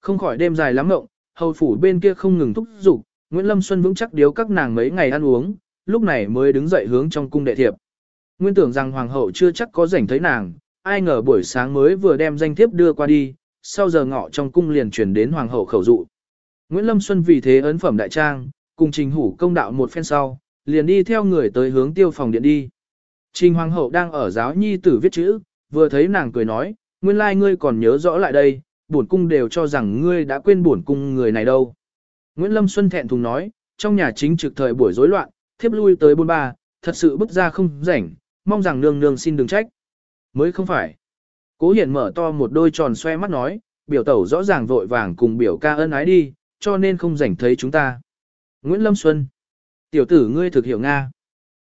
Không khỏi đêm dài lắm ngộng, hầu phủ bên kia không ngừng thúc giục, Nguyễn Lâm Xuân vững chắc điếu các nàng mấy ngày ăn uống, lúc này mới đứng dậy hướng trong cung đệ thiệp. Nguyên tưởng rằng hoàng hậu chưa chắc có rảnh thấy nàng, ai ngờ buổi sáng mới vừa đem danh thiếp đưa qua đi, sau giờ ngọ trong cung liền truyền đến hoàng hậu khẩu dụ. Nguyễn Lâm Xuân vì thế ấn phẩm đại trang, cùng trình hủ công đạo một phen sau, liền đi theo người tới hướng tiêu phòng điện đi. Trình hoàng hậu đang ở giáo nhi tử viết chữ, vừa thấy nàng cười nói, nguyên lai like ngươi còn nhớ rõ lại đây, bổn cung đều cho rằng ngươi đã quên bổn cung người này đâu. Nguyễn Lâm Xuân thẹn thùng nói, trong nhà chính trực thời buổi rối loạn, thiếp lui tới bôn ba, thật sự bức ra không rảnh, mong rằng nương nương xin đừng trách. Mới không phải. Cố hiển mở to một đôi tròn xoe mắt nói, biểu tẩu rõ ràng vội vàng cùng biểu ca ân ái đi, cho nên không rảnh thấy chúng ta. Nguyễn Lâm Xuân. Tiểu tử ngươi thực hiểu Nga.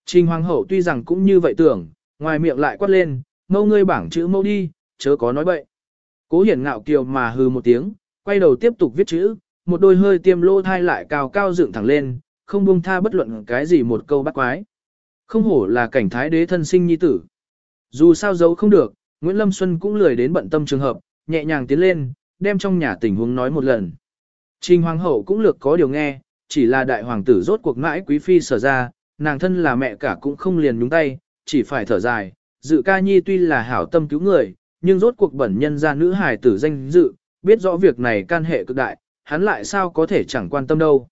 Trình Hoàng hậu tuy rằng cũng như vậy tưởng, ngoài miệng lại quát lên, mâu ngươi bảng chữ mâu đi, chớ có nói bậy. Cố hiển ngạo kiều mà hừ một tiếng, quay đầu tiếp tục viết chữ, một đôi hơi tiêm lô thai lại cao cao dựng thẳng lên, không buông tha bất luận cái gì một câu bắt quái. Không hổ là cảnh thái đế thân sinh nhi tử. Dù sao giấu không được, Nguyễn Lâm Xuân cũng lười đến bận tâm trường hợp, nhẹ nhàng tiến lên, đem trong nhà tình huống nói một lần. Trình Hoàng hậu cũng lược có điều nghe, chỉ là đại hoàng tử rốt cuộc mãi quý phi sở ra, nàng thân là mẹ cả cũng không liền nhúng tay, chỉ phải thở dài. Dự ca nhi tuy là hảo tâm cứu người, nhưng rốt cuộc bẩn nhân ra nữ hài tử danh dự, biết rõ việc này can hệ cực đại, hắn lại sao có thể chẳng quan tâm đâu.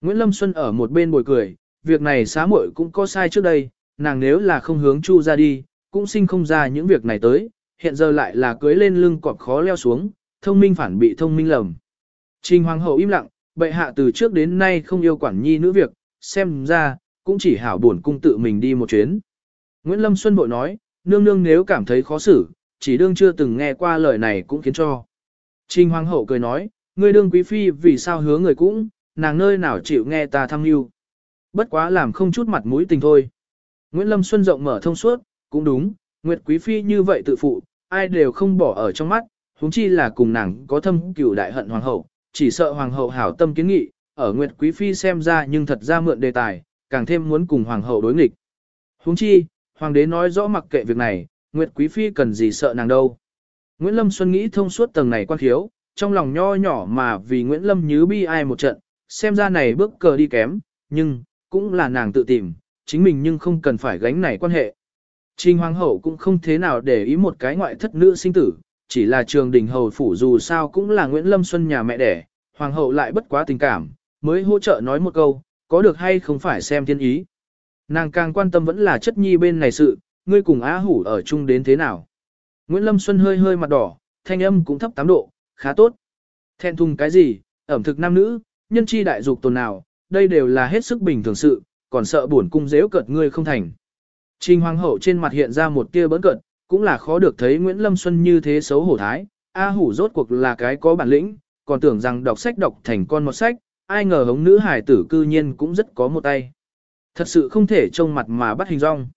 Nguyễn Lâm Xuân ở một bên bồi cười, việc này xá muội cũng có sai trước đây, nàng nếu là không hướng chu ra đi, cũng sinh không ra những việc này tới, hiện giờ lại là cưới lên lưng cọp khó leo xuống, thông minh phản bị thông minh lầm. Trình Hoàng hậu im lặng, bệ hạ từ trước đến nay không yêu quản nhi nữ việc, xem ra, cũng chỉ hảo buồn cung tự mình đi một chuyến. Nguyễn Lâm Xuân bội nói, nương nương nếu cảm thấy khó xử, chỉ đương chưa từng nghe qua lời này cũng khiến cho. Trình Hoàng hậu cười nói, ngươi đương quý phi vì sao hứa người cũng, nàng nơi nào chịu nghe ta thăm yêu. Bất quá làm không chút mặt mũi tình thôi. Nguyễn Lâm Xuân rộng mở thông suốt, cũng đúng, Nguyệt quý phi như vậy tự phụ, ai đều không bỏ ở trong mắt, huống chi là cùng nàng có thâm cửu đại hận hoàng hậu, chỉ sợ hoàng hậu hảo tâm kiến nghị, ở Nguyệt quý phi xem ra nhưng thật ra mượn đề tài, càng thêm muốn cùng hoàng hậu đối nghịch. Huống chi, hoàng đế nói rõ mặc kệ việc này, Nguyệt quý phi cần gì sợ nàng đâu. Nguyễn Lâm Xuân nghĩ thông suốt tầng này quan khiếu, trong lòng nho nhỏ mà vì Nguyễn Lâm nhứ bi ai một trận, xem ra này bước cờ đi kém, nhưng, cũng là nàng tự tìm, chính mình nhưng không cần phải gánh này quan hệ. Trình Hoàng hậu cũng không thế nào để ý một cái ngoại thất nữ sinh tử, chỉ là trường đình hầu phủ dù sao cũng là Nguyễn Lâm Xuân nhà mẹ đẻ, Hoàng hậu lại bất quá tình cảm, mới hỗ trợ nói một câu, có được hay không phải xem thiên ý. Nàng càng quan tâm vẫn là chất nhi bên này sự, ngươi cùng Á Hủ ở chung đến thế nào. Nguyễn Lâm Xuân hơi hơi mặt đỏ, thanh âm cũng thấp 8 độ, khá tốt. Thẹn thùng cái gì, ẩm thực nam nữ, nhân chi đại dục tồn nào, đây đều là hết sức bình thường sự, còn sợ buồn cung dễ cợt ngươi không thành. Trình Hoàng hậu trên mặt hiện ra một tia bỡn cợt, cũng là khó được thấy Nguyễn Lâm Xuân như thế xấu hổ thái, A hủ rốt cuộc là cái có bản lĩnh, còn tưởng rằng đọc sách đọc thành con một sách, ai ngờ hống nữ hải tử cư nhiên cũng rất có một tay. Thật sự không thể trông mặt mà bắt hình rong.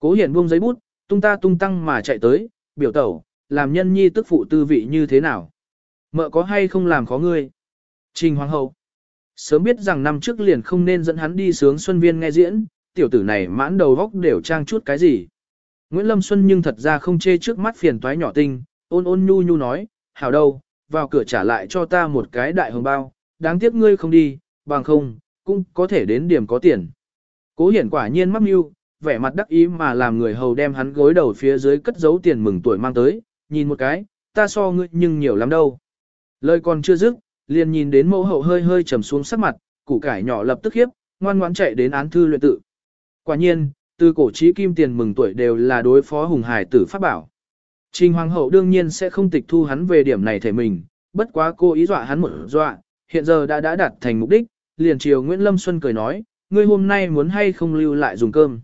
Cố hiển buông giấy bút, tung ta tung tăng mà chạy tới, biểu tẩu, làm nhân nhi tức phụ tư vị như thế nào. Mợ có hay không làm khó ngươi? Trình Hoàng hậu. Sớm biết rằng năm trước liền không nên dẫn hắn đi sướng Xuân Viên nghe diễn, tiểu tử này mãn đầu góc đều trang chút cái gì. Nguyễn Lâm Xuân nhưng thật ra không chê trước mắt phiền toái nhỏ tinh, ôn ôn nhu nhu nói, hảo đâu, vào cửa trả lại cho ta một cái đại hồng bao, đáng tiếc ngươi không đi, bằng không, cũng có thể đến điểm có tiền. Cố hiển quả nhiên mắc mưu, vẻ mặt đắc ý mà làm người hầu đem hắn gối đầu phía dưới cất giấu tiền mừng tuổi mang tới, nhìn một cái, ta so ngươi nhưng nhiều lắm đâu. Lời còn chưa dứt, liền nhìn đến mẫu hậu hơi hơi trầm xuống sắc mặt, củ cải nhỏ lập tức hiếp, ngoan ngoãn chạy đến án thư luyện tự. Quả nhiên, từ cổ trí kim tiền mừng tuổi đều là đối phó hùng hải tử pháp bảo. Trình hoàng hậu đương nhiên sẽ không tịch thu hắn về điểm này thể mình, bất quá cô ý dọa hắn một dọa, hiện giờ đã đã đạt thành mục đích, liền chiều Nguyễn Lâm Xuân cười nói, ngươi hôm nay muốn hay không lưu lại dùng cơm.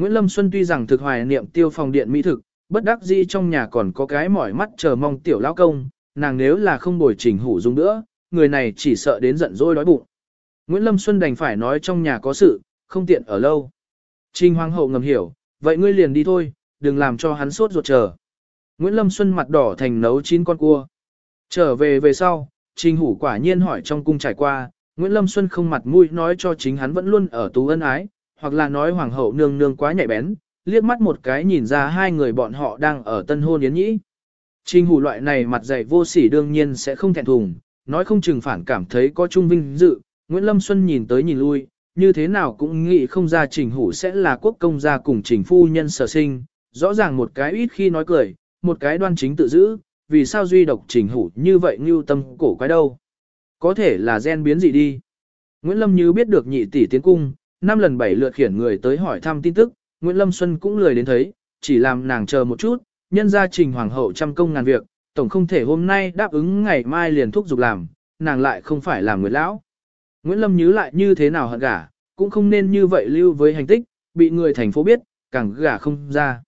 Nguyễn Lâm Xuân tuy rằng thực hoài niệm tiêu phòng điện mỹ thực, bất đắc dĩ trong nhà còn có cái mỏi mắt chờ mong tiểu lão công, nàng nếu là không bồi trình hủ dung nữa, người này chỉ sợ đến giận dỗi đói bụng. Nguyễn Lâm Xuân đành phải nói trong nhà có sự, không tiện ở lâu. Trình Hoàng hậu ngầm hiểu, vậy ngươi liền đi thôi, đừng làm cho hắn sốt ruột chờ. Nguyễn Lâm Xuân mặt đỏ thành nấu chín con cua. Trở về về sau, Trình Hủ quả nhiên hỏi trong cung trải qua, Nguyễn Lâm Xuân không mặt mũi nói cho chính hắn vẫn luôn ở tú ân ái, hoặc là nói hoàng hậu nương nương quá nhạy bén, liếc mắt một cái nhìn ra hai người bọn họ đang ở tân hôn yến nhĩ. Trình hủ loại này mặt dày vô sỉ đương nhiên sẽ không thẹn thùng, nói không chừng phản cảm thấy có trung vinh dự, Nguyễn Lâm Xuân nhìn tới nhìn lui, như thế nào cũng nghĩ không ra trình hủ sẽ là quốc công gia cùng trình phu nhân sở sinh, rõ ràng một cái ít khi nói cười, một cái đoan chính tự giữ, vì sao duy độc trình hủ như vậy như tâm cổ quái đâu. Có thể là gen biến gì đi. Nguyễn Lâm như biết được nhị tỷ tiến cung, năm lần bảy lượt khiển người tới hỏi thăm tin tức, Nguyễn Lâm Xuân cũng lười đến thấy, chỉ làm nàng chờ một chút, nhân gia trình hoàng hậu trăm công ngàn việc, tổng không thể hôm nay đáp ứng ngày mai liền thúc giục làm, nàng lại không phải làm người lão. Nguyễn Lâm nhớ lại như thế nào hận gả, cũng không nên như vậy lưu với hành tích, bị người thành phố biết, càng gả không ra.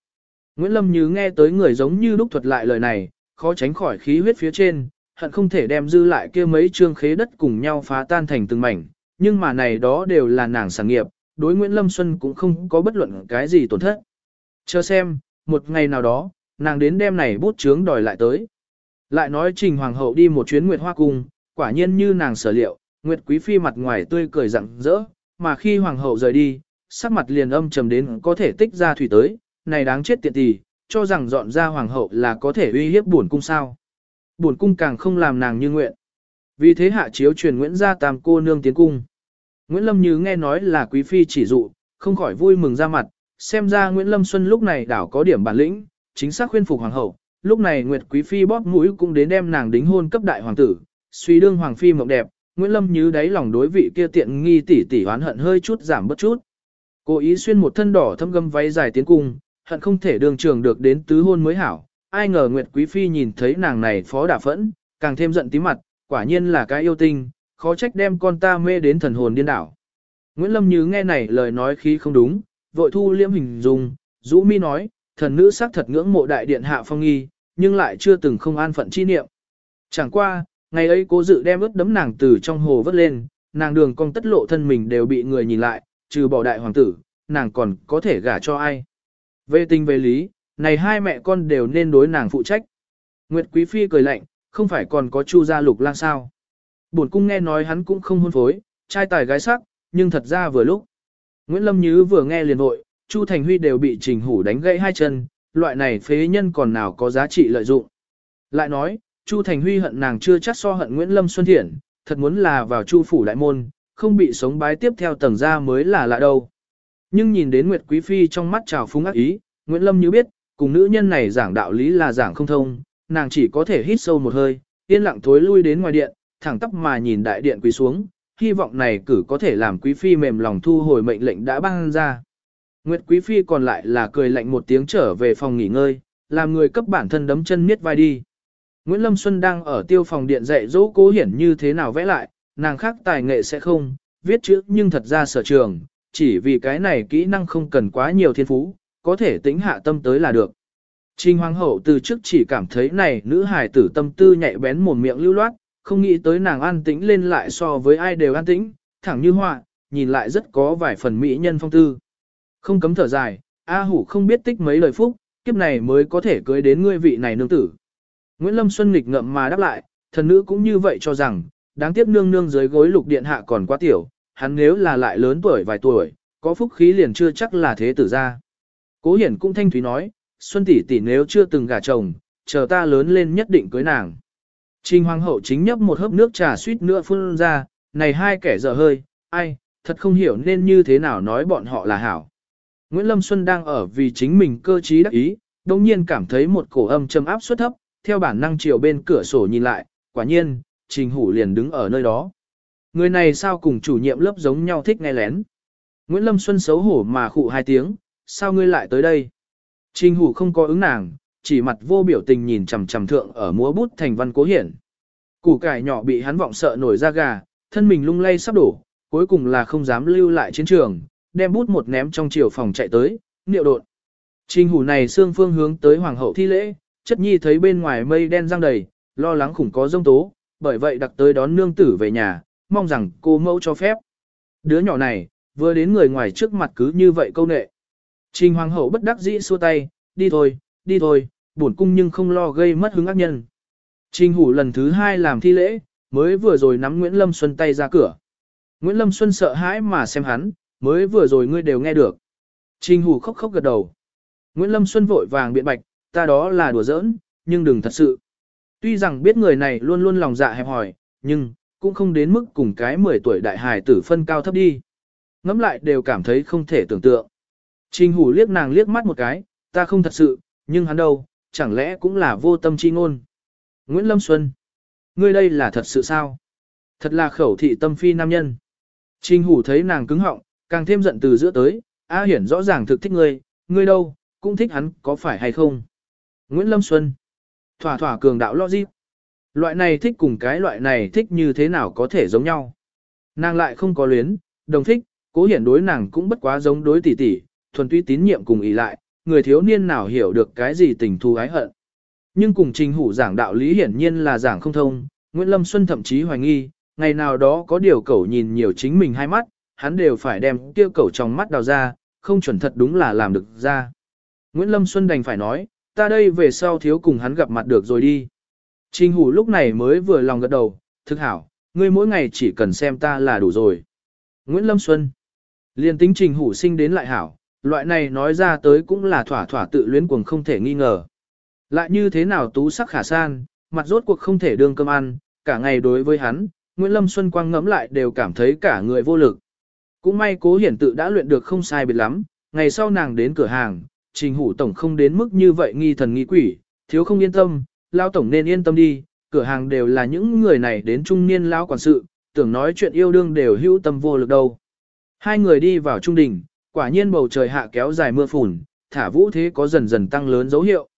Nguyễn Lâm Như nghe tới người giống như đúc thuật lại lời này, khó tránh khỏi khí huyết phía trên, hận không thể đem dư lại kia mấy trương khế đất cùng nhau phá tan thành từng mảnh, nhưng mà này đó đều là nàng sản nghiệp, đối Nguyễn Lâm Xuân cũng không có bất luận cái gì tổn thất. Chờ xem, một ngày nào đó, nàng đến đêm này bút chướng đòi lại tới. Lại nói Trình Hoàng hậu đi một chuyến Nguyệt Hoa Cung, quả nhiên như nàng sở liệu, Nguyệt Quý Phi mặt ngoài tươi cười rạng rỡ, mà khi Hoàng hậu rời đi, sắc mặt liền âm trầm đến có thể tích ra thủy tới, này đáng chết tiện tỷ, cho rằng dọn ra Hoàng hậu là có thể uy hiếp buồn cung sao. Buồn cung càng không làm nàng như nguyện. Vì thế hạ chiếu truyền Nguyễn gia tam cô nương tiến cung. Nguyễn Lâm Như nghe nói là Quý Phi chỉ dụ, không khỏi vui mừng ra mặt, xem ra Nguyễn Lâm Xuân lúc này đảo có điểm bản lĩnh, chính xác khuyên phục Hoàng hậu, lúc này Nguyệt Quý Phi bóp mũi cũng đến đem nàng đính hôn cấp đại hoàng tử, suy đương hoàng phi mộng đẹp, Nguyễn Lâm như đáy lòng đối vị kia tiện nghi tỷ tỷ oán hận hơi chút giảm bớt chút. Cố ý xuyên một thân đỏ thâm gâm váy dài tiến cung, hận không thể đường trường được đến tứ hôn mới hảo. Ai ngờ Nguyệt Quý Phi nhìn thấy nàng này phó đả phẫn, càng thêm giận tím mặt, quả nhiên là cái yêu tinh, khó trách đem con ta mê đến thần hồn điên đảo. Nguyễn Lâm Như nghe này lời nói khí không đúng, vội thu liễm hình dung, Dũ Mi nói, thần nữ xác thật ngưỡng mộ đại điện hạ phong nghi, nhưng lại chưa từng không an phận chi niệm. Chẳng qua, ngày ấy cố dự đem ướt đấm nàng từ trong hồ vớt lên, nàng đường cong tất lộ thân mình đều bị người nhìn lại, trừ bỏ đại hoàng tử, nàng còn có thể gả cho ai. Về tình về lý, này hai mẹ con đều nên đối nàng phụ trách. Nguyệt Quý Phi cười lạnh, không phải còn có chu gia lục lang sao. Bổn cung nghe nói hắn cũng không hôn phối, trai tài gái sắc, nhưng thật ra vừa lúc. Nguyễn Lâm Nhứ vừa nghe liền vội Chu Thành Huy đều bị Trình Hủ đánh gãy hai chân, loại này phế nhân còn nào có giá trị lợi dụng. Lại nói, Chu Thành Huy hận nàng chưa chắc so hận Nguyễn Lâm Xuân thiển thật muốn là vào Chu phủ đại môn, không bị sống bái tiếp theo tầng ra mới là lạ đâu. Nhưng nhìn đến Nguyệt Quý Phi trong mắt trào phúng ác ý, Nguyễn Lâm như biết, cùng nữ nhân này giảng đạo lý là giảng không thông, nàng chỉ có thể hít sâu một hơi, yên lặng thối lui đến ngoài điện, thẳng tắp mà nhìn đại điện quỳ xuống, hy vọng này cử có thể làm Quý Phi mềm lòng thu hồi mệnh lệnh đã ban ra. Nguyệt Quý Phi còn lại là cười lạnh một tiếng trở về phòng nghỉ ngơi, làm người cấp bản thân đấm chân miết vai đi. Nguyễn Lâm Xuân đang ở tiêu phòng điện dạy dỗ cố hiển như thế nào vẽ lại, nàng khác tài nghệ sẽ không, viết chữ nhưng thật ra sở trường, chỉ vì cái này kỹ năng không cần quá nhiều thiên phú, có thể tính hạ tâm tới là được. Trình Hoàng hậu từ trước chỉ cảm thấy này nữ hài tử tâm tư nhạy bén mồm miệng lưu loát, không nghĩ tới nàng an tĩnh lên lại so với ai đều an tĩnh, thẳng như họa, nhìn lại rất có vài phần mỹ nhân phong tư. Không cấm thở dài, A Hủ không biết tích mấy lời phúc, kiếp này mới có thể cưới đến ngươi vị này nương tử. Nguyễn Lâm Xuân nghịch ngậm mà đáp lại, thần nữ cũng như vậy cho rằng, đáng tiếc nương nương dưới gối lục điện hạ còn quá tiểu, hắn nếu là lại lớn tuổi vài tuổi, có phúc khí liền chưa chắc là thế tử ra. Cố hiển cũng thanh thúy nói, Xuân tỷ tỷ nếu chưa từng gả chồng, chờ ta lớn lên nhất định cưới nàng. Trình hoàng hậu chính nhấp một hớp nước trà suýt nữa phun ra, này hai kẻ dở hơi, ai, thật không hiểu nên như thế nào nói bọn họ là hảo. Nguyễn Lâm Xuân đang ở vì chính mình cơ trí đắc ý, đồng nhiên cảm thấy một cổ âm châm áp suất thấp, theo bản năng chiều bên cửa sổ nhìn lại, quả nhiên, Trình Hủ liền đứng ở nơi đó. Người này sao cùng chủ nhiệm lớp giống nhau thích nghe lén. Nguyễn Lâm Xuân xấu hổ mà khụ hai tiếng, sao ngươi lại tới đây? Trình Hủ không có ứng nàng, chỉ mặt vô biểu tình nhìn chằm chằm thượng ở múa bút thành văn cố hiển. Củ cải nhỏ bị hắn vọng sợ nổi ra gà, thân mình lung lay sắp đổ, cuối cùng là không dám lưu lại chiến trường, đem bút một ném trong chiều phòng chạy tới, niệu đột. Trình hủ này xương phương hướng tới hoàng hậu thi lễ, chất nhi thấy bên ngoài mây đen răng đầy, lo lắng khủng có rông tố, bởi vậy đặc tới đón nương tử về nhà, mong rằng cô mẫu cho phép. Đứa nhỏ này, vừa đến người ngoài trước mặt cứ như vậy câu nệ. Trình hoàng hậu bất đắc dĩ xua tay, đi thôi, đi thôi, bổn cung nhưng không lo gây mất hứng ác nhân. Trình hủ lần thứ hai làm thi lễ, mới vừa rồi nắm Nguyễn Lâm Xuân tay ra cửa. Nguyễn Lâm Xuân sợ hãi mà xem hắn, mới vừa rồi ngươi đều nghe được. Trình hủ khóc khóc gật đầu. Nguyễn Lâm Xuân vội vàng biện bạch, ta đó là đùa giỡn, nhưng đừng thật sự. Tuy rằng biết người này luôn luôn lòng dạ hẹp hòi, nhưng, cũng không đến mức cùng cái 10 tuổi đại hài tử phân cao thấp đi. Ngắm lại đều cảm thấy không thể tưởng tượng. Trình hủ liếc nàng liếc mắt một cái, ta không thật sự, nhưng hắn đâu, chẳng lẽ cũng là vô tâm chi ngôn. Nguyễn Lâm Xuân, ngươi đây là thật sự sao? Thật là khẩu thị tâm phi nam nhân. Trình hủ thấy nàng cứng họng, càng thêm giận từ giữa tới, A hiển rõ ràng thực thích ngươi, ngươi đâu, cũng thích hắn, có phải hay không? Nguyễn Lâm Xuân, thỏa thỏa cường đạo logic. Loại này thích cùng cái loại này thích như thế nào có thể giống nhau. Nàng lại không có luyến, đồng thích, cố hiển đối nàng cũng bất quá giống đối tỷ tỷ, thuần túy tín nhiệm cùng ý lại, người thiếu niên nào hiểu được cái gì tình thù ái hận. Nhưng cùng trình hủ giảng đạo lý hiển nhiên là giảng không thông, Nguyễn Lâm Xuân thậm chí hoài nghi, ngày nào đó có điều cẩu nhìn nhiều chính mình hai mắt, hắn đều phải đem tiêu cẩu trong mắt đào ra, không chuẩn thật đúng là làm được ra. Nguyễn Lâm Xuân đành phải nói, ta đây về sau thiếu cùng hắn gặp mặt được rồi đi. Trình hủ lúc này mới vừa lòng gật đầu, thực hảo, ngươi mỗi ngày chỉ cần xem ta là đủ rồi. Nguyễn Lâm Xuân liền tính trình hủ sinh đến lại hảo, loại này nói ra tới cũng là thỏa thỏa tự luyến cuồng không thể nghi ngờ. Lại như thế nào tú sắc khả san, mặt rốt cuộc không thể đương cơm ăn, cả ngày đối với hắn, Nguyễn Lâm Xuân Quang ngẫm lại đều cảm thấy cả người vô lực. Cũng may cố hiển tự đã luyện được không sai biệt lắm, ngày sau nàng đến cửa hàng, trình hủ tổng không đến mức như vậy nghi thần nghi quỷ, thiếu không yên tâm, lao tổng nên yên tâm đi, cửa hàng đều là những người này đến trung niên lão quản sự, tưởng nói chuyện yêu đương đều hữu tâm vô lực đâu. Hai người đi vào trung đình, quả nhiên bầu trời hạ kéo dài mưa phùn, thả vũ thế có dần dần tăng lớn dấu hiệu.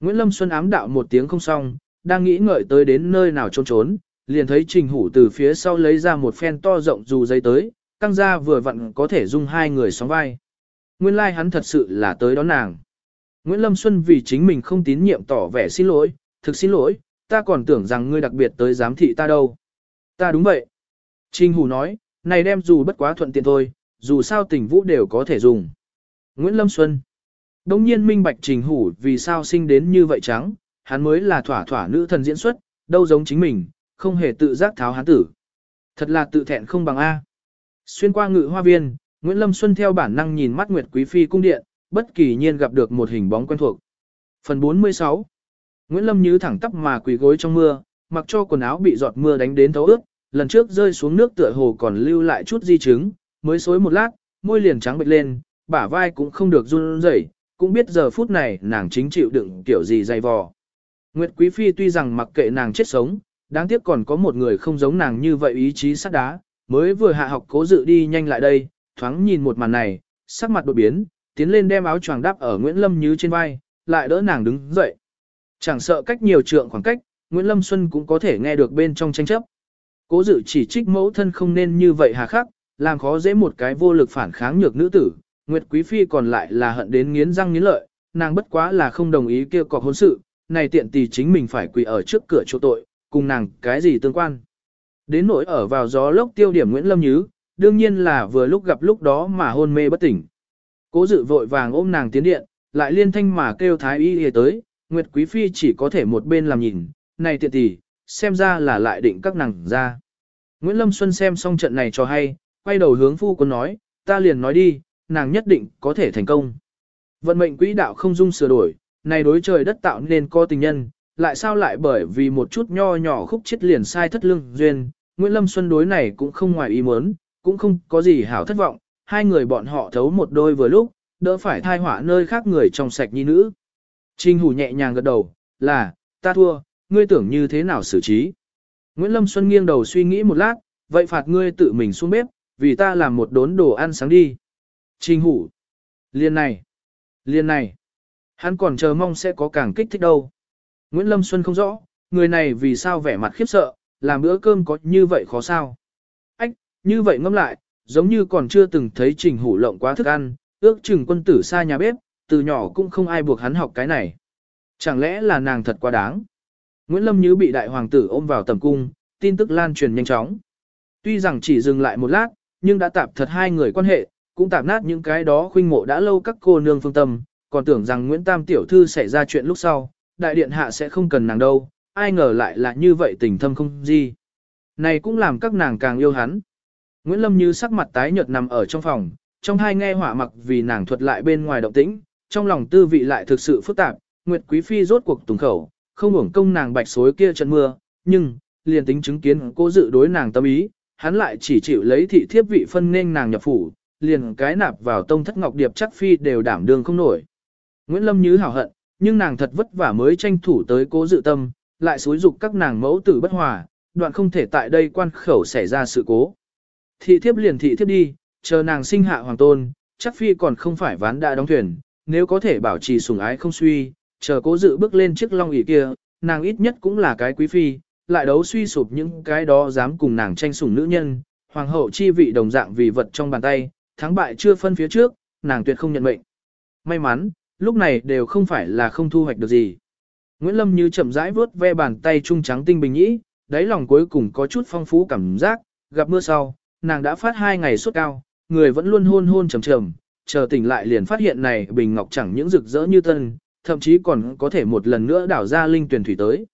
Nguyễn Lâm Xuân ám đạo một tiếng không xong, đang nghĩ ngợi tới đến nơi nào trốn trốn, liền thấy Trình Hủ từ phía sau lấy ra một phen to rộng dù giấy tới, căng ra vừa vặn có thể dung hai người sóng vai. Nguyên lai like hắn thật sự là tới đón nàng. Nguyễn Lâm Xuân vì chính mình không tín nhiệm tỏ vẻ xin lỗi, thực xin lỗi, ta còn tưởng rằng ngươi đặc biệt tới giám thị ta đâu. Ta đúng vậy. Trình Hủ nói, này đem dù bất quá thuận tiện thôi, dù sao tình vũ đều có thể dùng. Nguyễn Lâm Xuân Đông nhiên minh bạch Trình Hủ vì sao sinh đến như vậy trắng, hắn mới là thỏa thỏa nữ thần diễn xuất, đâu giống chính mình, không hề tự giác tháo hắn tử. Thật là tự thẹn không bằng A. Xuyên qua ngự hoa viên, Nguyễn Lâm Xuân theo bản năng nhìn mắt Nguyệt Quý Phi cung điện, bất kỳ nhiên gặp được một hình bóng quen thuộc. Phần 46 Nguyễn Lâm Như thẳng tắp mà quỳ gối trong mưa, mặc cho quần áo bị giọt mưa đánh đến thấu ướt, lần trước rơi xuống nước tựa hồ còn lưu lại chút di chứng, mới xối một lát, môi liền trắng bệch lên, bả vai cũng không được run rẩy, cũng biết giờ phút này nàng chính chịu đựng kiểu gì dày vò. Nguyệt Quý Phi tuy rằng mặc kệ nàng chết sống, đáng tiếc còn có một người không giống nàng như vậy ý chí sắt đá, mới vừa hạ học cố dự đi nhanh lại đây, thoáng nhìn một màn này, sắc mặt đột biến, tiến lên đem áo choàng đắp ở Nguyễn Lâm Như trên vai, lại đỡ nàng đứng dậy. Chẳng sợ cách nhiều trượng khoảng cách, Nguyễn Lâm Xuân cũng có thể nghe được bên trong tranh chấp. Cố dự chỉ trích mẫu thân không nên như vậy hà khắc, làm khó dễ một cái vô lực phản kháng nhược nữ tử. Nguyệt Quý Phi còn lại là hận đến nghiến răng nghiến lợi, nàng bất quá là không đồng ý kia cọc hôn sự, này tiện tỷ chính mình phải quỳ ở trước cửa chỗ tội, cùng nàng cái gì tương quan. Đến nỗi ở vào gió lốc tiêu điểm Nguyễn Lâm Nhứ, đương nhiên là vừa lúc gặp lúc đó mà hôn mê bất tỉnh. Cố dự vội vàng ôm nàng tiến điện, lại liên thanh mà kêu thái y y tới, Nguyệt Quý Phi chỉ có thể một bên làm nhìn, này tiện tỷ, xem ra là lại định các nàng ra. Nguyễn Lâm Xuân xem xong trận này cho hay, quay đầu hướng phu quân nói, ta liền nói đi, nàng nhất định có thể thành công. Vận mệnh quỹ đạo không dung sửa đổi, này đối trời đất tạo nên có tình nhân, lại sao lại bởi vì một chút nho nhỏ khúc chết liền sai thất lương duyên, Nguyễn Lâm Xuân đối này cũng không ngoài ý muốn, cũng không có gì hảo thất vọng, hai người bọn họ thấu một đôi vừa lúc, đỡ phải thai họa nơi khác người trong sạch như nữ. Trình Hủ nhẹ nhàng gật đầu, là, ta thua, ngươi tưởng như thế nào xử trí. Nguyễn Lâm Xuân nghiêng đầu suy nghĩ một lát, vậy phạt ngươi tự mình xuống bếp, vì ta làm một đốn đồ ăn sáng đi. Trình Hủ, liên này, liên này, hắn còn chờ mong sẽ có càng kích thích đâu. Nguyễn Lâm Xuân không rõ, người này vì sao vẻ mặt khiếp sợ, làm bữa cơm có như vậy khó sao. Ách, như vậy ngâm lại, giống như còn chưa từng thấy trình hủ lộng quá thức ăn, ước chừng quân tử xa nhà bếp, từ nhỏ cũng không ai buộc hắn học cái này. Chẳng lẽ là nàng thật quá đáng? Nguyễn Lâm Như bị đại hoàng tử ôm vào tầm cung, tin tức lan truyền nhanh chóng. Tuy rằng chỉ dừng lại một lát, nhưng đã tạp thật hai người quan hệ, cũng tạp nát những cái đó khuynh mộ đã lâu các cô nương phương tâm, còn tưởng rằng Nguyễn Tam tiểu thư xảy ra chuyện lúc sau, đại điện hạ sẽ không cần nàng đâu, ai ngờ lại là như vậy tình thâm không gì. Này cũng làm các nàng càng yêu hắn. Nguyễn Lâm như sắc mặt tái nhợt nằm ở trong phòng, trong hai nghe hỏa mặc vì nàng thuật lại bên ngoài động tĩnh, trong lòng tư vị lại thực sự phức tạp, Nguyệt Quý Phi rốt cuộc tùng khẩu, không hưởng công nàng bạch xối kia trận mưa, nhưng, liền tính chứng kiến cô dự đối nàng tâm ý, hắn lại chỉ chịu lấy thị thiếp vị phân nên nàng nhập phủ, liền cái nạp vào tông thất ngọc điệp chắc phi đều đảm đương không nổi. Nguyễn Lâm Như hảo hận, nhưng nàng thật vất vả mới tranh thủ tới cố dự tâm, lại xúi dục các nàng mẫu tử bất hòa, đoạn không thể tại đây quan khẩu xảy ra sự cố. Thị thiếp liền thị thiếp đi, chờ nàng sinh hạ hoàng tôn, chắc phi còn không phải ván đã đóng thuyền, nếu có thể bảo trì sủng ái không suy, chờ cố dự bước lên chiếc long ỷ kia, nàng ít nhất cũng là cái quý phi, lại đấu suy sụp những cái đó dám cùng nàng tranh sủng nữ nhân, hoàng hậu chi vị đồng dạng vì vật trong bàn tay, thắng bại chưa phân phía trước, nàng tuyệt không nhận mệnh. May mắn, lúc này đều không phải là không thu hoạch được gì. Nguyễn Lâm như chậm rãi vớt ve bàn tay trung trắng tinh bình nhĩ, đáy lòng cuối cùng có chút phong phú cảm giác, gặp mưa sau, nàng đã phát hai ngày suốt cao, người vẫn luôn hôn hôn trầm trầm, chờ tỉnh lại liền phát hiện này bình ngọc chẳng những rực rỡ như tân, thậm chí còn có thể một lần nữa đảo ra linh tuyển thủy tới.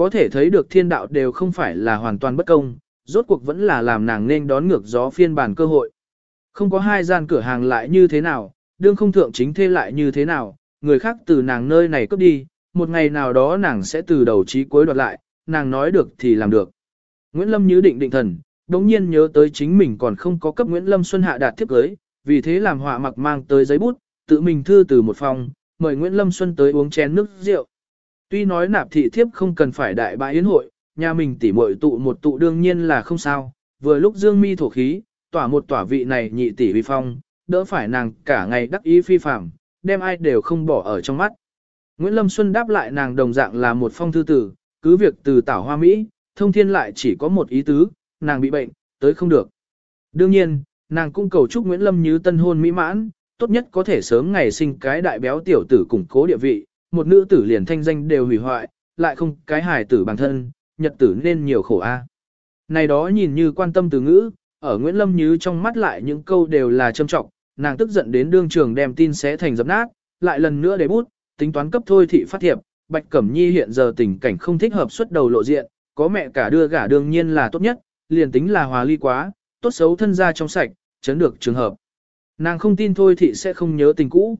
Có thể thấy được thiên đạo đều không phải là hoàn toàn bất công, rốt cuộc vẫn là làm nàng nên đón ngược gió phiên bản cơ hội. Không có hai gian cửa hàng lại như thế nào, đương không thượng chính thê lại như thế nào, người khác từ nàng nơi này cướp đi, một ngày nào đó nàng sẽ từ đầu chí cuối đoạt lại, nàng nói được thì làm được. Nguyễn Lâm như định định thần, đống nhiên nhớ tới chính mình còn không có cấp Nguyễn Lâm Xuân hạ đạt thiếp cưới, vì thế làm họa mặc mang tới giấy bút, tự mình thư từ một phòng, mời Nguyễn Lâm Xuân tới uống chén nước rượu. Tuy nói nạp thị thiếp không cần phải đại bãi yến hội, nhà mình tỉ muội tụ một tụ đương nhiên là không sao, vừa lúc dương mi thổ khí, tỏa một tỏa vị này nhị tỷ vi phong, đỡ phải nàng cả ngày đắc ý phi phạm, đem ai đều không bỏ ở trong mắt. Nguyễn Lâm Xuân đáp lại nàng đồng dạng là một phong thư tử, cứ việc từ tảo hoa Mỹ, thông thiên lại chỉ có một ý tứ, nàng bị bệnh, tới không được. Đương nhiên, nàng cũng cầu chúc Nguyễn Lâm như tân hôn mỹ mãn, tốt nhất có thể sớm ngày sinh cái đại béo tiểu tử củng cố địa vị, một nữ tử liền thanh danh đều hủy hoại, lại không cái hài tử bằng thân, nhật tử nên nhiều khổ a. Này đó nhìn như quan tâm từ ngữ, ở Nguyễn Lâm Như trong mắt lại những câu đều là châm trọng, nàng tức giận đến đương trường đem tin xé thành dập nát, lại lần nữa để bút, tính toán cấp thôi thị phát thiệp, Bạch Cẩm Nhi hiện giờ tình cảnh không thích hợp xuất đầu lộ diện, có mẹ cả đưa gả đương nhiên là tốt nhất, liền tính là hòa ly quá, tốt xấu thân ra trong sạch, chấn được trường hợp. Nàng không tin thôi thị sẽ không nhớ tình cũ.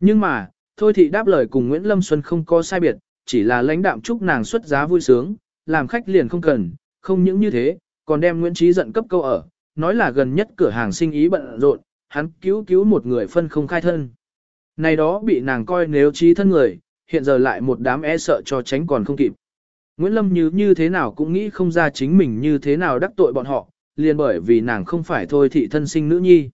Nhưng mà, thôi thị đáp lời cùng Nguyễn Lâm Xuân không có sai biệt, chỉ là lãnh đạm chúc nàng xuất giá vui sướng, làm khách liền không cần, không những như thế, còn đem Nguyễn Trí giận cấp câu ở, nói là gần nhất cửa hàng sinh ý bận rộn, hắn cứu cứu một người phân không khai thân. Này đó bị nàng coi nếu trí thân người, hiện giờ lại một đám e sợ cho tránh còn không kịp. Nguyễn Lâm như như thế nào cũng nghĩ không ra chính mình như thế nào đắc tội bọn họ, liền bởi vì nàng không phải thôi thị thân sinh nữ nhi.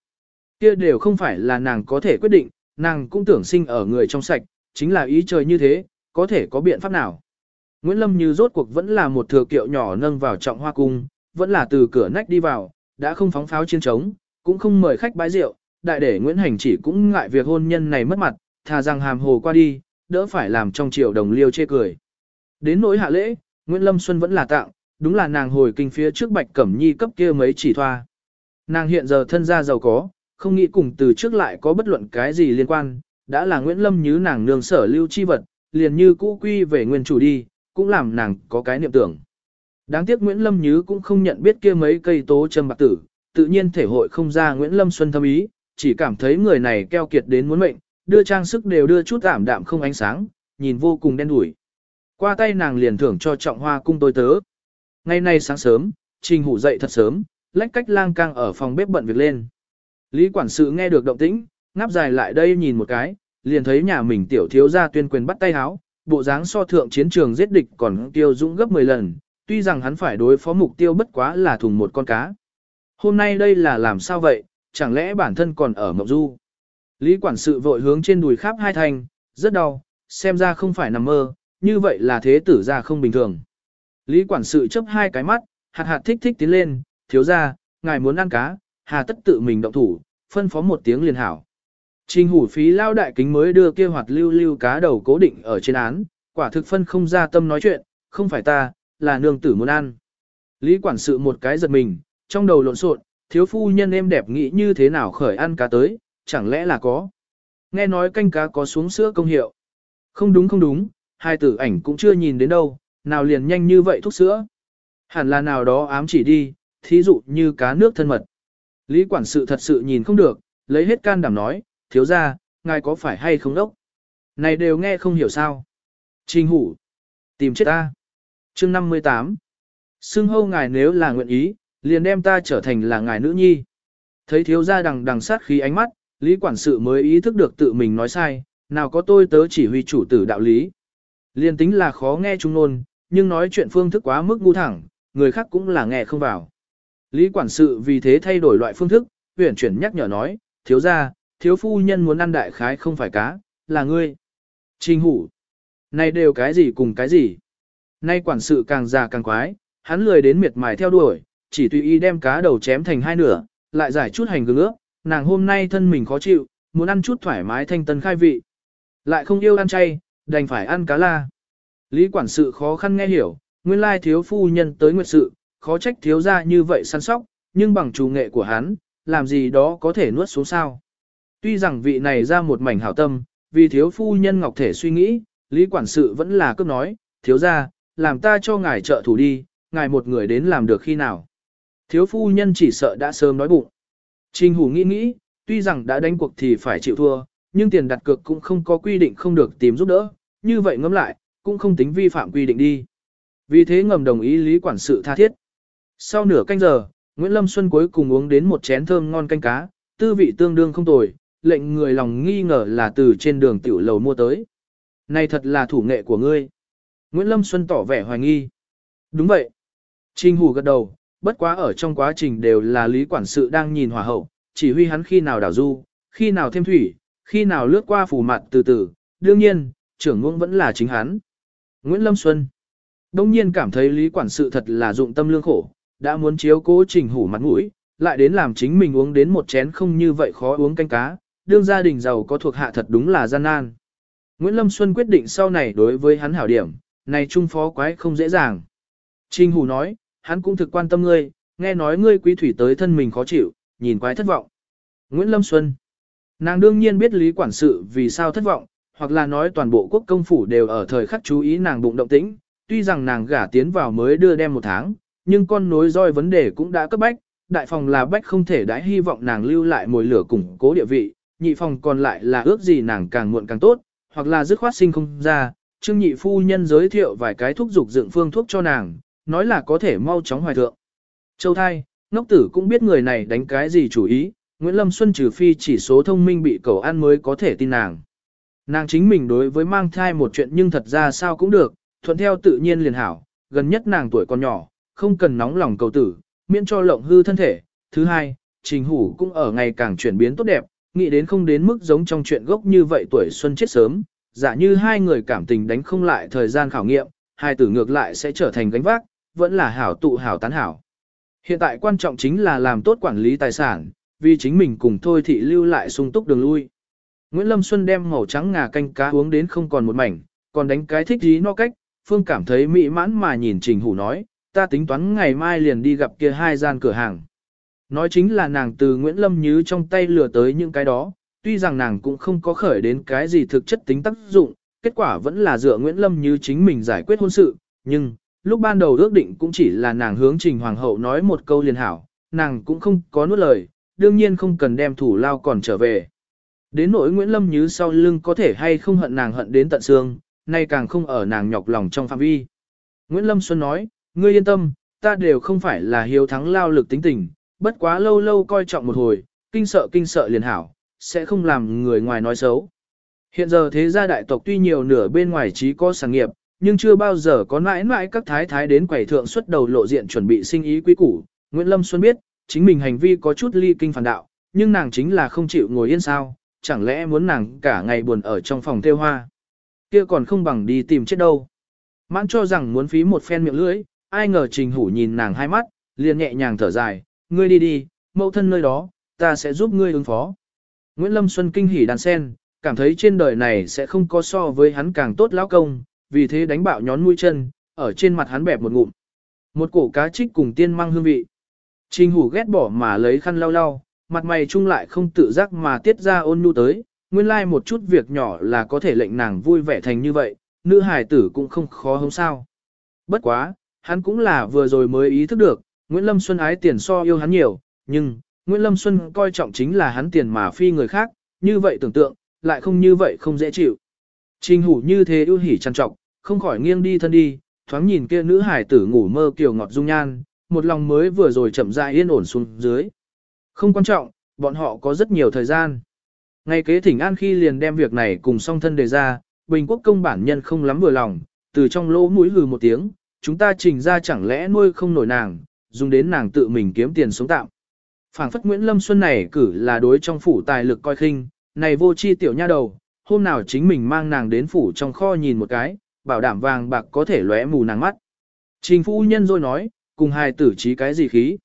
Kia đều không phải là nàng có thể quyết định, nàng cũng tưởng sinh ở người trong sạch, chính là ý trời như thế, có thể có biện pháp nào. Nguyễn Lâm như rốt cuộc vẫn là một thừa kiệu nhỏ nâng vào trọng hoa cung, vẫn là từ cửa nách đi vào, đã không phóng pháo chiến trống, cũng không mời khách bái rượu, đại để Nguyễn Hành chỉ cũng ngại việc hôn nhân này mất mặt, thà rằng hàm hồ qua đi, đỡ phải làm trong triều đồng liêu chê cười. Đến nỗi hạ lễ, Nguyễn Lâm Xuân vẫn là tặng, đúng là nàng hồi kinh phía trước Bạch Cẩm Nhi cấp kia mấy chỉ thoa. Nàng hiện giờ thân gia giàu có, không nghĩ cùng từ trước lại có bất luận cái gì liên quan, đã là Nguyễn Lâm như nàng nương sở lưu chi vật, liền như cũ quy về nguyên chủ đi, cũng làm nàng có cái niệm tưởng. Đáng tiếc Nguyễn Lâm Như cũng không nhận biết kia mấy cây tố châm bạc tử, tự nhiên thể hội không ra Nguyễn Lâm Xuân thâm ý, chỉ cảm thấy người này keo kiệt đến muốn mệnh, đưa trang sức đều đưa chút ảm đạm không ánh sáng, nhìn vô cùng đen đủi. Qua tay nàng liền thưởng cho trọng hoa cung tôi tớ. Ngày nay sáng sớm, Trình Hủ dậy thật sớm, lách cách lang cang ở phòng bếp bận việc lên. Lý quản sự nghe được động tĩnh, ngáp dài lại đây nhìn một cái, liền thấy nhà mình tiểu thiếu gia tuyên quyền bắt tay háo, bộ dáng so thượng chiến trường giết địch còn tiêu dũng gấp 10 lần, tuy rằng hắn phải đối phó mục tiêu bất quá là thùng một con cá. Hôm nay đây là làm sao vậy, chẳng lẽ bản thân còn ở mộng du? Lý quản sự vội hướng trên đùi khắp hai thành, rất đau, xem ra không phải nằm mơ, như vậy là thế tử gia không bình thường. Lý quản sự chấp hai cái mắt, hạt hạt thích thích tiến lên, thiếu gia, ngài muốn ăn cá, hà tất tự mình động thủ, phân phó một tiếng liền hảo. Trình hủ phí lao đại kính mới đưa kia hoạt lưu lưu cá đầu cố định ở trên án, quả thực phân không ra tâm nói chuyện, không phải ta, là nương tử muốn ăn. Lý quản sự một cái giật mình, trong đầu lộn xộn, thiếu phu nhân em đẹp nghĩ như thế nào khởi ăn cá tới, chẳng lẽ là có. Nghe nói canh cá có xuống sữa công hiệu. Không đúng không đúng, hai tử ảnh cũng chưa nhìn đến đâu, nào liền nhanh như vậy thuốc sữa. Hẳn là nào đó ám chỉ đi, thí dụ như cá nước thân mật. Lý quản sự thật sự nhìn không được, lấy hết can đảm nói, thiếu ra, ngài có phải hay không đốc? Này đều nghe không hiểu sao. Trình hủ. Tìm chết ta. Chương 58. Xưng hâu ngài nếu là nguyện ý, liền đem ta trở thành là ngài nữ nhi. Thấy thiếu gia đằng đằng sát khí ánh mắt, Lý quản sự mới ý thức được tự mình nói sai, nào có tôi tớ chỉ huy chủ tử đạo lý. Liên tính là khó nghe trung nôn, nhưng nói chuyện phương thức quá mức ngu thẳng, người khác cũng là nghe không vào. Lý quản sự vì thế thay đổi loại phương thức, huyển chuyển nhắc nhở nói, thiếu gia, thiếu phu nhân muốn ăn đại khái không phải cá, là ngươi. Trình hủ. Này đều cái gì cùng cái gì. Nay quản sự càng già càng quái, hắn lười đến miệt mài theo đuổi, chỉ tùy ý đem cá đầu chém thành hai nửa, lại giải chút hành gừng ước, nàng hôm nay thân mình khó chịu, muốn ăn chút thoải mái thanh tân khai vị. Lại không yêu ăn chay, đành phải ăn cá la. Lý quản sự khó khăn nghe hiểu, nguyên lai thiếu phu nhân tới nguyệt sự, khó trách thiếu ra như vậy săn sóc, nhưng bằng chủ nghệ của hắn, làm gì đó có thể nuốt xuống sao. Tuy rằng vị này ra một mảnh hảo tâm, vì thiếu phu nhân ngọc thể suy nghĩ, Lý quản sự vẫn là cấp nói, thiếu ra, làm ta cho ngài trợ thủ đi, ngài một người đến làm được khi nào. Thiếu phu nhân chỉ sợ đã sớm nói bụng. Trình hủ nghĩ nghĩ, tuy rằng đã đánh cuộc thì phải chịu thua, nhưng tiền đặt cược cũng không có quy định không được tìm giúp đỡ, như vậy ngẫm lại, cũng không tính vi phạm quy định đi. Vì thế ngầm đồng ý lý quản sự tha thiết. Sau nửa canh giờ, Nguyễn Lâm Xuân cuối cùng uống đến một chén thơm ngon canh cá, tư vị tương đương không tồi, lệnh người lòng nghi ngờ là từ trên đường tiểu lầu mua tới. Này thật là thủ nghệ của ngươi. Nguyễn Lâm Xuân tỏ vẻ hoài nghi. Đúng vậy. Trình Hủ gật đầu, bất quá ở trong quá trình đều là lý quản sự đang nhìn hòa hậu, chỉ huy hắn khi nào đảo du, khi nào thêm thủy, khi nào lướt qua phủ mặt từ từ, đương nhiên, trưởng ngưỡng vẫn là chính hắn. Nguyễn Lâm Xuân Đông nhiên cảm thấy lý quản sự thật là dụng tâm lương khổ, đã muốn chiếu cố trình hủ mặt mũi, lại đến làm chính mình uống đến một chén không như vậy khó uống canh cá, đương gia đình giàu có thuộc hạ thật đúng là gian nan. Nguyễn Lâm Xuân quyết định sau này đối với hắn hảo điểm, này trung phó quái không dễ dàng. Trình hủ nói, hắn cũng thực quan tâm ngươi, nghe nói ngươi quý thủy tới thân mình khó chịu, nhìn quái thất vọng. Nguyễn Lâm Xuân Nàng đương nhiên biết lý quản sự vì sao thất vọng, hoặc là nói toàn bộ quốc công phủ đều ở thời khắc chú ý nàng bụng động tĩnh, tuy rằng nàng gả tiến vào mới đưa đem một tháng, nhưng con nối roi vấn đề cũng đã cấp bách, đại phòng là bách không thể đã hy vọng nàng lưu lại mồi lửa củng cố địa vị, nhị phòng còn lại là ước gì nàng càng muộn càng tốt, hoặc là dứt khoát sinh không ra, trương nhị phu nhân giới thiệu vài cái thuốc dục dựng phương thuốc cho nàng, nói là có thể mau chóng hoài thượng. Châu thai, ngốc tử cũng biết người này đánh cái gì chủ ý, Nguyễn Lâm Xuân trừ phi chỉ số thông minh bị cầu ăn mới có thể tin nàng. Nàng chính mình đối với mang thai một chuyện nhưng thật ra sao cũng được, thuận theo tự nhiên liền hảo, gần nhất nàng tuổi còn nhỏ, không cần nóng lòng cầu tử, miễn cho lộng hư thân thể. Thứ hai, trình hủ cũng ở ngày càng chuyển biến tốt đẹp, nghĩ đến không đến mức giống trong chuyện gốc như vậy tuổi xuân chết sớm, giả như hai người cảm tình đánh không lại thời gian khảo nghiệm, hai tử ngược lại sẽ trở thành gánh vác, vẫn là hảo tụ hảo tán hảo. Hiện tại quan trọng chính là làm tốt quản lý tài sản, vì chính mình cùng thôi thị lưu lại sung túc đường lui. Nguyễn Lâm Xuân đem màu trắng ngà canh cá uống đến không còn một mảnh, còn đánh cái thích gì no cách, Phương cảm thấy mỹ mãn mà nhìn Trình Hủ nói, ta tính toán ngày mai liền đi gặp kia hai gian cửa hàng. Nói chính là nàng từ Nguyễn Lâm Như trong tay lừa tới những cái đó, tuy rằng nàng cũng không có khởi đến cái gì thực chất tính tác dụng, kết quả vẫn là dựa Nguyễn Lâm Như chính mình giải quyết hôn sự, nhưng, lúc ban đầu ước định cũng chỉ là nàng hướng Trình Hoàng hậu nói một câu liền hảo, nàng cũng không có nuốt lời, đương nhiên không cần đem thủ lao còn trở về. Đến nỗi Nguyễn Lâm Như sau lưng có thể hay không hận nàng hận đến tận xương, nay càng không ở nàng nhọc lòng trong phạm vi. Nguyễn Lâm Xuân nói, ngươi yên tâm, ta đều không phải là hiếu thắng lao lực tính tình, bất quá lâu lâu coi trọng một hồi, kinh sợ kinh sợ liền hảo, sẽ không làm người ngoài nói xấu. Hiện giờ thế gia đại tộc tuy nhiều nửa bên ngoài trí có sản nghiệp, nhưng chưa bao giờ có mãi mãi các thái thái đến quầy thượng xuất đầu lộ diện chuẩn bị sinh ý quý củ. Nguyễn Lâm Xuân biết, chính mình hành vi có chút ly kinh phản đạo, nhưng nàng chính là không chịu ngồi yên sao, chẳng lẽ muốn nàng cả ngày buồn ở trong phòng tiêu hoa. Kia còn không bằng đi tìm chết đâu. Mãn cho rằng muốn phí một phen miệng lưỡi, ai ngờ trình hủ nhìn nàng hai mắt, liền nhẹ nhàng thở dài, ngươi đi đi, mẫu thân nơi đó, ta sẽ giúp ngươi ứng phó. Nguyễn Lâm Xuân kinh hỉ đàn sen, cảm thấy trên đời này sẽ không có so với hắn càng tốt lão công, vì thế đánh bạo nhón mũi chân, ở trên mặt hắn bẹp một ngụm. Một cổ cá trích cùng tiên mang hương vị. Trình hủ ghét bỏ mà lấy khăn lau lau, mặt mày chung lại không tự giác mà tiết ra ôn nhu tới, nguyên lai like một chút việc nhỏ là có thể lệnh nàng vui vẻ thành như vậy, nữ hài tử cũng không khó không sao. Bất quá, hắn cũng là vừa rồi mới ý thức được, Nguyễn Lâm Xuân ái tiền so yêu hắn nhiều, nhưng, Nguyễn Lâm Xuân coi trọng chính là hắn tiền mà phi người khác, như vậy tưởng tượng, lại không như vậy không dễ chịu. Trình hủ như thế ưu hỉ trăn trọng, không khỏi nghiêng đi thân đi, thoáng nhìn kia nữ hải tử ngủ mơ kiều ngọt dung nhan, một lòng mới vừa rồi chậm rãi yên ổn xuống dưới. Không quan trọng, bọn họ có rất nhiều thời gian. Ngay kế thỉnh an khi liền đem việc này cùng song thân đề ra, Bình Quốc công bản nhân không lắm vừa lòng, từ trong lỗ mũi hừ một tiếng, chúng ta trình ra chẳng lẽ nuôi không nổi nàng, dùng đến nàng tự mình kiếm tiền sống tạm. Phảng phất Nguyễn Lâm Xuân này cử là đối trong phủ tài lực coi khinh, này vô chi tiểu nha đầu, hôm nào chính mình mang nàng đến phủ trong kho nhìn một cái, bảo đảm vàng bạc có thể lóe mù nàng mắt. Trình phu nhân rồi nói, cùng hài tử trí cái gì khí.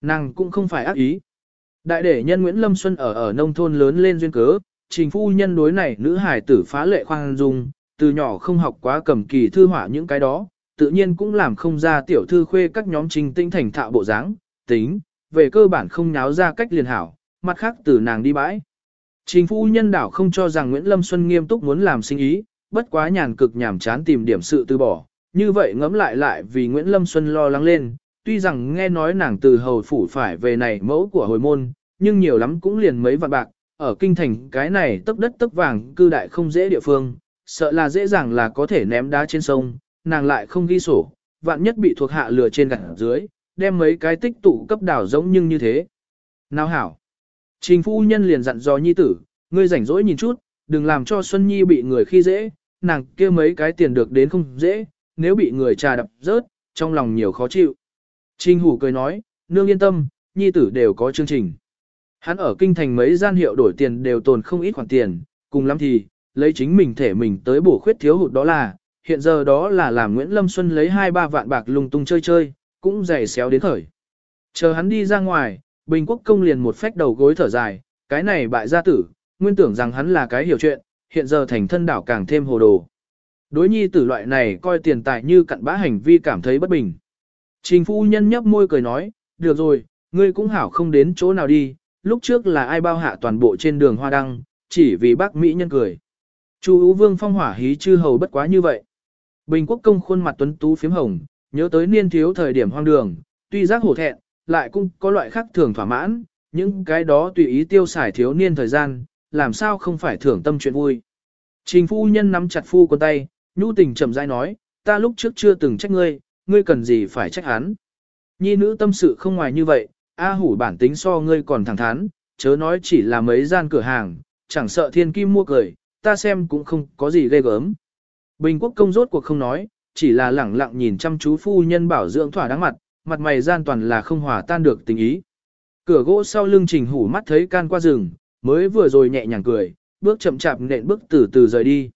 Nàng cũng không phải ác ý. Đại đệ nhân Nguyễn Lâm Xuân ở ở nông thôn lớn lên duyên cớ, trình phu nhân đối này nữ hài tử phá lệ khoan dung, từ nhỏ không học quá cầm kỳ thư họa những cái đó, tự nhiên cũng làm không ra tiểu thư khuê các nhóm trình tinh thành thạo bộ dáng, tính, về cơ bản không nháo ra cách liền hảo, mặt khác từ nàng đi bãi. Trình phu nhân đảo không cho rằng Nguyễn Lâm Xuân nghiêm túc muốn làm sinh ý, bất quá nhàn cực nhảm chán tìm điểm sự từ bỏ, như vậy ngẫm lại lại vì Nguyễn Lâm Xuân lo lắng lên, tuy rằng nghe nói nàng từ hầu phủ phải về này mẫu của hồi môn, nhưng nhiều lắm cũng liền mấy vạn bạc, ở kinh thành cái này tấp đất tấp vàng cư đại không dễ địa phương, sợ là dễ dàng là có thể ném đá trên sông, nàng lại không ghi sổ, vạn nhất bị thuộc hạ lừa trên gặt dưới, đem mấy cái tích tụ cấp đảo giống nhưng như thế. Nào hảo, trình phu nhân liền dặn dò nhi tử, ngươi rảnh rỗi nhìn chút, đừng làm cho Xuân Nhi bị người khi dễ, nàng kia mấy cái tiền được đến không dễ, nếu bị người trà đập rớt, trong lòng nhiều khó chịu. Trình hủ cười nói, nương yên tâm, nhi tử đều có chương trình. Hắn ở kinh thành mấy gian hiệu đổi tiền đều tồn không ít khoản tiền, cùng lắm thì, lấy chính mình thể mình tới bổ khuyết thiếu hụt đó là, hiện giờ đó là làm Nguyễn Lâm Xuân lấy 2-3 vạn bạc lung tung chơi chơi, cũng dày xéo đến khởi. Chờ hắn đi ra ngoài, Bình Quốc công liền một phách đầu gối thở dài, cái này bại gia tử, nguyên tưởng rằng hắn là cái hiểu chuyện, hiện giờ thành thân đảo càng thêm hồ đồ. Đối nhi tử loại này coi tiền tài như cặn bã hành vi cảm thấy bất bình. Trình phu nhân nhấp môi cười nói, được rồi, ngươi cũng hảo không đến chỗ nào đi, lúc trước là ai bao hạ toàn bộ trên đường hoa đăng, chỉ vì bác Mỹ nhân cười. Chu Ú Vương phong hỏa hí chư hầu bất quá như vậy. Bình quốc công khuôn mặt tuấn tú phiếm hồng, nhớ tới niên thiếu thời điểm hoang đường, tuy giác hổ thẹn, lại cũng có loại khác thường thỏa mãn, những cái đó tùy ý tiêu xài thiếu niên thời gian, làm sao không phải thưởng tâm chuyện vui. Trình phu nhân nắm chặt phu con tay, nhu tình chậm rãi nói, ta lúc trước chưa từng trách ngươi, ngươi cần gì phải trách hắn. Nhi nữ tâm sự không ngoài như vậy, A hủ bản tính so ngươi còn thẳng thắn, chớ nói chỉ là mấy gian cửa hàng, chẳng sợ thiên kim mua cười, ta xem cũng không có gì ghê gớm. Bình quốc công rốt cuộc không nói, chỉ là lẳng lặng nhìn chăm chú phu nhân bảo dưỡng thỏa đáng mặt, mặt mày gian toàn là không hòa tan được tình ý. Cửa gỗ sau lưng trình hủ mắt thấy can qua rừng, mới vừa rồi nhẹ nhàng cười, bước chậm chạp nện bước từ từ rời đi.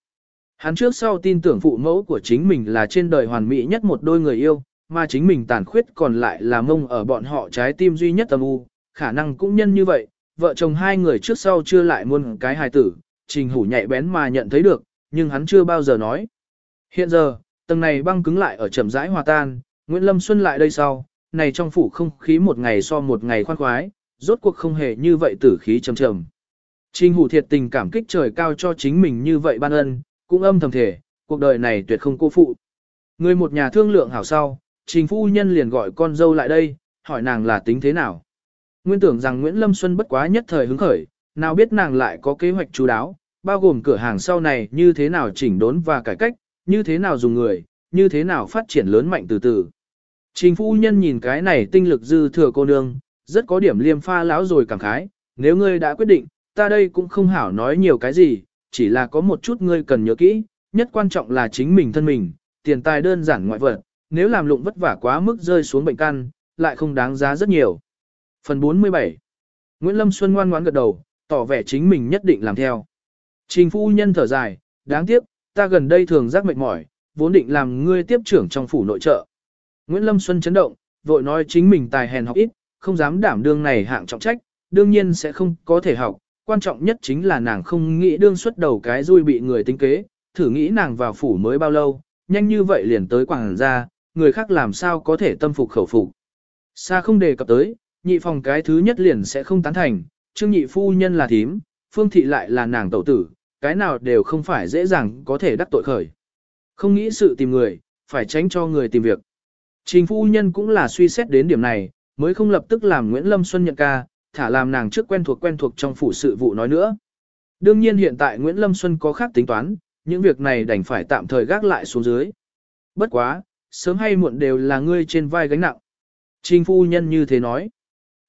Hắn trước sau tin tưởng phụ mẫu của chính mình là trên đời hoàn mỹ nhất một đôi người yêu, mà chính mình tàn khuyết còn lại là mông ở bọn họ trái tim duy nhất tâm u, khả năng cũng nhân như vậy, vợ chồng hai người trước sau chưa lại muôn cái hài tử, trình hủ nhạy bén mà nhận thấy được, nhưng hắn chưa bao giờ nói. Hiện giờ, tầng này băng cứng lại ở chậm rãi hòa tan, Nguyễn Lâm Xuân lại đây sau, này trong phủ không khí một ngày so một ngày khoan khoái, rốt cuộc không hề như vậy tử khí trầm trầm. Trình hủ thiệt tình cảm kích trời cao cho chính mình như vậy ban ân, cũng âm thầm thể, cuộc đời này tuyệt không cô phụ. Người một nhà thương lượng hảo sau, trình phu nhân liền gọi con dâu lại đây, hỏi nàng là tính thế nào. Nguyên tưởng rằng Nguyễn Lâm Xuân bất quá nhất thời hứng khởi, nào biết nàng lại có kế hoạch chú đáo, bao gồm cửa hàng sau này như thế nào chỉnh đốn và cải cách, như thế nào dùng người, như thế nào phát triển lớn mạnh từ từ. Trình phu nhân nhìn cái này tinh lực dư thừa cô nương, rất có điểm liêm pha lão rồi cảm khái, nếu ngươi đã quyết định, ta đây cũng không hảo nói nhiều cái gì, chỉ là có một chút ngươi cần nhớ kỹ, nhất quan trọng là chính mình thân mình, tiền tài đơn giản ngoại vật, nếu làm lụng vất vả quá mức rơi xuống bệnh căn, lại không đáng giá rất nhiều. Phần 47 Nguyễn Lâm Xuân ngoan ngoãn gật đầu, tỏ vẻ chính mình nhất định làm theo. Trình phu nhân thở dài, đáng tiếc, ta gần đây thường giác mệt mỏi, vốn định làm ngươi tiếp trưởng trong phủ nội trợ. Nguyễn Lâm Xuân chấn động, vội nói chính mình tài hèn học ít, không dám đảm đương này hạng trọng trách, đương nhiên sẽ không có thể học, quan trọng nhất chính là nàng không nghĩ đương xuất đầu cái rui bị người tính kế, thử nghĩ nàng vào phủ mới bao lâu, nhanh như vậy liền tới quảng ra, người khác làm sao có thể tâm phục khẩu phục. Xa không đề cập tới, nhị phòng cái thứ nhất liền sẽ không tán thành, trương nhị phu nhân là thím, phương thị lại là nàng tẩu tử, cái nào đều không phải dễ dàng có thể đắc tội khởi. Không nghĩ sự tìm người, phải tránh cho người tìm việc. Trình phu nhân cũng là suy xét đến điểm này, mới không lập tức làm Nguyễn Lâm Xuân nhận ca, thả làm nàng trước quen thuộc quen thuộc trong phủ sự vụ nói nữa. Đương nhiên hiện tại Nguyễn Lâm Xuân có khác tính toán, những việc này đành phải tạm thời gác lại xuống dưới. Bất quá, sớm hay muộn đều là ngươi trên vai gánh nặng. Trình phu nhân như thế nói.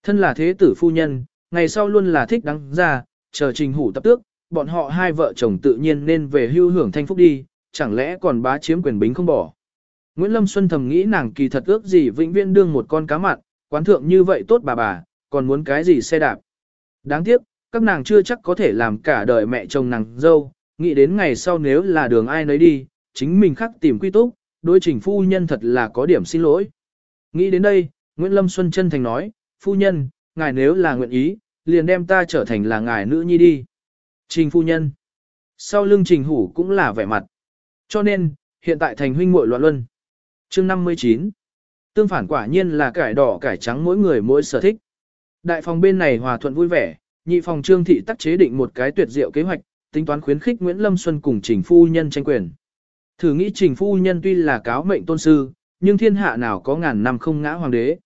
Thân là thế tử phu nhân, ngày sau luôn là thích đắng ra, chờ trình hủ tập tước, bọn họ hai vợ chồng tự nhiên nên về hưu hưởng thanh phúc đi, chẳng lẽ còn bá chiếm quyền bính không bỏ. Nguyễn Lâm Xuân thầm nghĩ nàng kỳ thật ước gì vĩnh viễn đương một con cá mặn, quán thượng như vậy tốt bà bà, còn muốn cái gì xe đạp. Đáng tiếc, các nàng chưa chắc có thể làm cả đời mẹ chồng nàng dâu, nghĩ đến ngày sau nếu là đường ai nấy đi, chính mình khắc tìm quy túc, đối trình phu nhân thật là có điểm xin lỗi. Nghĩ đến đây, Nguyễn Lâm Xuân chân thành nói, phu nhân, ngài nếu là nguyện ý, liền đem ta trở thành là ngài nữ nhi đi. Trình phu nhân. Sau lưng trình hủ cũng là vẻ mặt. Cho nên, hiện tại thành huynh muội loạn luân. chương 59. Tương phản quả nhiên là cải đỏ cải trắng mỗi người mỗi sở thích. Đại phòng bên này hòa thuận vui vẻ, nhị phòng trương thị tắc chế định một cái tuyệt diệu kế hoạch, tính toán khuyến khích Nguyễn Lâm Xuân cùng trình phu nhân tranh quyền. Thử nghĩ trình phu nhân tuy là cáo mệnh tôn sư, nhưng thiên hạ nào có ngàn năm không ngã hoàng đế.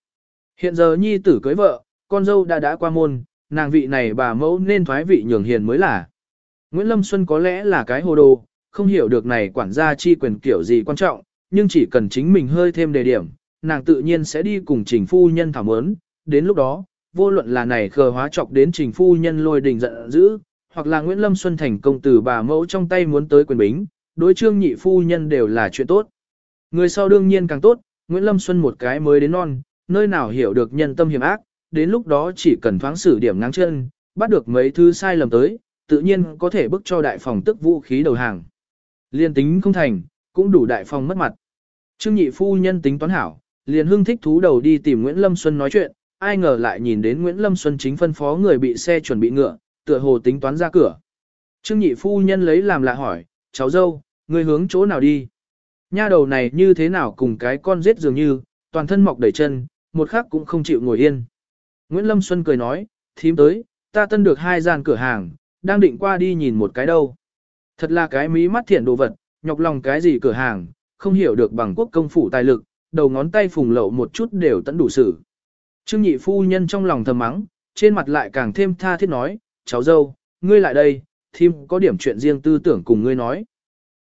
Hiện giờ nhi tử cưới vợ, con dâu đã đã qua môn, nàng vị này bà mẫu nên thoái vị nhường hiền mới là. Nguyễn Lâm Xuân có lẽ là cái hồ đồ, không hiểu được này quản gia chi quyền kiểu gì quan trọng, nhưng chỉ cần chính mình hơi thêm đề điểm, nàng tự nhiên sẽ đi cùng trình phu nhân thảo mớn, đến lúc đó, vô luận là này khờ hóa chọc đến trình phu nhân lôi đình giận dữ, hoặc là Nguyễn Lâm Xuân thành công từ bà mẫu trong tay muốn tới quyền bính, đối trương nhị phu nhân đều là chuyện tốt. Người sau đương nhiên càng tốt, Nguyễn Lâm Xuân một cái mới đến non, nơi nào hiểu được nhân tâm hiểm ác, đến lúc đó chỉ cần thoáng xử điểm ngang chân, bắt được mấy thứ sai lầm tới, tự nhiên có thể bức cho đại phòng tức vũ khí đầu hàng. Liên tính không thành, cũng đủ đại phòng mất mặt. Trương nhị phu nhân tính toán hảo, liền hưng thích thú đầu đi tìm Nguyễn Lâm Xuân nói chuyện, ai ngờ lại nhìn đến Nguyễn Lâm Xuân chính phân phó người bị xe chuẩn bị ngựa, tựa hồ tính toán ra cửa. Trương nhị phu nhân lấy làm lạ hỏi, cháu dâu, người hướng chỗ nào đi? Nha đầu này như thế nào cùng cái con giết dường như, toàn thân mọc đầy chân, một khắc cũng không chịu ngồi yên. Nguyễn Lâm Xuân cười nói, thím tới, ta tân được hai gian cửa hàng, đang định qua đi nhìn một cái đâu. Thật là cái mí mắt thiện đồ vật, nhọc lòng cái gì cửa hàng, không hiểu được bằng quốc công phủ tài lực, đầu ngón tay phùng lậu một chút đều tận đủ sự. Trương nhị phu nhân trong lòng thầm mắng, trên mặt lại càng thêm tha thiết nói, cháu dâu, ngươi lại đây, thím có điểm chuyện riêng tư tưởng cùng ngươi nói.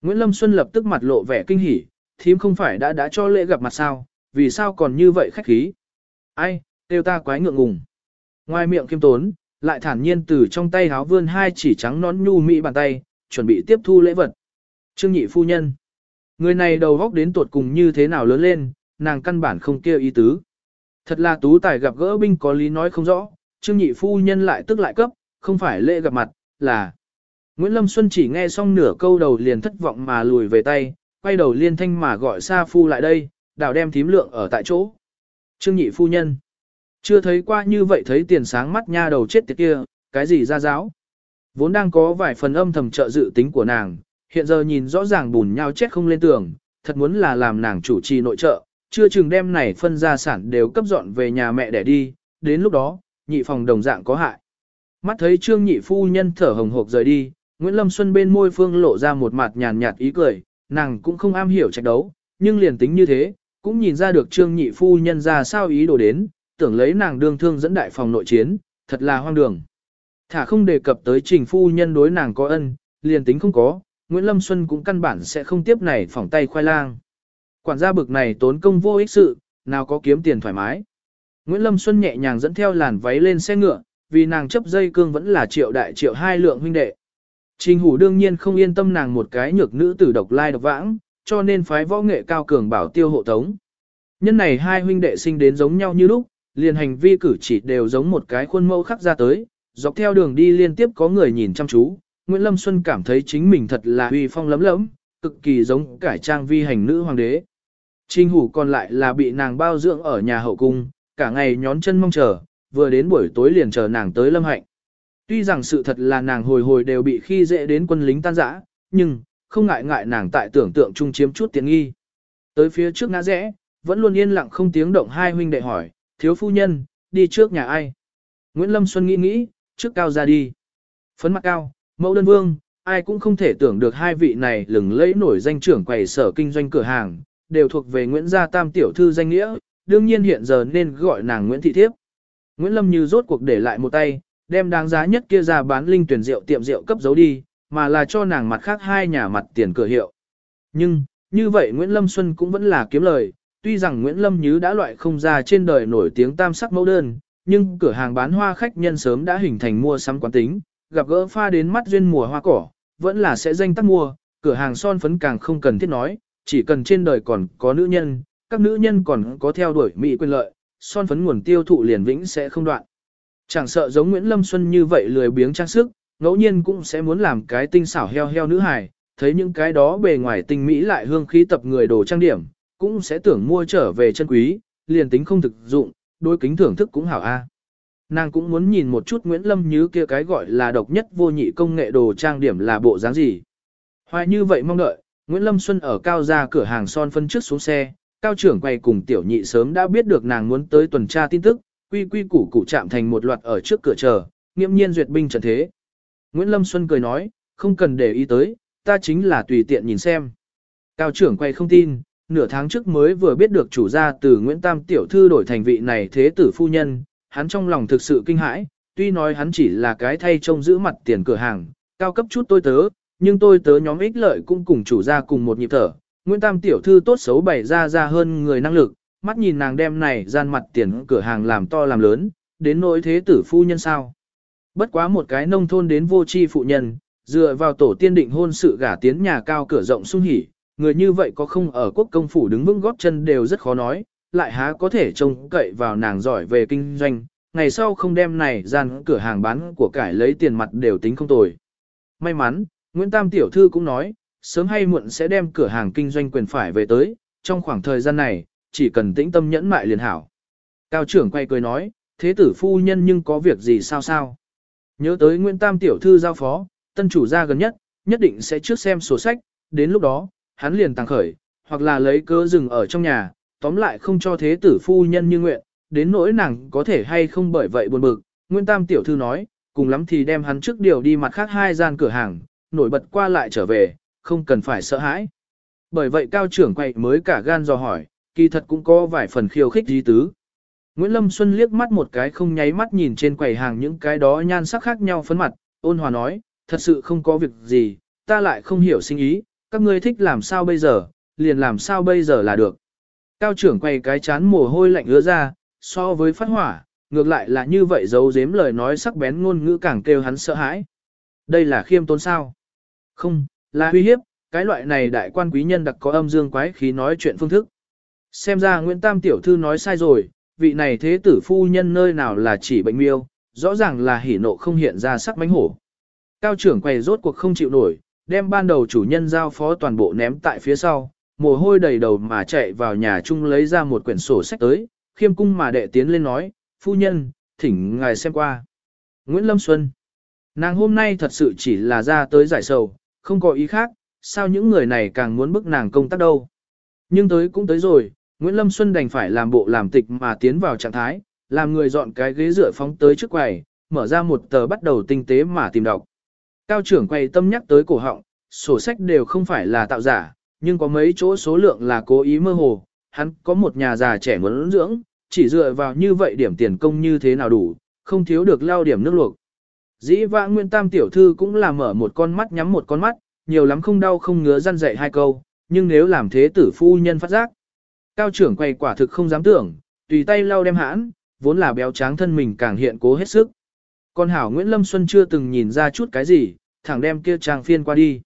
Nguyễn Lâm Xuân lập tức mặt lộ vẻ kinh hỉ, thím không phải đã đã cho lễ gặp mặt sao, vì sao còn như vậy khách khí. Ai, tiêu ta quái ngượng ngùng. Ngoài miệng kiêm tốn, lại thản nhiên từ trong tay háo vươn hai chỉ trắng nón nhu mỹ bàn tay, chuẩn bị tiếp thu lễ vật. Trương nhị phu nhân. Người này đầu góc đến tuột cùng như thế nào lớn lên, nàng căn bản không kêu ý tứ. Thật là tú tài gặp gỡ binh có lý nói không rõ, trương nhị phu nhân lại tức lại cấp, không phải lễ gặp mặt, là. Nguyễn Lâm Xuân chỉ nghe xong nửa câu đầu liền thất vọng mà lùi về tay, quay đầu liên thanh mà gọi Sa Phu lại đây, đào đem thím lượng ở tại chỗ. Trương nhị phu nhân. Chưa thấy qua như vậy thấy tiền sáng mắt nha đầu chết tiệt kia, cái gì ra giáo. Vốn đang có vài phần âm thầm trợ dự tính của nàng, hiện giờ nhìn rõ ràng bùn nhau chết không lên tường, thật muốn là làm nàng chủ trì nội trợ, chưa chừng đem này phân gia sản đều cấp dọn về nhà mẹ để đi, đến lúc đó, nhị phòng đồng dạng có hại. Mắt thấy trương nhị phu nhân thở hồng hộc rời đi, Nguyễn Lâm Xuân bên môi phương lộ ra một mặt nhàn nhạt ý cười, nàng cũng không am hiểu trạch đấu, nhưng liền tính như thế, cũng nhìn ra được trương nhị phu nhân ra sao ý đồ đến, tưởng lấy nàng đương thương dẫn đại phòng nội chiến, thật là hoang đường. Thả không đề cập tới trình phu nhân đối nàng có ân, liền tính không có, Nguyễn Lâm Xuân cũng căn bản sẽ không tiếp này phỏng tay khoai lang. Quản gia bực này tốn công vô ích sự, nào có kiếm tiền thoải mái. Nguyễn Lâm Xuân nhẹ nhàng dẫn theo làn váy lên xe ngựa, vì nàng chấp dây cương vẫn là triệu đại triệu hai lượng huynh đệ. Trình Hủ đương nhiên không yên tâm nàng một cái nhược nữ tử độc lai độc vãng, cho nên phái võ nghệ cao cường bảo tiêu hộ tống. Nhân này hai huynh đệ sinh đến giống nhau như lúc, liền hành vi cử chỉ đều giống một cái khuôn mẫu khắc ra tới, dọc theo đường đi liên tiếp có người nhìn chăm chú, Nguyễn Lâm Xuân cảm thấy chính mình thật là uy phong lấm lẫm, cực kỳ giống cải trang vi hành nữ hoàng đế. Trình hủ còn lại là bị nàng bao dưỡng ở nhà hậu cung, cả ngày nhón chân mong chờ, vừa đến buổi tối liền chờ nàng tới lâm hạnh. Tuy rằng sự thật là nàng hồi hồi đều bị khi dễ đến quân lính tan rã, nhưng, không ngại ngại nàng tại tưởng tượng chung chiếm chút tiện nghi. Tới phía trước ngã rẽ, vẫn luôn yên lặng không tiếng động hai huynh đệ hỏi, thiếu phu nhân, đi trước nhà ai? Nguyễn Lâm Xuân nghĩ nghĩ, trước cao ra đi. Phấn mặt cao, mẫu đơn vương, ai cũng không thể tưởng được hai vị này lừng lẫy nổi danh trưởng quầy sở kinh doanh cửa hàng, đều thuộc về Nguyễn Gia Tam tiểu thư danh nghĩa, đương nhiên hiện giờ nên gọi nàng Nguyễn Thị Thiếp. Nguyễn Lâm như rốt cuộc để lại một tay, đem đáng giá nhất kia ra bán linh tuyển rượu tiệm rượu cấp giấu đi, mà là cho nàng mặt khác hai nhà mặt tiền cửa hiệu. Nhưng, như vậy Nguyễn Lâm Xuân cũng vẫn là kiếm lời, tuy rằng Nguyễn Lâm Nhứ đã loại không ra trên đời nổi tiếng tam sắc mẫu đơn, nhưng cửa hàng bán hoa khách nhân sớm đã hình thành mua sắm quán tính, gặp gỡ pha đến mắt duyên mùa hoa cỏ, vẫn là sẽ danh tác mua, cửa hàng son phấn càng không cần thiết nói, chỉ cần trên đời còn có nữ nhân, các nữ nhân còn có theo đuổi mỹ quyền lợi, son phấn nguồn tiêu thụ liền vĩnh sẽ không đoạn. Chẳng sợ giống Nguyễn Lâm Xuân như vậy lười biếng trang sức, ngẫu nhiên cũng sẽ muốn làm cái tinh xảo heo heo nữ hài, thấy những cái đó bề ngoài tinh mỹ lại hương khí tập người đồ trang điểm, cũng sẽ tưởng mua trở về chân quý, liền tính không thực dụng, đôi kính thưởng thức cũng hảo a. Nàng cũng muốn nhìn một chút Nguyễn Lâm như kia cái gọi là độc nhất vô nhị công nghệ đồ trang điểm là bộ dáng gì. Hoài như vậy mong đợi, Nguyễn Lâm Xuân ở cao ra cửa hàng son phân trước xuống xe, cao trưởng quay cùng tiểu nhị sớm đã biết được nàng muốn tới tuần tra tin tức, quy quy củ củ chạm thành một loạt ở trước cửa chờ, nghiêm nhiên duyệt binh trận thế. Nguyễn Lâm Xuân cười nói, không cần để ý tới, ta chính là tùy tiện nhìn xem. Cao trưởng quay không tin, nửa tháng trước mới vừa biết được chủ gia từ Nguyễn Tam Tiểu Thư đổi thành vị này thế tử phu nhân, hắn trong lòng thực sự kinh hãi, tuy nói hắn chỉ là cái thay trông giữ mặt tiền cửa hàng, cao cấp chút tôi tớ, nhưng tôi tớ nhóm ích lợi cũng cùng chủ gia cùng một nhịp thở. Nguyễn Tam Tiểu Thư tốt xấu bày ra ra hơn người năng lực, mắt nhìn nàng đem này gian mặt tiền cửa hàng làm to làm lớn, đến nỗi thế tử phu nhân sao. Bất quá một cái nông thôn đến vô tri phụ nhân, dựa vào tổ tiên định hôn sự gả tiến nhà cao cửa rộng sung hỉ, người như vậy có không ở quốc công phủ đứng vững góp chân đều rất khó nói, lại há có thể trông cậy vào nàng giỏi về kinh doanh, ngày sau không đem này gian cửa hàng bán của cải lấy tiền mặt đều tính không tồi. May mắn, Nguyễn Tam Tiểu Thư cũng nói, sớm hay muộn sẽ đem cửa hàng kinh doanh quyền phải về tới, trong khoảng thời gian này, chỉ cần tĩnh tâm nhẫn mại liền hảo. Cao trưởng quay cười nói, thế tử phu nhân nhưng có việc gì sao sao. Nhớ tới Nguyễn Tam Tiểu Thư giao phó, tân chủ gia gần nhất, nhất định sẽ trước xem sổ sách, đến lúc đó, hắn liền tăng khởi, hoặc là lấy cơ rừng ở trong nhà, tóm lại không cho thế tử phu nhân như nguyện, đến nỗi nàng có thể hay không bởi vậy buồn bực. Nguyên Tam Tiểu Thư nói, cùng lắm thì đem hắn trước điều đi mặt khác hai gian cửa hàng, nổi bật qua lại trở về, không cần phải sợ hãi. Bởi vậy cao trưởng quậy mới cả gan dò hỏi, kỳ thật cũng có vài phần khiêu khích dí tứ. Nguyễn Lâm Xuân liếc mắt một cái không nháy mắt nhìn trên quầy hàng những cái đó nhan sắc khác nhau phấn mặt, ôn hòa nói, thật sự không có việc gì, ta lại không hiểu sinh ý, các ngươi thích làm sao bây giờ, liền làm sao bây giờ là được. Cao trưởng quay cái chán mồ hôi lạnh ứa ra, so với phát hỏa, ngược lại là như vậy giấu giếm lời nói sắc bén ngôn ngữ càng kêu hắn sợ hãi. Đây là khiêm tốn sao? Không, là uy hiếp, cái loại này đại quan quý nhân đặc có âm dương quái khí nói chuyện phương thức. Xem ra Nguyễn Tam Tiểu Thư nói sai rồi, vị này thế tử phu nhân nơi nào là chỉ bệnh miêu, rõ ràng là hỉ nộ không hiện ra sắc bánh hổ. Cao trưởng quầy rốt cuộc không chịu nổi, đem ban đầu chủ nhân giao phó toàn bộ ném tại phía sau, mồ hôi đầy đầu mà chạy vào nhà chung lấy ra một quyển sổ sách tới, khiêm cung mà đệ tiến lên nói, phu nhân, thỉnh ngài xem qua. Nguyễn Lâm Xuân Nàng hôm nay thật sự chỉ là ra tới giải sầu, không có ý khác, sao những người này càng muốn bức nàng công tác đâu. Nhưng tới cũng tới rồi, Nguyễn Lâm Xuân đành phải làm bộ làm tịch mà tiến vào trạng thái, làm người dọn cái ghế dựa phóng tới trước quầy, mở ra một tờ bắt đầu tinh tế mà tìm đọc. Cao trưởng quay tâm nhắc tới cổ họng, sổ sách đều không phải là tạo giả, nhưng có mấy chỗ số lượng là cố ý mơ hồ, hắn có một nhà già trẻ muốn dưỡng, chỉ dựa vào như vậy điểm tiền công như thế nào đủ, không thiếu được lao điểm nước luộc. Dĩ vãng Nguyên Tam tiểu thư cũng là mở một con mắt nhắm một con mắt, nhiều lắm không đau không ngứa răn dạy hai câu, nhưng nếu làm thế tử phu nhân phát giác. Cao trưởng quay quả thực không dám tưởng, tùy tay lau đem hãn, vốn là béo tráng thân mình càng hiện cố hết sức. Con hảo Nguyễn Lâm Xuân chưa từng nhìn ra chút cái gì, thẳng đem kia trang phiên qua đi.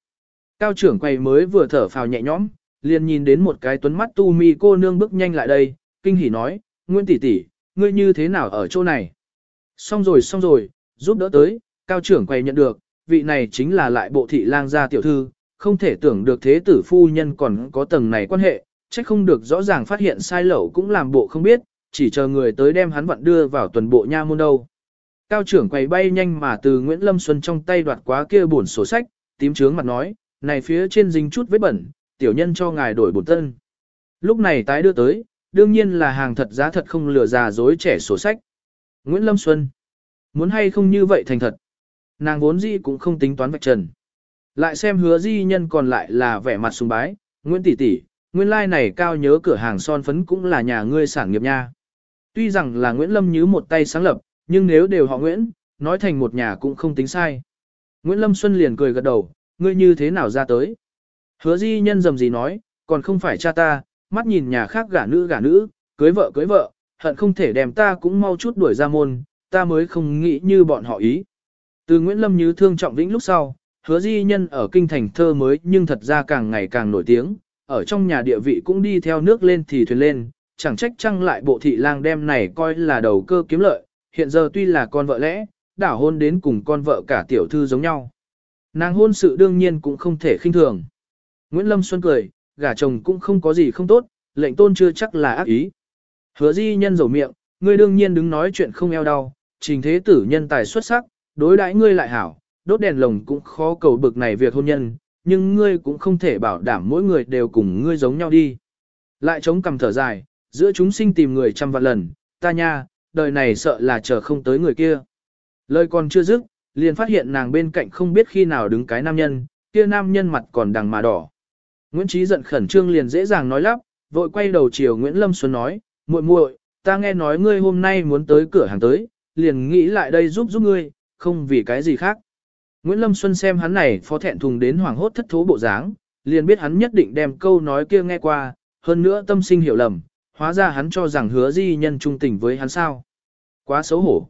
Cao trưởng quầy mới vừa thở phào nhẹ nhõm, liền nhìn đến một cái tuấn mắt tu mi cô nương bước nhanh lại đây, kinh hỉ nói, Nguyễn tỷ tỷ, ngươi như thế nào ở chỗ này? Xong rồi xong rồi, giúp đỡ tới, cao trưởng quầy nhận được, vị này chính là lại bộ thị lang gia tiểu thư, không thể tưởng được thế tử phu nhân còn có tầng này quan hệ, trách không được rõ ràng phát hiện sai lẩu cũng làm bộ không biết, chỉ chờ người tới đem hắn vận đưa vào tuần bộ nha môn đâu. Cao trưởng quay bay nhanh mà từ Nguyễn Lâm Xuân trong tay đoạt quá kia bổn sổ sách, tím trướng mặt nói, này phía trên dính chút vết bẩn, tiểu nhân cho ngài đổi bổn tân. Lúc này tái đưa tới, đương nhiên là hàng thật giá thật không lừa già dối trẻ sổ sách. Nguyễn Lâm Xuân, muốn hay không như vậy thành thật. Nàng vốn gì cũng không tính toán vạch trần. Lại xem hứa di nhân còn lại là vẻ mặt sùng bái, Nguyễn tỷ tỷ, nguyên lai like này cao nhớ cửa hàng son phấn cũng là nhà ngươi sản nghiệp nha. Tuy rằng là Nguyễn Lâm như một tay sáng lập, nhưng nếu đều họ Nguyễn, nói thành một nhà cũng không tính sai. Nguyễn Lâm Xuân liền cười gật đầu, ngươi như thế nào ra tới? Hứa di nhân dầm gì nói, còn không phải cha ta, mắt nhìn nhà khác gả nữ gả nữ, cưới vợ cưới vợ, hận không thể đem ta cũng mau chút đuổi ra môn, ta mới không nghĩ như bọn họ ý. Từ Nguyễn Lâm như thương trọng vĩnh lúc sau, hứa di nhân ở kinh thành thơ mới nhưng thật ra càng ngày càng nổi tiếng, ở trong nhà địa vị cũng đi theo nước lên thì thuyền lên, chẳng trách chăng lại bộ thị lang đem này coi là đầu cơ kiếm lợi, hiện giờ tuy là con vợ lẽ, đảo hôn đến cùng con vợ cả tiểu thư giống nhau. Nàng hôn sự đương nhiên cũng không thể khinh thường. Nguyễn Lâm Xuân cười, gả chồng cũng không có gì không tốt, lệnh tôn chưa chắc là ác ý. Hứa di nhân dầu miệng, ngươi đương nhiên đứng nói chuyện không eo đau, trình thế tử nhân tài xuất sắc, đối đãi ngươi lại hảo, đốt đèn lồng cũng khó cầu bực này việc hôn nhân, nhưng ngươi cũng không thể bảo đảm mỗi người đều cùng ngươi giống nhau đi. Lại chống cầm thở dài, giữa chúng sinh tìm người trăm vạn lần, ta nha, đời này sợ là chờ không tới người kia. Lời còn chưa dứt, liền phát hiện nàng bên cạnh không biết khi nào đứng cái nam nhân, kia nam nhân mặt còn đằng mà đỏ. Nguyễn Trí giận khẩn trương liền dễ dàng nói lắp, vội quay đầu chiều Nguyễn Lâm Xuân nói, muội muội, ta nghe nói ngươi hôm nay muốn tới cửa hàng tới, liền nghĩ lại đây giúp giúp ngươi, không vì cái gì khác. Nguyễn Lâm Xuân xem hắn này phó thẹn thùng đến hoàng hốt thất thố bộ dáng, liền biết hắn nhất định đem câu nói kia nghe qua, hơn nữa tâm sinh hiểu lầm, hóa ra hắn cho rằng hứa di nhân trung tình với hắn sao. Quá xấu hổ.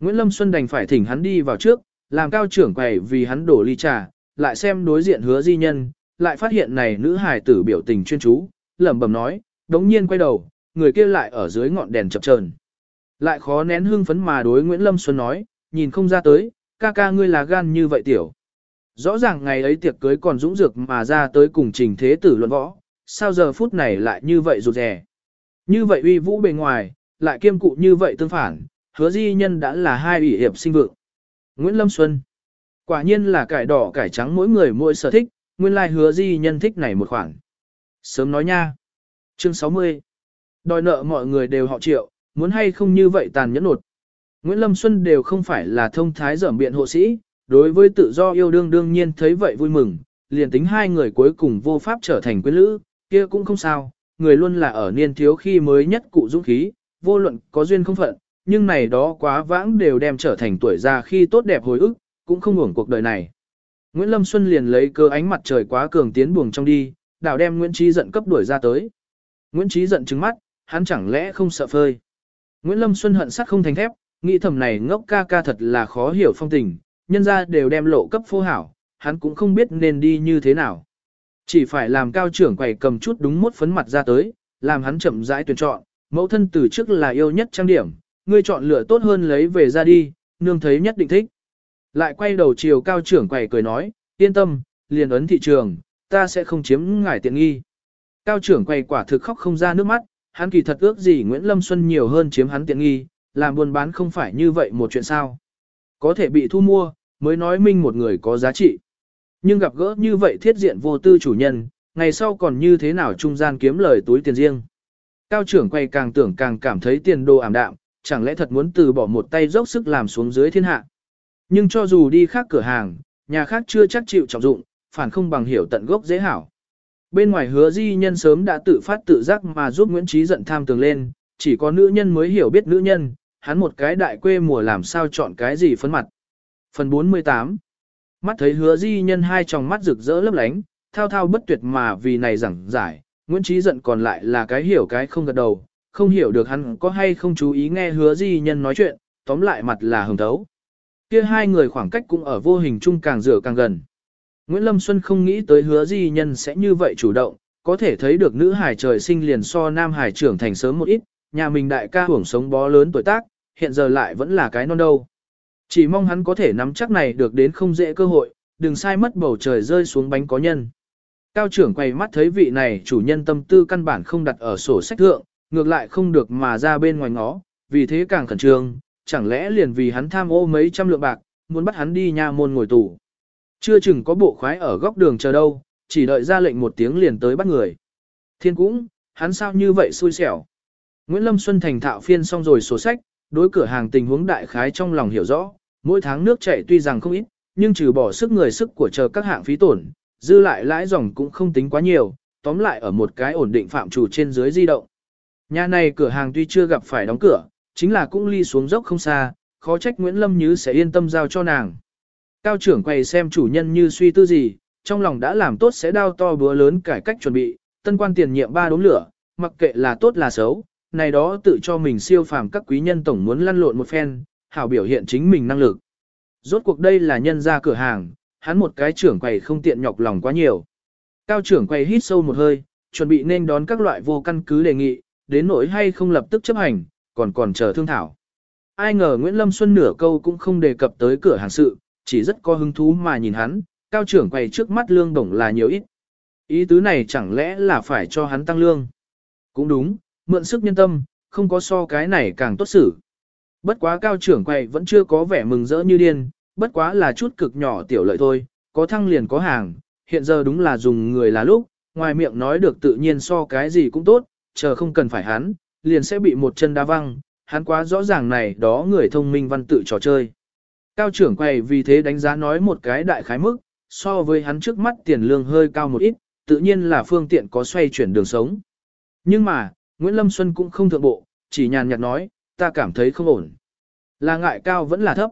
Nguyễn Lâm Xuân đành phải thỉnh hắn đi vào trước, làm cao trưởng quầy vì hắn đổ ly trà, lại xem đối diện hứa di nhân, lại phát hiện này nữ hài tử biểu tình chuyên chú, lẩm bẩm nói, đống nhiên quay đầu, người kia lại ở dưới ngọn đèn chập chờn. Lại khó nén hương phấn mà đối Nguyễn Lâm Xuân nói, nhìn không ra tới, ca ca ngươi là gan như vậy tiểu. Rõ ràng ngày ấy tiệc cưới còn dũng dược mà ra tới cùng trình thế tử luận võ, sao giờ phút này lại như vậy rụt rè. Như vậy uy vũ bề ngoài, lại kiêm cụ như vậy tương phản, hứa di nhân đã là hai ủy hiệp sinh vượng. Nguyễn Lâm Xuân Quả nhiên là cải đỏ cải trắng mỗi người mỗi sở thích, nguyên lai hứa di nhân thích này một khoản. Sớm nói nha. Chương 60 Đòi nợ mọi người đều họ triệu, muốn hay không như vậy tàn nhẫn nột. Nguyễn Lâm Xuân đều không phải là thông thái dởm biện hộ sĩ, đối với tự do yêu đương đương nhiên thấy vậy vui mừng, liền tính hai người cuối cùng vô pháp trở thành quyến lữ, kia cũng không sao, người luôn là ở niên thiếu khi mới nhất cụ dũng khí, vô luận có duyên không phận, nhưng này đó quá vãng đều đem trở thành tuổi già khi tốt đẹp hồi ức, cũng không hưởng cuộc đời này. Nguyễn Lâm Xuân liền lấy cơ ánh mặt trời quá cường tiến buồng trong đi, đảo đem Nguyễn Trí giận cấp đuổi ra tới. Nguyễn Trí giận trừng mắt, hắn chẳng lẽ không sợ phơi. Nguyễn Lâm Xuân hận sắt không thành thép, nghĩ thầm này ngốc ca ca thật là khó hiểu phong tình, nhân ra đều đem lộ cấp phô hảo, hắn cũng không biết nên đi như thế nào. Chỉ phải làm cao trưởng quầy cầm chút đúng mốt phấn mặt ra tới, làm hắn chậm rãi tuyển chọn, mẫu thân từ trước là yêu nhất trang điểm, ngươi chọn lựa tốt hơn lấy về ra đi, nương thấy nhất định thích. Lại quay đầu chiều cao trưởng quầy cười nói, yên tâm, liền ấn thị trường, ta sẽ không chiếm ngải tiện nghi. Cao trưởng quầy quả thực khóc không ra nước mắt, hắn kỳ thật ước gì Nguyễn Lâm Xuân nhiều hơn chiếm hắn tiện nghi, làm buôn bán không phải như vậy một chuyện sao. Có thể bị thu mua, mới nói minh một người có giá trị. Nhưng gặp gỡ như vậy thiết diện vô tư chủ nhân, ngày sau còn như thế nào trung gian kiếm lời túi tiền riêng. Cao trưởng quay càng tưởng càng cảm thấy tiền đồ ảm đạm, chẳng lẽ thật muốn từ bỏ một tay dốc sức làm xuống dưới thiên hạ. Nhưng cho dù đi khác cửa hàng, nhà khác chưa chắc chịu trọng dụng, phản không bằng hiểu tận gốc dễ hảo. Bên ngoài hứa di nhân sớm đã tự phát tự giác mà giúp Nguyễn Trí giận tham tường lên, chỉ có nữ nhân mới hiểu biết nữ nhân, hắn một cái đại quê mùa làm sao chọn cái gì phấn mặt. Phần 48 Mắt thấy hứa di nhân hai tròng mắt rực rỡ lấp lánh, thao thao bất tuyệt mà vì này giảng giải, Nguyễn Trí giận còn lại là cái hiểu cái không gật đầu, không hiểu được hắn có hay không chú ý nghe hứa di nhân nói chuyện, tóm lại mặt là hồng thấu. Kia hai người khoảng cách cũng ở vô hình chung càng rửa càng gần. Nguyễn Lâm Xuân không nghĩ tới hứa di nhân sẽ như vậy chủ động, có thể thấy được nữ hải trời sinh liền so nam hải trưởng thành sớm một ít, nhà mình đại ca hưởng sống bó lớn tuổi tác, hiện giờ lại vẫn là cái non đâu. Chỉ mong hắn có thể nắm chắc này được đến không dễ cơ hội, đừng sai mất bầu trời rơi xuống bánh có nhân. Cao trưởng quay mắt thấy vị này chủ nhân tâm tư căn bản không đặt ở sổ sách thượng, ngược lại không được mà ra bên ngoài ngó, vì thế càng khẩn trương, chẳng lẽ liền vì hắn tham ô mấy trăm lượng bạc, muốn bắt hắn đi nha môn ngồi tù. Chưa chừng có bộ khoái ở góc đường chờ đâu, chỉ đợi ra lệnh một tiếng liền tới bắt người. Thiên cũng, hắn sao như vậy xui xẻo. Nguyễn Lâm Xuân thành thạo phiên xong rồi sổ sách, đối cửa hàng tình huống đại khái trong lòng hiểu rõ, mỗi tháng nước chảy tuy rằng không ít, nhưng trừ bỏ sức người sức của chờ các hạng phí tổn, dư lại lãi dòng cũng không tính quá nhiều, tóm lại ở một cái ổn định phạm chủ trên dưới di động. Nhà này cửa hàng tuy chưa gặp phải đóng cửa, chính là cũng ly xuống dốc không xa, khó trách Nguyễn Lâm Như sẽ yên tâm giao cho nàng. Cao trưởng quay xem chủ nhân như suy tư gì, trong lòng đã làm tốt sẽ đao to búa lớn cải cách chuẩn bị, tân quan tiền nhiệm ba đốm lửa, mặc kệ là tốt là xấu, này đó tự cho mình siêu phàm các quý nhân tổng muốn lăn lộn một phen, hảo biểu hiện chính mình năng lực. Rốt cuộc đây là nhân ra cửa hàng, hắn một cái trưởng quầy không tiện nhọc lòng quá nhiều. Cao trưởng quầy hít sâu một hơi, chuẩn bị nên đón các loại vô căn cứ đề nghị, đến nỗi hay không lập tức chấp hành, còn còn chờ thương thảo. Ai ngờ Nguyễn Lâm Xuân nửa câu cũng không đề cập tới cửa hàng sự, chỉ rất có hứng thú mà nhìn hắn, cao trưởng quầy trước mắt lương bổng là nhiều ít. Ý tứ này chẳng lẽ là phải cho hắn tăng lương? Cũng đúng, mượn sức nhân tâm, không có so cái này càng tốt xử. Bất quá cao trưởng quầy vẫn chưa có vẻ mừng rỡ như điên, bất quá là chút cực nhỏ tiểu lợi thôi, có thăng liền có hàng, hiện giờ đúng là dùng người là lúc, ngoài miệng nói được tự nhiên so cái gì cũng tốt, chờ không cần phải hắn, liền sẽ bị một chân đá văng, hắn quá rõ ràng này đó người thông minh văn tự trò chơi. Cao trưởng quầy vì thế đánh giá nói một cái đại khái mức, so với hắn trước mắt tiền lương hơi cao một ít, tự nhiên là phương tiện có xoay chuyển đường sống. Nhưng mà, Nguyễn Lâm Xuân cũng không thượng bộ, chỉ nhàn nhạt nói, ta cảm thấy không ổn. Là ngại cao vẫn là thấp.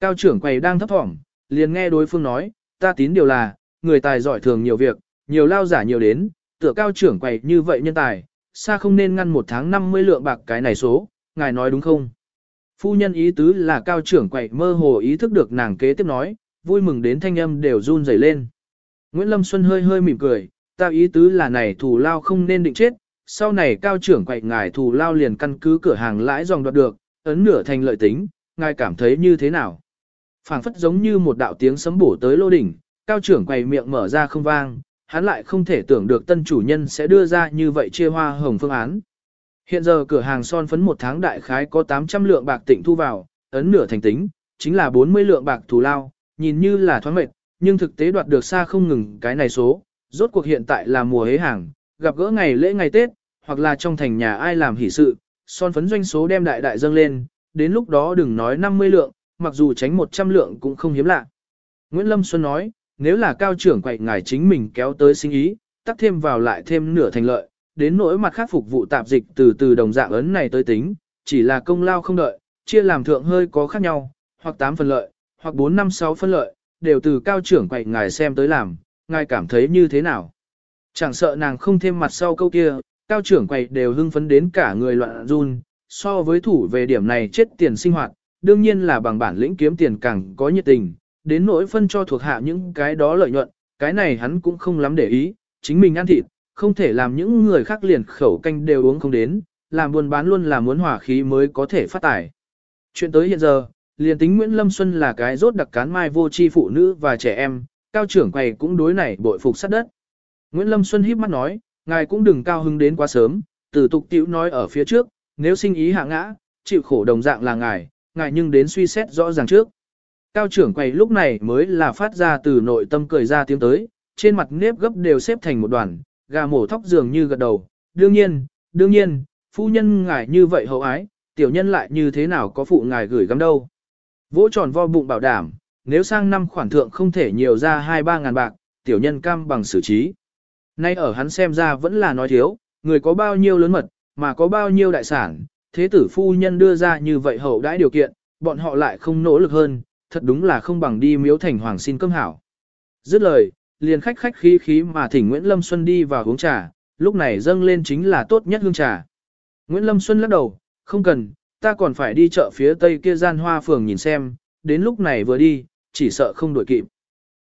Cao trưởng quầy đang thấp thỏm, liền nghe đối phương nói, ta tín điều là, người tài giỏi thường nhiều việc, nhiều lao giả nhiều đến, tựa cao trưởng quầy như vậy nhân tài, xa không nên ngăn một tháng 50 lượng bạc cái này số, ngài nói đúng không? Phu nhân ý tứ là cao trưởng quậy mơ hồ ý thức được nàng kế tiếp nói, vui mừng đến thanh âm đều run rẩy lên. Nguyễn Lâm Xuân hơi hơi mỉm cười, ta ý tứ là này thù lao không nên định chết, sau này cao trưởng quậy ngài thù lao liền căn cứ cửa hàng lãi dòng đoạt được, ấn nửa thành lợi tính, ngài cảm thấy như thế nào? phảng phất giống như một đạo tiếng sấm bổ tới lô đỉnh, cao trưởng quầy miệng mở ra không vang, hắn lại không thể tưởng được tân chủ nhân sẽ đưa ra như vậy chia hoa hồng phương án. Hiện giờ cửa hàng son phấn một tháng đại khái có 800 lượng bạc tịnh thu vào, ấn nửa thành tính, chính là 40 lượng bạc thù lao, nhìn như là thoáng mệt, nhưng thực tế đoạt được xa không ngừng cái này số, rốt cuộc hiện tại là mùa hế hàng, gặp gỡ ngày lễ ngày Tết, hoặc là trong thành nhà ai làm hỷ sự, son phấn doanh số đem đại đại dâng lên, đến lúc đó đừng nói 50 lượng, mặc dù tránh 100 lượng cũng không hiếm lạ. Nguyễn Lâm Xuân nói, nếu là cao trưởng quậy ngài chính mình kéo tới sinh ý, tắt thêm vào lại thêm nửa thành lợi, đến nỗi mặt khác phục vụ tạp dịch từ từ đồng dạng ấn này tới tính, chỉ là công lao không đợi, chia làm thượng hơi có khác nhau, hoặc 8 phần lợi, hoặc 4 năm 6 phân lợi, đều từ cao trưởng quậy ngài xem tới làm, ngài cảm thấy như thế nào. Chẳng sợ nàng không thêm mặt sau câu kia, cao trưởng quầy đều hưng phấn đến cả người loạn run, so với thủ về điểm này chết tiền sinh hoạt, đương nhiên là bằng bản lĩnh kiếm tiền càng có nhiệt tình, đến nỗi phân cho thuộc hạ những cái đó lợi nhuận, cái này hắn cũng không lắm để ý, chính mình ăn thịt, không thể làm những người khác liền khẩu canh đều uống không đến, làm buôn bán luôn là muốn hỏa khí mới có thể phát tải. Chuyện tới hiện giờ, liền tính Nguyễn Lâm Xuân là cái rốt đặc cán mai vô chi phụ nữ và trẻ em, cao trưởng quầy cũng đối này bội phục sát đất. Nguyễn Lâm Xuân híp mắt nói, ngài cũng đừng cao hứng đến quá sớm, từ tục tiểu nói ở phía trước, nếu sinh ý hạ ngã, chịu khổ đồng dạng là ngài, ngài nhưng đến suy xét rõ ràng trước. Cao trưởng quầy lúc này mới là phát ra từ nội tâm cười ra tiếng tới, trên mặt nếp gấp đều xếp thành một đoàn, gà mổ thóc dường như gật đầu. Đương nhiên, đương nhiên, phu nhân ngài như vậy hậu ái, tiểu nhân lại như thế nào có phụ ngài gửi gắm đâu. Vỗ tròn vo bụng bảo đảm, nếu sang năm khoản thượng không thể nhiều ra hai ba ngàn bạc, tiểu nhân cam bằng xử trí. Nay ở hắn xem ra vẫn là nói thiếu, người có bao nhiêu lớn mật, mà có bao nhiêu đại sản, thế tử phu nhân đưa ra như vậy hậu đãi điều kiện, bọn họ lại không nỗ lực hơn, thật đúng là không bằng đi miếu thành hoàng xin cơm hảo. Dứt lời, liền khách khách khí khí mà thỉnh Nguyễn Lâm Xuân đi vào uống trà, lúc này dâng lên chính là tốt nhất hương trà. Nguyễn Lâm Xuân lắc đầu, không cần, ta còn phải đi chợ phía tây kia gian hoa phường nhìn xem, đến lúc này vừa đi, chỉ sợ không đuổi kịp.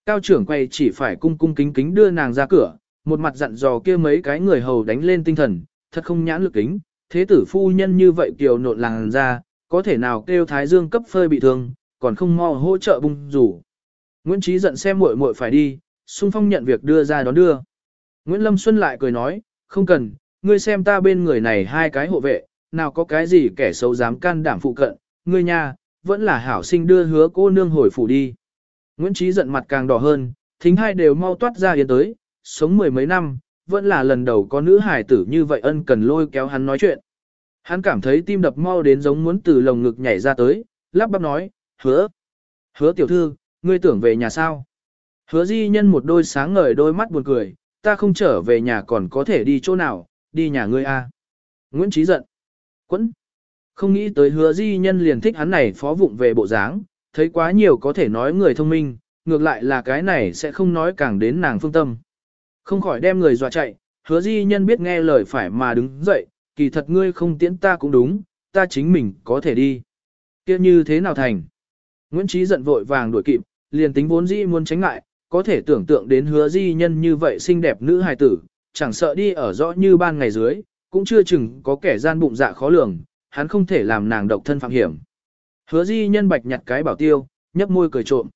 Cao trưởng quay chỉ phải cung cung kính kính đưa nàng ra cửa, một mặt dặn dò kia mấy cái người hầu đánh lên tinh thần, thật không nhãn lực kính, thế tử phu nhân như vậy kiều nộn làng ra, có thể nào kêu thái dương cấp phơi bị thương, còn không mau hỗ trợ bung rủ. Nguyễn Trí giận xem muội muội phải đi, xung phong nhận việc đưa ra đón đưa. Nguyễn Lâm Xuân lại cười nói, không cần, ngươi xem ta bên người này hai cái hộ vệ, nào có cái gì kẻ xấu dám can đảm phụ cận, ngươi nha, vẫn là hảo sinh đưa hứa cô nương hồi phủ đi. Nguyễn Trí giận mặt càng đỏ hơn, thính hai đều mau toát ra yên tới, sống mười mấy năm, vẫn là lần đầu có nữ hải tử như vậy ân cần lôi kéo hắn nói chuyện. Hắn cảm thấy tim đập mau đến giống muốn từ lồng ngực nhảy ra tới, lắp bắp nói, hứa, hứa tiểu thư, ngươi tưởng về nhà sao? Hứa di nhân một đôi sáng ngời đôi mắt buồn cười, ta không trở về nhà còn có thể đi chỗ nào, đi nhà ngươi a. À? Nguyễn Trí giận. Quẫn. Không nghĩ tới hứa di nhân liền thích hắn này phó vụng về bộ dáng, thấy quá nhiều có thể nói người thông minh, ngược lại là cái này sẽ không nói càng đến nàng phương tâm. Không khỏi đem người dọa chạy, hứa di nhân biết nghe lời phải mà đứng dậy, kỳ thật ngươi không tiễn ta cũng đúng, ta chính mình có thể đi. kia như thế nào thành? Nguyễn Trí giận vội vàng đuổi kịp, liền tính vốn dĩ muốn tránh ngại, có thể tưởng tượng đến hứa di nhân như vậy xinh đẹp nữ hài tử, chẳng sợ đi ở rõ như ban ngày dưới, cũng chưa chừng có kẻ gian bụng dạ khó lường, hắn không thể làm nàng độc thân phạm hiểm. Hứa di nhân bạch nhặt cái bảo tiêu, nhấp môi cười trộm.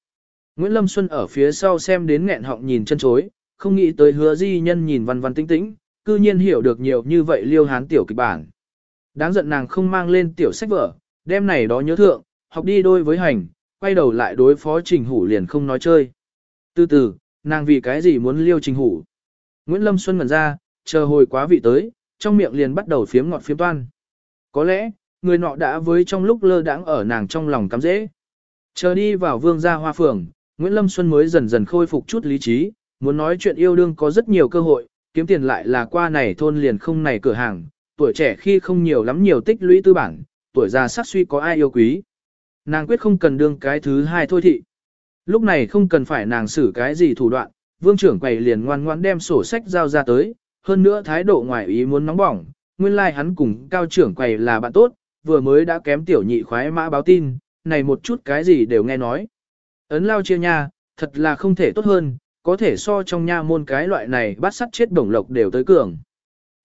Nguyễn Lâm Xuân ở phía sau xem đến nghẹn họng nhìn chân chối, không nghĩ tới hứa di nhân nhìn văn văn tinh tĩnh, cư nhiên hiểu được nhiều như vậy liêu hán tiểu kịch bản. Đáng giận nàng không mang lên tiểu sách vở, đem này đó nhớ thượng, học đi đôi với hành, quay đầu lại đối phó trình hủ liền không nói chơi. Từ từ, nàng vì cái gì muốn liêu trình hủ. Nguyễn Lâm Xuân ngẩn ra, chờ hồi quá vị tới, trong miệng liền bắt đầu phiếm ngọt phiếm toan. Có lẽ, người nọ đã với trong lúc lơ đãng ở nàng trong lòng cắm dễ. Chờ đi vào vương gia hoa phường, Nguyễn Lâm Xuân mới dần dần khôi phục chút lý trí, muốn nói chuyện yêu đương có rất nhiều cơ hội, kiếm tiền lại là qua này thôn liền không này cửa hàng, tuổi trẻ khi không nhiều lắm nhiều tích lũy tư bản, tuổi già sắc suy có ai yêu quý. Nàng quyết không cần đương cái thứ hai thôi thị. Lúc này không cần phải nàng xử cái gì thủ đoạn, vương trưởng quầy liền ngoan ngoãn đem sổ sách giao ra tới, hơn nữa thái độ ngoài ý muốn nóng bỏng, nguyên lai like hắn cùng cao trưởng quầy là bạn tốt, vừa mới đã kém tiểu nhị khoái mã báo tin, này một chút cái gì đều nghe nói. Ấn lao chia nha, thật là không thể tốt hơn, có thể so trong nha môn cái loại này bắt sắt chết bổng lộc đều tới cường.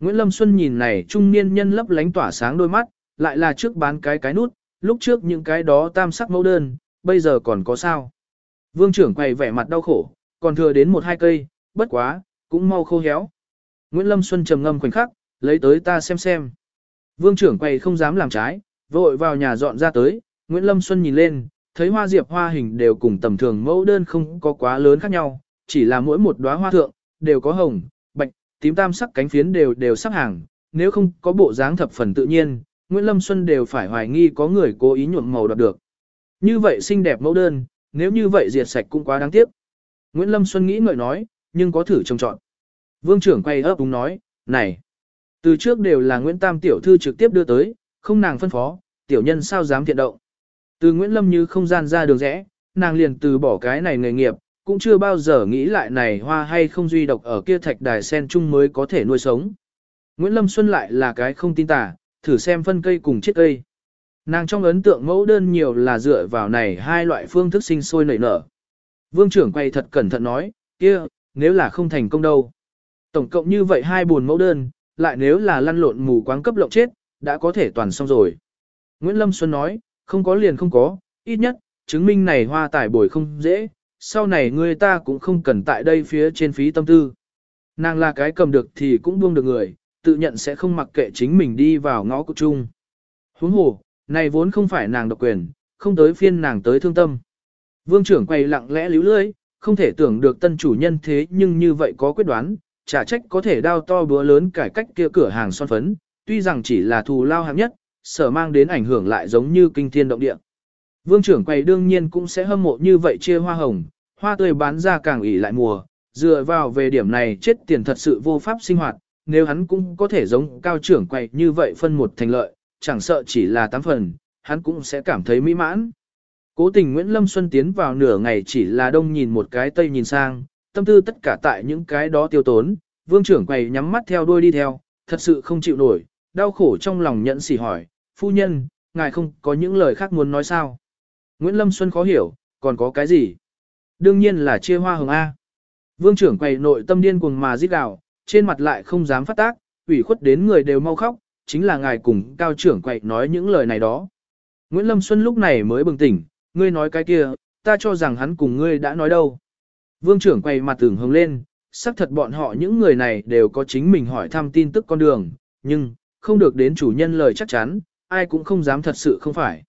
Nguyễn Lâm Xuân nhìn này trung niên nhân lấp lánh tỏa sáng đôi mắt, lại là trước bán cái cái nút, lúc trước những cái đó tam sắc mẫu đơn, bây giờ còn có sao. Vương trưởng quầy vẻ mặt đau khổ, còn thừa đến một hai cây, bất quá, cũng mau khô héo. Nguyễn Lâm Xuân trầm ngâm khoảnh khắc, lấy tới ta xem xem. Vương trưởng quầy không dám làm trái, vội vào nhà dọn ra tới, Nguyễn Lâm Xuân nhìn lên, thấy hoa diệp hoa hình đều cùng tầm thường mẫu đơn không có quá lớn khác nhau, chỉ là mỗi một đóa hoa thượng, đều có hồng, bạch, tím tam sắc cánh phiến đều đều sắp hàng, nếu không có bộ dáng thập phần tự nhiên, Nguyễn Lâm Xuân đều phải hoài nghi có người cố ý nhuộm màu đoạt được. Như vậy xinh đẹp mẫu đơn, nếu như vậy diệt sạch cũng quá đáng tiếc. Nguyễn Lâm Xuân nghĩ ngợi nói, nhưng có thử trông chọn. Vương trưởng quay ấp đúng nói, này, từ trước đều là Nguyễn Tam tiểu thư trực tiếp đưa tới, không nàng phân phó, tiểu nhân sao dám thiện động. Từ Nguyễn Lâm như không gian ra đường rẽ, nàng liền từ bỏ cái này nghề nghiệp, cũng chưa bao giờ nghĩ lại này hoa hay không duy độc ở kia thạch đài sen chung mới có thể nuôi sống. Nguyễn Lâm Xuân lại là cái không tin tả, thử xem phân cây cùng chiết cây. Nàng trong ấn tượng mẫu đơn nhiều là dựa vào này hai loại phương thức sinh sôi nảy nở. Vương trưởng quay thật cẩn thận nói, kia, nếu là không thành công đâu. Tổng cộng như vậy hai buồn mẫu đơn, lại nếu là lăn lộn mù quáng cấp lộng chết, đã có thể toàn xong rồi. Nguyễn Lâm Xuân nói, không có liền không có, ít nhất, chứng minh này hoa tải bồi không dễ, sau này người ta cũng không cần tại đây phía trên phí tâm tư. Nàng là cái cầm được thì cũng buông được người, tự nhận sẽ không mặc kệ chính mình đi vào ngõ cục chung. Huống hồ, này vốn không phải nàng độc quyền, không tới phiên nàng tới thương tâm. Vương trưởng quay lặng lẽ líu lưỡi, không thể tưởng được tân chủ nhân thế nhưng như vậy có quyết đoán, trả trách có thể đao to búa lớn cải cách kia cửa hàng son phấn, tuy rằng chỉ là thù lao hạng nhất, sở mang đến ảnh hưởng lại giống như kinh thiên động địa. Vương trưởng quầy đương nhiên cũng sẽ hâm mộ như vậy chia hoa hồng, hoa tươi bán ra càng ỉ lại mùa, dựa vào về điểm này chết tiền thật sự vô pháp sinh hoạt, nếu hắn cũng có thể giống cao trưởng quầy như vậy phân một thành lợi, chẳng sợ chỉ là tám phần, hắn cũng sẽ cảm thấy mỹ mãn. Cố tình Nguyễn Lâm Xuân tiến vào nửa ngày chỉ là đông nhìn một cái tây nhìn sang, tâm tư tất cả tại những cái đó tiêu tốn, vương trưởng quầy nhắm mắt theo đuôi đi theo, thật sự không chịu nổi, đau khổ trong lòng nhận xỉ hỏi, phu nhân, ngài không có những lời khác muốn nói sao? Nguyễn Lâm Xuân khó hiểu, còn có cái gì? Đương nhiên là chia hoa hồng A. Vương trưởng quầy nội tâm điên cuồng mà giết gào, trên mặt lại không dám phát tác, ủy khuất đến người đều mau khóc, chính là ngài cùng cao trưởng quậy nói những lời này đó. Nguyễn Lâm Xuân lúc này mới bừng tỉnh, ngươi nói cái kia, ta cho rằng hắn cùng ngươi đã nói đâu. Vương trưởng quay mặt tưởng hồng lên, xác thật bọn họ những người này đều có chính mình hỏi thăm tin tức con đường, nhưng, không được đến chủ nhân lời chắc chắn, ai cũng không dám thật sự không phải.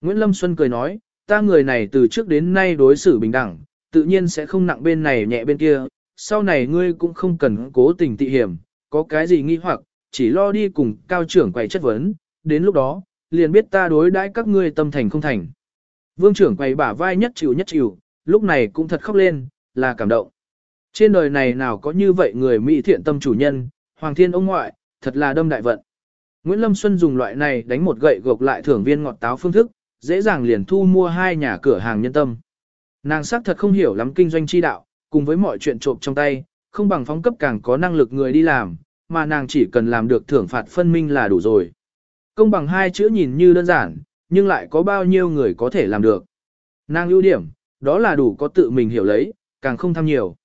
Nguyễn Lâm Xuân cười nói, ta người này từ trước đến nay đối xử bình đẳng, tự nhiên sẽ không nặng bên này nhẹ bên kia, sau này ngươi cũng không cần cố tình tị hiểm, có cái gì nghi hoặc, chỉ lo đi cùng cao trưởng quầy chất vấn, đến lúc đó, liền biết ta đối đãi các ngươi tâm thành không thành. Vương trưởng quầy bả vai nhất chịu nhất chịu, lúc này cũng thật khóc lên, là cảm động. Trên đời này nào có như vậy người mỹ thiện tâm chủ nhân, hoàng thiên ông ngoại, thật là đâm đại vận. Nguyễn Lâm Xuân dùng loại này đánh một gậy gộc lại thưởng viên ngọt táo phương thức, dễ dàng liền thu mua hai nhà cửa hàng nhân tâm. Nàng xác thật không hiểu lắm kinh doanh chi đạo, cùng với mọi chuyện trộm trong tay, không bằng phóng cấp càng có năng lực người đi làm, mà nàng chỉ cần làm được thưởng phạt phân minh là đủ rồi. Công bằng hai chữ nhìn như đơn giản, nhưng lại có bao nhiêu người có thể làm được. Nàng ưu điểm, đó là đủ có tự mình hiểu lấy, càng không tham nhiều.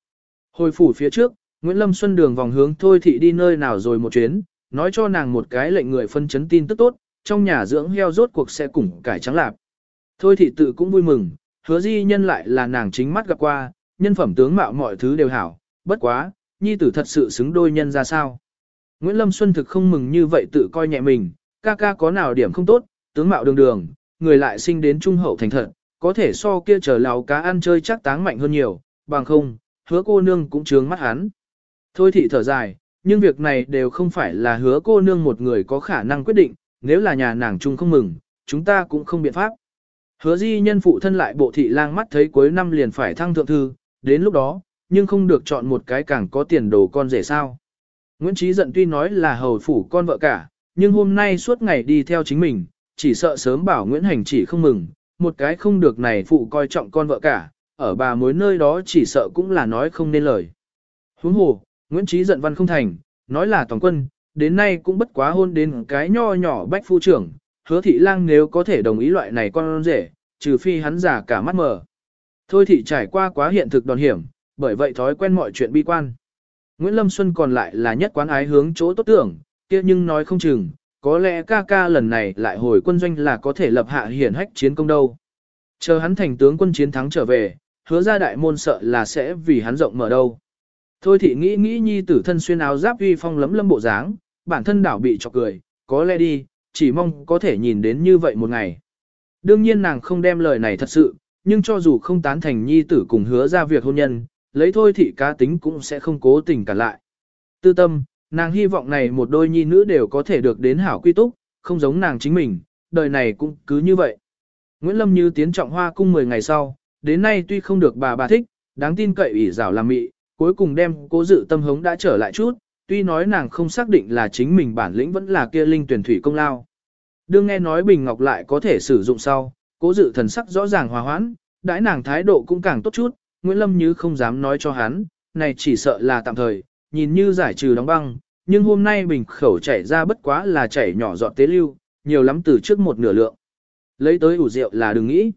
Hồi phủ phía trước, Nguyễn Lâm Xuân đường vòng hướng thôi thị đi nơi nào rồi một chuyến, nói cho nàng một cái lệnh người phân chấn tin tức tốt, trong nhà dưỡng heo rốt cuộc sẽ cùng cải trắng lạp. Thôi thị tự cũng vui mừng, hứa di nhân lại là nàng chính mắt gặp qua, nhân phẩm tướng mạo mọi thứ đều hảo, bất quá, nhi tử thật sự xứng đôi nhân ra sao. Nguyễn Lâm Xuân thực không mừng như vậy tự coi nhẹ mình, ca ca có nào điểm không tốt, tướng mạo đường đường, người lại sinh đến trung hậu thành thật, có thể so kia chờ lào cá ăn chơi chắc táng mạnh hơn nhiều, bằng không, hứa cô nương cũng trướng mắt hắn. Thôi thị thở dài, nhưng việc này đều không phải là hứa cô nương một người có khả năng quyết định, nếu là nhà nàng chung không mừng, chúng ta cũng không biện pháp. Hứa di nhân phụ thân lại bộ thị lang mắt thấy cuối năm liền phải thăng thượng thư, đến lúc đó, nhưng không được chọn một cái càng có tiền đồ con rể sao. Nguyễn Trí giận tuy nói là hầu phủ con vợ cả, nhưng hôm nay suốt ngày đi theo chính mình, chỉ sợ sớm bảo Nguyễn Hành chỉ không mừng, một cái không được này phụ coi trọng con vợ cả, ở bà mối nơi đó chỉ sợ cũng là nói không nên lời. Huống hồ, Nguyễn Trí giận văn không thành, nói là toàn quân, đến nay cũng bất quá hôn đến cái nho nhỏ bách phu trưởng, hứa thị lang nếu có thể đồng ý loại này con rể, trừ phi hắn giả cả mắt mờ. Thôi thị trải qua quá hiện thực đòn hiểm, bởi vậy thói quen mọi chuyện bi quan. Nguyễn Lâm Xuân còn lại là nhất quán ái hướng chỗ tốt tưởng, kia nhưng nói không chừng, có lẽ ca ca lần này lại hồi quân doanh là có thể lập hạ hiển hách chiến công đâu. Chờ hắn thành tướng quân chiến thắng trở về, hứa ra đại môn sợ là sẽ vì hắn rộng mở đâu. Thôi thị nghĩ nghĩ nhi tử thân xuyên áo giáp uy phong lấm lâm bộ dáng, bản thân đảo bị chọc cười, có lẽ đi, chỉ mong có thể nhìn đến như vậy một ngày. Đương nhiên nàng không đem lời này thật sự, nhưng cho dù không tán thành nhi tử cùng hứa ra việc hôn nhân, lấy thôi thị cá tính cũng sẽ không cố tình cản lại. Tư tâm, nàng hy vọng này một đôi nhi nữ đều có thể được đến hảo quy túc, không giống nàng chính mình, đời này cũng cứ như vậy. Nguyễn Lâm Như tiến trọng hoa cung 10 ngày sau, đến nay tuy không được bà bà thích, đáng tin cậy ủy rào làm mị, cuối cùng đem cố dự tâm hống đã trở lại chút, tuy nói nàng không xác định là chính mình bản lĩnh vẫn là kia linh tuyển thủy công lao. Đương nghe nói Bình Ngọc lại có thể sử dụng sau, cố dự thần sắc rõ ràng hòa hoãn, đãi nàng thái độ cũng càng tốt chút, Nguyễn Lâm Như không dám nói cho hắn, này chỉ sợ là tạm thời, nhìn như giải trừ đóng băng, nhưng hôm nay bình khẩu chảy ra bất quá là chảy nhỏ giọt tế lưu, nhiều lắm từ trước một nửa lượng. Lấy tới đủ rượu là đừng nghĩ.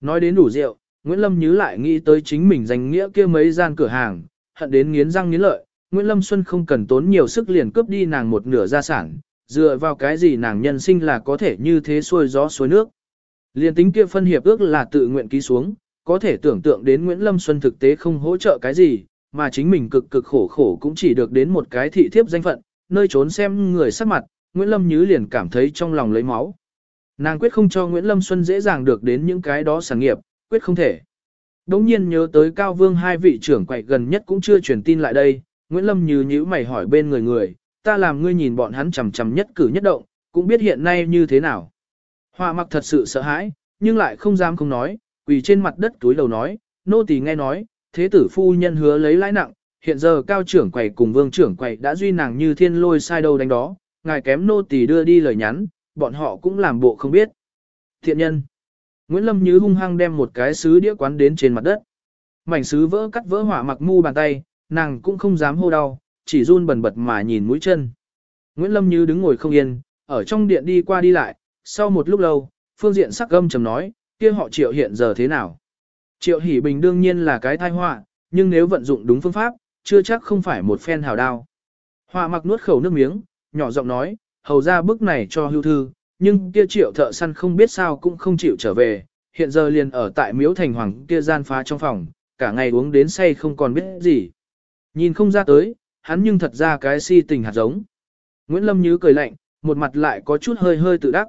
Nói đến đủ rượu, Nguyễn Lâm như lại nghĩ tới chính mình danh nghĩa kia mấy gian cửa hàng, hận đến nghiến răng nghiến lợi, Nguyễn Lâm Xuân không cần tốn nhiều sức liền cướp đi nàng một nửa gia sản, dựa vào cái gì nàng nhân sinh là có thể như thế xuôi gió xuôi nước. Liên tính kia phân hiệp ước là tự nguyện ký xuống, có thể tưởng tượng đến Nguyễn Lâm Xuân thực tế không hỗ trợ cái gì, mà chính mình cực cực khổ khổ cũng chỉ được đến một cái thị thiếp danh phận, nơi trốn xem người sắc mặt, Nguyễn Lâm Nhứ liền cảm thấy trong lòng lấy máu. Nàng quyết không cho Nguyễn Lâm Xuân dễ dàng được đến những cái đó sản nghiệp, quyết không thể. Đống nhiên nhớ tới Cao Vương hai vị trưởng quậy gần nhất cũng chưa truyền tin lại đây, Nguyễn Lâm như nhíu mày hỏi bên người người, ta làm ngươi nhìn bọn hắn chầm chầm nhất cử nhất động, cũng biết hiện nay như thế nào. Hoa mặc thật sự sợ hãi, nhưng lại không dám không nói, quỳ trên mặt đất túi đầu nói, nô tỳ nghe nói, thế tử phu nhân hứa lấy lãi nặng, hiện giờ cao trưởng quầy cùng vương trưởng quầy đã duy nàng như thiên lôi sai đâu đánh đó, ngài kém nô tỳ đưa đi lời nhắn, bọn họ cũng làm bộ không biết. Thiện nhân. Nguyễn Lâm Như hung hăng đem một cái sứ đĩa quán đến trên mặt đất. Mảnh sứ vỡ cắt vỡ hỏa mặc mu bàn tay, nàng cũng không dám hô đau, chỉ run bần bật mà nhìn mũi chân. Nguyễn Lâm Như đứng ngồi không yên, ở trong điện đi qua đi lại, sau một lúc lâu, phương diện sắc gâm trầm nói, kia họ triệu hiện giờ thế nào. Triệu Hỷ Bình đương nhiên là cái tai họa, nhưng nếu vận dụng đúng phương pháp, chưa chắc không phải một phen hào đao. Họa mặc nuốt khẩu nước miếng, nhỏ giọng nói, hầu ra bức này cho hưu thư, nhưng kia triệu thợ săn không biết sao cũng không chịu trở về, hiện giờ liền ở tại miếu thành hoàng kia gian phá trong phòng, cả ngày uống đến say không còn biết gì. Nhìn không ra tới, hắn nhưng thật ra cái si tình hạt giống. Nguyễn Lâm Như cười lạnh, một mặt lại có chút hơi hơi tự đắc.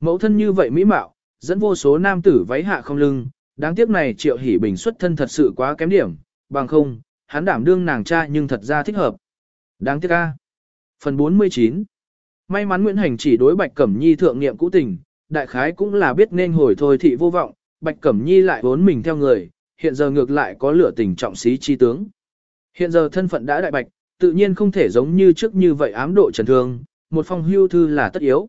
Mẫu thân như vậy mỹ mạo, dẫn vô số nam tử váy hạ không lưng, Đáng tiếc này Triệu Hỷ Bình xuất thân thật sự quá kém điểm, bằng không, hắn đảm đương nàng cha nhưng thật ra thích hợp. Đáng tiếc a. Phần 49 May mắn Nguyễn Hành chỉ đối Bạch Cẩm Nhi thượng niệm cũ tình, đại khái cũng là biết nên hồi thôi thị vô vọng, Bạch Cẩm Nhi lại vốn mình theo người, hiện giờ ngược lại có lửa tình trọng sĩ chi tướng. Hiện giờ thân phận đã đại bạch, tự nhiên không thể giống như trước như vậy ám độ trần thương, một phong hưu thư là tất yếu.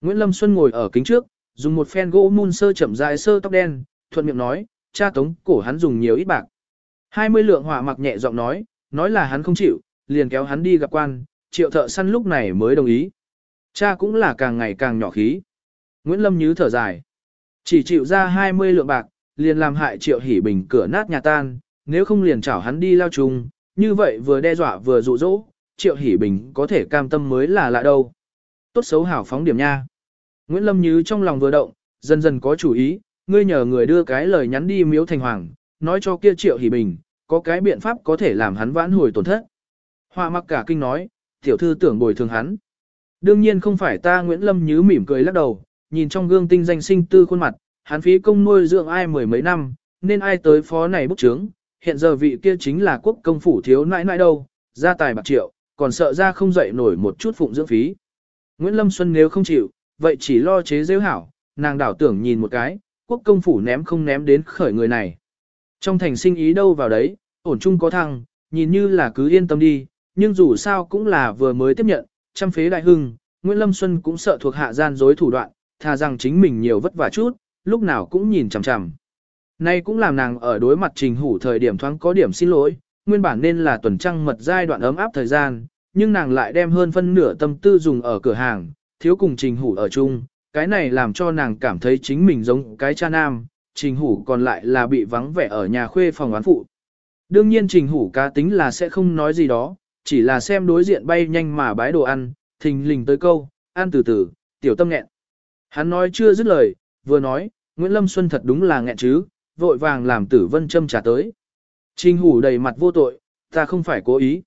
Nguyễn Lâm Xuân ngồi ở kính trước, dùng một phen gỗ mun sơ chậm dài sơ tóc đen, thuận miệng nói, cha tống cổ hắn dùng nhiều ít bạc. 20 lượng hỏa mặc nhẹ giọng nói, nói là hắn không chịu, liền kéo hắn đi gặp quan, triệu thợ săn lúc này mới đồng ý. Cha cũng là càng ngày càng nhỏ khí. Nguyễn Lâm Nhứ thở dài. Chỉ chịu ra 20 lượng bạc, liền làm hại triệu hỉ bình cửa nát nhà tan, nếu không liền chảo hắn đi lao chung, như vậy vừa đe dọa vừa dụ dỗ, triệu hỉ bình có thể cam tâm mới là lạ đâu. Tốt xấu hảo phóng điểm nha. Nguyễn Lâm Như trong lòng vừa động, dần dần có chủ ý, ngươi nhờ người đưa cái lời nhắn đi miếu thành hoàng, nói cho kia triệu hỉ bình, có cái biện pháp có thể làm hắn vãn hồi tổn thất. Hoa mặc cả kinh nói, tiểu thư tưởng bồi thường hắn. Đương nhiên không phải ta Nguyễn Lâm Nhứ mỉm cười lắc đầu, nhìn trong gương tinh danh sinh tư khuôn mặt, hắn phí công nuôi dưỡng ai mười mấy năm, nên ai tới phó này bức trướng, hiện giờ vị kia chính là quốc công phủ thiếu nãi nãi đâu, gia tài bạc triệu, còn sợ ra không dậy nổi một chút phụng dưỡng phí. Nguyễn Lâm Xuân nếu không chịu, vậy chỉ lo chế rêu hảo, nàng đảo tưởng nhìn một cái, quốc công phủ ném không ném đến khởi người này. Trong thành sinh ý đâu vào đấy, ổn chung có thăng, nhìn như là cứ yên tâm đi, nhưng dù sao cũng là vừa mới tiếp nhận, trăm phế đại hưng, Nguyễn Lâm Xuân cũng sợ thuộc hạ gian dối thủ đoạn, thà rằng chính mình nhiều vất vả chút, lúc nào cũng nhìn chằm chằm. Nay cũng làm nàng ở đối mặt trình hủ thời điểm thoáng có điểm xin lỗi, nguyên bản nên là tuần trăng mật giai đoạn ấm áp thời gian, nhưng nàng lại đem hơn phân nửa tâm tư dùng ở cửa hàng, thiếu cùng trình hủ ở chung, cái này làm cho nàng cảm thấy chính mình giống cái cha nam, trình hủ còn lại là bị vắng vẻ ở nhà khuê phòng oán phụ. Đương nhiên trình hủ cá tính là sẽ không nói gì đó, chỉ là xem đối diện bay nhanh mà bái đồ ăn, thình lình tới câu, ăn từ từ, tiểu tâm nghẹn. Hắn nói chưa dứt lời, vừa nói, Nguyễn Lâm Xuân thật đúng là nghẹn chứ, vội vàng làm tử vân châm trả tới. Trình hủ đầy mặt vô tội, ta không phải cố ý.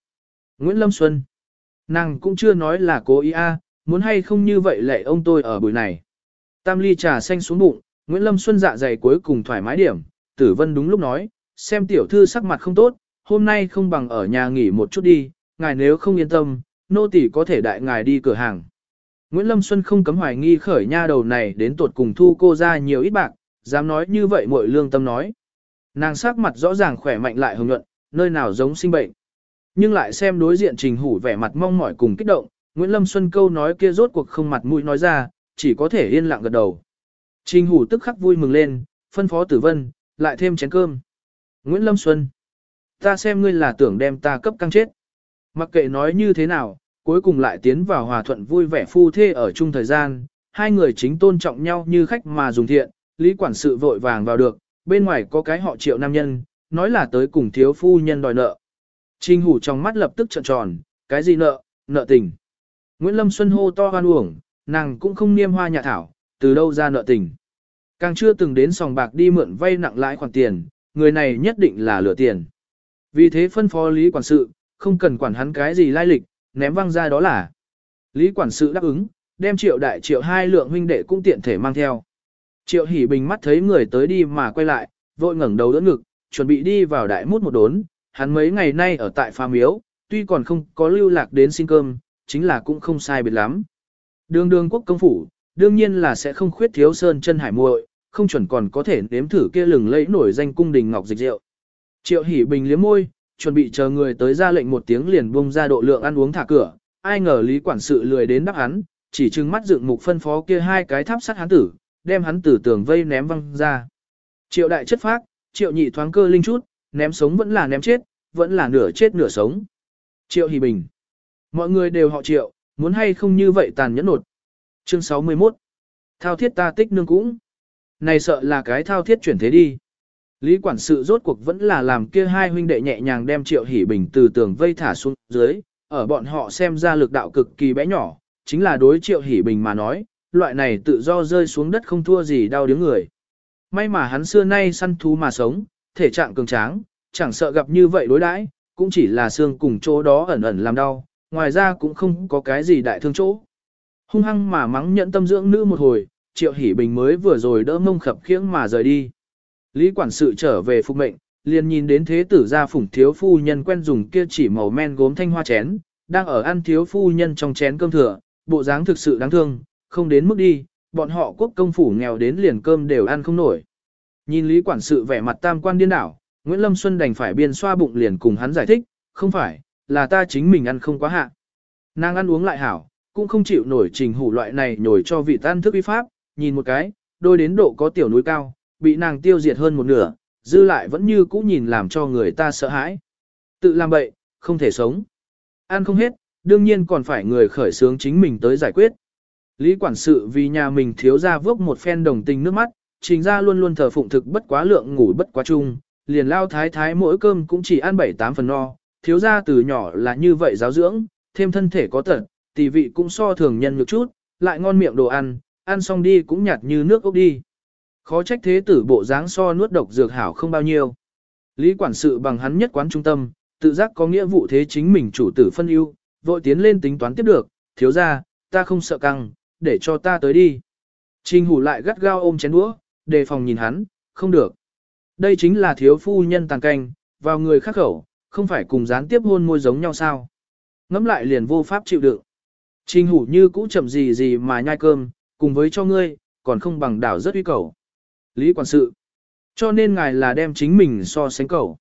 Nguyễn Lâm Xuân, nàng cũng chưa nói là cố ý a, muốn hay không như vậy lệ ông tôi ở buổi này. Tam ly trà xanh xuống bụng, Nguyễn Lâm Xuân dạ dày cuối cùng thoải mái điểm, tử vân đúng lúc nói, xem tiểu thư sắc mặt không tốt, hôm nay không bằng ở nhà nghỉ một chút đi, ngài nếu không yên tâm, nô tỳ có thể đại ngài đi cửa hàng. Nguyễn Lâm Xuân không cấm hoài nghi khởi nha đầu này đến tuột cùng thu cô ra nhiều ít bạc, dám nói như vậy muội lương tâm nói. Nàng sắc mặt rõ ràng khỏe mạnh lại hồng nhuận, nơi nào giống sinh bệnh. Nhưng lại xem đối diện trình hủ vẻ mặt mong mỏi cùng kích động, Nguyễn Lâm Xuân câu nói kia rốt cuộc không mặt mũi nói ra, chỉ có thể yên lặng gật đầu. Trình hủ tức khắc vui mừng lên, phân phó tử vân, lại thêm chén cơm. Nguyễn Lâm Xuân, ta xem ngươi là tưởng đem ta cấp căng chết. Mặc kệ nói như thế nào, cuối cùng lại tiến vào hòa thuận vui vẻ phu thê ở chung thời gian, hai người chính tôn trọng nhau như khách mà dùng thiện, Lý quản sự vội vàng vào được, bên ngoài có cái họ triệu nam nhân, nói là tới cùng thiếu phu nhân đòi nợ. Trình hủ trong mắt lập tức trợn tròn, cái gì nợ, nợ tình. Nguyễn Lâm Xuân hô to hoan uổng, nàng cũng không niêm hoa nhà thảo, từ đâu ra nợ tình. Càng chưa từng đến sòng bạc đi mượn vay nặng lãi khoản tiền, người này nhất định là lừa tiền. Vì thế phân phó Lý quản sự, không cần quản hắn cái gì lai lịch, ném văng ra đó là. Lý quản sự đáp ứng, đem triệu đại triệu hai lượng huynh đệ cũng tiện thể mang theo. Triệu hỉ bình mắt thấy người tới đi mà quay lại, vội ngẩng đầu đỡ ngực, chuẩn bị đi vào đại mút một đốn, hắn mấy ngày nay ở tại phà miếu, tuy còn không có lưu lạc đến xin cơm, chính là cũng không sai biệt lắm. Đường đường quốc công phủ, đương nhiên là sẽ không khuyết thiếu sơn chân hải muội, không chuẩn còn có thể nếm thử kia lừng lẫy nổi danh cung đình ngọc dịch rượu. Triệu hỉ bình liếm môi, chuẩn bị chờ người tới ra lệnh một tiếng liền bung ra độ lượng ăn uống thả cửa, ai ngờ lý quản sự lười đến đáp hắn, chỉ trừng mắt dựng mục phân phó kia hai cái tháp sắt hắn tử, đem hắn tử tường vây ném văng ra. Triệu đại chất phác, triệu nhị thoáng cơ linh chút, ném sống vẫn là ném chết, vẫn là nửa chết nửa sống. Triệu hỷ bình. Mọi người đều họ triệu, muốn hay không như vậy tàn nhẫn nột. Chương 61. Thao thiết ta tích nương cũng. Này sợ là cái thao thiết chuyển thế đi. Lý quản sự rốt cuộc vẫn là làm kia hai huynh đệ nhẹ nhàng đem triệu hỷ bình từ tường vây thả xuống dưới, ở bọn họ xem ra lực đạo cực kỳ bé nhỏ, chính là đối triệu hỷ bình mà nói, loại này tự do rơi xuống đất không thua gì đau đớn người. May mà hắn xưa nay săn thú mà sống, thể trạng cường tráng, chẳng sợ gặp như vậy đối đãi, cũng chỉ là xương cùng chỗ đó ẩn ẩn làm đau, ngoài ra cũng không có cái gì đại thương chỗ. Hung hăng mà mắng nhận tâm dưỡng nữ một hồi, Triệu Hỷ Bình mới vừa rồi đỡ mông khập khiễng mà rời đi. Lý quản sự trở về phục mệnh, liền nhìn đến thế tử gia phủng thiếu phu nhân quen dùng kia chỉ màu men gốm thanh hoa chén, đang ở ăn thiếu phu nhân trong chén cơm thừa, bộ dáng thực sự đáng thương, không đến mức đi, bọn họ quốc công phủ nghèo đến liền cơm đều ăn không nổi. Nhìn Lý quản sự vẻ mặt tam quan điên đảo, Nguyễn Lâm Xuân đành phải biên xoa bụng liền cùng hắn giải thích, không phải, là ta chính mình ăn không quá hạ. Nàng ăn uống lại hảo, cũng không chịu nổi trình hủ loại này nhồi cho vị tan thức uy pháp, nhìn một cái, đôi đến độ có tiểu núi cao, bị nàng tiêu diệt hơn một nửa, dư lại vẫn như cũ nhìn làm cho người ta sợ hãi. Tự làm bậy, không thể sống. Ăn không hết, đương nhiên còn phải người khởi sướng chính mình tới giải quyết. Lý quản sự vì nhà mình thiếu ra vước một phen đồng tình nước mắt, trình ra luôn luôn thờ phụng thực bất quá lượng ngủ bất quá chung, liền lao thái thái mỗi cơm cũng chỉ ăn 7-8 phần no, thiếu ra từ nhỏ là như vậy giáo dưỡng, thêm thân thể có tật, tỷ vị cũng so thường nhân một chút, lại ngon miệng đồ ăn, ăn xong đi cũng nhạt như nước ốc đi. Khó trách thế tử bộ dáng so nuốt độc dược hảo không bao nhiêu. Lý quản sự bằng hắn nhất quán trung tâm, tự giác có nghĩa vụ thế chính mình chủ tử phân ưu, vội tiến lên tính toán tiếp được, thiếu ra, ta không sợ căng, để cho ta tới đi. Trình hủ lại gắt gao ôm chén đũa, đề phòng nhìn hắn, không được. Đây chính là thiếu phu nhân tàn canh, vào người khác khẩu, không phải cùng gián tiếp hôn môi giống nhau sao. Ngắm lại liền vô pháp chịu đựng. Trình hủ như cũ chậm gì gì mà nhai cơm, cùng với cho ngươi, còn không bằng đảo rất uy cầu. Lý quản sự. Cho nên ngài là đem chính mình so sánh cầu.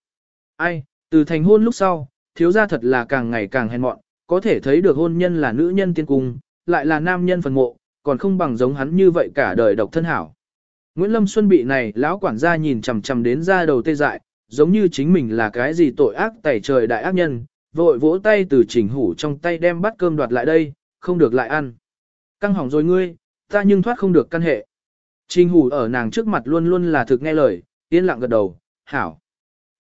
Ai, từ thành hôn lúc sau, thiếu gia thật là càng ngày càng hèn mọn, có thể thấy được hôn nhân là nữ nhân tiên cung, lại là nam nhân phần mộ, còn không bằng giống hắn như vậy cả đời độc thân hảo. Nguyễn Lâm Xuân bị này lão quản gia nhìn chằm chằm đến ra đầu tê dại, giống như chính mình là cái gì tội ác tẩy trời đại ác nhân, vội vỗ tay từ chỉnh hủ trong tay đem bát cơm đoạt lại đây, không được lại ăn. Căng hỏng rồi ngươi, ta nhưng thoát không được căn hệ. Trình hủ ở nàng trước mặt luôn luôn là thực nghe lời, yên lặng gật đầu, hảo.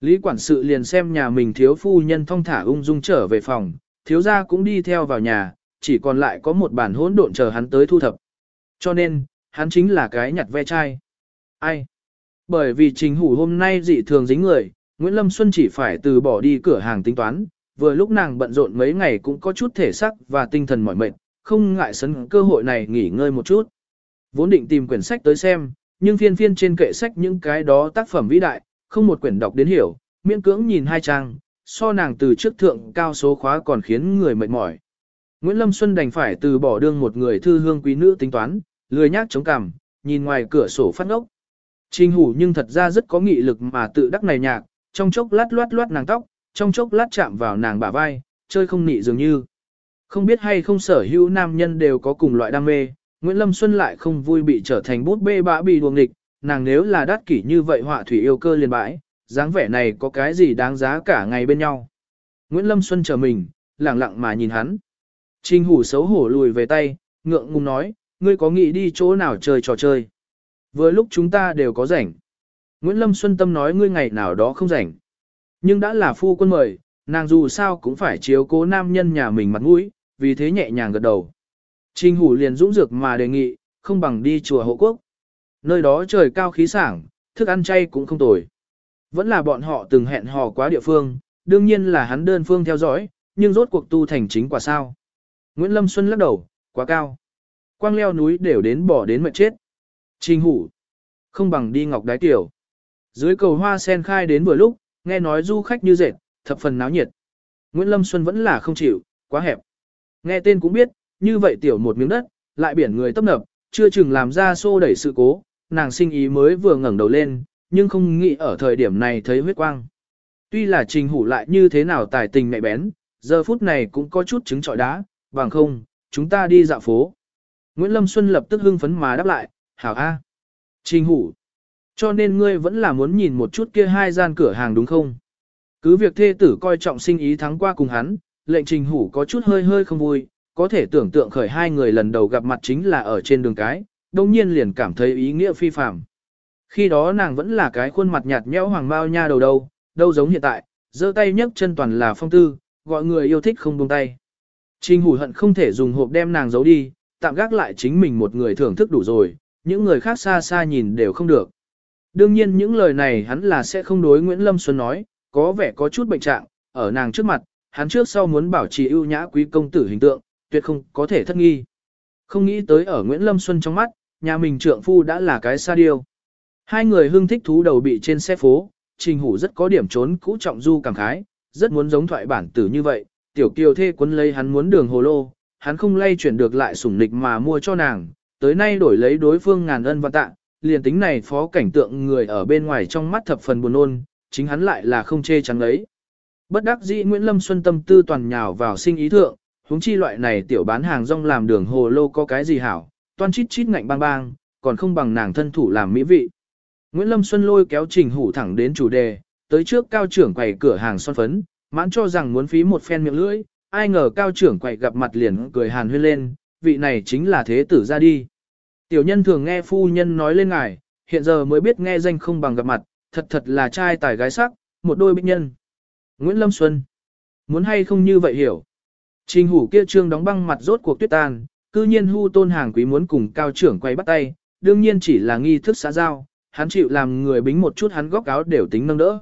Lý quản sự liền xem nhà mình thiếu phu nhân thong thả ung dung trở về phòng, thiếu gia cũng đi theo vào nhà, chỉ còn lại có một bản hỗn độn chờ hắn tới thu thập. Cho nên, hắn chính là cái nhặt ve chai. Ai? Bởi vì trình hủ hôm nay dị thường dính người, Nguyễn Lâm Xuân chỉ phải từ bỏ đi cửa hàng tính toán, vừa lúc nàng bận rộn mấy ngày cũng có chút thể sắc và tinh thần mỏi mệt, không ngại sấn cơ hội này nghỉ ngơi một chút. Vốn định tìm quyển sách tới xem, nhưng phiên phiên trên kệ sách những cái đó tác phẩm vĩ đại, không một quyển đọc đến hiểu, miễn cưỡng nhìn hai trang, so nàng từ trước thượng cao số khóa còn khiến người mệt mỏi. Nguyễn Lâm Xuân đành phải từ bỏ đương một người thư hương quý nữ tính toán, lười nhác chống cằm, nhìn ngoài cửa sổ phát ngốc. Trình hủ nhưng thật ra rất có nghị lực mà tự đắc này nhạc, trong chốc lát loát loát nàng tóc, trong chốc lát chạm vào nàng bả vai, chơi không nị dường như. Không biết hay không sở hữu nam nhân đều có cùng loại đam mê, Nguyễn Lâm Xuân lại không vui bị trở thành bút bê bã bị đuồng địch, nàng nếu là đắt kỷ như vậy họa thủy yêu cơ liền bãi, dáng vẻ này có cái gì đáng giá cả ngày bên nhau. Nguyễn Lâm Xuân chờ mình, lặng lặng mà nhìn hắn. Trình hủ xấu hổ lùi về tay, ngượng ngùng nói, ngươi có nghĩ đi chỗ nào chơi trò chơi. Vừa lúc chúng ta đều có rảnh. Nguyễn Lâm Xuân Tâm nói ngươi ngày nào đó không rảnh. Nhưng đã là phu quân mời, nàng dù sao cũng phải chiếu cố nam nhân nhà mình mặt mũi, vì thế nhẹ nhàng gật đầu. Trình hủ liền dũng dược mà đề nghị, không bằng đi chùa hộ quốc. Nơi đó trời cao khí sảng, thức ăn chay cũng không tồi. Vẫn là bọn họ từng hẹn hò quá địa phương, đương nhiên là hắn đơn phương theo dõi, nhưng rốt cuộc tu thành chính quả sao. Nguyễn Lâm Xuân lắc đầu, quá cao. Quang leo núi đều đến bỏ đến mệt chết. Trình hủ. Không bằng đi ngọc đái tiểu. Dưới cầu hoa sen khai đến vừa lúc, nghe nói du khách như dệt, thập phần náo nhiệt. Nguyễn Lâm Xuân vẫn là không chịu, quá hẹp. Nghe tên cũng biết, như vậy tiểu một miếng đất, lại biển người tấp nập, chưa chừng làm ra xô đẩy sự cố, nàng sinh ý mới vừa ngẩng đầu lên, nhưng không nghĩ ở thời điểm này thấy huyết quang. Tuy là trình hủ lại như thế nào tài tình mẹ bén, giờ phút này cũng có chút trứng trọi đá, bằng không, chúng ta đi dạo phố. Nguyễn Lâm Xuân lập tức hưng phấn mà đáp lại, hảo A. Trình hủ. Cho nên ngươi vẫn là muốn nhìn một chút kia hai gian cửa hàng đúng không? Cứ việc thê tử coi trọng sinh ý thắng qua cùng hắn, lệnh trình hủ có chút hơi hơi không vui, có thể tưởng tượng khởi hai người lần đầu gặp mặt chính là ở trên đường cái, đồng nhiên liền cảm thấy ý nghĩa phi phạm. Khi đó nàng vẫn là cái khuôn mặt nhạt nhẽo hoàng bao nha đầu đâu, đâu giống hiện tại, giơ tay nhấc chân toàn là phong tư, gọi người yêu thích không buông tay. Trình hủ hận không thể dùng hộp đem nàng giấu đi, tạm gác lại chính mình một người thưởng thức đủ rồi, những người khác xa xa nhìn đều không được. Đương nhiên những lời này hắn là sẽ không đối Nguyễn Lâm Xuân nói, có vẻ có chút bệnh trạng, ở nàng trước mặt, hắn trước sau muốn bảo trì ưu nhã quý công tử hình tượng, tuyệt không có thể thất nghi. Không nghĩ tới ở Nguyễn Lâm Xuân trong mắt, nhà mình trượng phu đã là cái sa điêu. Hai người hưng thích thú đầu bị trên xe phố, trình hủ rất có điểm trốn cũ trọng du cảm khái, rất muốn giống thoại bản tử như vậy, tiểu kiều thê quấn lấy hắn muốn đường hồ lô, hắn không lay chuyển được lại sủng nịch mà mua cho nàng, tới nay đổi lấy đối phương ngàn ân và tạ, liền tính này phó cảnh tượng người ở bên ngoài trong mắt thập phần buồn ôn, chính hắn lại là không chê chắn lấy. Bất đắc dĩ Nguyễn Lâm Xuân tâm tư toàn nhào vào sinh ý thượng, huống chi loại này tiểu bán hàng rong làm đường hồ lô có cái gì hảo, toan chít chít ngạnh bang bang, còn không bằng nàng thân thủ làm mỹ vị. Nguyễn Lâm Xuân lôi kéo Trình Hủ thẳng đến chủ đề, tới trước cao trưởng quầy cửa hàng son phấn, mãn cho rằng muốn phí một phen miệng lưỡi, ai ngờ cao trưởng quầy gặp mặt liền cười hàn huyên lên, vị này chính là thế tử ra đi. Tiểu nhân thường nghe phu nhân nói lên ngài, hiện giờ mới biết nghe danh không bằng gặp mặt, thật thật là trai tài gái sắc, một đôi bích nhân. Nguyễn Lâm Xuân, muốn hay không như vậy hiểu. Trình hủ kia trương đóng băng mặt rốt cuộc tuyết tan, cư nhiên hu tôn hàng quý muốn cùng cao trưởng quay bắt tay, đương nhiên chỉ là nghi thức xã giao, hắn chịu làm người bính một chút hắn góc áo đều tính nâng đỡ.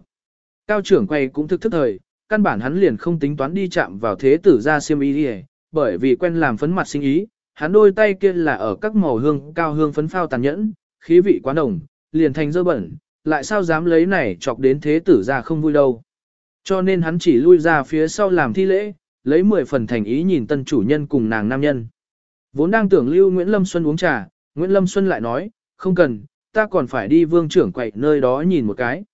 Cao trưởng quay cũng thức thức thời, căn bản hắn liền không tính toán đi chạm vào thế tử ra siêm ý đi bởi vì quen làm phấn mặt sinh ý, hắn đôi tay kia là ở các màu hương cao hương phấn phao tàn nhẫn, khí vị quá nồng, liền thành dơ bẩn, lại sao dám lấy này chọc đến thế tử ra không vui đâu. Cho nên hắn chỉ lui ra phía sau làm thi lễ, lấy 10 phần thành ý nhìn tân chủ nhân cùng nàng nam nhân. Vốn đang tưởng lưu Nguyễn Lâm Xuân uống trà, Nguyễn Lâm Xuân lại nói, không cần, ta còn phải đi vương trưởng quậy nơi đó nhìn một cái.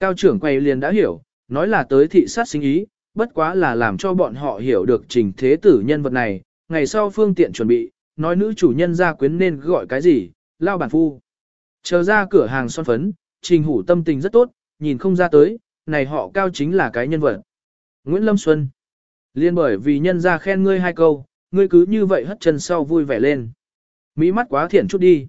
Cao trưởng quầy liền đã hiểu, nói là tới thị sát sinh ý, bất quá là làm cho bọn họ hiểu được trình thế tử nhân vật này, ngày sau phương tiện chuẩn bị, nói nữ chủ nhân ra quyến nên gọi cái gì, lao bản phu. Chờ ra cửa hàng son phấn, trình hủ tâm tình rất tốt, nhìn không ra tới, này họ cao chính là cái nhân vật. Nguyễn Lâm Xuân Liên bởi vì nhân ra khen ngươi hai câu, ngươi cứ như vậy hất chân sau vui vẻ lên. Mỹ mắt quá thiện chút đi.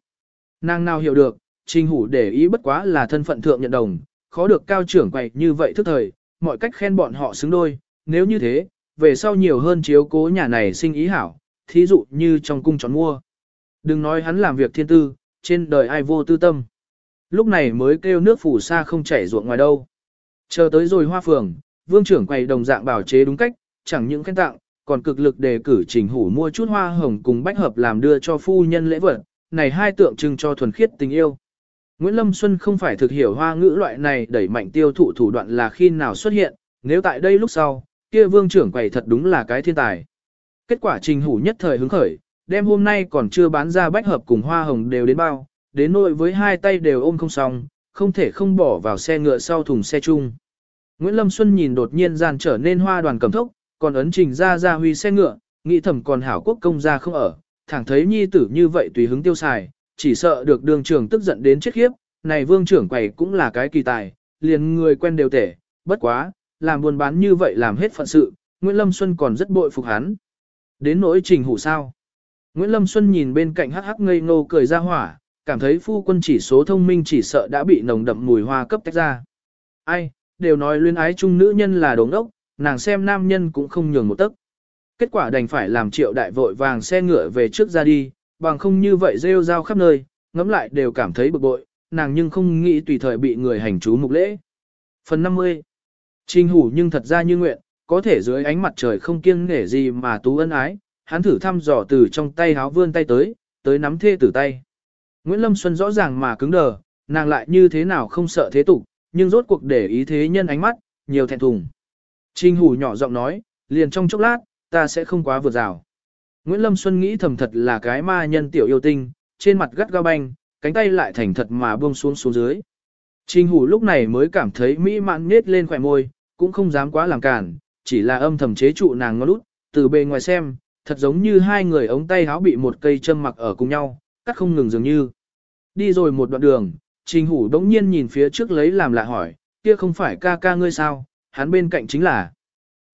Nàng nào hiểu được, trình hủ để ý bất quá là thân phận thượng nhận đồng, khó được cao trưởng quậy như vậy thức thời, mọi cách khen bọn họ xứng đôi, nếu như thế, về sau nhiều hơn chiếu cố nhà này sinh ý hảo, thí dụ như trong cung chọn mua. Đừng nói hắn làm việc thiên tư, trên đời ai vô tư tâm. Lúc này mới kêu nước phủ xa không chảy ruộng ngoài đâu. Chờ tới rồi hoa phường, vương trưởng quầy đồng dạng bảo chế đúng cách, chẳng những khen tặng, còn cực lực đề cử trình hủ mua chút hoa hồng cùng bách hợp làm đưa cho phu nhân lễ vật, này hai tượng trưng cho thuần khiết tình yêu. Nguyễn Lâm Xuân không phải thực hiểu hoa ngữ loại này đẩy mạnh tiêu thụ thủ đoạn là khi nào xuất hiện, nếu tại đây lúc sau, kia vương trưởng quầy thật đúng là cái thiên tài. Kết quả trình hủ nhất thời hứng khởi, đêm hôm nay còn chưa bán ra bách hợp cùng hoa hồng đều đến bao, đến nội với hai tay đều ôm không xong, không thể không bỏ vào xe ngựa sau thùng xe chung. Nguyễn Lâm Xuân nhìn đột nhiên gian trở nên hoa đoàn cầm thốc, còn ấn trình ra ra huy xe ngựa, nghĩ thầm còn hảo quốc công gia không ở, thẳng thấy nhi tử như vậy tùy hứng tiêu xài, chỉ sợ được đường trưởng tức giận đến chết khiếp, này vương trưởng quầy cũng là cái kỳ tài, liền người quen đều tể, bất quá, làm buôn bán như vậy làm hết phận sự, Nguyễn Lâm Xuân còn rất bội phục hắn. Đến nỗi trình hủ sao. Nguyễn Lâm Xuân nhìn bên cạnh hắc hắc ngây ngô cười ra hỏa, cảm thấy phu quân chỉ số thông minh chỉ sợ đã bị nồng đậm mùi hoa cấp tách ra. Ai, đều nói luyến ái chung nữ nhân là đống ốc, nàng xem nam nhân cũng không nhường một tấc. Kết quả đành phải làm triệu đại vội vàng xe ngựa về trước ra đi, bằng không như vậy rêu rao khắp nơi, ngẫm lại đều cảm thấy bực bội, nàng nhưng không nghĩ tùy thời bị người hành chú mục lễ. Phần 50 Trình hủ nhưng thật ra như nguyện, có thể dưới ánh mặt trời không kiêng nể gì mà tú ân ái, hắn thử thăm dò từ trong tay háo vươn tay tới, tới nắm thê tử tay. Nguyễn Lâm Xuân rõ ràng mà cứng đờ, nàng lại như thế nào không sợ thế tục, nhưng rốt cuộc để ý thế nhân ánh mắt, nhiều thẹn thùng. Trình hủ nhỏ giọng nói, liền trong chốc lát, ta sẽ không quá vượt rào. Nguyễn Lâm Xuân nghĩ thầm thật là cái ma nhân tiểu yêu tinh, trên mặt gắt gao banh, cánh tay lại thành thật mà buông xuống xuống dưới. Trình hủ lúc này mới cảm thấy mỹ mãn nết lên khỏe môi, cũng không dám quá làm cản, chỉ là âm thầm chế trụ nàng ngó lút, từ bề ngoài xem, thật giống như hai người ống tay háo bị một cây châm mặc ở cùng nhau, cắt không ngừng dường như. Đi rồi một đoạn đường, trình hủ đống nhiên nhìn phía trước lấy làm lạ hỏi, kia không phải ca ca ngươi sao, hắn bên cạnh chính là.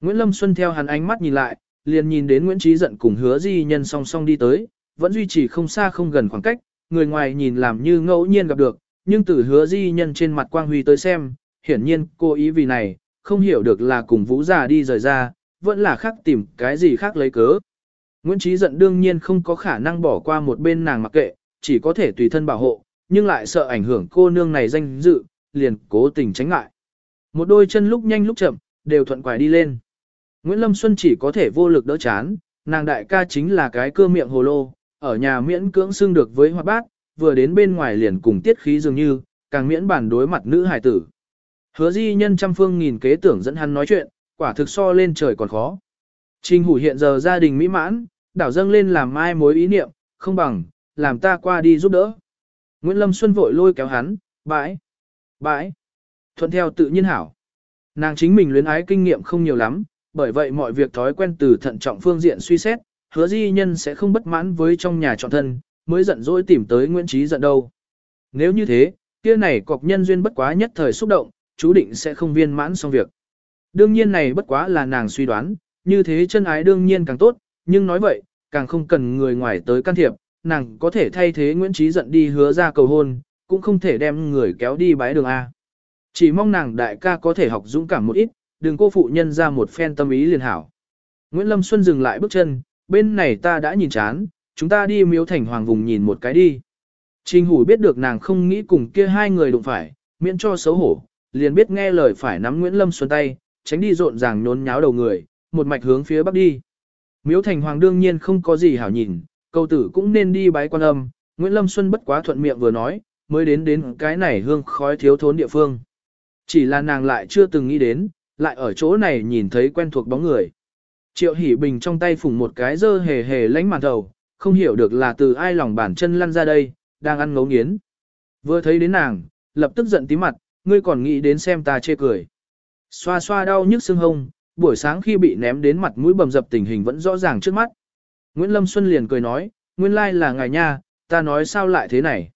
Nguyễn Lâm Xuân theo hắn ánh mắt nhìn lại, liền nhìn đến Nguyễn Trí giận cùng hứa di nhân song song đi tới, vẫn duy trì không xa không gần khoảng cách, người ngoài nhìn làm như ngẫu nhiên gặp được, nhưng từ hứa di nhân trên mặt quang huy tới xem, hiển nhiên cô ý vì này, không hiểu được là cùng vũ già đi rời ra, vẫn là khác tìm cái gì khác lấy cớ. Nguyễn Trí giận đương nhiên không có khả năng bỏ qua một bên nàng mặc kệ, chỉ có thể tùy thân bảo hộ, nhưng lại sợ ảnh hưởng cô nương này danh dự, liền cố tình tránh ngại. Một đôi chân lúc nhanh lúc chậm, đều thuận quải đi lên. Nguyễn Lâm Xuân chỉ có thể vô lực đỡ chán, nàng đại ca chính là cái cơ miệng hồ lô, ở nhà miễn cưỡng xưng được với hoa bát, vừa đến bên ngoài liền cùng tiết khí dường như, càng miễn bản đối mặt nữ hải tử. Hứa di nhân trăm phương nghìn kế tưởng dẫn hắn nói chuyện, quả thực so lên trời còn khó. Trình hủ hiện giờ gia đình mỹ mãn, đảo dâng lên làm mai mối ý niệm, không bằng, làm ta qua đi giúp đỡ. Nguyễn Lâm Xuân vội lôi kéo hắn, bãi, bãi, thuận theo tự nhiên hảo. Nàng chính mình luyến ái kinh nghiệm không nhiều lắm, bởi vậy mọi việc thói quen từ thận trọng phương diện suy xét, hứa di nhân sẽ không bất mãn với trong nhà chọn thân, mới giận dỗi tìm tới Nguyễn Trí giận đâu. Nếu như thế, kia này cọc nhân duyên bất quá nhất thời xúc động, chú định sẽ không viên mãn xong việc. Đương nhiên này bất quá là nàng suy đoán, như thế chân ái đương nhiên càng tốt, nhưng nói vậy, càng không cần người ngoài tới can thiệp, nàng có thể thay thế Nguyễn Trí giận đi hứa ra cầu hôn, cũng không thể đem người kéo đi bái đường A. Chỉ mong nàng đại ca có thể học dũng cảm một ít, đừng cô phụ nhân ra một phen tâm ý liền hảo. Nguyễn Lâm Xuân dừng lại bước chân, bên này ta đã nhìn chán, chúng ta đi miếu thành hoàng vùng nhìn một cái đi. Trình hủ biết được nàng không nghĩ cùng kia hai người đụng phải, miễn cho xấu hổ, liền biết nghe lời phải nắm Nguyễn Lâm Xuân tay, tránh đi rộn ràng nhốn nháo đầu người, một mạch hướng phía bắc đi. Miếu thành hoàng đương nhiên không có gì hảo nhìn, câu tử cũng nên đi bái quan âm, Nguyễn Lâm Xuân bất quá thuận miệng vừa nói, mới đến đến cái này hương khói thiếu thốn địa phương. Chỉ là nàng lại chưa từng nghĩ đến, lại ở chỗ này nhìn thấy quen thuộc bóng người. Triệu Hỷ Bình trong tay phủng một cái dơ hề hề lánh màn đầu, không hiểu được là từ ai lòng bàn chân lăn ra đây, đang ăn ngấu nghiến. Vừa thấy đến nàng, lập tức giận tí mặt, ngươi còn nghĩ đến xem ta chê cười. Xoa xoa đau nhức xương hông, buổi sáng khi bị ném đến mặt mũi bầm dập tình hình vẫn rõ ràng trước mắt. Nguyễn Lâm Xuân liền cười nói, nguyên lai là ngài nha, ta nói sao lại thế này.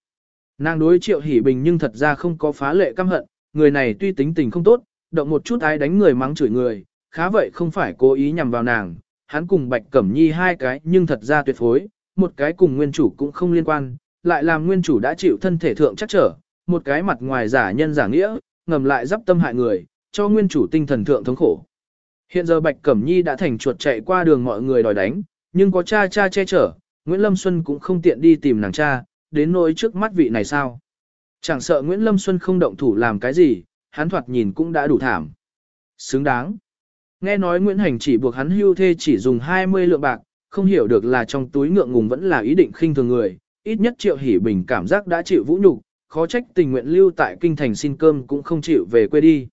Nàng đối triệu hỉ bình nhưng thật ra không có phá lệ căm hận, người này tuy tính tình không tốt, động một chút ai đánh người mắng chửi người, khá vậy không phải cố ý nhằm vào nàng, hắn cùng Bạch Cẩm Nhi hai cái nhưng thật ra tuyệt phối, một cái cùng nguyên chủ cũng không liên quan, lại làm nguyên chủ đã chịu thân thể thượng chắc trở, một cái mặt ngoài giả nhân giả nghĩa, ngầm lại dắp tâm hại người, cho nguyên chủ tinh thần thượng thống khổ. Hiện giờ Bạch Cẩm Nhi đã thành chuột chạy qua đường mọi người đòi đánh, nhưng có cha cha che chở, Nguyễn Lâm Xuân cũng không tiện đi tìm nàng cha, đến nỗi trước mắt vị này sao. Chẳng sợ Nguyễn Lâm Xuân không động thủ làm cái gì, hắn thoạt nhìn cũng đã đủ thảm. Xứng đáng. Nghe nói Nguyễn Hành chỉ buộc hắn hưu thê chỉ dùng 20 lượng bạc, không hiểu được là trong túi ngượng ngùng vẫn là ý định khinh thường người, ít nhất Triệu Hỷ Bình cảm giác đã chịu vũ nhục, khó trách tình nguyện lưu tại kinh thành xin cơm cũng không chịu về quê đi.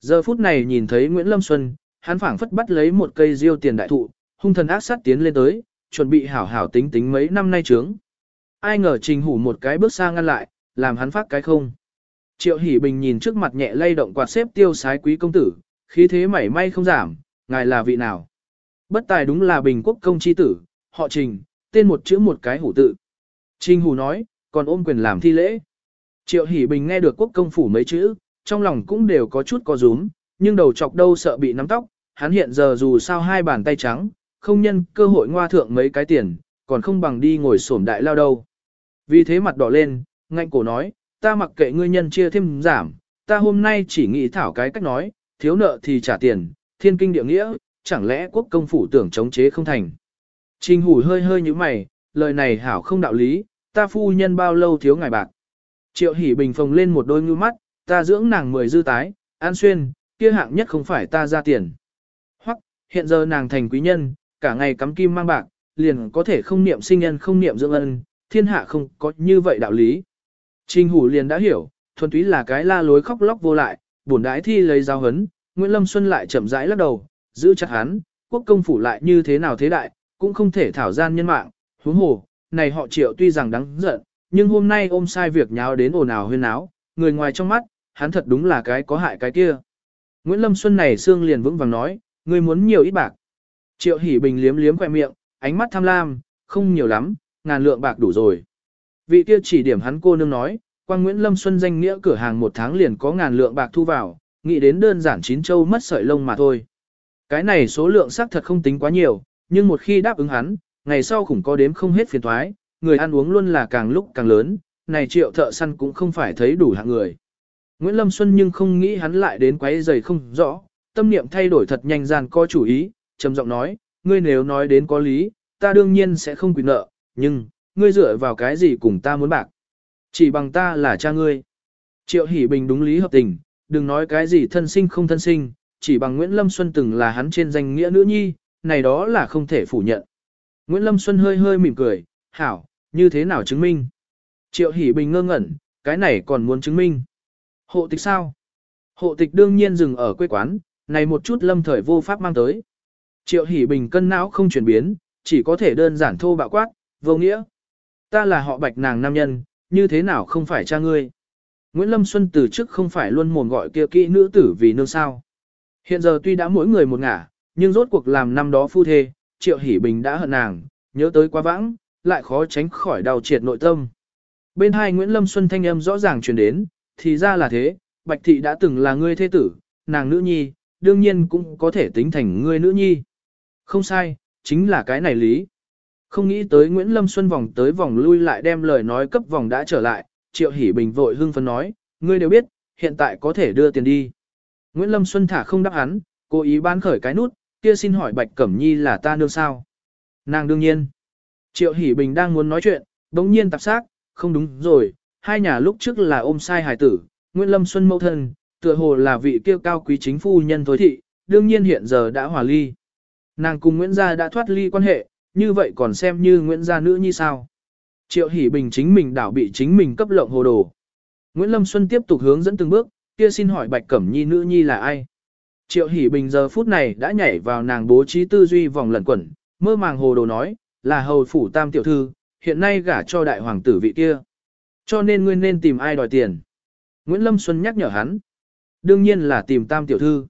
Giờ phút này nhìn thấy Nguyễn Lâm Xuân, hắn phảng phất bắt lấy một cây diêu tiền đại thụ, hung thần ác sát tiến lên tới, chuẩn bị hảo hảo tính tính mấy năm nay trướng. Ai ngờ Trình Hủ một cái bước sang ngăn lại, làm hắn phát cái không. Triệu Hỷ Bình nhìn trước mặt nhẹ lay động quạt xếp tiêu sái quý công tử, khí thế mảy may không giảm, ngài là vị nào? Bất tài đúng là Bình Quốc công chi tử, họ Trình, tên một chữ một cái hủ tự. Trình Hủ nói, còn ôm quyền làm thi lễ. Triệu Hỷ Bình nghe được quốc công phủ mấy chữ, trong lòng cũng đều có chút có rúm, nhưng đầu chọc đâu sợ bị nắm tóc, hắn hiện giờ dù sao hai bàn tay trắng, không nhân cơ hội ngoa thượng mấy cái tiền, còn không bằng đi ngồi sổm đại lao đâu. Vì thế mặt đỏ lên, ngạnh cổ nói, ta mặc kệ ngươi nhân chia thêm giảm, ta hôm nay chỉ nghĩ thảo cái cách nói, thiếu nợ thì trả tiền, thiên kinh địa nghĩa, chẳng lẽ quốc công phủ tưởng chống chế không thành. Trình hủ hơi hơi như mày, lời này hảo không đạo lý, ta phu nhân bao lâu thiếu ngài bạc. Triệu hỉ bình phồng lên một đôi ngư mắt, ta dưỡng nàng mười dư tái, an xuyên, kia hạng nhất không phải ta ra tiền. Hoặc, hiện giờ nàng thành quý nhân, cả ngày cắm kim mang bạc, liền có thể không niệm sinh nhân không niệm dưỡng ân, thiên hạ không có như vậy đạo lý. Trình hủ liền đã hiểu, thuần túy là cái la lối khóc lóc vô lại, bổn đái thi lấy giáo hấn, Nguyễn Lâm Xuân lại chậm rãi lắc đầu, giữ chặt hắn, quốc công phủ lại như thế nào thế đại, cũng không thể thảo gian nhân mạng, huống hồ, này họ triệu tuy rằng đáng giận, nhưng hôm nay ôm sai việc nháo đến ồn ào huyên náo, người ngoài trong mắt, hắn thật đúng là cái có hại cái kia. Nguyễn Lâm Xuân này xương liền vững vàng nói, ngươi muốn nhiều ít bạc. Triệu Hỷ Bình liếm liếm khoe miệng, ánh mắt tham lam, không nhiều lắm, ngàn lượng bạc đủ rồi. Vị kia chỉ điểm hắn cô nương nói, quan Nguyễn Lâm Xuân danh nghĩa cửa hàng một tháng liền có ngàn lượng bạc thu vào, nghĩ đến đơn giản chín châu mất sợi lông mà thôi. Cái này số lượng xác thật không tính quá nhiều, nhưng một khi đáp ứng hắn, ngày sau khủng có đếm không hết phiền thoái, người ăn uống luôn là càng lúc càng lớn, này triệu thợ săn cũng không phải thấy đủ hạng người. Nguyễn Lâm Xuân nhưng không nghĩ hắn lại đến quấy giày không rõ, tâm niệm thay đổi thật nhanh gian có chủ ý, trầm giọng nói, ngươi nếu nói đến có lý, ta đương nhiên sẽ không quyền nợ, nhưng, ngươi dựa vào cái gì cùng ta muốn bạc? Chỉ bằng ta là cha ngươi. Triệu Hỷ Bình đúng lý hợp tình, đừng nói cái gì thân sinh không thân sinh, chỉ bằng Nguyễn Lâm Xuân từng là hắn trên danh nghĩa nữ nhi, này đó là không thể phủ nhận. Nguyễn Lâm Xuân hơi hơi mỉm cười, hảo, như thế nào chứng minh? Triệu Hỷ Bình ngơ ngẩn, cái này còn muốn chứng minh. Hộ tịch sao? Hộ tịch đương nhiên dừng ở quê quán, này một chút lâm thời vô pháp mang tới. Triệu Hỷ Bình cân não không chuyển biến, chỉ có thể đơn giản thô bạo quát, vô nghĩa. Ta là họ bạch nàng nam nhân, như thế nào không phải cha ngươi? Nguyễn Lâm Xuân từ trước không phải luôn mồm gọi kia kỹ nữ tử vì nương sao. Hiện giờ tuy đã mỗi người một ngả, nhưng rốt cuộc làm năm đó phu thê, Triệu Hỷ Bình đã hận nàng, nhớ tới quá vãng, lại khó tránh khỏi đau triệt nội tâm. Bên hai Nguyễn Lâm Xuân thanh âm rõ ràng truyền đến, thì ra là thế, Bạch Thị đã từng là ngươi thế tử, nàng nữ nhi, đương nhiên cũng có thể tính thành ngươi nữ nhi. Không sai, chính là cái này lý. Không nghĩ tới Nguyễn Lâm Xuân vòng tới vòng lui lại đem lời nói cấp vòng đã trở lại, Triệu Hỷ Bình vội hưng phấn nói, ngươi đều biết, hiện tại có thể đưa tiền đi. Nguyễn Lâm Xuân thả không đáp hắn, cố ý bán khởi cái nút, kia xin hỏi Bạch Cẩm Nhi là ta nương sao? Nàng đương nhiên. Triệu Hỷ Bình đang muốn nói chuyện, đống nhiên tạp xác, không đúng rồi, hai nhà lúc trước là ôm sai hài tử, Nguyễn Lâm Xuân mẫu thân, tựa hồ là vị kia cao quý chính phu nhân tối thị, đương nhiên hiện giờ đã hòa ly. Nàng cùng Nguyễn gia đã thoát ly quan hệ, như vậy còn xem như Nguyễn gia nữ như sao? Triệu Hỷ Bình chính mình đảo bị chính mình cấp lộng hồ đồ. Nguyễn Lâm Xuân tiếp tục hướng dẫn từng bước, kia xin hỏi Bạch Cẩm Nhi nữ nhi là ai? Triệu Hỷ Bình giờ phút này đã nhảy vào nàng bố trí tư duy vòng lẩn quẩn, mơ màng hồ đồ nói, là hầu phủ tam tiểu thư, hiện nay gả cho đại hoàng tử vị kia. Cho nên ngươi nên tìm ai đòi tiền. Nguyễn Lâm Xuân nhắc nhở hắn. Đương nhiên là tìm tam tiểu thư.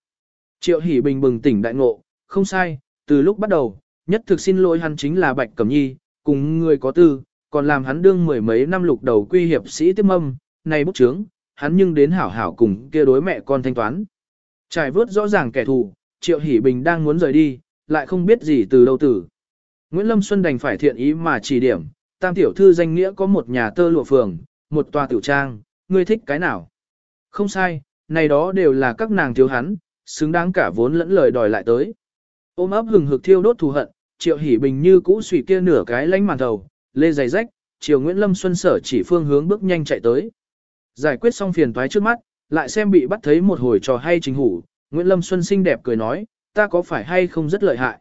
Triệu Hỷ Bình bừng tỉnh đại ngộ, không sai, từ lúc bắt đầu, nhất thực xin lỗi hắn chính là Bạch Cẩm Nhi, cùng người có tư, còn làm hắn đương mười mấy năm lục đầu quy hiệp sĩ tiếp mâm, này bút chướng, hắn nhưng đến hảo hảo cùng kia đối mẹ con thanh toán. Trải vớt rõ ràng kẻ thù, Triệu Hỷ Bình đang muốn rời đi, lại không biết gì từ đâu tử. Nguyễn Lâm Xuân đành phải thiện ý mà chỉ điểm, tam tiểu thư danh nghĩa có một nhà tơ lụa phường, một tòa tiểu trang, ngươi thích cái nào? Không sai, này đó đều là các nàng thiếu hắn, xứng đáng cả vốn lẫn lời đòi lại tới. Ôm ấp hừng hực thiêu đốt thù hận, Triệu Hỷ Bình như cũ suy kia nửa cái lánh màn đầu, lê giày rách, Triều Nguyễn Lâm Xuân sở chỉ phương hướng bước nhanh chạy tới. Giải quyết xong phiền toái trước mắt, lại xem bị bắt thấy một hồi trò hay trình hủ, Nguyễn Lâm Xuân xinh đẹp cười nói, ta có phải hay không rất lợi hại.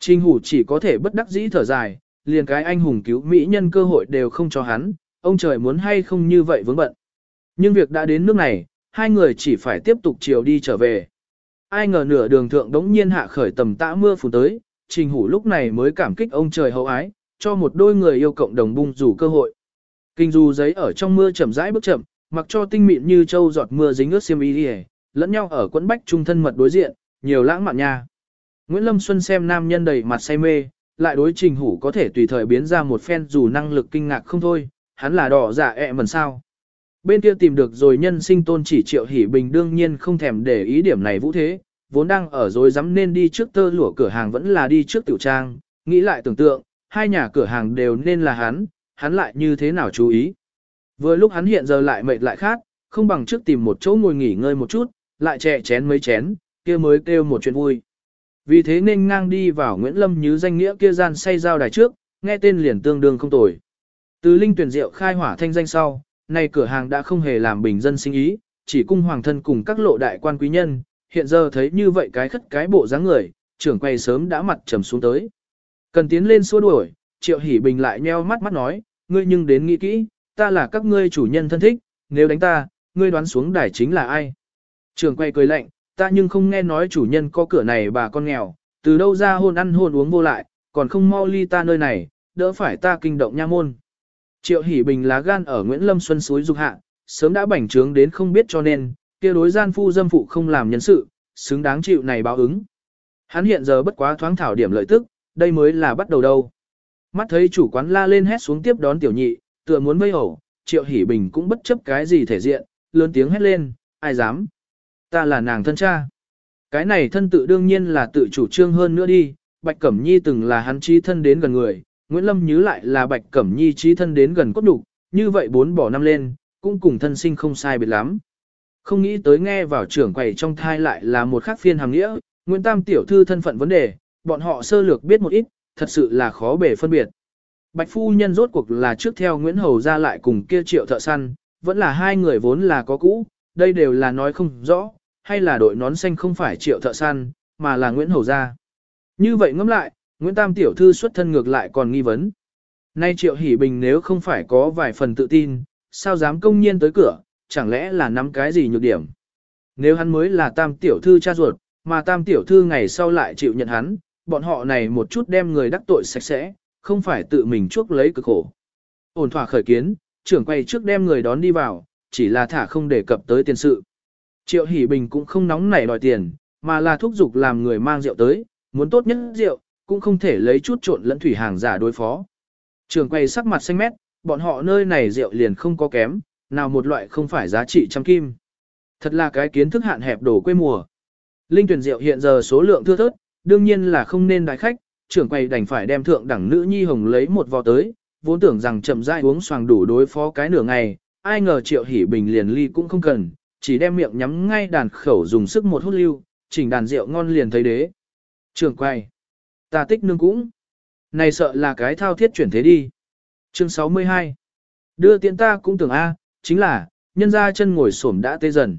Trình hủ chỉ có thể bất đắc dĩ thở dài, liền cái anh hùng cứu mỹ nhân cơ hội đều không cho hắn, ông trời muốn hay không như vậy vướng bận. Nhưng việc đã đến nước này, hai người chỉ phải tiếp tục chiều đi trở về. Ai ngờ nửa đường thượng đống nhiên hạ khởi tầm tã mưa phùn tới, trình hủ lúc này mới cảm kích ông trời hậu ái, cho một đôi người yêu cộng đồng bung rủ cơ hội. Kinh du giấy ở trong mưa chậm rãi bước chậm, mặc cho tinh mịn như châu giọt mưa dính ướt xiêm y đi lẫn nhau ở quẫn bách trung thân mật đối diện, nhiều lãng mạn nha. Nguyễn Lâm Xuân xem nam nhân đầy mặt say mê, lại đối trình hủ có thể tùy thời biến ra một phen dù năng lực kinh ngạc không thôi, hắn là đỏ giả ẹ mần sao. Bên kia tìm được rồi nhân sinh tôn chỉ triệu hỉ bình đương nhiên không thèm để ý điểm này vũ thế, vốn đang ở rồi dám nên đi trước tơ lụa cửa hàng vẫn là đi trước tiểu trang, nghĩ lại tưởng tượng, hai nhà cửa hàng đều nên là hắn, hắn lại như thế nào chú ý. Vừa lúc hắn hiện giờ lại mệt lại khác, không bằng trước tìm một chỗ ngồi nghỉ ngơi một chút, lại chè chén mấy chén, kia mới kêu một chuyện vui. Vì thế nên ngang đi vào Nguyễn Lâm như danh nghĩa kia gian say giao đài trước, nghe tên liền tương đương không tồi. Từ linh tuyển rượu khai hỏa thanh danh sau, nay cửa hàng đã không hề làm bình dân sinh ý, chỉ cung hoàng thân cùng các lộ đại quan quý nhân, hiện giờ thấy như vậy cái khất cái bộ dáng người, trưởng quay sớm đã mặt trầm xuống tới. Cần tiến lên xua đuổi, Triệu Hỷ Bình lại nheo mắt mắt nói, ngươi nhưng đến nghĩ kỹ, ta là các ngươi chủ nhân thân thích, nếu đánh ta, ngươi đoán xuống đài chính là ai. Trường quay cười lạnh, ta nhưng không nghe nói chủ nhân có cửa này bà con nghèo, từ đâu ra hôn ăn hôn uống vô lại, còn không mau ly ta nơi này, đỡ phải ta kinh động nha môn. Triệu Hỷ Bình lá gan ở Nguyễn Lâm Xuân suối dục hạ, sớm đã bảnh trướng đến không biết cho nên, kia đối gian phu dâm phụ không làm nhân sự, xứng đáng chịu này báo ứng. Hắn hiện giờ bất quá thoáng thảo điểm lợi tức, đây mới là bắt đầu đâu. Mắt thấy chủ quán la lên hét xuống tiếp đón tiểu nhị, tựa muốn vây hổ, Triệu Hỷ Bình cũng bất chấp cái gì thể diện, lớn tiếng hét lên, ai dám. Ta là nàng thân cha. Cái này thân tự đương nhiên là tự chủ trương hơn nữa đi, Bạch Cẩm Nhi từng là hắn chi thân đến gần người, Nguyễn Lâm nhớ lại là Bạch Cẩm Nhi trí thân đến gần cốt đủ, như vậy bốn bỏ năm lên, cũng cùng thân sinh không sai biệt lắm. Không nghĩ tới nghe vào trưởng quầy trong thai lại là một khác phiên hàng nghĩa, Nguyễn Tam tiểu thư thân phận vấn đề, bọn họ sơ lược biết một ít, thật sự là khó bề phân biệt. Bạch phu nhân rốt cuộc là trước theo Nguyễn Hầu ra lại cùng kia triệu thợ săn, vẫn là hai người vốn là có cũ, đây đều là nói không rõ, hay là đội nón xanh không phải triệu thợ săn, mà là Nguyễn Hầu ra. Như vậy ngẫm lại, Nguyễn Tam tiểu thư xuất thân ngược lại còn nghi vấn. Nay triệu hỷ bình nếu không phải có vài phần tự tin, sao dám công nhiên tới cửa, chẳng lẽ là nắm cái gì nhược điểm. Nếu hắn mới là tam tiểu thư cha ruột, mà tam tiểu thư ngày sau lại chịu nhận hắn, bọn họ này một chút đem người đắc tội sạch sẽ, không phải tự mình chuốc lấy cực khổ. Ổn thỏa khởi kiến, trưởng quay trước đem người đón đi vào, chỉ là thả không đề cập tới tiền sự. Triệu Hỷ Bình cũng không nóng nảy đòi tiền, mà là thúc giục làm người mang rượu tới, muốn tốt nhất rượu, cũng không thể lấy chút trộn lẫn thủy hàng giả đối phó. Trường quay sắc mặt xanh mét, bọn họ nơi này rượu liền không có kém, nào một loại không phải giá trị trăm kim. Thật là cái kiến thức hạn hẹp đổ quê mùa. Linh tuyển rượu hiện giờ số lượng thưa thớt, đương nhiên là không nên đại khách, trưởng quầy đành phải đem thượng đẳng nữ nhi hồng lấy một vò tới, vốn tưởng rằng chậm rãi uống xoàng đủ đối phó cái nửa ngày, ai ngờ triệu hỉ bình liền ly cũng không cần, chỉ đem miệng nhắm ngay đàn khẩu dùng sức một hút lưu, chỉnh đàn rượu ngon liền thấy đế. Trưởng quầy, ta tích nương cũng, này sợ là cái thao thiết chuyển thế đi. Chương 62 Đưa tiện ta cũng tưởng A, chính là, nhân ra chân ngồi xổm đã tê dần.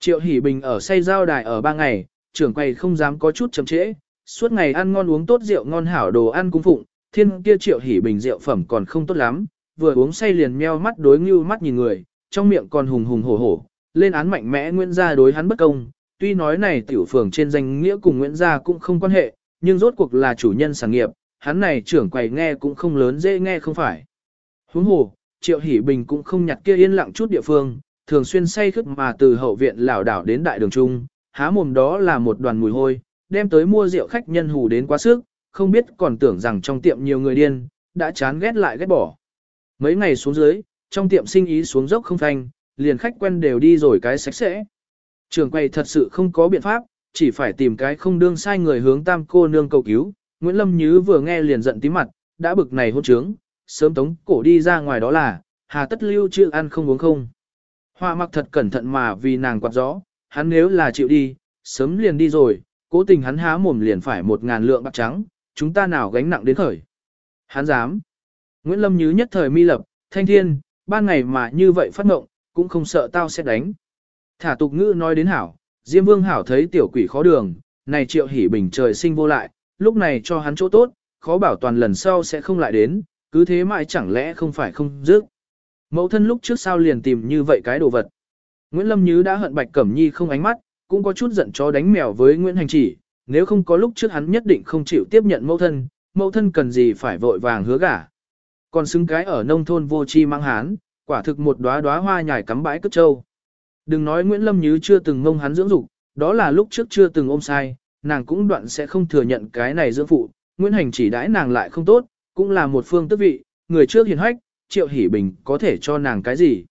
Triệu Hỷ Bình ở say giao đài ở ba ngày, trưởng quầy không dám có chút chậm trễ, suốt ngày ăn ngon uống tốt rượu ngon hảo đồ ăn cung phụng, thiên kia Triệu Hỷ Bình rượu phẩm còn không tốt lắm, vừa uống say liền meo mắt đối ngưu mắt nhìn người, trong miệng còn hùng hùng hổ hổ, lên án mạnh mẽ Nguyễn gia đối hắn bất công, tuy nói này tiểu phường trên danh nghĩa cùng Nguyễn gia cũng không quan hệ, nhưng rốt cuộc là chủ nhân sản nghiệp, hắn này trưởng quầy nghe cũng không lớn dễ nghe không phải. Huống hồ, Triệu Hỷ Bình cũng không nhặt kia yên lặng chút địa phương, thường xuyên say khướt mà từ hậu viện lảo đảo đến đại đường trung, há mồm đó là một đoàn mùi hôi, đem tới mua rượu khách nhân hù đến quá sức, không biết còn tưởng rằng trong tiệm nhiều người điên, đã chán ghét lại ghét bỏ. Mấy ngày xuống dưới, trong tiệm sinh ý xuống dốc không phanh, liền khách quen đều đi rồi cái sạch sẽ. Trường quầy thật sự không có biện pháp, chỉ phải tìm cái không đương sai người hướng tam cô nương cầu cứu. Nguyễn Lâm Nhứ vừa nghe liền giận tí mặt, đã bực này hôn trướng, sớm tống cổ đi ra ngoài đó là, hà tất lưu chưa ăn không uống không. Hoa mặc thật cẩn thận mà vì nàng quạt gió, hắn nếu là chịu đi, sớm liền đi rồi, cố tình hắn há mồm liền phải một ngàn lượng bạc trắng, chúng ta nào gánh nặng đến khởi. Hắn dám. Nguyễn Lâm Nhứ nhất thời mi lập, thanh thiên, ban ngày mà như vậy phát ngộng, cũng không sợ tao sẽ đánh. Thả tục ngữ nói đến hảo, Diêm Vương hảo thấy tiểu quỷ khó đường, này triệu hỉ bình trời sinh vô lại, lúc này cho hắn chỗ tốt, khó bảo toàn lần sau sẽ không lại đến, cứ thế mãi chẳng lẽ không phải không dứt. Mẫu thân lúc trước sao liền tìm như vậy cái đồ vật. Nguyễn Lâm Nhứ đã hận Bạch Cẩm Nhi không ánh mắt, cũng có chút giận chó đánh mèo với Nguyễn Hành Chỉ, nếu không có lúc trước hắn nhất định không chịu tiếp nhận mẫu thân, mẫu thân cần gì phải vội vàng hứa gả. Còn xứng cái ở nông thôn vô chi mang hán, quả thực một đóa đóa hoa nhài cắm bãi cất trâu. Đừng nói Nguyễn Lâm Như chưa từng mông hắn dưỡng dục, đó là lúc trước chưa từng ôm sai, nàng cũng đoạn sẽ không thừa nhận cái này dưỡng phụ, Nguyễn Hành chỉ đãi nàng lại không tốt, cũng là một phương tức vị, người trước hiền hách, Triệu Hỷ Bình có thể cho nàng cái gì.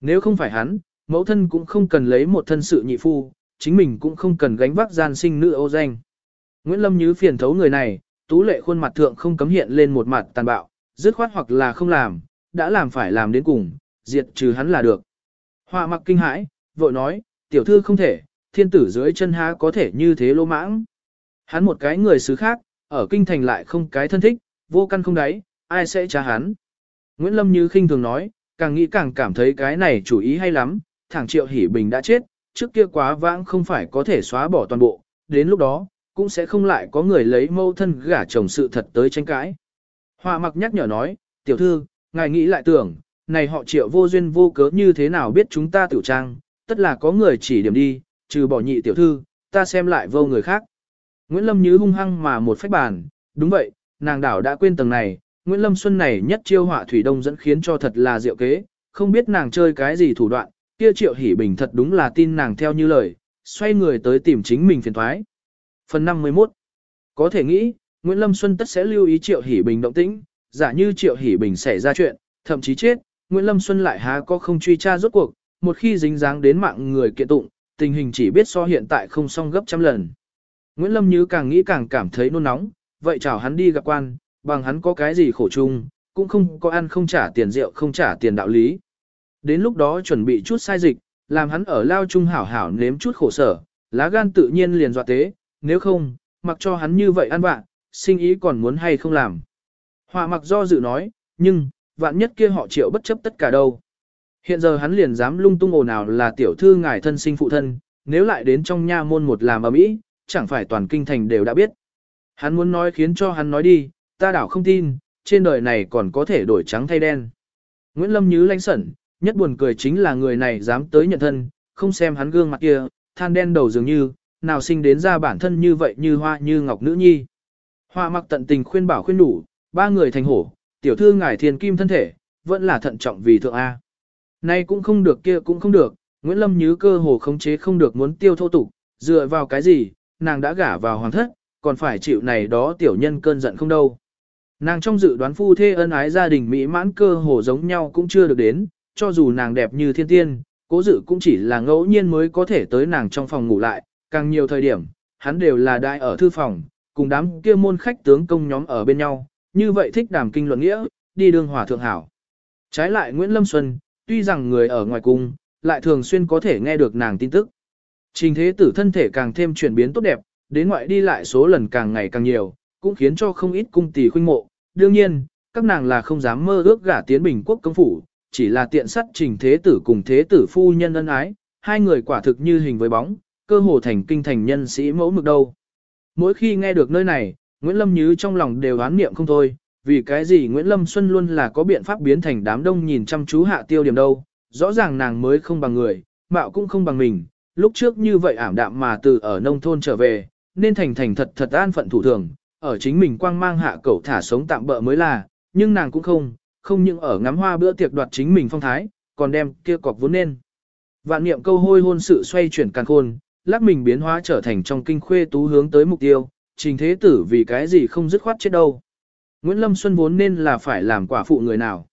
Nếu không phải hắn, mẫu thân cũng không cần lấy một thân sự nhị phu, chính mình cũng không cần gánh vác gian sinh nữ ô danh. Nguyễn Lâm Như phiền thấu người này, tú lệ khuôn mặt thượng không cấm hiện lên một mặt tàn bạo, dứt khoát hoặc là không làm, đã làm phải làm đến cùng, diệt trừ hắn là được. Họa mặc kinh hãi, vội nói, tiểu thư không thể, thiên tử dưới chân há có thể như thế lô mãng. Hắn một cái người xứ khác, ở kinh thành lại không cái thân thích, vô căn không đáy, ai sẽ trả hắn. Nguyễn Lâm như khinh thường nói, càng nghĩ càng cảm thấy cái này chủ ý hay lắm, thẳng triệu hỉ bình đã chết, trước kia quá vãng không phải có thể xóa bỏ toàn bộ, đến lúc đó, cũng sẽ không lại có người lấy mâu thân gả chồng sự thật tới tranh cãi. Họa mặc nhắc nhở nói, tiểu thư, ngài nghĩ lại tưởng, này họ triệu vô duyên vô cớ như thế nào biết chúng ta tiểu trang, tất là có người chỉ điểm đi, trừ bỏ nhị tiểu thư, ta xem lại vô người khác. Nguyễn Lâm Như hung hăng mà một phách bàn, đúng vậy, nàng đảo đã quên tầng này, Nguyễn Lâm Xuân này nhất chiêu họa thủy đông dẫn khiến cho thật là diệu kế, không biết nàng chơi cái gì thủ đoạn, kia triệu hỉ bình thật đúng là tin nàng theo như lời, xoay người tới tìm chính mình phiền thoái. Phần 51 Có thể nghĩ, Nguyễn Lâm Xuân tất sẽ lưu ý triệu hỉ bình động tĩnh, giả như triệu hỉ bình xảy ra chuyện, thậm chí chết, Nguyễn Lâm Xuân lại há có không truy tra rốt cuộc, một khi dính dáng đến mạng người kiện tụng, tình hình chỉ biết so hiện tại không xong gấp trăm lần. Nguyễn Lâm Như càng nghĩ càng cảm thấy nôn nóng, vậy chào hắn đi gặp quan, bằng hắn có cái gì khổ chung, cũng không có ăn không trả tiền rượu không trả tiền đạo lý. Đến lúc đó chuẩn bị chút sai dịch, làm hắn ở lao chung hảo hảo nếm chút khổ sở, lá gan tự nhiên liền dọa tế, nếu không, mặc cho hắn như vậy ăn vạ, sinh ý còn muốn hay không làm. Họa mặc do dự nói, nhưng, vạn nhất kia họ triệu bất chấp tất cả đâu. Hiện giờ hắn liền dám lung tung ồn ào là tiểu thư ngài thân sinh phụ thân, nếu lại đến trong nha môn một làm ở mỹ, chẳng phải toàn kinh thành đều đã biết. Hắn muốn nói khiến cho hắn nói đi, ta đảo không tin, trên đời này còn có thể đổi trắng thay đen. Nguyễn Lâm Nhứ lanh sẩn, nhất buồn cười chính là người này dám tới nhận thân, không xem hắn gương mặt kia, than đen đầu dường như, nào sinh đến ra bản thân như vậy như hoa như ngọc nữ nhi. Hoa mặc tận tình khuyên bảo khuyên đủ, ba người thành hổ, tiểu thư ngài thiền kim thân thể, vẫn là thận trọng vì thượng A. Nay cũng không được kia cũng không được, Nguyễn Lâm Nhứ cơ hồ khống chế không được muốn tiêu thô tục, dựa vào cái gì, nàng đã gả vào hoàng thất, còn phải chịu này đó tiểu nhân cơn giận không đâu. Nàng trong dự đoán phu thê ân ái gia đình mỹ mãn cơ hồ giống nhau cũng chưa được đến, cho dù nàng đẹp như thiên tiên, cố dự cũng chỉ là ngẫu nhiên mới có thể tới nàng trong phòng ngủ lại, càng nhiều thời điểm, hắn đều là đại ở thư phòng, cùng đám kia môn khách tướng công nhóm ở bên nhau, như vậy thích đàm kinh luận nghĩa, đi đường hòa thượng hảo. Trái lại Nguyễn Lâm Xuân, tuy rằng người ở ngoài cung, lại thường xuyên có thể nghe được nàng tin tức. Trình thế tử thân thể càng thêm chuyển biến tốt đẹp, đến ngoại đi lại số lần càng ngày càng nhiều, cũng khiến cho không ít cung tỷ khuynh mộ. Đương nhiên, các nàng là không dám mơ ước gả tiến bình quốc công phủ, chỉ là tiện sắt trình thế tử cùng thế tử phu nhân ân ái, hai người quả thực như hình với bóng, cơ hồ thành kinh thành nhân sĩ mẫu mực đâu. Mỗi khi nghe được nơi này, Nguyễn Lâm Như trong lòng đều oán niệm không thôi, vì cái gì Nguyễn Lâm Xuân luôn là có biện pháp biến thành đám đông nhìn chăm chú hạ tiêu điểm đâu, rõ ràng nàng mới không bằng người, mạo cũng không bằng mình, lúc trước như vậy ảm đạm mà từ ở nông thôn trở về, nên thành thành thật thật an phận thủ thường, ở chính mình quang mang hạ cẩu thả sống tạm bỡ mới là, nhưng nàng cũng không, không những ở ngắm hoa bữa tiệc đoạt chính mình phong thái, còn đem kia cọc vốn nên. Vạn niệm câu hôi hôn sự xoay chuyển càng khôn, lắc mình biến hóa trở thành trong kinh khuê tú hướng tới mục tiêu, trình thế tử vì cái gì không dứt khoát chết đâu. Nguyễn Lâm Xuân vốn nên là phải làm quả phụ người nào.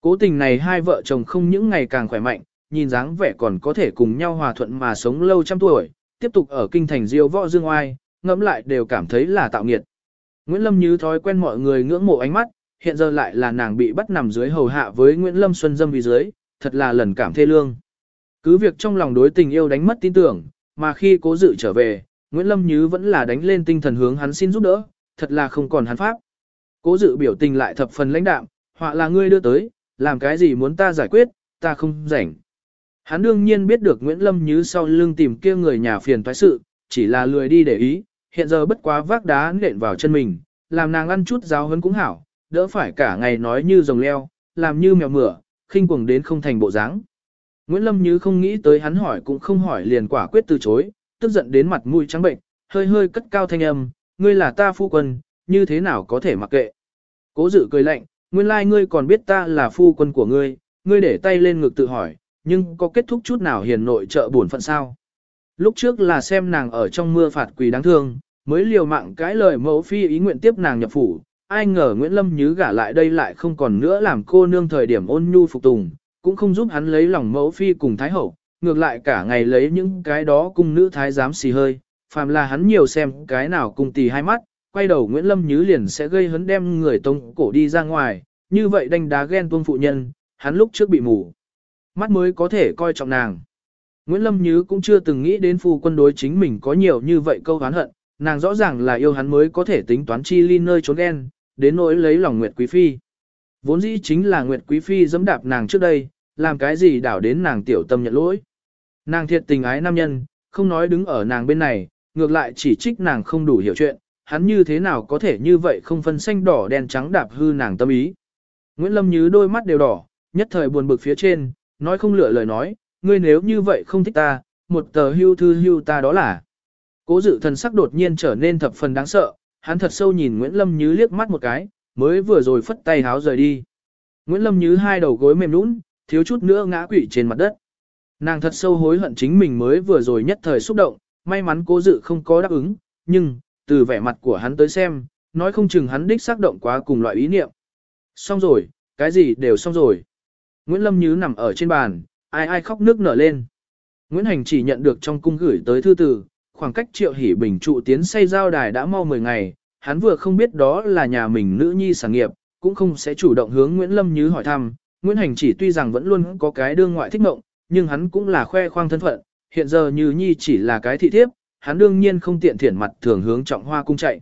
Cố tình này hai vợ chồng không những ngày càng khỏe mạnh, nhìn dáng vẻ còn có thể cùng nhau hòa thuận mà sống lâu trăm tuổi, tiếp tục ở kinh thành diêu võ dương oai, ngẫm lại đều cảm thấy là tạo nghiệt. Nguyễn Lâm như thói quen mọi người ngưỡng mộ ánh mắt, hiện giờ lại là nàng bị bắt nằm dưới hầu hạ với Nguyễn Lâm Xuân dâm vì dưới, thật là lần cảm thê lương. Cứ việc trong lòng đối tình yêu đánh mất tin tưởng, mà khi cố dự trở về, Nguyễn Lâm Như vẫn là đánh lên tinh thần hướng hắn xin giúp đỡ, thật là không còn hắn pháp. Cố dự biểu tình lại thập phần lãnh đạm, họa là ngươi đưa tới, làm cái gì muốn ta giải quyết, ta không rảnh. Hắn đương nhiên biết được Nguyễn Lâm Như sau lưng tìm kia người nhà phiền toái sự, chỉ là lười đi để ý, hiện giờ bất quá vác đá nện vào chân mình, làm nàng ăn chút giáo hấn cũng hảo, đỡ phải cả ngày nói như rồng leo, làm như mèo mửa, khinh cuồng đến không thành bộ dáng. Nguyễn Lâm Như không nghĩ tới hắn hỏi cũng không hỏi liền quả quyết từ chối, tức giận đến mặt mũi trắng bệnh, hơi hơi cất cao thanh âm, ngươi là ta phu quân, như thế nào có thể mặc kệ. Cố dự cười lạnh, nguyên lai like ngươi còn biết ta là phu quân của ngươi, ngươi để tay lên ngực tự hỏi, nhưng có kết thúc chút nào hiền nội trợ buồn phận sao. Lúc trước là xem nàng ở trong mưa phạt quỳ đáng thương, mới liều mạng cái lời mẫu phi ý nguyện tiếp nàng nhập phủ, ai ngờ Nguyễn Lâm Nhứ gả lại đây lại không còn nữa làm cô nương thời điểm ôn nhu phục tùng, cũng không giúp hắn lấy lòng mẫu phi cùng thái hậu, ngược lại cả ngày lấy những cái đó cung nữ thái giám xì hơi, phàm là hắn nhiều xem cái nào cung tì hai mắt, quay đầu Nguyễn Lâm Nhứ liền sẽ gây hấn đem người tông cổ đi ra ngoài, như vậy đánh đá ghen tuông phụ nhân, hắn lúc trước bị mù. Mắt mới có thể coi trọng nàng. Nguyễn Lâm Nhứ cũng chưa từng nghĩ đến phu quân đối chính mình có nhiều như vậy câu hán hận, nàng rõ ràng là yêu hắn mới có thể tính toán chi ly nơi trốn ghen, đến nỗi lấy lòng Nguyệt Quý Phi. Vốn dĩ chính là Nguyệt Quý Phi dẫm đạp nàng trước đây, làm cái gì đảo đến nàng tiểu tâm nhận lỗi. Nàng thiệt tình ái nam nhân, không nói đứng ở nàng bên này, ngược lại chỉ trích nàng không đủ hiểu chuyện, hắn như thế nào có thể như vậy không phân xanh đỏ đen trắng đạp hư nàng tâm ý. Nguyễn Lâm Như đôi mắt đều đỏ, nhất thời buồn bực phía trên, nói không lựa lời nói, ngươi nếu như vậy không thích ta, một tờ hưu thư hưu ta đó là. Cố dự thần sắc đột nhiên trở nên thập phần đáng sợ, hắn thật sâu nhìn Nguyễn Lâm Như liếc mắt một cái, mới vừa rồi phất tay háo rời đi. Nguyễn Lâm Như hai đầu gối mềm nũng, thiếu chút nữa ngã quỵ trên mặt đất. Nàng thật sâu hối hận chính mình mới vừa rồi nhất thời xúc động, may mắn cố dự không có đáp ứng, nhưng, từ vẻ mặt của hắn tới xem, nói không chừng hắn đích xác động quá cùng loại ý niệm. Xong rồi, cái gì đều xong rồi. Nguyễn Lâm Như nằm ở trên bàn, ai ai khóc nước nở lên. Nguyễn Hành chỉ nhận được trong cung gửi tới thư từ, khoảng cách triệu hỷ bình trụ tiến xây giao đài đã mau 10 ngày, hắn vừa không biết đó là nhà mình nữ nhi sản nghiệp, cũng không sẽ chủ động hướng Nguyễn Lâm Như hỏi thăm. Nguyễn Hành chỉ tuy rằng vẫn luôn có cái đương ngoại thích mộng, nhưng hắn cũng là khoe khoang thân phận, hiện giờ Như Nhi chỉ là cái thị thiếp, hắn đương nhiên không tiện thiển mặt thường hướng trọng hoa cung chạy.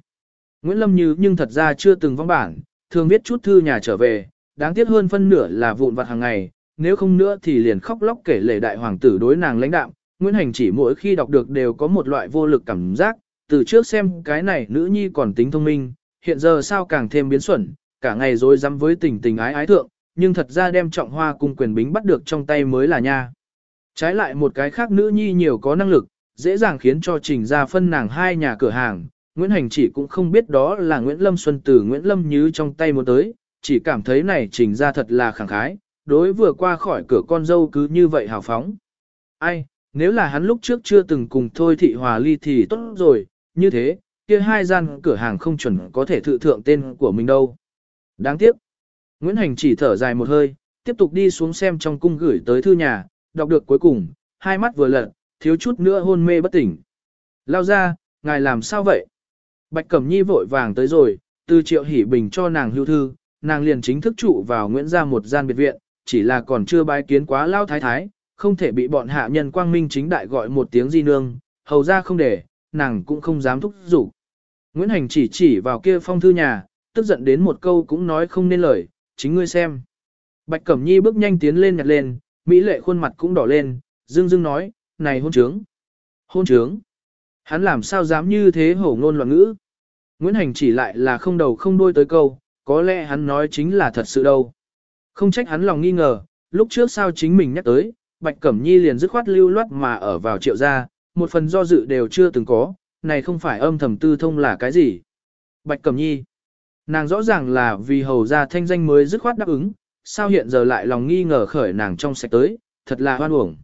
Nguyễn Lâm Như nhưng thật ra chưa từng vong bản, thường viết chút thư nhà trở về, đáng tiếc hơn phân nửa là vụn vặt hàng ngày, nếu không nữa thì liền khóc lóc kể lể đại hoàng tử đối nàng lãnh đạm. Nguyễn Hành chỉ mỗi khi đọc được đều có một loại vô lực cảm giác, từ trước xem cái này nữ nhi còn tính thông minh, hiện giờ sao càng thêm biến xuẩn, cả ngày rồi dám với tình tình ái ái thượng, nhưng thật ra đem trọng hoa cung quyền bính bắt được trong tay mới là nha. Trái lại một cái khác nữ nhi nhiều có năng lực, dễ dàng khiến cho trình ra phân nàng hai nhà cửa hàng. Nguyễn Hành chỉ cũng không biết đó là Nguyễn Lâm Xuân từ Nguyễn Lâm Như trong tay muốn tới, chỉ cảm thấy này trình ra thật là khẳng khái, đối vừa qua khỏi cửa con dâu cứ như vậy hào phóng. Ai, nếu là hắn lúc trước chưa từng cùng thôi thị hòa ly thì tốt rồi, như thế, kia hai gian cửa hàng không chuẩn có thể thự thượng tên của mình đâu. Đáng tiếc. Nguyễn Hành chỉ thở dài một hơi, tiếp tục đi xuống xem trong cung gửi tới thư nhà, đọc được cuối cùng, hai mắt vừa lật, thiếu chút nữa hôn mê bất tỉnh. Lao ra, ngài làm sao vậy? Bạch Cẩm Nhi vội vàng tới rồi, từ triệu hỷ bình cho nàng hưu thư, nàng liền chính thức trụ vào Nguyễn gia một gian biệt viện, chỉ là còn chưa bái kiến quá lao thái thái, không thể bị bọn hạ nhân quang minh chính đại gọi một tiếng di nương, hầu ra không để, nàng cũng không dám thúc giục. Nguyễn Hành chỉ chỉ vào kia phong thư nhà, tức giận đến một câu cũng nói không nên lời, chính ngươi xem. Bạch Cẩm Nhi bước nhanh tiến lên nhặt lên, Mỹ lệ khuôn mặt cũng đỏ lên, dương dương nói, này hôn trướng. Hôn trướng. Hắn làm sao dám như thế hổ ngôn loạn ngữ. Nguyễn Hành chỉ lại là không đầu không đuôi tới câu, có lẽ hắn nói chính là thật sự đâu. Không trách hắn lòng nghi ngờ, lúc trước sao chính mình nhắc tới, Bạch Cẩm Nhi liền dứt khoát lưu loát mà ở vào triệu gia, một phần do dự đều chưa từng có, này không phải âm thầm tư thông là cái gì. Bạch Cẩm Nhi, nàng rõ ràng là vì hầu gia thanh danh mới dứt khoát đáp ứng, sao hiện giờ lại lòng nghi ngờ khởi nàng trong sạch tới, thật là hoan uổng.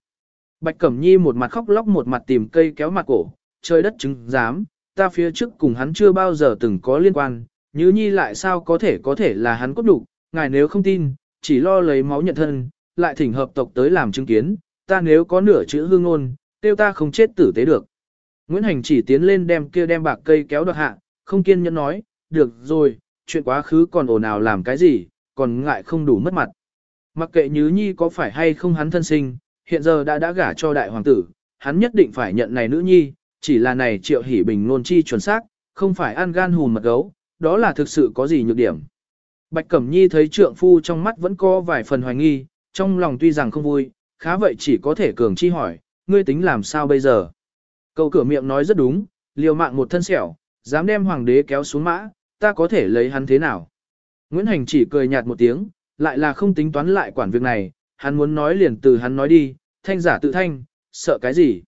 Bạch Cẩm Nhi một mặt khóc lóc một mặt tìm cây kéo mặt cổ, trời đất chứng dám, ta phía trước cùng hắn chưa bao giờ từng có liên quan, như nhi lại sao có thể có thể là hắn cốt đủ, ngài nếu không tin, chỉ lo lấy máu nhận thân, lại thỉnh hợp tộc tới làm chứng kiến, ta nếu có nửa chữ hương ngôn, tiêu ta không chết tử tế được. Nguyễn Hành chỉ tiến lên đem kia đem bạc cây kéo đoạt hạ, không kiên nhẫn nói, được rồi, chuyện quá khứ còn ồn ào làm cái gì, còn ngại không đủ mất mặt. Mặc kệ Nhứ Nhi có phải hay không hắn thân sinh, hiện giờ đã đã gả cho đại hoàng tử, hắn nhất định phải nhận này nữ nhi, chỉ là này triệu hỷ bình nôn chi chuẩn xác, không phải ăn gan hùn mật gấu, đó là thực sự có gì nhược điểm. Bạch Cẩm Nhi thấy trượng phu trong mắt vẫn có vài phần hoài nghi, trong lòng tuy rằng không vui, khá vậy chỉ có thể cường chi hỏi, ngươi tính làm sao bây giờ? Câu cửa miệng nói rất đúng, liều mạng một thân sẹo, dám đem hoàng đế kéo xuống mã, ta có thể lấy hắn thế nào? Nguyễn Hành chỉ cười nhạt một tiếng, lại là không tính toán lại quản việc này, hắn muốn nói liền từ hắn nói đi, thanh giả tự thanh, sợ cái gì?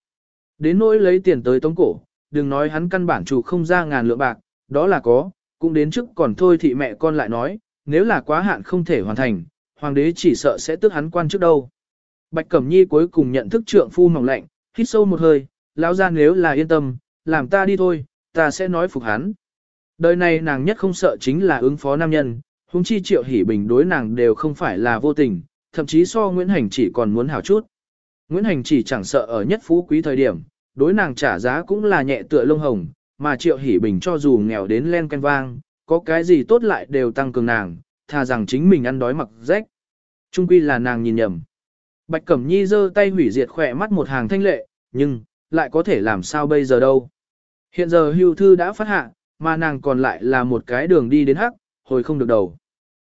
Đến nỗi lấy tiền tới tống cổ, đừng nói hắn căn bản chủ không ra ngàn lượng bạc, đó là có, cũng đến trước còn thôi thì mẹ con lại nói, nếu là quá hạn không thể hoàn thành, hoàng đế chỉ sợ sẽ tức hắn quan trước đâu. Bạch Cẩm Nhi cuối cùng nhận thức trượng phu mỏng lạnh, hít sâu một hơi, lão ra nếu là yên tâm, làm ta đi thôi, ta sẽ nói phục hắn. Đời này nàng nhất không sợ chính là ứng phó nam nhân, huống chi triệu hỉ bình đối nàng đều không phải là vô tình, thậm chí so Nguyễn Hành chỉ còn muốn hảo chút. Nguyễn Hành chỉ chẳng sợ ở nhất phú quý thời điểm, đối nàng trả giá cũng là nhẹ tựa lông hồng, mà triệu hỉ bình cho dù nghèo đến len canh vang, có cái gì tốt lại đều tăng cường nàng, thà rằng chính mình ăn đói mặc rách. Trung quy là nàng nhìn nhầm. Bạch Cẩm Nhi giơ tay hủy diệt khỏe mắt một hàng thanh lệ, nhưng, lại có thể làm sao bây giờ đâu. Hiện giờ hưu thư đã phát hạ, mà nàng còn lại là một cái đường đi đến hắc, hồi không được đầu.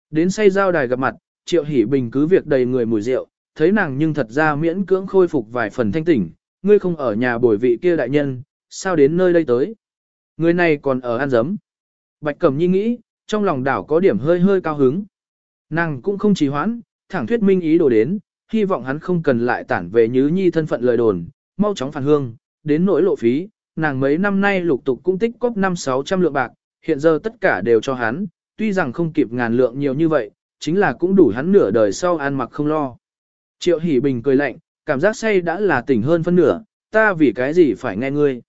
Đến say giao đài gặp mặt, Triệu Hỷ Bình cứ việc đầy người mùi rượu, thấy nàng nhưng thật ra miễn cưỡng khôi phục vài phần thanh tỉnh, ngươi không ở nhà bồi vị kia đại nhân, sao đến nơi đây tới? Người này còn ở ăn dấm. Bạch Cẩm Nhi nghĩ, trong lòng đảo có điểm hơi hơi cao hứng. Nàng cũng không trì hoãn, thẳng thuyết minh ý đồ đến, hy vọng hắn không cần lại tản về Nhứ Nhi thân phận lời đồn, mau chóng phản hương, đến nỗi lộ phí, nàng mấy năm nay lục tục cũng tích cóp năm sáu trăm lượng bạc, hiện giờ tất cả đều cho hắn, tuy rằng không kịp ngàn lượng nhiều như vậy, chính là cũng đủ hắn nửa đời sau ăn mặc không lo. Triệu Hỷ Bình cười lạnh, cảm giác say đã là tỉnh hơn phân nửa, ta vì cái gì phải nghe ngươi.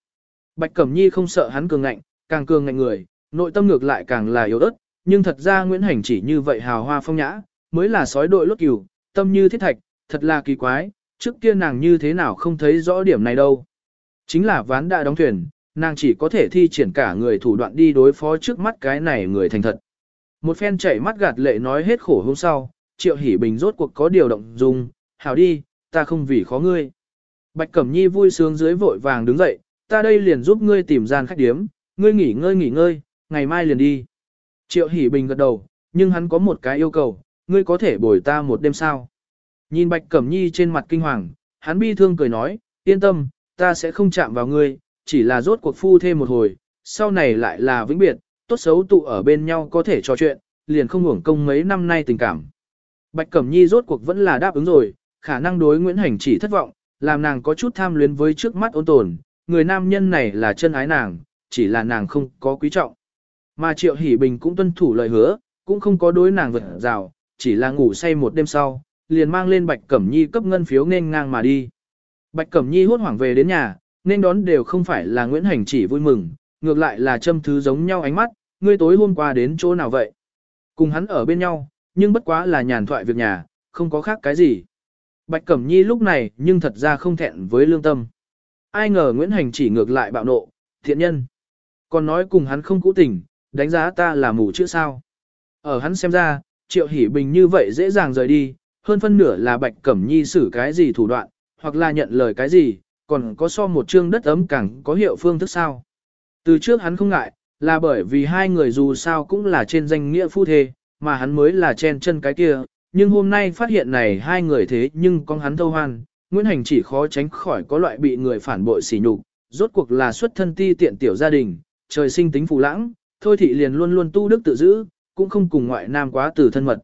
Bạch Cẩm Nhi không sợ hắn cường ngạnh, càng cường ngạnh người, nội tâm ngược lại càng là yếu ớt, nhưng thật ra Nguyễn Hành chỉ như vậy hào hoa phong nhã, mới là sói đội lốt cừu, tâm như thiết thạch, thật là kỳ quái, trước kia nàng như thế nào không thấy rõ điểm này đâu. Chính là ván đã đóng thuyền, nàng chỉ có thể thi triển cả người thủ đoạn đi đối phó trước mắt cái này người thành thật. Một phen chảy mắt gạt lệ nói hết khổ hôm sau, Triệu Hỷ Bình rốt cuộc có điều động dung, hảo đi, ta không vì khó ngươi. Bạch Cẩm Nhi vui sướng dưới vội vàng đứng dậy, ta đây liền giúp ngươi tìm gian khách điếm, ngươi nghỉ ngơi nghỉ ngơi, ngày mai liền đi. Triệu Hỷ Bình gật đầu, nhưng hắn có một cái yêu cầu, ngươi có thể bồi ta một đêm sao. Nhìn Bạch Cẩm Nhi trên mặt kinh hoàng, hắn bi thương cười nói, yên tâm, ta sẽ không chạm vào ngươi, chỉ là rốt cuộc phu thêm một hồi, sau này lại là vĩnh biệt, tốt xấu tụ ở bên nhau có thể trò chuyện, liền không hưởng công mấy năm nay tình cảm. Bạch Cẩm Nhi rốt cuộc vẫn là đáp ứng rồi, khả năng đối Nguyễn Hành chỉ thất vọng, làm nàng có chút tham luyến với trước mắt ôn tồn, người nam nhân này là chân ái nàng, chỉ là nàng không có quý trọng. Mà Triệu Hỷ Bình cũng tuân thủ lời hứa, cũng không có đối nàng vật rào, chỉ là ngủ say một đêm sau, liền mang lên Bạch Cẩm Nhi cấp ngân phiếu nên ngang mà đi. Bạch Cẩm Nhi hốt hoảng về đến nhà, nên đón đều không phải là Nguyễn Hành chỉ vui mừng, ngược lại là châm thứ giống nhau ánh mắt, ngươi tối hôm qua đến chỗ nào vậy? Cùng hắn ở bên nhau, nhưng bất quá là nhàn thoại việc nhà, không có khác cái gì. Bạch Cẩm Nhi lúc này nhưng thật ra không thẹn với lương tâm. Ai ngờ Nguyễn Hành chỉ ngược lại bạo nộ, thiện nhân. Còn nói cùng hắn không cũ tình, đánh giá ta là mù chữ sao. Ở hắn xem ra, Triệu Hỷ Bình như vậy dễ dàng rời đi, hơn phân nửa là Bạch Cẩm Nhi xử cái gì thủ đoạn, hoặc là nhận lời cái gì, còn có so một chương đất ấm càng có hiệu phương thức sao. Từ trước hắn không ngại, là bởi vì hai người dù sao cũng là trên danh nghĩa phu thê, mà hắn mới là chen chân cái kia, nhưng hôm nay phát hiện này hai người thế nhưng con hắn thâu hoan, Nguyễn Hành chỉ khó tránh khỏi có loại bị người phản bội sỉ nhục, rốt cuộc là xuất thân ti tiện tiểu gia đình, trời sinh tính phù lãng, thôi thị liền luôn luôn tu đức tự giữ, cũng không cùng ngoại nam quá từ thân mật.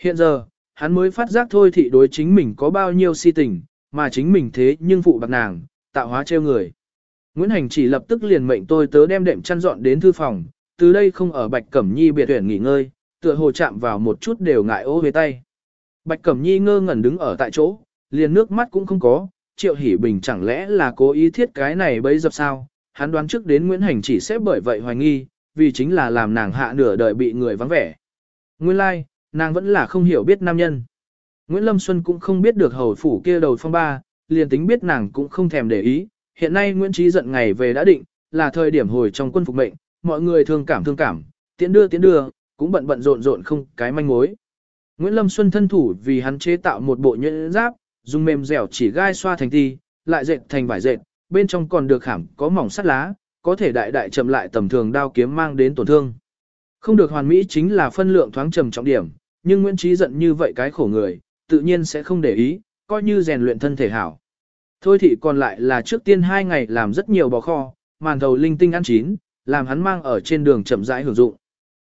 Hiện giờ, hắn mới phát giác thôi thị đối chính mình có bao nhiêu si tình, mà chính mình thế nhưng phụ bạc nàng, tạo hóa treo người. Nguyễn Hành chỉ lập tức liền mệnh tôi tớ đem đệm chăn dọn đến thư phòng, từ đây không ở Bạch Cẩm Nhi biệt tuyển nghỉ ngơi, tựa hồ chạm vào một chút đều ngại ô về tay. Bạch Cẩm Nhi ngơ ngẩn đứng ở tại chỗ, liền nước mắt cũng không có, Triệu Hỷ Bình chẳng lẽ là cố ý thiết cái này bấy dập sao, hắn đoán trước đến Nguyễn Hành chỉ sẽ bởi vậy hoài nghi, vì chính là làm nàng hạ nửa đời bị người vắng vẻ. Nguyên lai, like, nàng vẫn là không hiểu biết nam nhân. Nguyễn Lâm Xuân cũng không biết được hầu phủ kia đầu phong ba, liền tính biết nàng cũng không thèm để ý, hiện nay Nguyễn Trí giận ngày về đã định, là thời điểm hồi trong quân phục mệnh, mọi người thương cảm thương cảm, tiễn đưa tiễn đưa, cũng bận bận rộn rộn không cái manh mối. Nguyễn Lâm Xuân thân thủ vì hắn chế tạo một bộ nhẫn giáp, dùng mềm dẻo chỉ gai xoa thành ti, lại dệt thành vải dệt, bên trong còn được khảm có mỏng sắt lá, có thể đại đại chậm lại tầm thường đao kiếm mang đến tổn thương. Không được hoàn mỹ chính là phân lượng thoáng trầm trọng điểm, nhưng Nguyễn Trí giận như vậy cái khổ người, tự nhiên sẽ không để ý, coi như rèn luyện thân thể hảo. Thôi thị còn lại là trước tiên hai ngày làm rất nhiều bò kho, màn thầu linh tinh ăn chín, làm hắn mang ở trên đường chậm rãi hưởng dụng.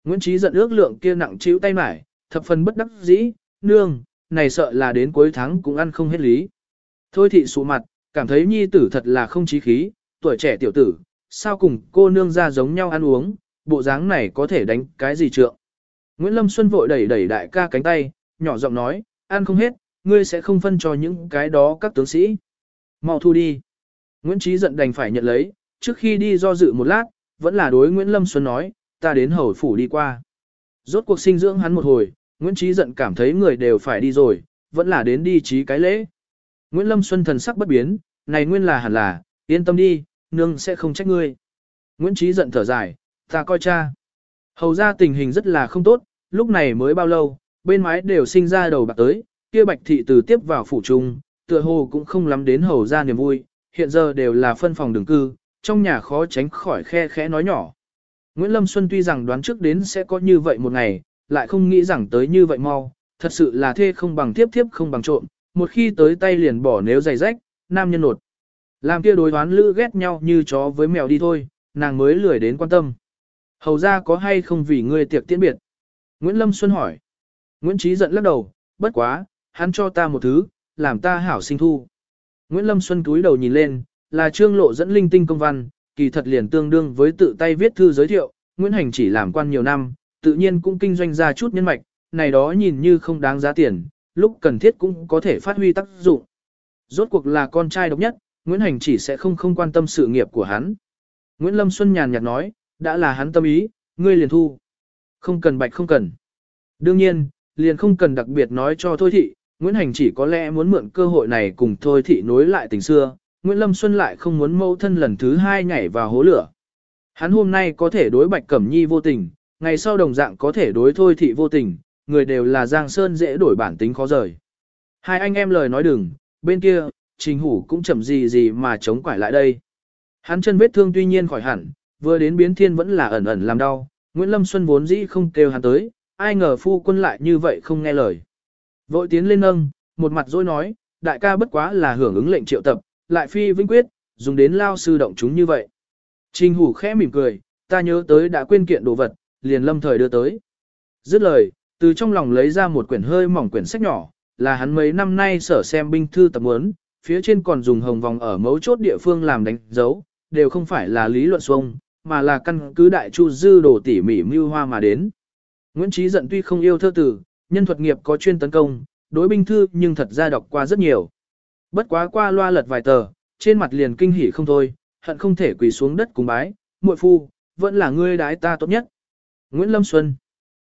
Nguyễn Trí giận ước lượng kia nặng chịu tay mải, thập phần bất đắc dĩ, nương, này sợ là đến cuối tháng cũng ăn không hết lý. Thôi thị sụ mặt, cảm thấy nhi tử thật là không trí khí, tuổi trẻ tiểu tử, sao cùng cô nương ra giống nhau ăn uống, bộ dáng này có thể đánh cái gì trượng. Nguyễn Lâm Xuân vội đẩy đẩy đại ca cánh tay, nhỏ giọng nói, ăn không hết, ngươi sẽ không phân cho những cái đó các tướng sĩ. Mau thu đi. Nguyễn Trí giận đành phải nhận lấy, trước khi đi do dự một lát, vẫn là đối Nguyễn Lâm Xuân nói, ta đến hầu phủ đi qua. Rốt cuộc sinh dưỡng hắn một hồi, Nguyễn Trí giận cảm thấy người đều phải đi rồi, vẫn là đến đi trí cái lễ. Nguyễn Lâm Xuân thần sắc bất biến, này nguyên là hẳn là, yên tâm đi, nương sẽ không trách ngươi. Nguyễn Trí giận thở dài, ta coi cha. Hầu ra tình hình rất là không tốt, lúc này mới bao lâu, bên mái đều sinh ra đầu bạc tới, kia bạch thị từ tiếp vào phủ trung, tựa hồ cũng không lắm đến hầu ra niềm vui, hiện giờ đều là phân phòng đường cư, trong nhà khó tránh khỏi khe khẽ nói nhỏ. Nguyễn Lâm Xuân tuy rằng đoán trước đến sẽ có như vậy một ngày, lại không nghĩ rằng tới như vậy mau, thật sự là thê không bằng tiếp tiếp không bằng trộm, một khi tới tay liền bỏ nếu giày rách, nam nhân nột. Làm kia đối đoán lữ ghét nhau như chó với mèo đi thôi, nàng mới lười đến quan tâm. Hầu ra có hay không vì ngươi tiệc tiễn biệt? Nguyễn Lâm Xuân hỏi. Nguyễn Trí giận lắc đầu, bất quá, hắn cho ta một thứ, làm ta hảo sinh thu. Nguyễn Lâm Xuân túi đầu nhìn lên, là trương lộ dẫn linh tinh công văn, kỳ thật liền tương đương với tự tay viết thư giới thiệu, Nguyễn Hành chỉ làm quan nhiều năm, tự nhiên cũng kinh doanh ra chút nhân mạch, này đó nhìn như không đáng giá tiền, lúc cần thiết cũng có thể phát huy tác dụng. Rốt cuộc là con trai độc nhất, Nguyễn Hành chỉ sẽ không không quan tâm sự nghiệp của hắn. Nguyễn Lâm Xuân nhàn nhạt nói, đã là hắn tâm ý, ngươi liền thu. Không cần bạch không cần. Đương nhiên, liền không cần đặc biệt nói cho Thôi Thị, Nguyễn Hành chỉ có lẽ muốn mượn cơ hội này cùng Thôi Thị nối lại tình xưa, Nguyễn Lâm Xuân lại không muốn mâu thân lần thứ hai nhảy vào hố lửa. Hắn hôm nay có thể đối Bạch Cẩm Nhi vô tình, ngày sau đồng dạng có thể đối Thôi Thị vô tình, người đều là Giang Sơn dễ đổi bản tính khó rời. Hai anh em lời nói đừng, bên kia, Trình Hủ cũng chậm gì gì mà chống quải lại đây. Hắn chân vết thương tuy nhiên khỏi hẳn, vừa đến biến thiên vẫn là ẩn ẩn làm đau, Nguyễn Lâm Xuân vốn dĩ không kêu hắn tới, ai ngờ phu quân lại như vậy không nghe lời. Vội tiến lên nâng, một mặt dối nói, đại ca bất quá là hưởng ứng lệnh triệu tập, lại phi vinh quyết, dùng đến lao sư động chúng như vậy. Trình hủ khẽ mỉm cười, ta nhớ tới đã quên kiện đồ vật, liền lâm thời đưa tới. Dứt lời, từ trong lòng lấy ra một quyển hơi mỏng quyển sách nhỏ, là hắn mấy năm nay sở xem binh thư tập muốn, phía trên còn dùng hồng vòng ở mấu chốt địa phương làm đánh dấu, đều không phải là lý luận xuông, mà là căn cứ đại chu dư đồ tỉ mỉ mưu hoa mà đến. Nguyễn Trí giận tuy không yêu thơ tử, nhân thuật nghiệp có chuyên tấn công, đối binh thư nhưng thật ra đọc qua rất nhiều. Bất quá qua loa lật vài tờ, trên mặt liền kinh hỉ không thôi, hận không thể quỳ xuống đất cùng bái, muội phu, vẫn là ngươi đái ta tốt nhất. Nguyễn Lâm Xuân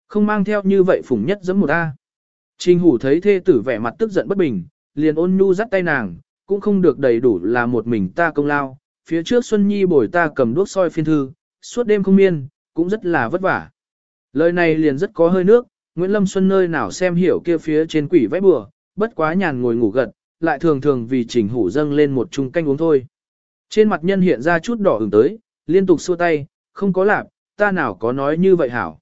Không mang theo như vậy phủng nhất giấm một A. Trình hủ thấy thê tử vẻ mặt tức giận bất bình, liền ôn nhu dắt tay nàng, cũng không được đầy đủ là một mình ta công lao. Phía trước Xuân Nhi bồi ta cầm đuốc soi phiên thư, suốt đêm không miên, cũng rất là vất vả. Lời này liền rất có hơi nước, Nguyễn Lâm Xuân nơi nào xem hiểu kia phía trên quỷ vẽ bừa, bất quá nhàn ngồi ngủ gật, lại thường thường vì trình hủ dâng lên một chung canh uống thôi. Trên mặt nhân hiện ra chút đỏ ửng tới, liên tục xua tay, không có lạp, ta nào có nói như vậy hảo.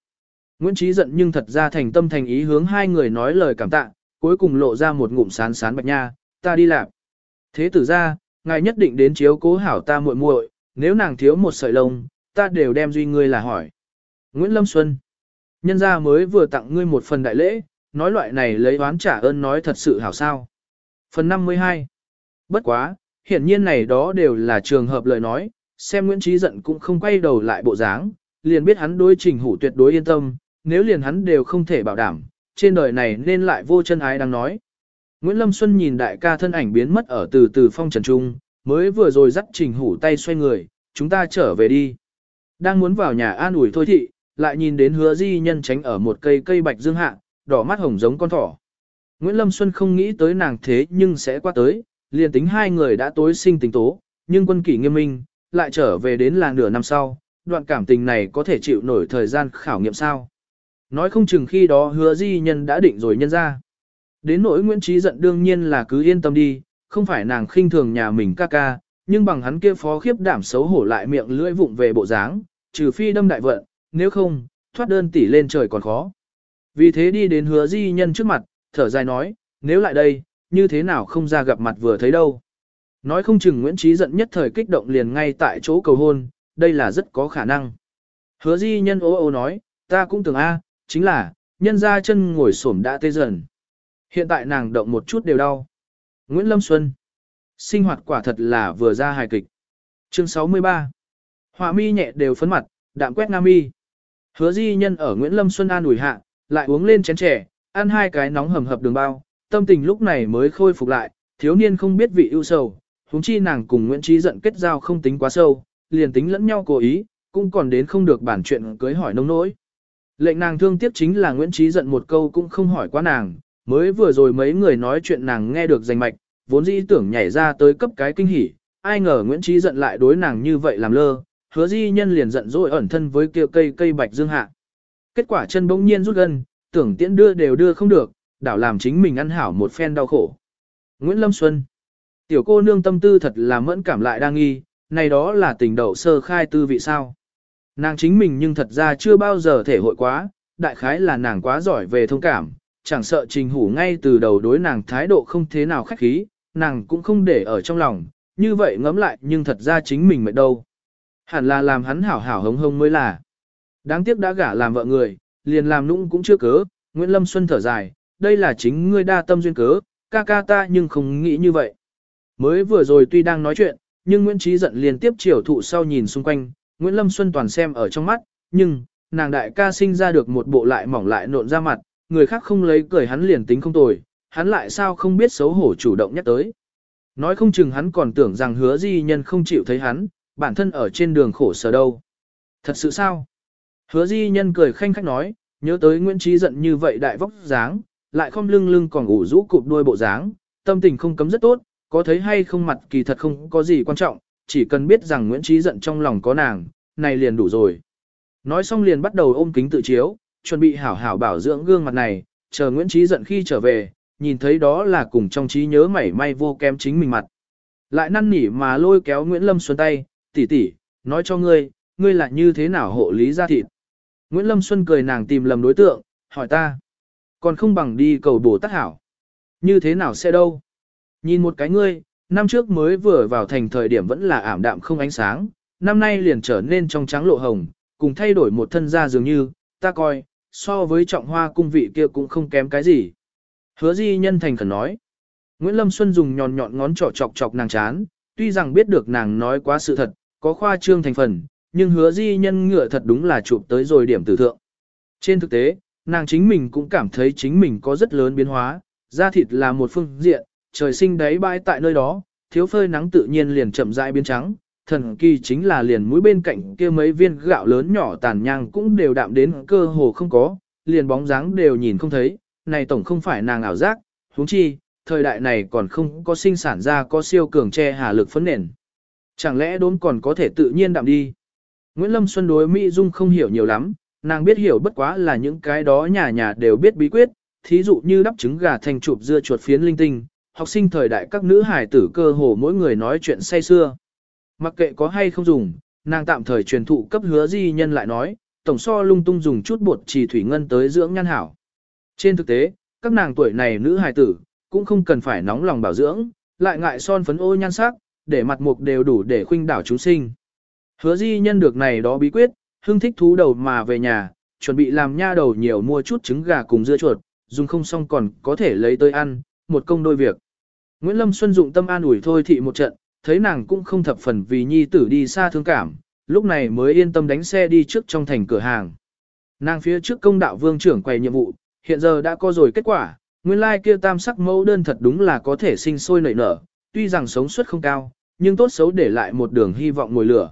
Nguyễn Trí giận nhưng thật ra thành tâm thành ý hướng hai người nói lời cảm tạ, cuối cùng lộ ra một ngụm sán sán bạch nha, ta đi lạp. Thế tử ra, ngài nhất định đến chiếu cố hảo ta muội muội, nếu nàng thiếu một sợi lông, ta đều đem duy ngươi là hỏi. Nguyễn Lâm Xuân Nhân gia mới vừa tặng ngươi một phần đại lễ, nói loại này lấy oán trả ơn nói thật sự hảo sao. Phần 52 Bất quá, hiển nhiên này đó đều là trường hợp lời nói, xem Nguyễn Trí giận cũng không quay đầu lại bộ dáng, liền biết hắn đối trình hủ tuyệt đối yên tâm, nếu liền hắn đều không thể bảo đảm, trên đời này nên lại vô chân ái đang nói. Nguyễn Lâm Xuân nhìn đại ca thân ảnh biến mất ở từ từ phong trần trung, mới vừa rồi dắt trình hủ tay xoay người, chúng ta trở về đi. Đang muốn vào nhà an ủi thôi thị, lại nhìn đến hứa di nhân tránh ở một cây cây bạch dương hạ, đỏ mắt hồng giống con thỏ. Nguyễn Lâm Xuân không nghĩ tới nàng thế nhưng sẽ qua tới, liền tính hai người đã tối sinh tình tố, nhưng quân kỷ nghiêm minh, lại trở về đến là nửa năm sau, đoạn cảm tình này có thể chịu nổi thời gian khảo nghiệm sao. Nói không chừng khi đó hứa di nhân đã định rồi nhân ra. Đến nỗi Nguyễn Trí giận đương nhiên là cứ yên tâm đi, không phải nàng khinh thường nhà mình ca ca, nhưng bằng hắn kia phó khiếp đảm xấu hổ lại miệng lưỡi vụng về bộ dáng, trừ phi đâm đại vận, nếu không, thoát đơn tỷ lên trời còn khó. Vì thế đi đến hứa di nhân trước mặt, thở dài nói, nếu lại đây, như thế nào không ra gặp mặt vừa thấy đâu. Nói không chừng Nguyễn Trí giận nhất thời kích động liền ngay tại chỗ cầu hôn, đây là rất có khả năng. Hứa di nhân ố ô nói, ta cũng tưởng A, chính là, nhân ra chân ngồi xổm đã tê dần. Hiện tại nàng động một chút đều đau. Nguyễn Lâm Xuân. Sinh hoạt quả thật là vừa ra hài kịch. Chương 63. Họa mi nhẹ đều phấn mặt, đạm quét nam mi. Hứa di nhân ở Nguyễn Lâm Xuân an ủi hạ, lại uống lên chén trẻ, ăn hai cái nóng hầm hập đường bao, tâm tình lúc này mới khôi phục lại, thiếu niên không biết vị ưu sầu, huống chi nàng cùng Nguyễn Trí giận kết giao không tính quá sâu, liền tính lẫn nhau cố ý, cũng còn đến không được bản chuyện cưới hỏi nông nỗi. Lệnh nàng thương tiếc chính là Nguyễn Trí giận một câu cũng không hỏi qua nàng, mới vừa rồi mấy người nói chuyện nàng nghe được rành mạch, vốn dĩ tưởng nhảy ra tới cấp cái kinh hỉ, ai ngờ Nguyễn Trí giận lại đối nàng như vậy làm lơ, hứa di nhân liền giận dỗi ẩn thân với kia cây cây bạch dương hạ. Kết quả chân bỗng nhiên rút gân, tưởng tiễn đưa đều đưa không được, đảo làm chính mình ăn hảo một phen đau khổ. Nguyễn Lâm Xuân Tiểu cô nương tâm tư thật là mẫn cảm lại đang nghi, này đó là tình đậu sơ khai tư vị sao. Nàng chính mình nhưng thật ra chưa bao giờ thể hội quá, đại khái là nàng quá giỏi về thông cảm, chẳng sợ trình hủ ngay từ đầu đối nàng thái độ không thế nào khách khí, nàng cũng không để ở trong lòng, như vậy ngẫm lại nhưng thật ra chính mình mệt đâu. Hẳn là làm hắn hảo hảo hống hông mới là. Đáng tiếc đã gả làm vợ người, liền làm nũng cũng chưa cớ, Nguyễn Lâm Xuân thở dài, đây là chính ngươi đa tâm duyên cớ, ca ca ta nhưng không nghĩ như vậy. Mới vừa rồi tuy đang nói chuyện, nhưng Nguyễn Trí giận liên tiếp chiều thụ sau nhìn xung quanh, Nguyễn Lâm Xuân toàn xem ở trong mắt, nhưng, nàng đại ca sinh ra được một bộ lại mỏng lại nộn ra mặt, người khác không lấy cười hắn liền tính không tồi, hắn lại sao không biết xấu hổ chủ động nhắc tới. Nói không chừng hắn còn tưởng rằng hứa di nhân không chịu thấy hắn, bản thân ở trên đường khổ sở đâu. Thật sự sao? Hứa di nhân cười khanh khách nói, nhớ tới Nguyễn Trí giận như vậy đại vóc dáng, lại không lưng lưng còn ủ rũ cụp đuôi bộ dáng, tâm tình không cấm rất tốt, có thấy hay không mặt kỳ thật không có gì quan trọng, chỉ cần biết rằng Nguyễn Trí giận trong lòng có nàng, này liền đủ rồi. Nói xong liền bắt đầu ôm kính tự chiếu, chuẩn bị hảo hảo bảo dưỡng gương mặt này, chờ Nguyễn Trí giận khi trở về, nhìn thấy đó là cùng trong trí nhớ mảy may vô kém chính mình mặt. Lại năn nỉ mà lôi kéo Nguyễn Lâm Xuân tay, tỷ tỷ, nói cho ngươi, ngươi là như thế nào hộ lý gia thịt. Nguyễn Lâm Xuân cười nàng tìm lầm đối tượng, hỏi ta. Còn không bằng đi cầu bổ tát hảo. Như thế nào sẽ đâu? Nhìn một cái ngươi, năm trước mới vừa vào thành thời điểm vẫn là ảm đạm không ánh sáng, năm nay liền trở nên trong trắng lộ hồng, cùng thay đổi một thân da dường như, ta coi, so với trọng hoa cung vị kia cũng không kém cái gì. Hứa di nhân thành khẩn nói. Nguyễn Lâm Xuân dùng nhọn nhọn ngón trỏ chọc chọc nàng chán, tuy rằng biết được nàng nói quá sự thật, có khoa trương thành phần, nhưng hứa di nhân ngựa thật đúng là chụp tới rồi điểm tử thượng. Trên thực tế, nàng chính mình cũng cảm thấy chính mình có rất lớn biến hóa, da thịt là một phương diện, trời sinh đáy bãi tại nơi đó, thiếu phơi nắng tự nhiên liền chậm rãi biến trắng, thần kỳ chính là liền mũi bên cạnh kia mấy viên gạo lớn nhỏ tàn nhang cũng đều đạm đến cơ hồ không có, liền bóng dáng đều nhìn không thấy, này tổng không phải nàng ảo giác, huống chi, thời đại này còn không có sinh sản ra có siêu cường che hà lực phấn nền. Chẳng lẽ đốn còn có thể tự nhiên đạm đi? Nguyễn Lâm Xuân đối Mỹ Dung không hiểu nhiều lắm, nàng biết hiểu bất quá là những cái đó nhà nhà đều biết bí quyết, thí dụ như đắp trứng gà thành chụp dưa chuột phiến linh tinh, học sinh thời đại các nữ hải tử cơ hồ mỗi người nói chuyện say xưa. Mặc kệ có hay không dùng, nàng tạm thời truyền thụ cấp hứa di nhân lại nói, tổng so lung tung dùng chút bột trì thủy ngân tới dưỡng nhan hảo. Trên thực tế, các nàng tuổi này nữ hài tử, cũng không cần phải nóng lòng bảo dưỡng, lại ngại son phấn ô nhan sắc, để mặt mục đều đủ để khuynh đảo chúng sinh. Hứa di nhân được này đó bí quyết, hưng thích thú đầu mà về nhà, chuẩn bị làm nha đầu nhiều mua chút trứng gà cùng dưa chuột, dùng không xong còn có thể lấy tới ăn, một công đôi việc. Nguyễn Lâm Xuân dụng tâm an ủi thôi thị một trận, thấy nàng cũng không thập phần vì nhi tử đi xa thương cảm, lúc này mới yên tâm đánh xe đi trước trong thành cửa hàng. Nàng phía trước công đạo vương trưởng quay nhiệm vụ, hiện giờ đã có rồi kết quả, nguyên lai kia tam sắc mẫu đơn thật đúng là có thể sinh sôi nảy nở, tuy rằng sống suất không cao, nhưng tốt xấu để lại một đường hy vọng ngồi lửa.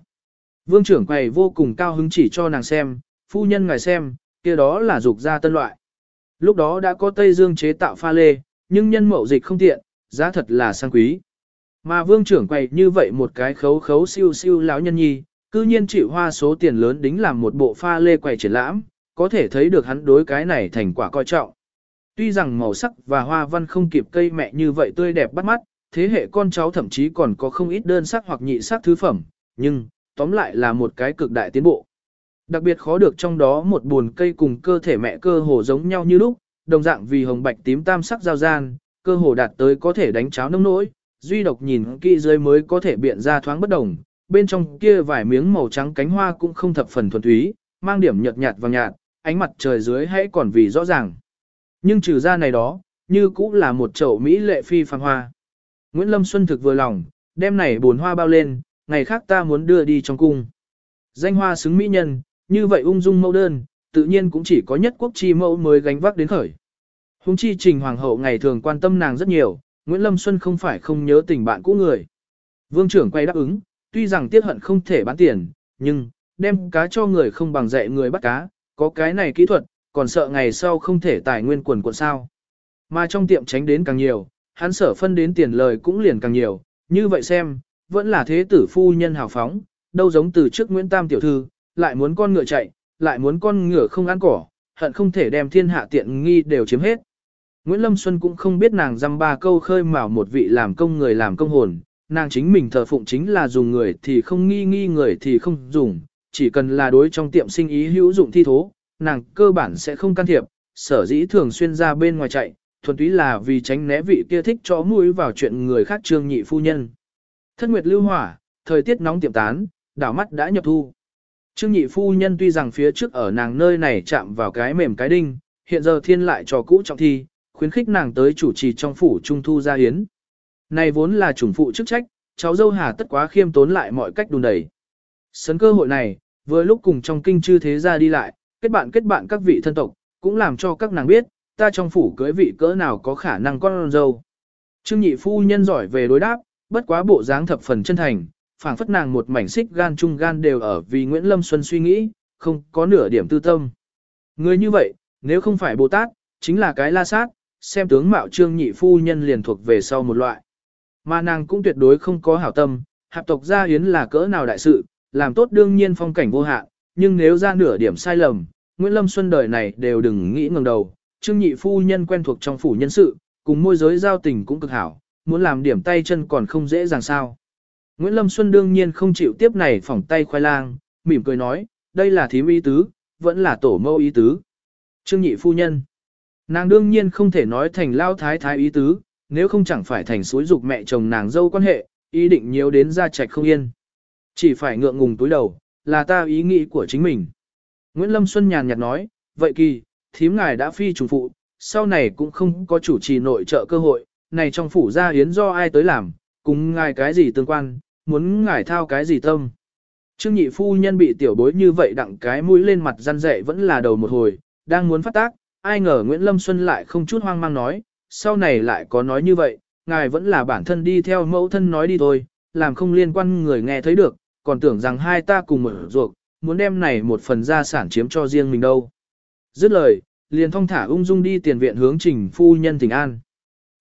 Vương trưởng quầy vô cùng cao hứng chỉ cho nàng xem, phu nhân ngài xem, kia đó là dục gia tân loại. Lúc đó đã có Tây Dương chế tạo pha lê, nhưng nhân mậu dịch không tiện, giá thật là sang quý. Mà vương trưởng quầy như vậy một cái khấu khấu siêu siêu lão nhân nhi, cư nhiên chịu hoa số tiền lớn đính làm một bộ pha lê quầy triển lãm, có thể thấy được hắn đối cái này thành quả coi trọng. Tuy rằng màu sắc và hoa văn không kịp cây mẹ như vậy tươi đẹp bắt mắt, thế hệ con cháu thậm chí còn có không ít đơn sắc hoặc nhị sắc thứ phẩm, nhưng, tóm lại là một cái cực đại tiến bộ. Đặc biệt khó được trong đó một buồn cây cùng cơ thể mẹ cơ hồ giống nhau như lúc, đồng dạng vì hồng bạch tím tam sắc giao gian, cơ hồ đạt tới có thể đánh cháo nông nỗi, duy độc nhìn kỹ dưới mới có thể biện ra thoáng bất đồng, bên trong kia vài miếng màu trắng cánh hoa cũng không thập phần thuần túy, mang điểm nhợt nhạt vàng nhạt, ánh mặt trời dưới hãy còn vì rõ ràng. Nhưng trừ ra này đó, như cũng là một chậu Mỹ lệ phi phàm hoa. Nguyễn Lâm Xuân thực vừa lòng, đem này bồn hoa bao lên, ngày khác ta muốn đưa đi trong cung. Danh hoa xứng mỹ nhân, như vậy ung dung mẫu đơn, tự nhiên cũng chỉ có nhất quốc chi mẫu mới gánh vác đến khởi. Hùng chi trình hoàng hậu ngày thường quan tâm nàng rất nhiều, Nguyễn Lâm Xuân không phải không nhớ tình bạn cũ người. Vương trưởng quay đáp ứng, tuy rằng tiết hận không thể bán tiền, nhưng, đem cá cho người không bằng dạy người bắt cá, có cái này kỹ thuật, còn sợ ngày sau không thể tài nguyên quần quần sao. Mà trong tiệm tránh đến càng nhiều, hắn sở phân đến tiền lời cũng liền càng nhiều, như vậy xem, vẫn là thế tử phu nhân hào phóng, đâu giống từ trước Nguyễn Tam tiểu thư, lại muốn con ngựa chạy, lại muốn con ngựa không ăn cỏ, hận không thể đem thiên hạ tiện nghi đều chiếm hết. Nguyễn Lâm Xuân cũng không biết nàng dăm ba câu khơi mào một vị làm công người làm công hồn, nàng chính mình thờ phụng chính là dùng người thì không nghi nghi người thì không dùng, chỉ cần là đối trong tiệm sinh ý hữu dụng thi thố, nàng cơ bản sẽ không can thiệp, sở dĩ thường xuyên ra bên ngoài chạy, thuần túy là vì tránh né vị kia thích chó mũi vào chuyện người khác trương nhị phu nhân. Thất nguyệt lưu hỏa, thời tiết nóng tiệm tán, đảo mắt đã nhập thu. Trương nhị phu nhân tuy rằng phía trước ở nàng nơi này chạm vào cái mềm cái đinh, hiện giờ thiên lại trò cũ trọng thi, khuyến khích nàng tới chủ trì trong phủ trung thu gia hiến. Này vốn là chủng phụ chức trách, cháu dâu hà tất quá khiêm tốn lại mọi cách đùn đẩy. Sấn cơ hội này, vừa lúc cùng trong kinh chư thế gia đi lại, kết bạn kết bạn các vị thân tộc, cũng làm cho các nàng biết, ta trong phủ cưới vị cỡ nào có khả năng con dâu. Trương nhị phu nhân giỏi về đối đáp, bất quá bộ dáng thập phần chân thành, phảng phất nàng một mảnh xích gan trung gan đều ở vì Nguyễn Lâm Xuân suy nghĩ, không có nửa điểm tư tâm. Người như vậy, nếu không phải Bồ Tát, chính là cái la sát, xem tướng mạo trương nhị phu nhân liền thuộc về sau một loại. Mà nàng cũng tuyệt đối không có hảo tâm, hạp tộc gia hiến là cỡ nào đại sự, làm tốt đương nhiên phong cảnh vô hạn, nhưng nếu ra nửa điểm sai lầm, Nguyễn Lâm Xuân đời này đều đừng nghĩ ngừng đầu, trương nhị phu nhân quen thuộc trong phủ nhân sự, cùng môi giới giao tình cũng cực hảo, muốn làm điểm tay chân còn không dễ dàng sao. Nguyễn Lâm Xuân đương nhiên không chịu tiếp này phỏng tay khoai lang, mỉm cười nói, đây là thím ý tứ, vẫn là tổ mâu ý tứ. Trương nhị phu nhân. Nàng đương nhiên không thể nói thành lao thái thái ý tứ, nếu không chẳng phải thành suối dục mẹ chồng nàng dâu quan hệ, ý định nhiều đến ra trạch không yên. Chỉ phải ngượng ngùng túi đầu, là ta ý nghĩ của chính mình. Nguyễn Lâm Xuân nhàn nhạt nói, vậy kỳ, thím ngài đã phi chủ phụ, sau này cũng không có chủ trì nội trợ cơ hội, này trong phủ gia hiến do ai tới làm, cùng ngài cái gì tương quan, muốn ngài thao cái gì tâm. Trương nhị phu nhân bị tiểu bối như vậy đặng cái mũi lên mặt răn dậy vẫn là đầu một hồi, đang muốn phát tác, ai ngờ Nguyễn Lâm Xuân lại không chút hoang mang nói, sau này lại có nói như vậy, ngài vẫn là bản thân đi theo mẫu thân nói đi thôi, làm không liên quan người nghe thấy được, còn tưởng rằng hai ta cùng mở ruột, muốn đem này một phần gia sản chiếm cho riêng mình đâu. Dứt lời, liền thong thả ung dung đi tiền viện hướng trình phu nhân thỉnh an.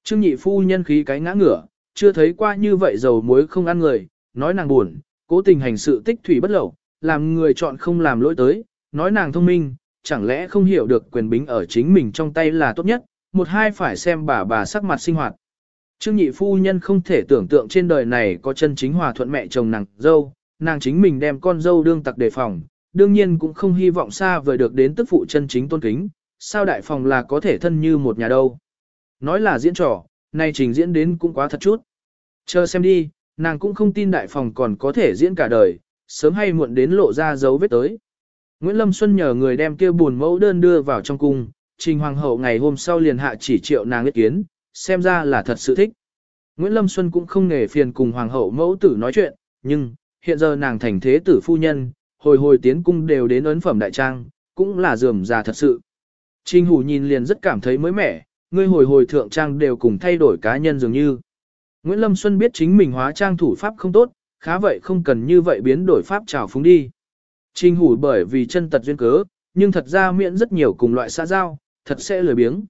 Trương nhị phu nhân khí cái ngã ngửa, chưa thấy qua như vậy dầu muối không ăn người, nói nàng buồn, cố tình hành sự tích thủy bất lậu, làm người chọn không làm lỗi tới, nói nàng thông minh, chẳng lẽ không hiểu được quyền bính ở chính mình trong tay là tốt nhất, một hai phải xem bà bà sắc mặt sinh hoạt. Trương nhị phu nhân không thể tưởng tượng trên đời này có chân chính hòa thuận mẹ chồng nàng dâu, nàng chính mình đem con dâu đương tặc đề phòng, đương nhiên cũng không hy vọng xa vời được đến tức phụ chân chính tôn kính, sao đại phòng là có thể thân như một nhà đâu. Nói là diễn trò, nay trình diễn đến cũng quá thật chút. Chờ xem đi, nàng cũng không tin đại phòng còn có thể diễn cả đời, sớm hay muộn đến lộ ra dấu vết tới. Nguyễn Lâm Xuân nhờ người đem kia buồn mẫu đơn đưa vào trong cung, trình hoàng hậu ngày hôm sau liền hạ chỉ triệu nàng ý kiến, xem ra là thật sự thích. Nguyễn Lâm Xuân cũng không nghề phiền cùng hoàng hậu mẫu tử nói chuyện, nhưng, hiện giờ nàng thành thế tử phu nhân, hồi hồi tiến cung đều đến ấn phẩm đại trang, cũng là dườm già thật sự. Trình hủ nhìn liền rất cảm thấy mới mẻ, ngươi hồi hồi thượng trang đều cùng thay đổi cá nhân dường như. Nguyễn Lâm Xuân biết chính mình hóa trang thủ pháp không tốt, khá vậy không cần như vậy biến đổi pháp trào phúng đi. Trình hủ bởi vì chân tật duyên cớ, nhưng thật ra miễn rất nhiều cùng loại xã giao, thật sẽ lười biếng.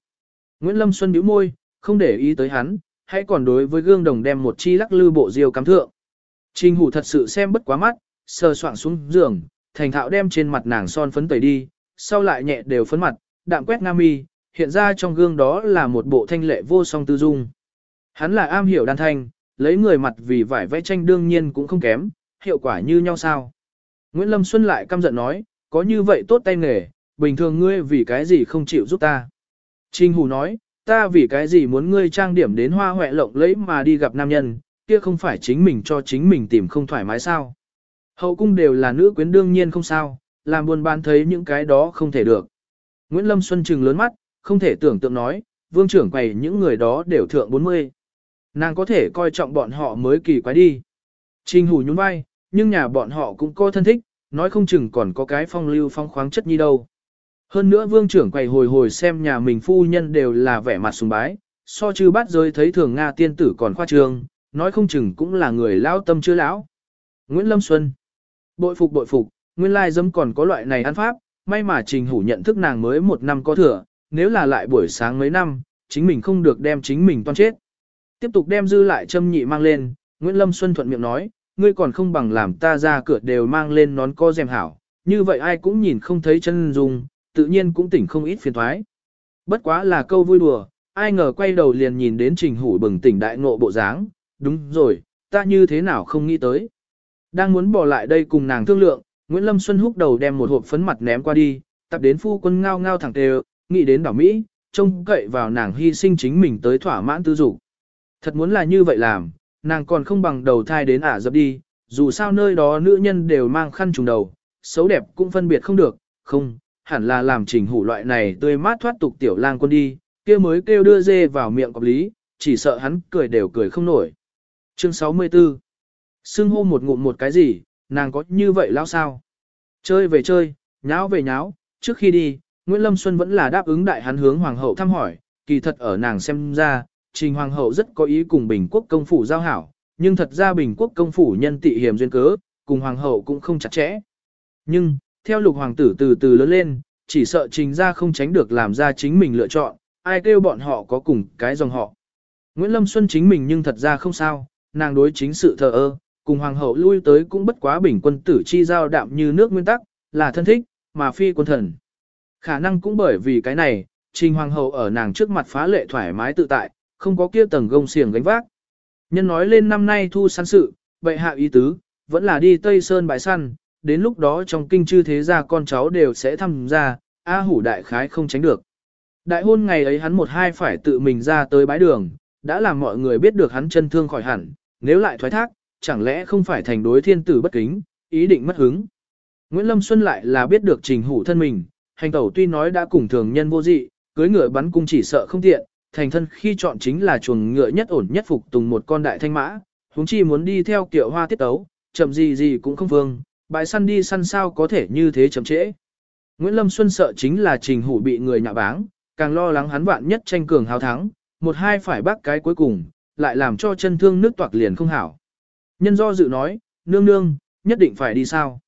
Nguyễn Lâm Xuân nhíu môi, không để ý tới hắn, hãy còn đối với gương đồng đem một chi lắc lư bộ diêu cắm thượng. Trình hủ thật sự xem bất quá mắt, sờ soạng xuống giường, thành thạo đem trên mặt nàng son phấn tẩy đi, sau lại nhẹ đều phấn mặt, đạm quét nam mi, hiện ra trong gương đó là một bộ thanh lệ vô song tư dung. Hắn là am hiểu đan thanh, lấy người mặt vì vải vẽ tranh đương nhiên cũng không kém, hiệu quả như nhau sao. Nguyễn Lâm Xuân lại căm giận nói, có như vậy tốt tay nghề, bình thường ngươi vì cái gì không chịu giúp ta. Trình Hủ nói, ta vì cái gì muốn ngươi trang điểm đến hoa hoẹ lộng lẫy mà đi gặp nam nhân, kia không phải chính mình cho chính mình tìm không thoải mái sao. Hậu cung đều là nữ quyến đương nhiên không sao, làm buồn bán thấy những cái đó không thể được. Nguyễn Lâm Xuân trừng lớn mắt, không thể tưởng tượng nói, vương trưởng quầy những người đó đều thượng 40. Nàng có thể coi trọng bọn họ mới kỳ quái đi. Trình hủ nhún vai, nhưng nhà bọn họ cũng có thân thích, nói không chừng còn có cái phong lưu phong khoáng chất như đâu. Hơn nữa vương trưởng quầy hồi hồi xem nhà mình phu nhân đều là vẻ mặt sùng bái, so chư bát rơi thấy thường Nga tiên tử còn khoa trương, nói không chừng cũng là người lao tâm chưa lão. Nguyễn Lâm Xuân Bội phục bội phục, nguyên lai dâm còn có loại này ăn pháp, may mà trình hủ nhận thức nàng mới một năm có thừa, nếu là lại buổi sáng mấy năm, chính mình không được đem chính mình toan chết. Tiếp tục đem dư lại châm nhị mang lên, Nguyễn Lâm Xuân thuận miệng nói, ngươi còn không bằng làm ta ra cửa đều mang lên nón co dèm hảo, như vậy ai cũng nhìn không thấy chân dung, tự nhiên cũng tỉnh không ít phiền thoái. Bất quá là câu vui đùa, ai ngờ quay đầu liền nhìn đến trình hủ bừng tỉnh đại ngộ bộ dáng, đúng rồi, ta như thế nào không nghĩ tới. Đang muốn bỏ lại đây cùng nàng thương lượng, Nguyễn Lâm Xuân húc đầu đem một hộp phấn mặt ném qua đi, tập đến phu quân ngao ngao thẳng tề, nghĩ đến đảo Mỹ, trông cậy vào nàng hy sinh chính mình tới thỏa mãn tư dục. Thật muốn là như vậy làm, nàng còn không bằng đầu thai đến ả dập đi, dù sao nơi đó nữ nhân đều mang khăn trùng đầu, xấu đẹp cũng phân biệt không được, không, hẳn là làm trình hủ loại này tươi mát thoát tục tiểu lang quân đi, kia mới kêu đưa dê vào miệng cọp lý, chỉ sợ hắn cười đều cười không nổi. Chương 64 Sưng hô một ngụm một cái gì, nàng có như vậy lao sao? Chơi về chơi, nháo về nháo, trước khi đi, Nguyễn Lâm Xuân vẫn là đáp ứng đại hắn hướng hoàng hậu thăm hỏi, kỳ thật ở nàng xem ra, trình hoàng hậu rất có ý cùng bình quốc công phủ giao hảo, nhưng thật ra bình quốc công phủ nhân tị hiểm duyên cớ, cùng hoàng hậu cũng không chặt chẽ. Nhưng, theo lục hoàng tử từ từ lớn lên, chỉ sợ trình ra không tránh được làm ra chính mình lựa chọn, ai kêu bọn họ có cùng cái dòng họ. Nguyễn Lâm Xuân chính mình nhưng thật ra không sao, nàng đối chính sự thờ ơ, cùng hoàng hậu lui tới cũng bất quá bình quân tử chi giao đạm như nước nguyên tắc, là thân thích, mà phi quân thần. Khả năng cũng bởi vì cái này, trình hoàng hậu ở nàng trước mặt phá lệ thoải mái tự tại, không có kia tầng gông xiềng gánh vác. Nhân nói lên năm nay thu săn sự, bệ hạ ý tứ, vẫn là đi Tây Sơn bãi săn, đến lúc đó trong kinh chư thế gia con cháu đều sẽ tham gia, A hủ đại khái không tránh được. Đại hôn ngày ấy hắn một hai phải tự mình ra tới bãi đường, đã làm mọi người biết được hắn chân thương khỏi hẳn, nếu lại thoái thác, chẳng lẽ không phải thành đối thiên tử bất kính, ý định mất hứng. Nguyễn Lâm Xuân lại là biết được trình hủ thân mình, hành tẩu tuy nói đã cùng thường nhân vô dị, cưới ngựa bắn cung chỉ sợ không tiện, thành thân khi chọn chính là chuồng ngựa nhất ổn nhất phục tùng một con đại thanh mã, huống chi muốn đi theo kiệu hoa tiết tấu, chậm gì gì cũng không vương, bãi săn đi săn sao có thể như thế chậm trễ. Nguyễn Lâm Xuân sợ chính là trình hủ bị người nhạ báng, càng lo lắng hắn vạn nhất tranh cường hào thắng, một hai phải bắt cái cuối cùng, lại làm cho chân thương nước toạc liền không hảo. Nhân do dự nói, nương nương, nhất định phải đi sao.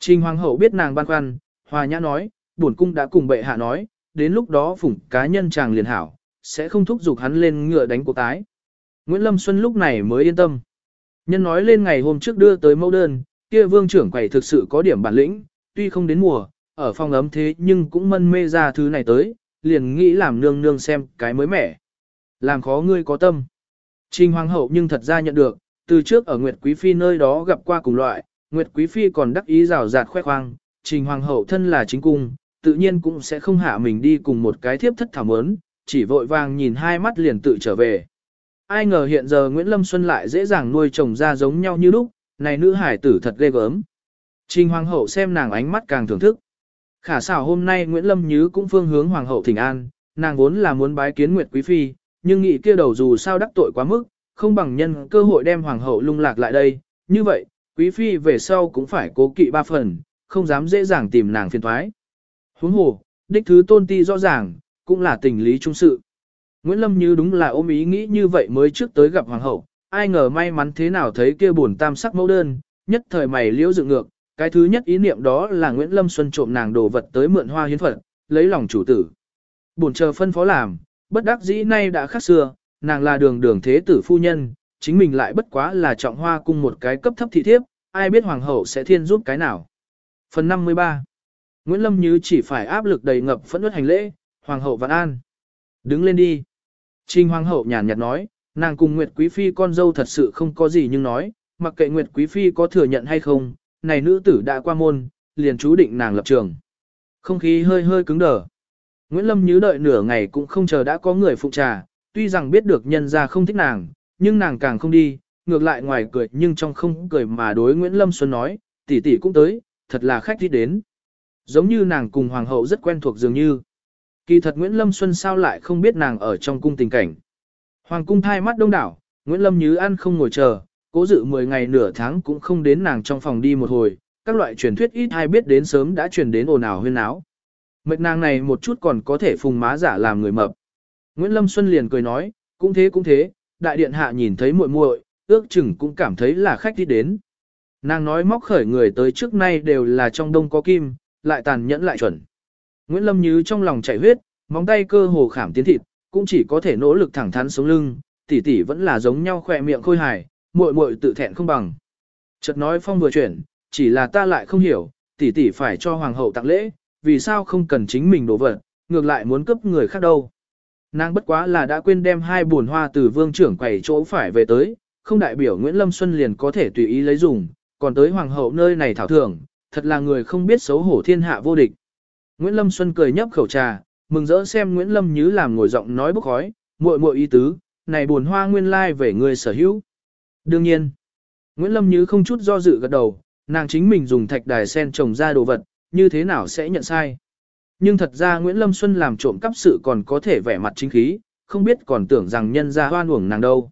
Trình hoàng hậu biết nàng băn khoăn, hòa nhã nói, bổn cung đã cùng bệ hạ nói, đến lúc đó phủng cá nhân chàng liền hảo, sẽ không thúc giục hắn lên ngựa đánh cuộc tái. Nguyễn Lâm Xuân lúc này mới yên tâm. Nhân nói lên ngày hôm trước đưa tới mẫu đơn, kia vương trưởng quầy thực sự có điểm bản lĩnh, tuy không đến mùa, ở phòng ấm thế nhưng cũng mân mê ra thứ này tới, liền nghĩ làm nương nương xem cái mới mẻ. Làm khó ngươi có tâm. Trình Hoàng hậu nhưng thật ra nhận được, từ trước ở Nguyệt Quý Phi nơi đó gặp qua cùng loại, Nguyệt Quý Phi còn đắc ý rào rạt khoe khoang, Trình Hoàng hậu thân là chính cung, tự nhiên cũng sẽ không hạ mình đi cùng một cái thiếp thất thảo ớn, chỉ vội vàng nhìn hai mắt liền tự trở về. Ai ngờ hiện giờ Nguyễn Lâm Xuân lại dễ dàng nuôi chồng ra giống nhau như lúc, này nữ hải tử thật ghê gớm. Trình Hoàng hậu xem nàng ánh mắt càng thưởng thức. Khả xảo hôm nay Nguyễn Lâm Nhứ cũng phương hướng Hoàng hậu thỉnh an, nàng vốn là muốn bái kiến Nguyệt Quý Phi, nhưng nghĩ kia đầu dù sao đắc tội quá mức, không bằng nhân cơ hội đem Hoàng hậu lung lạc lại đây. Như vậy, Quý Phi về sau cũng phải cố kỵ ba phần, không dám dễ dàng tìm nàng phiền thoái. Huống hồ, đích thứ tôn ti rõ ràng, cũng là tình lý trung sự. Nguyễn Lâm như đúng là ôm ý nghĩ như vậy mới trước tới gặp hoàng hậu, ai ngờ may mắn thế nào thấy kia buồn tam sắc mẫu đơn, nhất thời mày liễu dựng ngược, cái thứ nhất ý niệm đó là Nguyễn Lâm Xuân trộm nàng đồ vật tới mượn hoa hiến phật, lấy lòng chủ tử. Buồn chờ phân phó làm, bất đắc dĩ nay đã khác xưa, nàng là đường đường thế tử phu nhân, chính mình lại bất quá là trọng hoa cung một cái cấp thấp thị thiếp, ai biết hoàng hậu sẽ thiên giúp cái nào. Phần 53 Nguyễn Lâm Như chỉ phải áp lực đầy ngập phẫn nứt hành lễ, hoàng hậu vạn an. Đứng lên đi. Trình hoàng hậu nhàn nhạt nói, nàng cùng Nguyệt Quý Phi con dâu thật sự không có gì nhưng nói, mặc kệ Nguyệt Quý Phi có thừa nhận hay không, này nữ tử đã qua môn, liền chú định nàng lập trường. Không khí hơi hơi cứng đờ. Nguyễn Lâm Như đợi nửa ngày cũng không chờ đã có người phụ trà, tuy rằng biết được nhân ra không thích nàng, nhưng nàng càng không đi, ngược lại ngoài cười nhưng trong không cười mà đối Nguyễn Lâm Xuân nói, tỷ tỷ cũng tới, thật là khách đi đến. Giống như nàng cùng hoàng hậu rất quen thuộc dường như. Kỳ thật Nguyễn Lâm Xuân sao lại không biết nàng ở trong cung tình cảnh. Hoàng cung thai mắt đông đảo, Nguyễn Lâm Như ăn không ngồi chờ, cố dự 10 ngày nửa tháng cũng không đến nàng trong phòng đi một hồi, các loại truyền thuyết ít ai biết đến sớm đã truyền đến ồn ào huyên áo. Mệt nàng này một chút còn có thể phùng má giả làm người mập. Nguyễn Lâm Xuân liền cười nói, cũng thế cũng thế, đại điện hạ nhìn thấy muội muội, ước chừng cũng cảm thấy là khách đi đến. Nàng nói móc khởi người tới trước nay đều là trong đông có kim, lại tàn nhẫn lại chuẩn. Nguyễn Lâm Như trong lòng chảy huyết, móng tay cơ hồ khảm tiến thịt, cũng chỉ có thể nỗ lực thẳng thắn sống lưng, tỷ tỷ vẫn là giống nhau khỏe miệng khôi hài, muội muội tự thẹn không bằng. Chợt nói phong vừa chuyển, chỉ là ta lại không hiểu, tỷ tỷ phải cho hoàng hậu tặng lễ, vì sao không cần chính mình đổ vật, ngược lại muốn cướp người khác đâu. Nàng bất quá là đã quên đem hai buồn hoa từ vương trưởng quầy chỗ phải về tới, không đại biểu Nguyễn Lâm Xuân liền có thể tùy ý lấy dùng, còn tới hoàng hậu nơi này thảo thưởng, thật là người không biết xấu hổ thiên hạ vô địch. Nguyễn Lâm Xuân cười nhấp khẩu trà, mừng rỡ xem Nguyễn Lâm Như làm ngồi giọng nói bốc khói, muội muội ý tứ, này buồn hoa nguyên lai về người sở hữu. Đương nhiên, Nguyễn Lâm Như không chút do dự gật đầu, nàng chính mình dùng thạch đài sen trồng ra đồ vật, như thế nào sẽ nhận sai. Nhưng thật ra Nguyễn Lâm Xuân làm trộm cắp sự còn có thể vẻ mặt chính khí, không biết còn tưởng rằng nhân ra hoan uổng nàng đâu.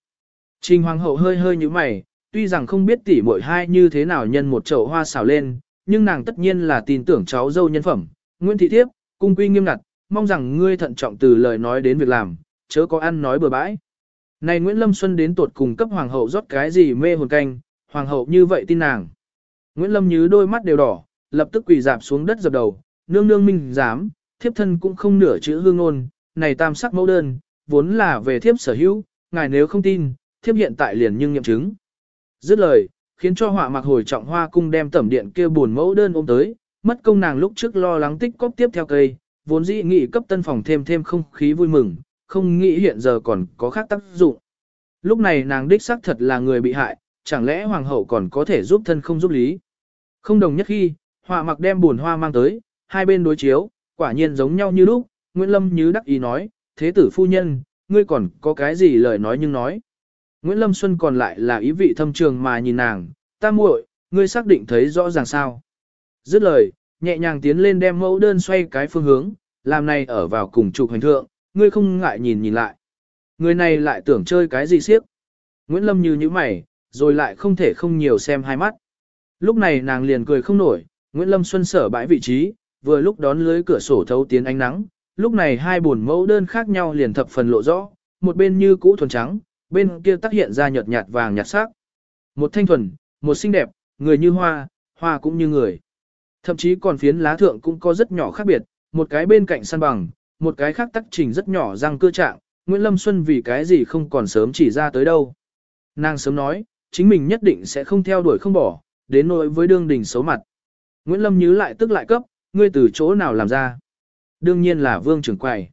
Trình Hoàng hậu hơi hơi như mày, tuy rằng không biết tỷ muội hai như thế nào nhân một chậu hoa xào lên, nhưng nàng tất nhiên là tin tưởng cháu dâu nhân phẩm. Nguyễn Thị Thiếp, cung quy nghiêm ngặt, mong rằng ngươi thận trọng từ lời nói đến việc làm, chớ có ăn nói bừa bãi. Này Nguyễn Lâm Xuân đến tuột cùng cấp hoàng hậu rót cái gì mê hồn canh, hoàng hậu như vậy tin nàng. Nguyễn Lâm Như đôi mắt đều đỏ, lập tức quỳ dạp xuống đất dập đầu, nương nương minh dám, thiếp thân cũng không nửa chữ hương ngôn, này tam sắc mẫu đơn, vốn là về thiếp sở hữu, ngài nếu không tin, thiếp hiện tại liền nhưng nghiệm chứng. Dứt lời, khiến cho họa mặc hồi trọng hoa cung đem tẩm điện kia buồn mẫu đơn ôm tới, mất công nàng lúc trước lo lắng tích cóp tiếp theo cây, vốn dĩ nghĩ cấp tân phòng thêm thêm không khí vui mừng, không nghĩ hiện giờ còn có khác tác dụng. Lúc này nàng đích xác thật là người bị hại, chẳng lẽ hoàng hậu còn có thể giúp thân không giúp lý. Không đồng nhất khi, họa mặc đem buồn hoa mang tới, hai bên đối chiếu, quả nhiên giống nhau như lúc, Nguyễn Lâm như đắc ý nói, thế tử phu nhân, ngươi còn có cái gì lời nói nhưng nói. Nguyễn Lâm Xuân còn lại là ý vị thâm trường mà nhìn nàng, ta muội, ngươi xác định thấy rõ ràng sao. Dứt lời, nhẹ nhàng tiến lên đem mẫu đơn xoay cái phương hướng, làm này ở vào cùng trục hành thượng, ngươi không ngại nhìn nhìn lại. Người này lại tưởng chơi cái gì siếc. Nguyễn Lâm như như mày, rồi lại không thể không nhiều xem hai mắt. Lúc này nàng liền cười không nổi, Nguyễn Lâm Xuân sở bãi vị trí, vừa lúc đón lưới cửa sổ thấu tiến ánh nắng, lúc này hai buồn mẫu đơn khác nhau liền thập phần lộ rõ, một bên như cũ thuần trắng, bên kia tác hiện ra nhợt nhạt vàng nhạt sắc. Một thanh thuần, một xinh đẹp, người như hoa, hoa cũng như người. Thậm chí còn phiến lá thượng cũng có rất nhỏ khác biệt, một cái bên cạnh săn bằng, một cái khác tắc trình rất nhỏ răng cơ trạng, Nguyễn Lâm Xuân vì cái gì không còn sớm chỉ ra tới đâu. Nàng sớm nói, chính mình nhất định sẽ không theo đuổi không bỏ, đến nỗi với đương đình xấu mặt. Nguyễn Lâm nhớ lại tức lại cấp, ngươi từ chỗ nào làm ra. Đương nhiên là vương trưởng quầy.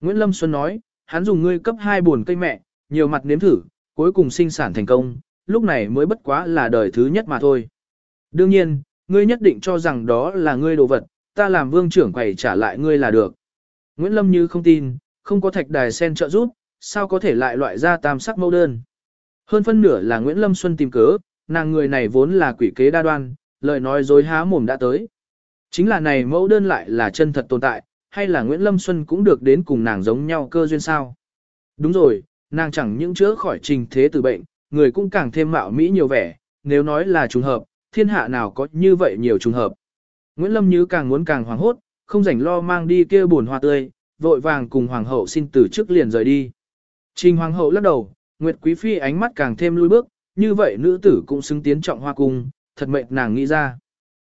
Nguyễn Lâm Xuân nói, hắn dùng ngươi cấp hai buồn cây mẹ, nhiều mặt nếm thử, cuối cùng sinh sản thành công, lúc này mới bất quá là đời thứ nhất mà thôi. Đương nhiên, ngươi nhất định cho rằng đó là ngươi đồ vật, ta làm vương trưởng quầy trả lại ngươi là được. Nguyễn Lâm như không tin, không có thạch đài sen trợ giúp, sao có thể lại loại ra tam sắc mẫu đơn. Hơn phân nửa là Nguyễn Lâm Xuân tìm cớ, nàng người này vốn là quỷ kế đa đoan, lời nói dối há mồm đã tới. Chính là này mẫu đơn lại là chân thật tồn tại, hay là Nguyễn Lâm Xuân cũng được đến cùng nàng giống nhau cơ duyên sao? Đúng rồi, nàng chẳng những chữa khỏi trình thế từ bệnh, người cũng càng thêm mạo mỹ nhiều vẻ, nếu nói là trùng hợp, thiên hạ nào có như vậy nhiều trùng hợp. Nguyễn Lâm Như càng muốn càng hoảng hốt, không rảnh lo mang đi kia buồn hoa tươi, vội vàng cùng hoàng hậu xin từ trước liền rời đi. Trình hoàng hậu lắc đầu, Nguyệt Quý Phi ánh mắt càng thêm lui bước, như vậy nữ tử cũng xứng tiến trọng hoa cung, thật mệnh nàng nghĩ ra.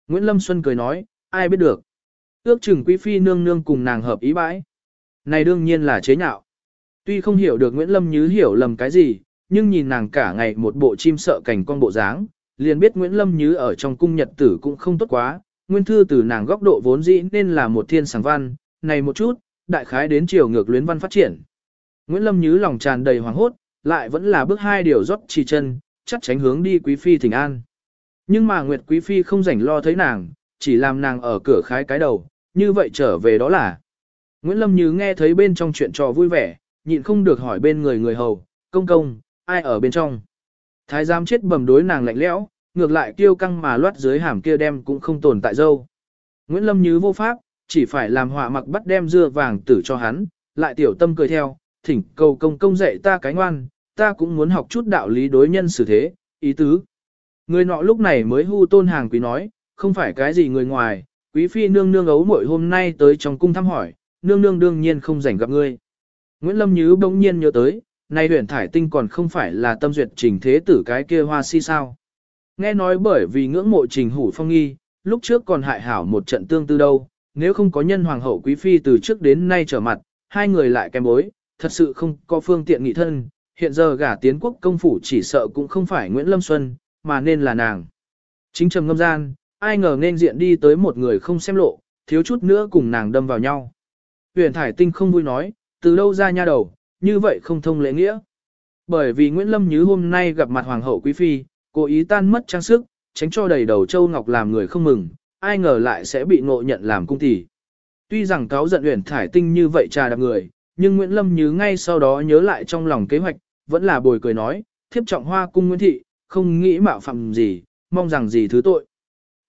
Nguyễn Lâm Xuân cười nói, ai biết được. Ước chừng Quý Phi nương nương cùng nàng hợp ý bãi. Này đương nhiên là chế nhạo. Tuy không hiểu được Nguyễn Lâm Như hiểu lầm cái gì, nhưng nhìn nàng cả ngày một bộ chim sợ cảnh con bộ dáng, liền biết Nguyễn Lâm Như ở trong cung nhật tử cũng không tốt quá. Nguyên thư từ nàng góc độ vốn dĩ nên là một thiên sáng văn, này một chút, đại khái đến chiều ngược luyến văn phát triển. Nguyễn Lâm Như lòng tràn đầy hoàng hốt, lại vẫn là bước hai điều rót trì chân, chắc tránh hướng đi quý phi thỉnh an. Nhưng mà Nguyệt quý phi không rảnh lo thấy nàng, chỉ làm nàng ở cửa khái cái đầu, như vậy trở về đó là. Nguyễn Lâm Như nghe thấy bên trong chuyện trò vui vẻ, nhịn không được hỏi bên người người hầu, công công, ai ở bên trong. Thái giám chết bầm đối nàng lạnh lẽo, ngược lại kiêu căng mà loát dưới hàm kia đem cũng không tồn tại dâu. Nguyễn Lâm Như vô pháp, chỉ phải làm họa mặc bắt đem dưa vàng tử cho hắn, lại tiểu tâm cười theo, thỉnh cầu công công dạy ta cái ngoan, ta cũng muốn học chút đạo lý đối nhân xử thế, ý tứ. Người nọ lúc này mới hưu tôn hàng quý nói, không phải cái gì người ngoài, quý phi nương nương ấu muội hôm nay tới trong cung thăm hỏi, nương nương đương nhiên không rảnh gặp ngươi. Nguyễn Lâm Nhứ bỗng nhiên nhớ tới, nay huyền thải tinh còn không phải là tâm duyệt trình thế tử cái kia hoa si sao. Nghe nói bởi vì ngưỡng mộ trình hủ phong nghi, lúc trước còn hại hảo một trận tương tư đâu, nếu không có nhân hoàng hậu quý phi từ trước đến nay trở mặt, hai người lại kém bối, thật sự không có phương tiện nghị thân, hiện giờ gả tiến quốc công phủ chỉ sợ cũng không phải Nguyễn Lâm Xuân, mà nên là nàng. Chính trầm ngâm gian, ai ngờ nên diện đi tới một người không xem lộ, thiếu chút nữa cùng nàng đâm vào nhau. Huyền Thải Tinh không vui nói, từ đâu ra nha đầu, như vậy không thông lễ nghĩa. Bởi vì Nguyễn Lâm Như hôm nay gặp mặt Hoàng hậu Quý Phi, cố ý tan mất trang sức, tránh cho đầy đầu châu ngọc làm người không mừng, ai ngờ lại sẽ bị ngộ nhận làm cung tỷ. Tuy rằng cáo giận Huyền Thải Tinh như vậy trà đạp người, nhưng Nguyễn Lâm Như ngay sau đó nhớ lại trong lòng kế hoạch, vẫn là bồi cười nói, thiếp trọng hoa cung Nguyễn Thị, không nghĩ mạo phạm gì, mong rằng gì thứ tội.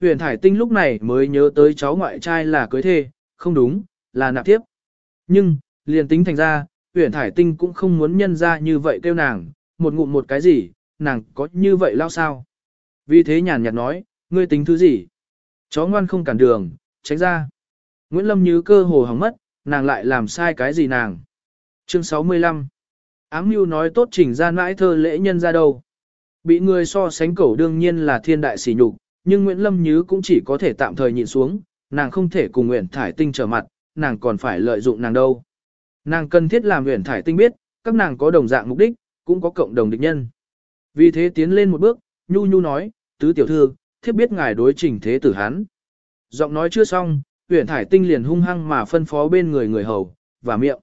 Huyền Thải Tinh lúc này mới nhớ tới cháu ngoại trai là cưới thê, không đúng, là nạp tiếp. Nhưng, liền tính thành ra, Huyền Thải Tinh cũng không muốn nhân ra như vậy kêu nàng, một ngụm một cái gì, nàng có như vậy lao sao. Vì thế nhàn nhạt nói, ngươi tính thứ gì? Chó ngoan không cản đường, tránh ra. Nguyễn Lâm như cơ hồ hỏng mất, nàng lại làm sai cái gì nàng? Chương 65 Ám mưu nói tốt trình ra mãi thơ lễ nhân ra đâu. Bị người so sánh cẩu đương nhiên là thiên đại sỉ nhục, nhưng Nguyễn Lâm nhứ cũng chỉ có thể tạm thời nhịn xuống, nàng không thể cùng Nguyễn Thải Tinh trở mặt, nàng còn phải lợi dụng nàng đâu. Nàng cần thiết làm Nguyễn Thải Tinh biết, các nàng có đồng dạng mục đích, cũng có cộng đồng địch nhân. Vì thế tiến lên một bước, nhu nhu nói, tứ tiểu thư, thiếp biết ngài đối trình thế tử hán. Giọng nói chưa xong, Nguyễn Thải Tinh liền hung hăng mà phân phó bên người người hầu, và miệng.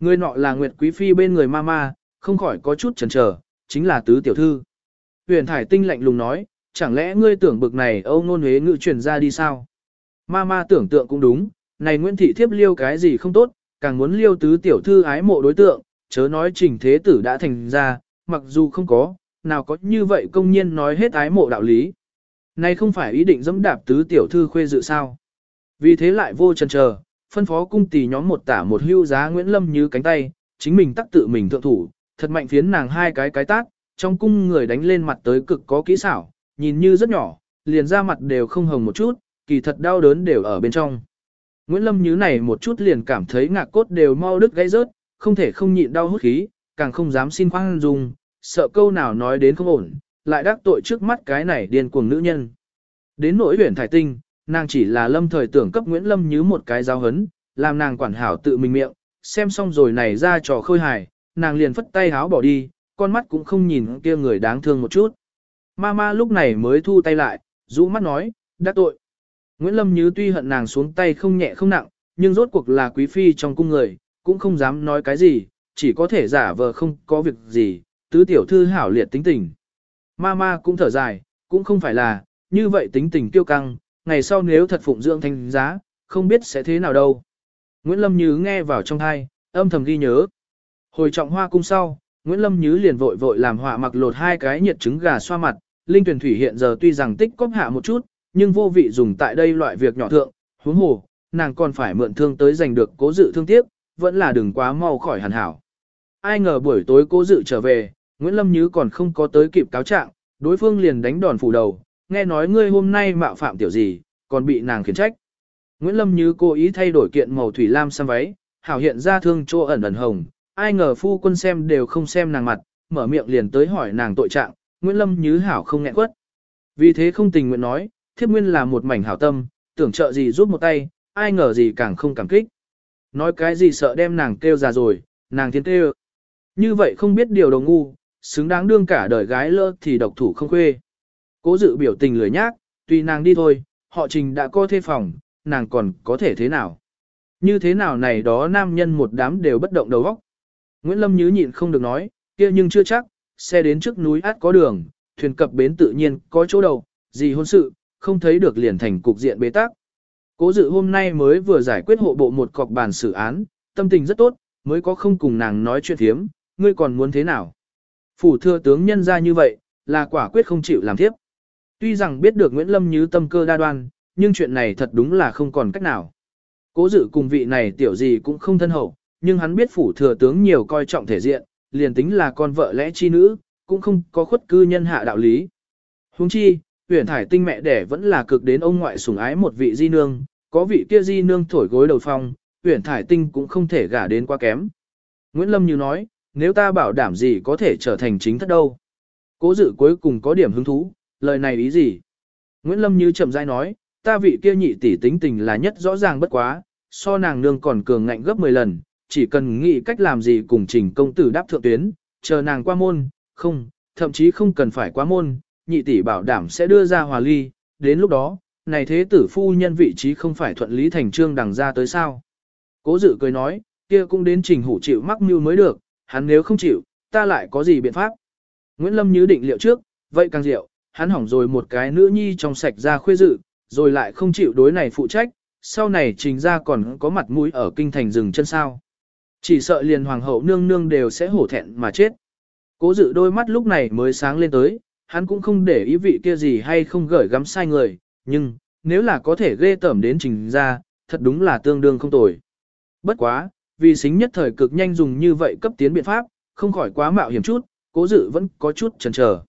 Người nọ là Nguyệt Quý Phi bên người mama, không khỏi có chút chần chờ, chính là tứ tiểu thư. Huyền Thải Tinh lạnh lùng nói, chẳng lẽ ngươi tưởng bực này âu nôn huế ngự truyền ra đi sao? Mama tưởng tượng cũng đúng, này Nguyễn Thị thiếp liêu cái gì không tốt, càng muốn liêu tứ tiểu thư ái mộ đối tượng, chớ nói trình thế tử đã thành ra, mặc dù không có, nào có như vậy công nhiên nói hết ái mộ đạo lý. Này không phải ý định dẫm đạp tứ tiểu thư khuê dự sao. Vì thế lại vô chần chờ, phân phó cung tỷ nhóm một tả một hưu giá Nguyễn Lâm như cánh tay, chính mình tắc tự mình thượng thủ, thật mạnh phiến nàng hai cái cái tác, trong cung người đánh lên mặt tới cực có kỹ xảo, nhìn như rất nhỏ, liền da mặt đều không hồng một chút, kỳ thật đau đớn đều ở bên trong. Nguyễn Lâm như này một chút liền cảm thấy ngạc cốt đều mau đứt gãy rớt, không thể không nhịn đau hút khí, càng không dám xin khoan dung, sợ câu nào nói đến không ổn, lại đắc tội trước mắt cái này điên cuồng nữ nhân. Đến nỗi huyền thải tinh, nàng chỉ là lâm thời tưởng cấp Nguyễn Lâm như một cái giáo hấn, làm nàng quản hảo tự mình miệng, xem xong rồi này ra trò khôi hài, nàng liền phất tay háo bỏ đi, con mắt cũng không nhìn kia người đáng thương một chút. Mama lúc này mới thu tay lại, rũ mắt nói, đã tội. Nguyễn Lâm Như tuy hận nàng xuống tay không nhẹ không nặng, nhưng rốt cuộc là quý phi trong cung người, cũng không dám nói cái gì, chỉ có thể giả vờ không có việc gì, tứ tiểu thư hảo liệt tính tình. Mama cũng thở dài, cũng không phải là, như vậy tính tình tiêu căng, ngày sau nếu thật phụng dưỡng thanh giá, không biết sẽ thế nào đâu. Nguyễn Lâm Như nghe vào trong thai, âm thầm ghi nhớ. Hồi trọng hoa cung sau, Nguyễn Lâm Như liền vội vội làm họa mặc lột hai cái nhiệt trứng gà xoa mặt, linh tuyển thủy hiện giờ tuy rằng tích cóp hạ một chút, nhưng vô vị dùng tại đây loại việc nhỏ thượng, huống hồ, nàng còn phải mượn thương tới giành được cố dự thương tiếc, vẫn là đừng quá mau khỏi hàn hảo. Ai ngờ buổi tối cố dự trở về, Nguyễn Lâm Như còn không có tới kịp cáo trạng, đối phương liền đánh đòn phủ đầu, nghe nói ngươi hôm nay mạo phạm tiểu gì, còn bị nàng khiển trách. Nguyễn Lâm Như cố ý thay đổi kiện màu thủy lam sang váy, hảo hiện ra thương chỗ ẩn ẩn hồng, ai ngờ phu quân xem đều không xem nàng mặt, mở miệng liền tới hỏi nàng tội trạng, Nguyễn Lâm Nhứ hảo không nghẹn quất. Vì thế không tình nguyện nói, thiếp nguyên là một mảnh hảo tâm, tưởng trợ gì giúp một tay, ai ngờ gì càng không cảm kích. Nói cái gì sợ đem nàng kêu già rồi, nàng thiên kêu. Như vậy không biết điều đầu ngu, xứng đáng đương cả đời gái lơ thì độc thủ không khuê. Cố dự biểu tình lười nhác, tùy nàng đi thôi, họ trình đã có thê phòng, nàng còn có thể thế nào. Như thế nào này đó nam nhân một đám đều bất động đầu óc. Nguyễn Lâm nhứ nhịn không được nói, kia nhưng chưa chắc, xe đến trước núi át có đường, thuyền cập bến tự nhiên có chỗ đầu, gì hôn sự, không thấy được liền thành cục diện bế tắc. Cố dự hôm nay mới vừa giải quyết hộ bộ một cọc bàn xử án, tâm tình rất tốt, mới có không cùng nàng nói chuyện thiếm, ngươi còn muốn thế nào. Phủ thưa tướng nhân ra như vậy, là quả quyết không chịu làm tiếp. Tuy rằng biết được Nguyễn Lâm như tâm cơ đa đoan, nhưng chuyện này thật đúng là không còn cách nào. Cố dự cùng vị này tiểu gì cũng không thân hậu, nhưng hắn biết phủ thừa tướng nhiều coi trọng thể diện, liền tính là con vợ lẽ chi nữ, cũng không có khuất cư nhân hạ đạo lý. Huống chi, huyền thải tinh mẹ đẻ vẫn là cực đến ông ngoại sủng ái một vị di nương, có vị kia di nương thổi gối đầu phong, huyền thải tinh cũng không thể gả đến quá kém. Nguyễn Lâm như nói, nếu ta bảo đảm gì có thể trở thành chính thất đâu. Cố dự cuối cùng có điểm hứng thú, lời này ý gì? Nguyễn Lâm như chậm rãi nói, ta vị kia nhị tỷ tính tình là nhất rõ ràng bất quá, so nàng nương còn cường ngạnh gấp 10 lần, chỉ cần nghĩ cách làm gì cùng trình công tử đáp thượng tuyến, chờ nàng qua môn, không, thậm chí không cần phải qua môn, nhị tỷ bảo đảm sẽ đưa ra hòa ly, đến lúc đó, này thế tử phu nhân vị trí không phải thuận lý thành trương đằng ra tới sao. Cố dự cười nói, kia cũng đến trình hủ chịu mắc mưu mới được, hắn nếu không chịu, ta lại có gì biện pháp. Nguyễn Lâm như định liệu trước, vậy càng diệu, hắn hỏng rồi một cái nữ nhi trong sạch ra khuê dự, rồi lại không chịu đối này phụ trách, sau này trình ra còn có mặt mũi ở kinh thành rừng chân sao. Chỉ sợ liền hoàng hậu nương nương đều sẽ hổ thẹn mà chết. Cố dự đôi mắt lúc này mới sáng lên tới, hắn cũng không để ý vị kia gì hay không gửi gắm sai người, nhưng, nếu là có thể ghê tởm đến trình ra, thật đúng là tương đương không tồi. Bất quá, vì xính nhất thời cực nhanh dùng như vậy cấp tiến biện pháp, không khỏi quá mạo hiểm chút, cố dự vẫn có chút chần chờ.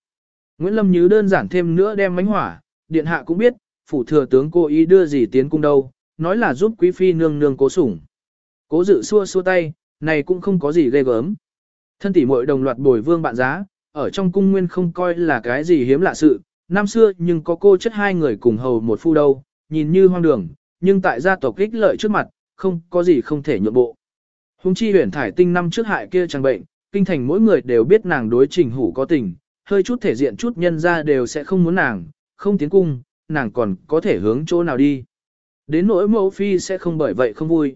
Nguyễn Lâm Như đơn giản thêm nữa đem mánh hỏa, điện hạ cũng biết, phủ thừa tướng cô ý đưa gì tiến cung đâu, nói là giúp quý phi nương nương cố sủng. Cố dự xua xua tay, này cũng không có gì ghê gớm. Thân tỷ muội đồng loạt bồi vương bạn giá, ở trong cung nguyên không coi là cái gì hiếm lạ sự, năm xưa nhưng có cô chất hai người cùng hầu một phu đâu, nhìn như hoang đường, nhưng tại gia tộc ích lợi trước mặt, không có gì không thể nhượng bộ. Hùng chi huyền thải tinh năm trước hại kia chẳng bệnh, kinh thành mỗi người đều biết nàng đối trình hủ có tình, hơi chút thể diện chút nhân ra đều sẽ không muốn nàng, không tiến cung, nàng còn có thể hướng chỗ nào đi. Đến nỗi mẫu phi sẽ không bởi vậy không vui.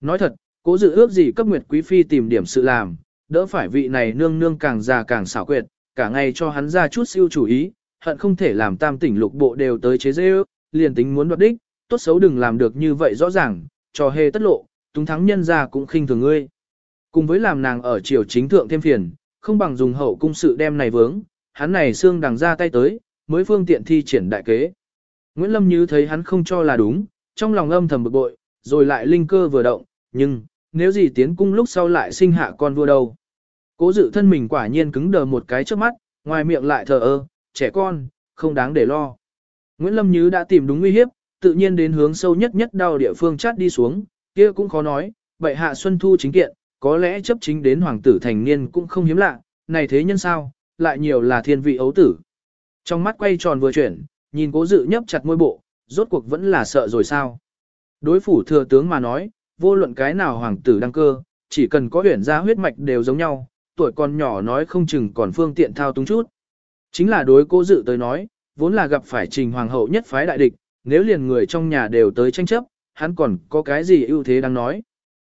Nói thật, cố dự ước gì cấp nguyệt quý phi tìm điểm sự làm, đỡ phải vị này nương nương càng già càng xảo quyệt, cả ngày cho hắn ra chút siêu chủ ý, hận không thể làm tam tỉnh lục bộ đều tới chế dễ ước, liền tính muốn đoạt đích, tốt xấu đừng làm được như vậy rõ ràng, trò hề tất lộ, túng thắng nhân ra cũng khinh thường ngươi. Cùng với làm nàng ở triều chính thượng thêm phiền, không bằng dùng hậu cung sự đem này vướng, hắn này xương đằng ra tay tới, mới phương tiện thi triển đại kế. Nguyễn Lâm Như thấy hắn không cho là đúng, trong lòng âm thầm bực bội, rồi lại linh cơ vừa động, nhưng, nếu gì tiến cung lúc sau lại sinh hạ con vua đâu. Cố dự thân mình quả nhiên cứng đờ một cái trước mắt, ngoài miệng lại thờ ơ, trẻ con, không đáng để lo. Nguyễn Lâm Như đã tìm đúng nguy hiếp, tự nhiên đến hướng sâu nhất nhất đau địa phương chát đi xuống, kia cũng khó nói, vậy hạ xuân thu chính kiện, có lẽ chấp chính đến hoàng tử thành niên cũng không hiếm lạ, này thế nhân sao, lại nhiều là thiên vị ấu tử. Trong mắt quay tròn vừa chuyển, nhìn cố dự nhấp chặt môi bộ, rốt cuộc vẫn là sợ rồi sao. Đối phủ thừa tướng mà nói, vô luận cái nào hoàng tử đăng cơ, chỉ cần có huyển gia huyết mạch đều giống nhau, tuổi còn nhỏ nói không chừng còn phương tiện thao túng chút. Chính là đối cố dự tới nói, vốn là gặp phải trình hoàng hậu nhất phái đại địch, nếu liền người trong nhà đều tới tranh chấp, hắn còn có cái gì ưu thế đang nói.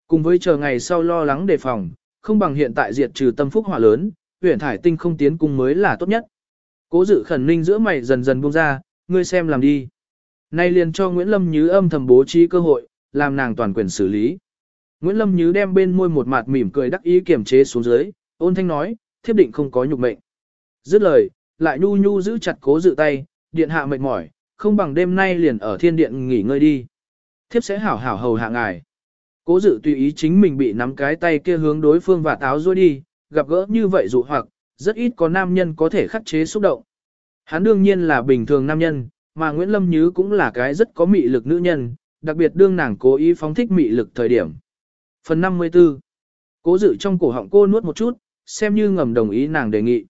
Cùng với chờ ngày sau lo lắng đề phòng, không bằng hiện tại diệt trừ tâm phúc hỏa lớn, huyện thải tinh không tiến cung mới là tốt nhất. Cố dự khẩn ninh giữa mày dần dần buông ra, ngươi xem làm đi. Nay liền cho Nguyễn Lâm Như âm thầm bố trí cơ hội, làm nàng toàn quyền xử lý. Nguyễn Lâm Như đem bên môi một mặt mỉm cười đắc ý kiềm chế xuống dưới, ôn thanh nói, thiếp định không có nhục mệnh. Dứt lời, lại nhu nhu giữ chặt cố dự tay, điện hạ mệt mỏi, không bằng đêm nay liền ở thiên điện nghỉ ngơi đi. Thiếp sẽ hảo hảo hầu hạ ngài. Cố dự tùy ý chính mình bị nắm cái tay kia hướng đối phương và táo rồi đi, gặp gỡ như vậy dụ hoặc, rất ít có nam nhân có thể khắc chế xúc động. Hắn đương nhiên là bình thường nam nhân, mà Nguyễn Lâm Như cũng là cái rất có mị lực nữ nhân, đặc biệt đương nàng cố ý phóng thích mị lực thời điểm. Phần 54 Cố dự trong cổ họng cô nuốt một chút, xem như ngầm đồng ý nàng đề nghị.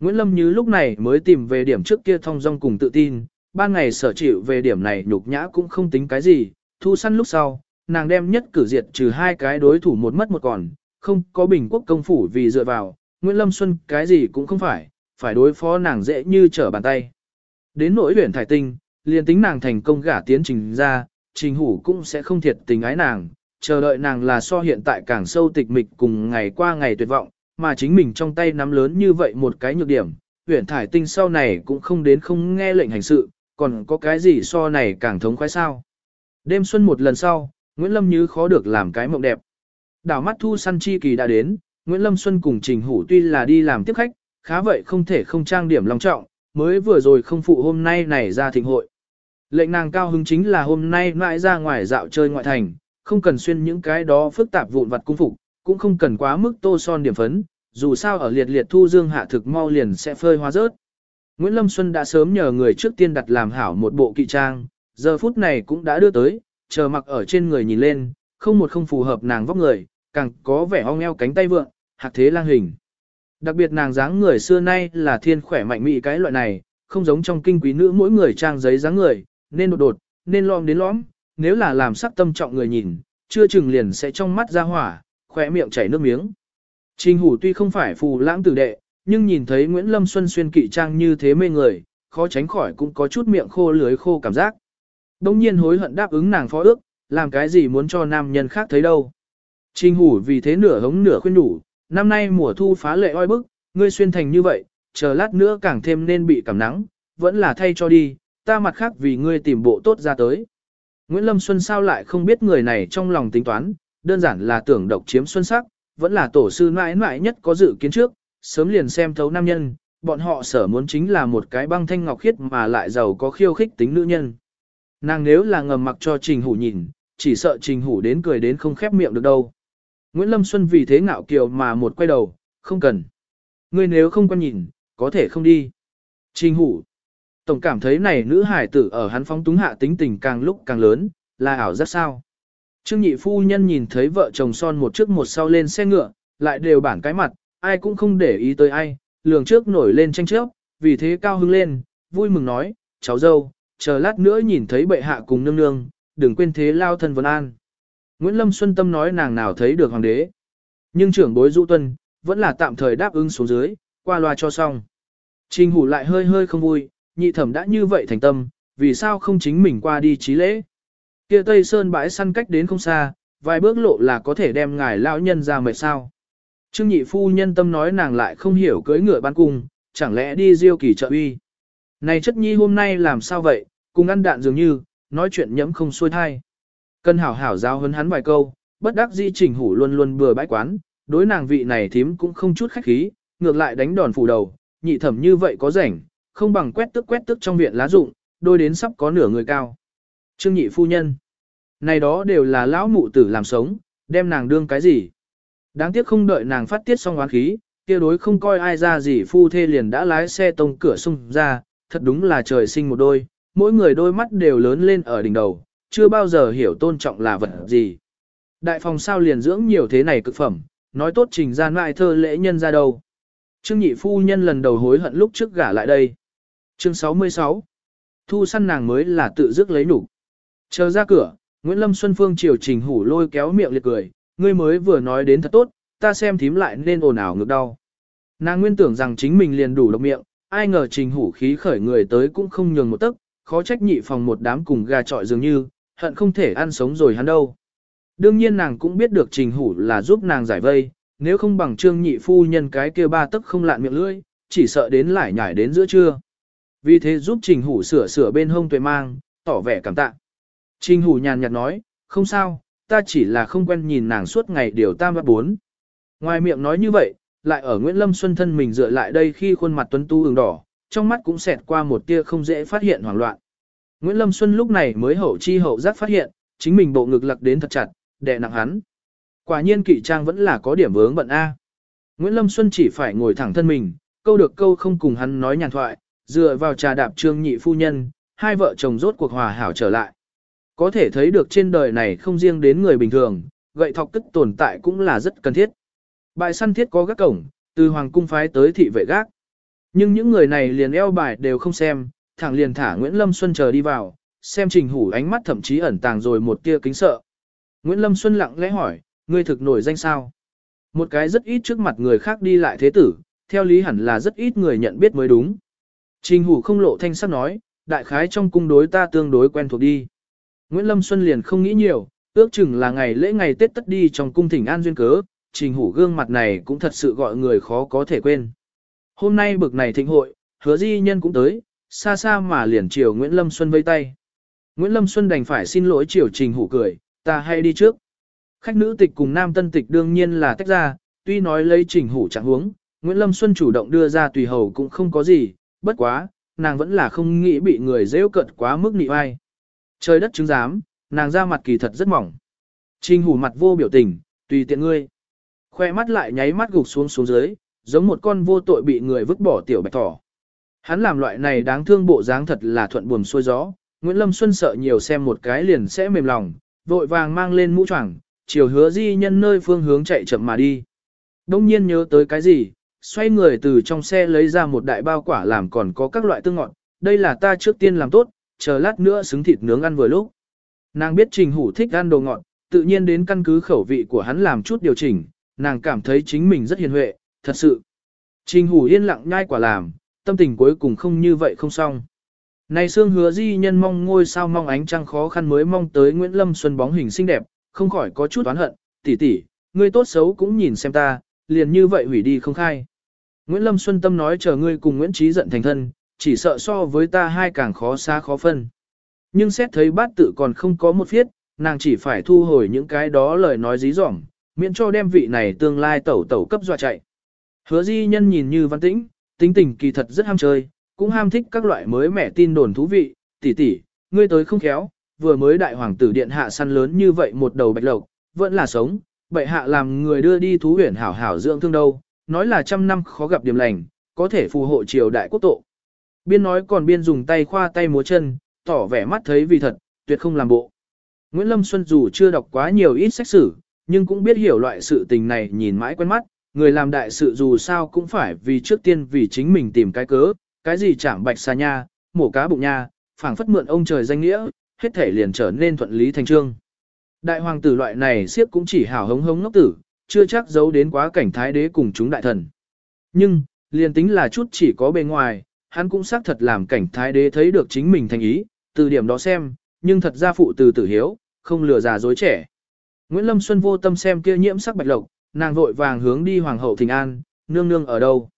Nguyễn Lâm Như lúc này mới tìm về điểm trước kia thông dong cùng tự tin, ban ngày sở chịu về điểm này nhục nhã cũng không tính cái gì, thu săn lúc sau, nàng đem nhất cử diệt trừ hai cái đối thủ một mất một còn, không có bình quốc công phủ vì dựa vào, Nguyễn Lâm Xuân cái gì cũng không phải, phải đối phó nàng dễ như trở bàn tay. Đến nỗi luyện thải tinh, liền tính nàng thành công gả tiến trình ra, trình hủ cũng sẽ không thiệt tình ái nàng, chờ đợi nàng là so hiện tại càng sâu tịch mịch cùng ngày qua ngày tuyệt vọng, mà chính mình trong tay nắm lớn như vậy một cái nhược điểm, huyển thải tinh sau này cũng không đến không nghe lệnh hành sự, còn có cái gì so này càng thống khoái sao. Đêm xuân một lần sau, Nguyễn Lâm Như khó được làm cái mộng đẹp. Đảo mắt thu săn chi kỳ đã đến, Nguyễn Lâm Xuân cùng Trình Hủ tuy là đi làm tiếp khách, khá vậy không thể không trang điểm long trọng, mới vừa rồi không phụ hôm nay này ra thịnh hội. Lệnh nàng cao hứng chính là hôm nay mãi ra ngoài dạo chơi ngoại thành, không cần xuyên những cái đó phức tạp vụn vặt cung phục, cũng không cần quá mức tô son điểm phấn, dù sao ở liệt liệt thu dương hạ thực mau liền sẽ phơi hoa rớt. Nguyễn Lâm Xuân đã sớm nhờ người trước tiên đặt làm hảo một bộ kỵ trang, giờ phút này cũng đã đưa tới, chờ mặc ở trên người nhìn lên, không một không phù hợp nàng vóc người, càng có vẻ ong eo cánh tay vượng, hạc thế lang hình. Đặc biệt nàng dáng người xưa nay là thiên khỏe mạnh mị cái loại này, không giống trong kinh quý nữ mỗi người trang giấy dáng người, nên đột đột, nên lom đến lõm, nếu là làm sắc tâm trọng người nhìn, chưa chừng liền sẽ trong mắt ra hỏa, khỏe miệng chảy nước miếng. Trình hủ tuy không phải phù lãng tử đệ, nhưng nhìn thấy Nguyễn Lâm Xuân xuyên kỵ trang như thế mê người, khó tránh khỏi cũng có chút miệng khô lưới khô cảm giác. Đông nhiên hối hận đáp ứng nàng phó ước, làm cái gì muốn cho nam nhân khác thấy đâu. Trình hủ vì thế nửa hống nửa khuyên đủ, năm nay mùa thu phá lệ oi bức, ngươi xuyên thành như vậy, chờ lát nữa càng thêm nên bị cảm nắng, vẫn là thay cho đi, ta mặt khác vì ngươi tìm bộ tốt ra tới. Nguyễn Lâm Xuân sao lại không biết người này trong lòng tính toán, đơn giản là tưởng độc chiếm xuân sắc, vẫn là tổ sư mãi mãi nhất có dự kiến trước, sớm liền xem thấu nam nhân, bọn họ sở muốn chính là một cái băng thanh ngọc khiết mà lại giàu có khiêu khích tính nữ nhân. Nàng nếu là ngầm mặc cho Trình Hủ nhìn, chỉ sợ Trình Hủ đến cười đến không khép miệng được đâu. Nguyễn Lâm Xuân vì thế ngạo kiều mà một quay đầu, không cần. Ngươi nếu không quan nhìn, có thể không đi. Trình Hủ. Tổng cảm thấy này nữ hải tử ở hắn phóng túng hạ tính tình càng lúc càng lớn, là ảo rất sao. Trương nhị phu nhân nhìn thấy vợ chồng son một trước một sau lên xe ngựa, lại đều bản cái mặt, ai cũng không để ý tới ai, lường trước nổi lên tranh chấp, vì thế cao hứng lên, vui mừng nói, cháu dâu, chờ lát nữa nhìn thấy bệ hạ cùng nương nương, đừng quên thế lao thân vân an. Nguyễn Lâm Xuân Tâm nói nàng nào thấy được hoàng đế. Nhưng trưởng bối du tuân, vẫn là tạm thời đáp ứng xuống dưới, qua loa cho xong. Trình hủ lại hơi hơi không vui, nhị thẩm đã như vậy thành tâm, vì sao không chính mình qua đi trí lễ. Kia Tây Sơn bãi săn cách đến không xa, vài bước lộ là có thể đem ngài lão nhân ra mệt sao. Trương nhị phu nhân tâm nói nàng lại không hiểu cưới ngựa ban cung, chẳng lẽ đi diêu kỳ trợ uy. Này chất nhi hôm nay làm sao vậy, cùng ăn đạn dường như, nói chuyện nhẫm không xuôi thai. Cần hảo hảo giáo hấn hắn vài câu, bất đắc di chỉnh hủ luôn luôn bừa bãi quán, đối nàng vị này thím cũng không chút khách khí, ngược lại đánh đòn phủ đầu, nhị thẩm như vậy có rảnh, không bằng quét tức quét tức trong viện lá rụng, đôi đến sắp có nửa người cao. Trương nhị phu nhân. Này đó đều là lão mụ tử làm sống, đem nàng đương cái gì. Đáng tiếc không đợi nàng phát tiết xong oán khí, kia đối không coi ai ra gì phu thê liền đã lái xe tông cửa sung ra, thật đúng là trời sinh một đôi, mỗi người đôi mắt đều lớn lên ở đỉnh đầu, chưa bao giờ hiểu tôn trọng là vật gì. Đại phòng sao liền dưỡng nhiều thế này cực phẩm, nói tốt trình gian mại thơ lễ nhân ra đâu. Trương nhị phu nhân lần đầu hối hận lúc trước gả lại đây. Chương 66 Thu săn nàng mới là tự dứt lấy đủ. Chờ ra cửa, Nguyễn Lâm Xuân Phương chiều Trình Hủ lôi kéo miệng liệt cười, ngươi mới vừa nói đến thật tốt, ta xem thím lại nên ồn ào ngược đau. Nàng nguyên tưởng rằng chính mình liền đủ độc miệng, ai ngờ Trình Hủ khí khởi người tới cũng không nhường một tấc, khó trách nhị phòng một đám cùng gà trọi dường như, hận không thể ăn sống rồi hắn đâu. Đương nhiên nàng cũng biết được Trình Hủ là giúp nàng giải vây, nếu không bằng trương nhị phu nhân cái kia ba tấc không lạn miệng lưỡi, chỉ sợ đến lại nhảy đến giữa trưa. Vì thế giúp Trình Hủ sửa sửa bên hông tuệ mang, tỏ vẻ cảm tạ. Trình Hủ nhàn nhạt nói, không sao, ta chỉ là không quen nhìn nàng suốt ngày điều tam bắt bốn. Ngoài miệng nói như vậy, lại ở Nguyễn Lâm Xuân thân mình dựa lại đây khi khuôn mặt tuấn tu ửng đỏ, trong mắt cũng xẹt qua một tia không dễ phát hiện hoảng loạn. Nguyễn Lâm Xuân lúc này mới hậu chi hậu giác phát hiện, chính mình bộ ngực lặc đến thật chặt, đè nặng hắn. Quả nhiên kỵ trang vẫn là có điểm vướng bận A. Nguyễn Lâm Xuân chỉ phải ngồi thẳng thân mình, câu được câu không cùng hắn nói nhàn thoại, dựa vào trà đạp trương nhị phu nhân, hai vợ chồng rốt cuộc hòa hảo trở lại. Có thể thấy được trên đời này không riêng đến người bình thường, gậy thọc tức tồn tại cũng là rất cần thiết. Bài săn thiết có gác cổng, từ hoàng cung phái tới thị vệ gác. Nhưng những người này liền eo bài đều không xem, thẳng liền thả Nguyễn Lâm Xuân chờ đi vào, xem trình hủ ánh mắt thậm chí ẩn tàng rồi một tia kính sợ. Nguyễn Lâm Xuân lặng lẽ hỏi, ngươi thực nổi danh sao? Một cái rất ít trước mặt người khác đi lại thế tử, theo lý hẳn là rất ít người nhận biết mới đúng. Trình hủ không lộ thanh sắc nói, đại khái trong cung đối ta tương đối quen thuộc đi. Nguyễn Lâm Xuân liền không nghĩ nhiều, ước chừng là ngày lễ ngày Tết tất đi trong cung thỉnh an duyên cớ, trình hủ gương mặt này cũng thật sự gọi người khó có thể quên. Hôm nay bực này thịnh hội, hứa di nhân cũng tới, xa xa mà liền chiều Nguyễn Lâm Xuân vây tay. Nguyễn Lâm Xuân đành phải xin lỗi chiều trình hủ cười, ta hay đi trước. Khách nữ tịch cùng nam tân tịch đương nhiên là tách ra, tuy nói lấy trình hủ chẳng huống, Nguyễn Lâm Xuân chủ động đưa ra tùy hầu cũng không có gì, bất quá, nàng vẫn là không nghĩ bị người rêu cận quá mức nị ai. Trời đất chứng giám, nàng ra mặt kỳ thật rất mỏng. Trình hủ mặt vô biểu tình, tùy tiện ngươi. Khoe mắt lại nháy mắt gục xuống xuống dưới, giống một con vô tội bị người vứt bỏ tiểu bạch thỏ. Hắn làm loại này đáng thương bộ dáng thật là thuận buồm xuôi gió, Nguyễn Lâm Xuân sợ nhiều xem một cái liền sẽ mềm lòng, vội vàng mang lên mũ choàng, chiều hứa di nhân nơi phương hướng chạy chậm mà đi. Đông nhiên nhớ tới cái gì, xoay người từ trong xe lấy ra một đại bao quả làm còn có các loại tương ngọt, đây là ta trước tiên làm tốt, chờ lát nữa xứng thịt nướng ăn vừa lúc. Nàng biết trình hủ thích ăn đồ ngọt, tự nhiên đến căn cứ khẩu vị của hắn làm chút điều chỉnh, nàng cảm thấy chính mình rất hiền huệ, thật sự. Trình hủ yên lặng nhai quả làm, tâm tình cuối cùng không như vậy không xong. Này xương hứa di nhân mong ngôi sao mong ánh trăng khó khăn mới mong tới Nguyễn Lâm Xuân bóng hình xinh đẹp, không khỏi có chút oán hận, tỷ tỷ, ngươi tốt xấu cũng nhìn xem ta, liền như vậy hủy đi không khai. Nguyễn Lâm Xuân tâm nói chờ ngươi cùng Nguyễn Trí giận thành thân, chỉ sợ so với ta hai càng khó xa khó phân. Nhưng xét thấy bát tự còn không có một phiết, nàng chỉ phải thu hồi những cái đó lời nói dí dỏm, miễn cho đem vị này tương lai tẩu tẩu cấp dọa chạy. Hứa di nhân nhìn như văn tĩnh, tính tình kỳ thật rất ham chơi, cũng ham thích các loại mới mẻ tin đồn thú vị, tỷ tỷ, ngươi tới không khéo, vừa mới đại hoàng tử điện hạ săn lớn như vậy một đầu bạch lộc, vẫn là sống, bệ hạ làm người đưa đi thú huyền hảo hảo dưỡng thương đâu, nói là trăm năm khó gặp điểm lành, có thể phù hộ triều đại quốc tộ. Biên nói còn biên dùng tay khoa tay múa chân, tỏ vẻ mắt thấy vì thật, tuyệt không làm bộ. Nguyễn Lâm Xuân dù chưa đọc quá nhiều ít sách sử, nhưng cũng biết hiểu loại sự tình này nhìn mãi quen mắt, người làm đại sự dù sao cũng phải vì trước tiên vì chính mình tìm cái cớ, cái gì chảm bạch xa nha, mổ cá bụng nha, phảng phất mượn ông trời danh nghĩa, hết thể liền trở nên thuận lý thành trương. Đại hoàng tử loại này siếp cũng chỉ hảo hống hống ngốc tử, chưa chắc giấu đến quá cảnh thái đế cùng chúng đại thần. Nhưng, liền tính là chút chỉ có bề ngoài, hắn cũng xác thật làm cảnh thái đế thấy được chính mình thành ý, từ điểm đó xem, nhưng thật ra phụ từ tử hiếu, không lừa già dối trẻ. Nguyễn Lâm Xuân vô tâm xem kia nhiễm sắc bạch lộc, nàng vội vàng hướng đi hoàng hậu thình an, nương nương ở đâu.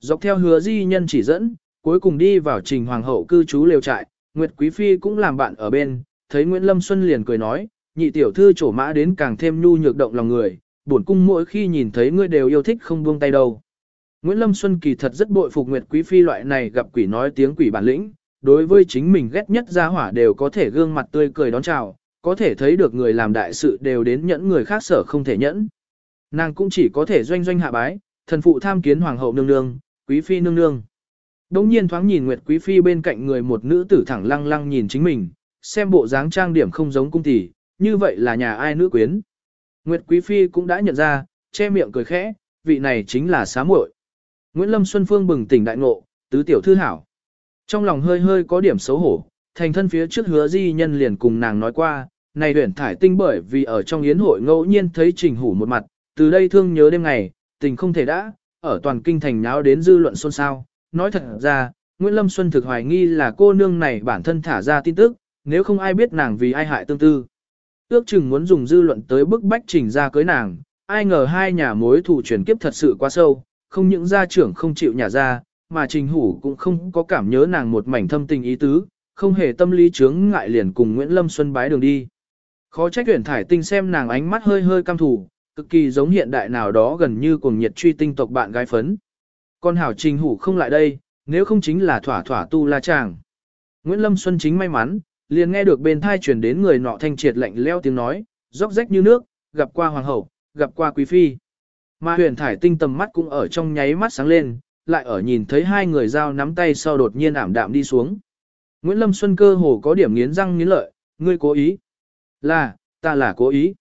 Dọc theo hứa di nhân chỉ dẫn, cuối cùng đi vào trình hoàng hậu cư trú lều trại, Nguyệt Quý Phi cũng làm bạn ở bên, thấy Nguyễn Lâm Xuân liền cười nói, nhị tiểu thư trổ mã đến càng thêm nhu nhược động lòng người, bổn cung mỗi khi nhìn thấy ngươi đều yêu thích không buông tay đâu. Nguyễn Lâm Xuân kỳ thật rất bội phục Nguyệt Quý Phi loại này gặp quỷ nói tiếng quỷ bản lĩnh, đối với chính mình ghét nhất gia hỏa đều có thể gương mặt tươi cười đón chào, có thể thấy được người làm đại sự đều đến nhẫn người khác sở không thể nhẫn. Nàng cũng chỉ có thể doanh doanh hạ bái, thần phụ tham kiến hoàng hậu nương nương, quý phi nương nương. Đống nhiên thoáng nhìn Nguyệt Quý Phi bên cạnh người một nữ tử thẳng lăng lăng nhìn chính mình, xem bộ dáng trang điểm không giống cung tỷ, như vậy là nhà ai nữ quyến. Nguyệt Quý Phi cũng đã nhận ra, che miệng cười khẽ, vị này chính là xá muội. Nguyễn Lâm Xuân Phương bừng tỉnh đại ngộ, tứ tiểu thư hảo. Trong lòng hơi hơi có điểm xấu hổ, thành thân phía trước hứa di nhân liền cùng nàng nói qua, này huyển thải tinh bởi vì ở trong yến hội ngẫu nhiên thấy trình hủ một mặt, từ đây thương nhớ đêm ngày, tình không thể đã, ở toàn kinh thành nháo đến dư luận xôn xao. Nói thật ra, Nguyễn Lâm Xuân thực hoài nghi là cô nương này bản thân thả ra tin tức, nếu không ai biết nàng vì ai hại tương tư. Ước chừng muốn dùng dư luận tới bức bách trình ra cưới nàng, ai ngờ hai nhà mối thủ chuyển kiếp thật sự quá sâu, không những gia trưởng không chịu nhà ra, mà trình hủ cũng không có cảm nhớ nàng một mảnh thâm tình ý tứ, không hề tâm lý chướng ngại liền cùng Nguyễn Lâm Xuân bái đường đi. Khó trách tuyển thải tinh xem nàng ánh mắt hơi hơi cam thủ, cực kỳ giống hiện đại nào đó gần như cuồng nhiệt truy tinh tộc bạn gái phấn. Con hảo trình hủ không lại đây, nếu không chính là thỏa thỏa tu la chàng. Nguyễn Lâm Xuân chính may mắn, liền nghe được bên thai truyền đến người nọ thanh triệt lạnh leo tiếng nói, róc rách như nước, gặp qua hoàng hậu, gặp qua quý phi. Mà huyền thải tinh tầm mắt cũng ở trong nháy mắt sáng lên, lại ở nhìn thấy hai người giao nắm tay sau đột nhiên ảm đạm đi xuống. Nguyễn Lâm Xuân cơ hồ có điểm nghiến răng nghiến lợi, ngươi cố ý. Là, ta là cố ý.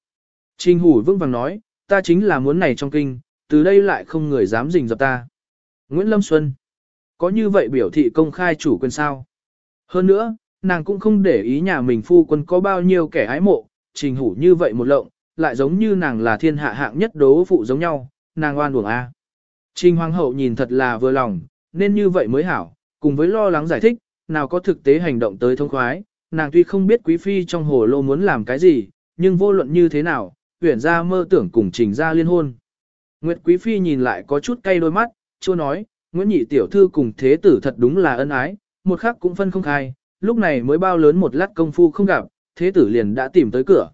Trình Hủ vững vàng nói, ta chính là muốn này trong kinh, từ đây lại không người dám rình dập ta. Nguyễn Lâm Xuân, có như vậy biểu thị công khai chủ quyền sao? Hơn nữa, nàng cũng không để ý nhà mình phu quân có bao nhiêu kẻ ái mộ, trình hủ như vậy một lộng, lại giống như nàng là thiên hạ hạng nhất đố phụ giống nhau, nàng oan uổng a. Trình hoàng hậu nhìn thật là vừa lòng, nên như vậy mới hảo, cùng với lo lắng giải thích, nào có thực tế hành động tới thông khoái, nàng tuy không biết quý phi trong hồ lô muốn làm cái gì, nhưng vô luận như thế nào, huyển ra mơ tưởng cùng trình ra liên hôn. Nguyệt quý phi nhìn lại có chút cay đôi mắt, chưa nói, Nguyễn Nhị tiểu thư cùng thế tử thật đúng là ân ái, một khắc cũng phân không khai, lúc này mới bao lớn một lát công phu không gặp, thế tử liền đã tìm tới cửa.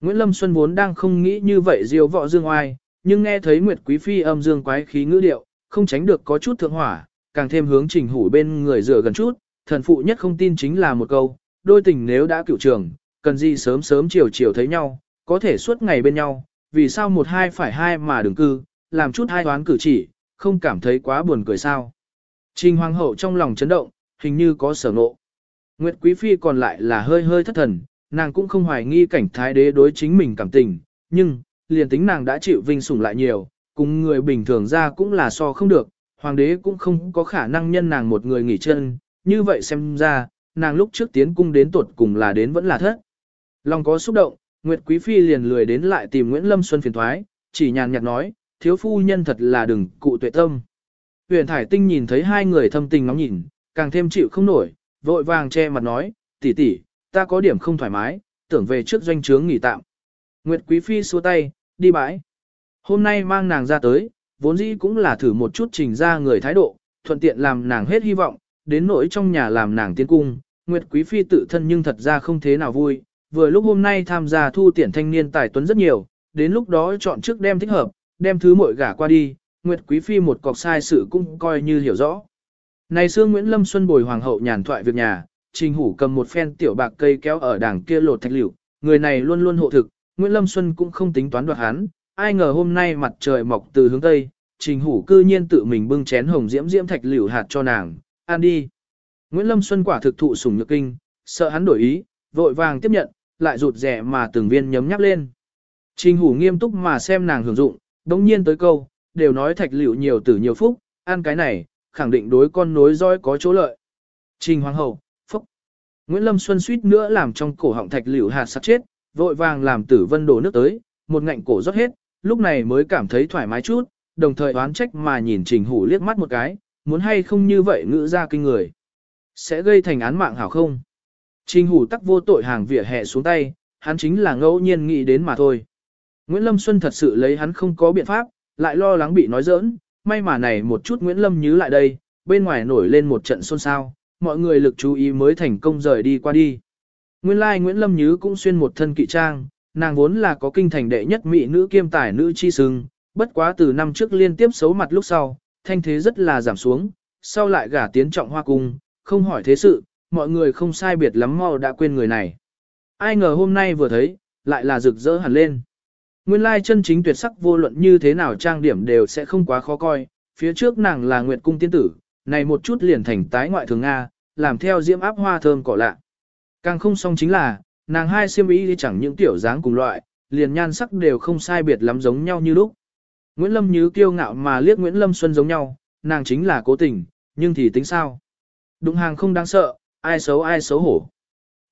Nguyễn Lâm Xuân vốn đang không nghĩ như vậy diêu vọ dương oai, nhưng nghe thấy Nguyệt Quý Phi âm dương quái khí ngữ điệu, không tránh được có chút thượng hỏa, càng thêm hướng trình hủ bên người dựa gần chút, thần phụ nhất không tin chính là một câu, đôi tình nếu đã cựu trường, cần gì sớm sớm chiều chiều thấy nhau, có thể suốt ngày bên nhau, vì sao một hai phải hai mà đừng cư, làm chút hai đoán cử chỉ, không cảm thấy quá buồn cười sao. Trình Hoàng hậu trong lòng chấn động, hình như có sở nộ. Nguyệt Quý Phi còn lại là hơi hơi thất thần, nàng cũng không hoài nghi cảnh thái đế đối chính mình cảm tình, nhưng, liền tính nàng đã chịu vinh sủng lại nhiều, cùng người bình thường ra cũng là so không được, hoàng đế cũng không có khả năng nhân nàng một người nghỉ chân, như vậy xem ra, nàng lúc trước tiến cung đến tuột cùng là đến vẫn là thất. Lòng có xúc động, Nguyệt Quý Phi liền lười đến lại tìm Nguyễn Lâm Xuân phiền thoái, chỉ nhàn nhạt nói, thiếu phu nhân thật là đừng cụ tuệ tâm. Huyền Thải Tinh nhìn thấy hai người thâm tình ngóng nhìn, càng thêm chịu không nổi, vội vàng che mặt nói, tỷ tỷ, ta có điểm không thoải mái, tưởng về trước doanh trướng nghỉ tạm. Nguyệt Quý Phi xua tay, đi bãi. Hôm nay mang nàng ra tới, vốn dĩ cũng là thử một chút trình ra người thái độ, thuận tiện làm nàng hết hy vọng, đến nỗi trong nhà làm nàng tiến cung. Nguyệt Quý Phi tự thân nhưng thật ra không thế nào vui, vừa lúc hôm nay tham gia thu tiện thanh niên tài tuấn rất nhiều, đến lúc đó chọn trước đem thích hợp, đem thứ muội gả qua đi, Nguyệt Quý Phi một cọc sai sự cũng coi như hiểu rõ. Này xưa Nguyễn Lâm Xuân bồi hoàng hậu nhàn thoại việc nhà, Trình Hủ cầm một phen tiểu bạc cây kéo ở đảng kia lột thạch liễu, người này luôn luôn hộ thực, Nguyễn Lâm Xuân cũng không tính toán đoạt hắn, ai ngờ hôm nay mặt trời mọc từ hướng tây, Trình Hủ cư nhiên tự mình bưng chén hồng diễm diễm thạch liễu hạt cho nàng, ăn đi. Nguyễn Lâm Xuân quả thực thụ sủng nhược kinh, sợ hắn đổi ý, vội vàng tiếp nhận, lại rụt rẻ mà từng viên nhấm nháp lên. Trình Hủ nghiêm túc mà xem nàng hưởng dụng, đống nhiên tới câu, đều nói thạch liễu nhiều tử nhiều phúc, ăn cái này, khẳng định đối con nối roi có chỗ lợi. Trình Hoàng hậu, phúc. Nguyễn Lâm Xuân suýt nữa làm trong cổ họng thạch liễu hạt sắp chết, vội vàng làm tử vân đổ nước tới, một ngạnh cổ rót hết, lúc này mới cảm thấy thoải mái chút, đồng thời oán trách mà nhìn Trình Hủ liếc mắt một cái, muốn hay không như vậy ngữ ra kinh người. Sẽ gây thành án mạng hảo không? Trình Hủ tắc vô tội hàng vỉa hè xuống tay, hắn chính là ngẫu nhiên nghĩ đến mà thôi. Nguyễn Lâm Xuân thật sự lấy hắn không có biện pháp, lại lo lắng bị nói giỡn, may mà này một chút Nguyễn Lâm nhứ lại đây, bên ngoài nổi lên một trận xôn xao, mọi người lực chú ý mới thành công rời đi qua đi. Nguyên lai like Nguyễn Lâm Nhứ cũng xuyên một thân kỵ trang, nàng vốn là có kinh thành đệ nhất mỹ nữ kiêm tài nữ chi sừng, bất quá từ năm trước liên tiếp xấu mặt lúc sau, thanh thế rất là giảm xuống, sau lại gả tiến trọng hoa cung, không hỏi thế sự, mọi người không sai biệt lắm mau đã quên người này. Ai ngờ hôm nay vừa thấy, lại là rực rỡ hẳn lên. Nguyên lai chân chính tuyệt sắc vô luận như thế nào trang điểm đều sẽ không quá khó coi, phía trước nàng là Nguyệt Cung tiên tử, này một chút liền thành tái ngoại thường Nga, làm theo diễm áp hoa thơm cỏ lạ. Càng không xong chính là, nàng hai siêm ý thì chẳng những tiểu dáng cùng loại, liền nhan sắc đều không sai biệt lắm giống nhau như lúc. Nguyễn Lâm Như kiêu ngạo mà liếc Nguyễn Lâm Xuân giống nhau, nàng chính là cố tình, nhưng thì tính sao? Đụng hàng không đáng sợ, ai xấu ai xấu hổ.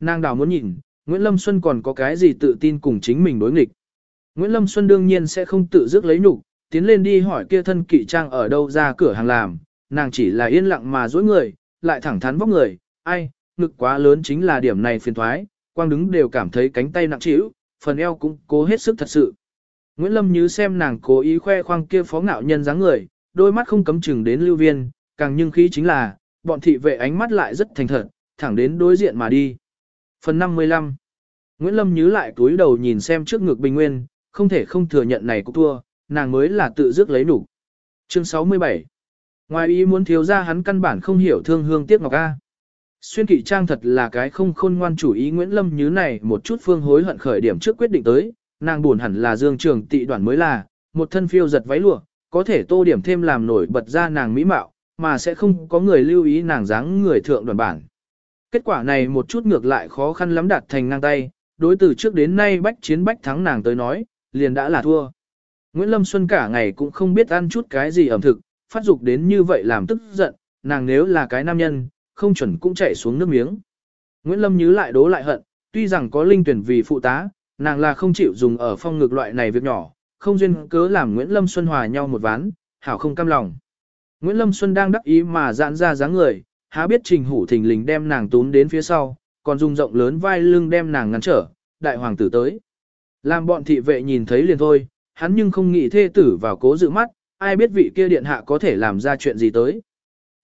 Nàng đảo muốn nhìn, Nguyễn Lâm Xuân còn có cái gì tự tin cùng chính mình đối nghịch. Nguyễn Lâm Xuân đương nhiên sẽ không tự dứt lấy nhục, tiến lên đi hỏi kia thân kỵ trang ở đâu ra cửa hàng làm, nàng chỉ là yên lặng mà dối người, lại thẳng thắn vóc người, ai, ngực quá lớn chính là điểm này phiền thoái, quang đứng đều cảm thấy cánh tay nặng trĩu, phần eo cũng cố hết sức thật sự. Nguyễn Lâm Như xem nàng cố ý khoe khoang kia phó ngạo nhân dáng người, đôi mắt không cấm chừng đến lưu viên, càng nhưng khí chính là, bọn thị vệ ánh mắt lại rất thành thật, thẳng đến đối diện mà đi. Phần 55 Nguyễn Lâm Như lại túi đầu nhìn xem trước ngực bình nguyên, không thể không thừa nhận này cũng thua, nàng mới là tự dứt lấy đủ. Chương 67 Ngoài ý muốn thiếu ra hắn căn bản không hiểu thương hương tiếc ngọc A. Xuyên kỵ trang thật là cái không khôn ngoan chủ ý Nguyễn Lâm như này một chút phương hối hận khởi điểm trước quyết định tới, nàng buồn hẳn là dương trường tị đoàn mới là, một thân phiêu giật váy lụa, có thể tô điểm thêm làm nổi bật ra nàng mỹ mạo, mà sẽ không có người lưu ý nàng dáng người thượng đoàn bản. Kết quả này một chút ngược lại khó khăn lắm đạt thành ngang tay, đối từ trước đến nay bách chiến bách thắng nàng tới nói, liền đã là thua. Nguyễn Lâm Xuân cả ngày cũng không biết ăn chút cái gì ẩm thực, phát dục đến như vậy làm tức giận, nàng nếu là cái nam nhân, không chuẩn cũng chạy xuống nước miếng. Nguyễn Lâm nhớ lại đố lại hận, tuy rằng có linh tuyển vì phụ tá, nàng là không chịu dùng ở phong ngược loại này việc nhỏ, không duyên cớ làm Nguyễn Lâm Xuân hòa nhau một ván, hảo không cam lòng. Nguyễn Lâm Xuân đang đắc ý mà giãn ra dáng người, há biết trình hủ thình lình đem nàng tún đến phía sau, còn dùng rộng lớn vai lưng đem nàng ngăn trở, đại hoàng tử tới. Làm bọn thị vệ nhìn thấy liền thôi, hắn nhưng không nghĩ thê tử vào cố dự mắt, ai biết vị kia điện hạ có thể làm ra chuyện gì tới.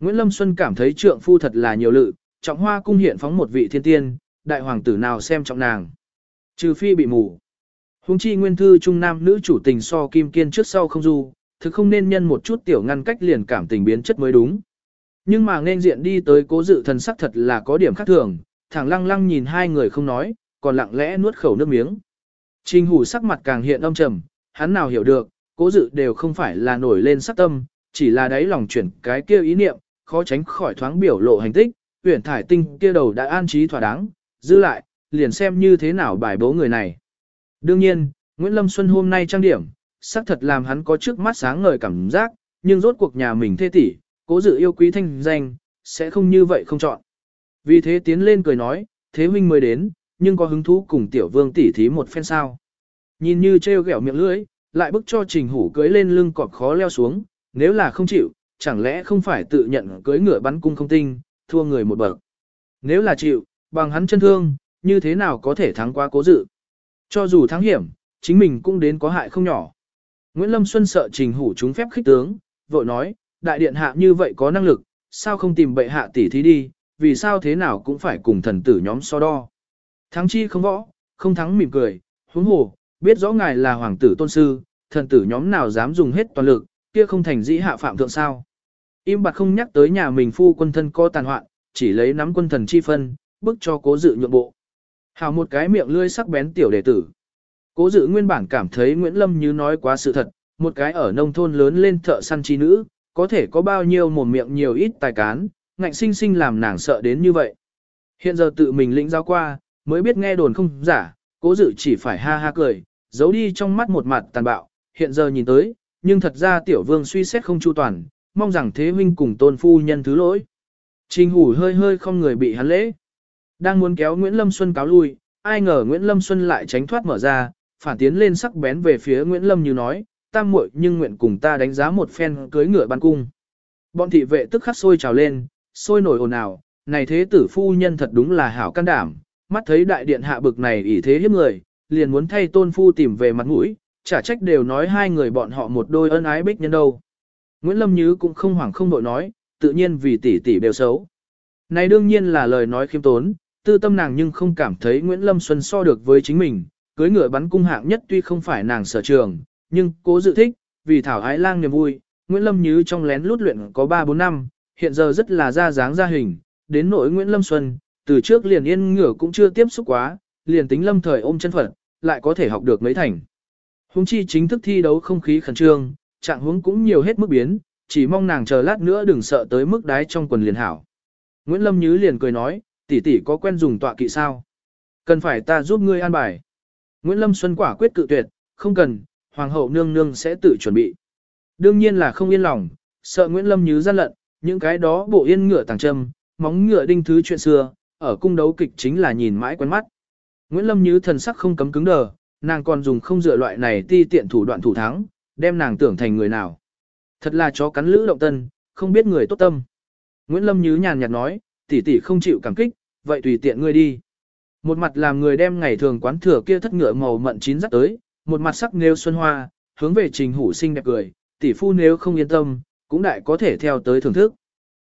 Nguyễn Lâm Xuân cảm thấy trượng phu thật là nhiều lự, trọng hoa cung hiện phóng một vị thiên tiên, đại hoàng tử nào xem trọng nàng. Trừ phi bị mù. Hùng chi nguyên thư trung nam nữ chủ tình so kim kiên trước sau không du, thực không nên nhân một chút tiểu ngăn cách liền cảm tình biến chất mới đúng. Nhưng mà nên diện đi tới cố dự thần sắc thật là có điểm khác thường, thẳng lăng lăng nhìn hai người không nói, còn lặng lẽ nuốt khẩu nước miếng. Trình hủ sắc mặt càng hiện âm trầm, hắn nào hiểu được, cố dự đều không phải là nổi lên sắc tâm, chỉ là đáy lòng chuyển cái kia ý niệm, khó tránh khỏi thoáng biểu lộ hành tích, huyển thải tinh kia đầu đã an trí thỏa đáng, giữ lại, liền xem như thế nào bài bố người này. Đương nhiên, Nguyễn Lâm Xuân hôm nay trang điểm, xác thật làm hắn có trước mắt sáng ngời cảm giác, nhưng rốt cuộc nhà mình thê tỷ, cố dự yêu quý thanh danh, sẽ không như vậy không chọn. Vì thế tiến lên cười nói, thế huynh mới đến, nhưng có hứng thú cùng tiểu vương tỷ thí một phen sao. Nhìn như treo gẹo miệng lưỡi, lại bức cho trình hủ cưới lên lưng cọp khó leo xuống, nếu là không chịu, chẳng lẽ không phải tự nhận cưới ngựa bắn cung không tinh, thua người một bậc. Nếu là chịu, bằng hắn chân thương, như thế nào có thể thắng qua cố dự. Cho dù thắng hiểm, chính mình cũng đến có hại không nhỏ. Nguyễn Lâm Xuân sợ trình hủ chúng phép khích tướng, vội nói, đại điện hạ như vậy có năng lực, sao không tìm bệ hạ tỷ thí đi, vì sao thế nào cũng phải cùng thần tử nhóm so đo. Thắng chi không võ, không thắng mỉm cười, huống hồ, biết rõ ngài là hoàng tử tôn sư, thần tử nhóm nào dám dùng hết toàn lực, kia không thành dĩ hạ phạm thượng sao. Im bặt không nhắc tới nhà mình phu quân thân co tàn hoạn, chỉ lấy nắm quân thần chi phân, bức cho cố dự nhượng bộ. Hào một cái miệng lươi sắc bén tiểu đệ tử. Cố dự nguyên bản cảm thấy Nguyễn Lâm như nói quá sự thật, một cái ở nông thôn lớn lên thợ săn chi nữ, có thể có bao nhiêu một miệng nhiều ít tài cán, ngạnh sinh sinh làm nàng sợ đến như vậy. Hiện giờ tự mình lĩnh giáo qua, mới biết nghe đồn không giả, cố dự chỉ phải ha ha cười, giấu đi trong mắt một mặt tàn bạo, hiện giờ nhìn tới, nhưng thật ra tiểu vương suy xét không chu toàn, mong rằng thế huynh cùng tôn phu nhân thứ lỗi. Trình hủ hơi hơi không người bị hắn lễ. Đang muốn kéo Nguyễn Lâm Xuân cáo lui, ai ngờ Nguyễn Lâm Xuân lại tránh thoát mở ra, phản tiến lên sắc bén về phía Nguyễn Lâm như nói, ta muội nhưng nguyện cùng ta đánh giá một phen cưới ngựa ban cung. Bọn thị vệ tức khắc sôi trào lên, sôi nổi ồn ào, này thế tử phu nhân thật đúng là hảo can đảm, mắt thấy đại điện hạ bực này ỷ thế hiếp người, liền muốn thay tôn phu tìm về mặt mũi, chả trách đều nói hai người bọn họ một đôi ân ái bích nhân đâu. Nguyễn Lâm Như cũng không hoảng không đội nói, tự nhiên vì tỷ tỷ đều xấu. Này đương nhiên là lời nói khiêm tốn, tư tâm nàng nhưng không cảm thấy Nguyễn Lâm Xuân so được với chính mình, cưới ngựa bắn cung hạng nhất tuy không phải nàng sở trường, nhưng cố dự thích, vì thảo ái lang niềm vui, Nguyễn Lâm Như trong lén lút luyện có 3-4 năm, hiện giờ rất là ra dáng ra hình, đến nỗi Nguyễn Lâm Xuân, từ trước liền yên ngựa cũng chưa tiếp xúc quá, liền tính lâm thời ôm chân phận, lại có thể học được mấy thành. Hùng chi chính thức thi đấu không khí khẩn trương, trạng huống cũng nhiều hết mức biến, chỉ mong nàng chờ lát nữa đừng sợ tới mức đái trong quần liền hảo. Nguyễn Lâm Nhứ liền cười nói, tỷ tỷ có quen dùng tọa kỵ sao? Cần phải ta giúp ngươi an bài. Nguyễn Lâm Xuân quả quyết cự tuyệt, không cần, hoàng hậu nương nương sẽ tự chuẩn bị. Đương nhiên là không yên lòng, sợ Nguyễn Lâm Nhứ gian lận, những cái đó bộ yên ngựa tàng châm, móng ngựa đinh thứ chuyện xưa, ở cung đấu kịch chính là nhìn mãi quen mắt. Nguyễn Lâm Như thần sắc không cấm cứng đờ, nàng còn dùng không dựa loại này ti tiện thủ đoạn thủ thắng, đem nàng tưởng thành người nào. Thật là chó cắn lữ động tân, không biết người tốt tâm. Nguyễn Lâm Như nhàn nhạt nói, tỷ tỷ không chịu cảm kích, vậy tùy tiện ngươi đi. Một mặt làm người đem ngày thường quán thừa kia thất ngựa màu mận chín dắt tới, một mặt sắc nêu xuân hoa, hướng về trình hủ sinh đẹp cười, tỷ phu nếu không yên tâm, cũng đại có thể theo tới thưởng thức.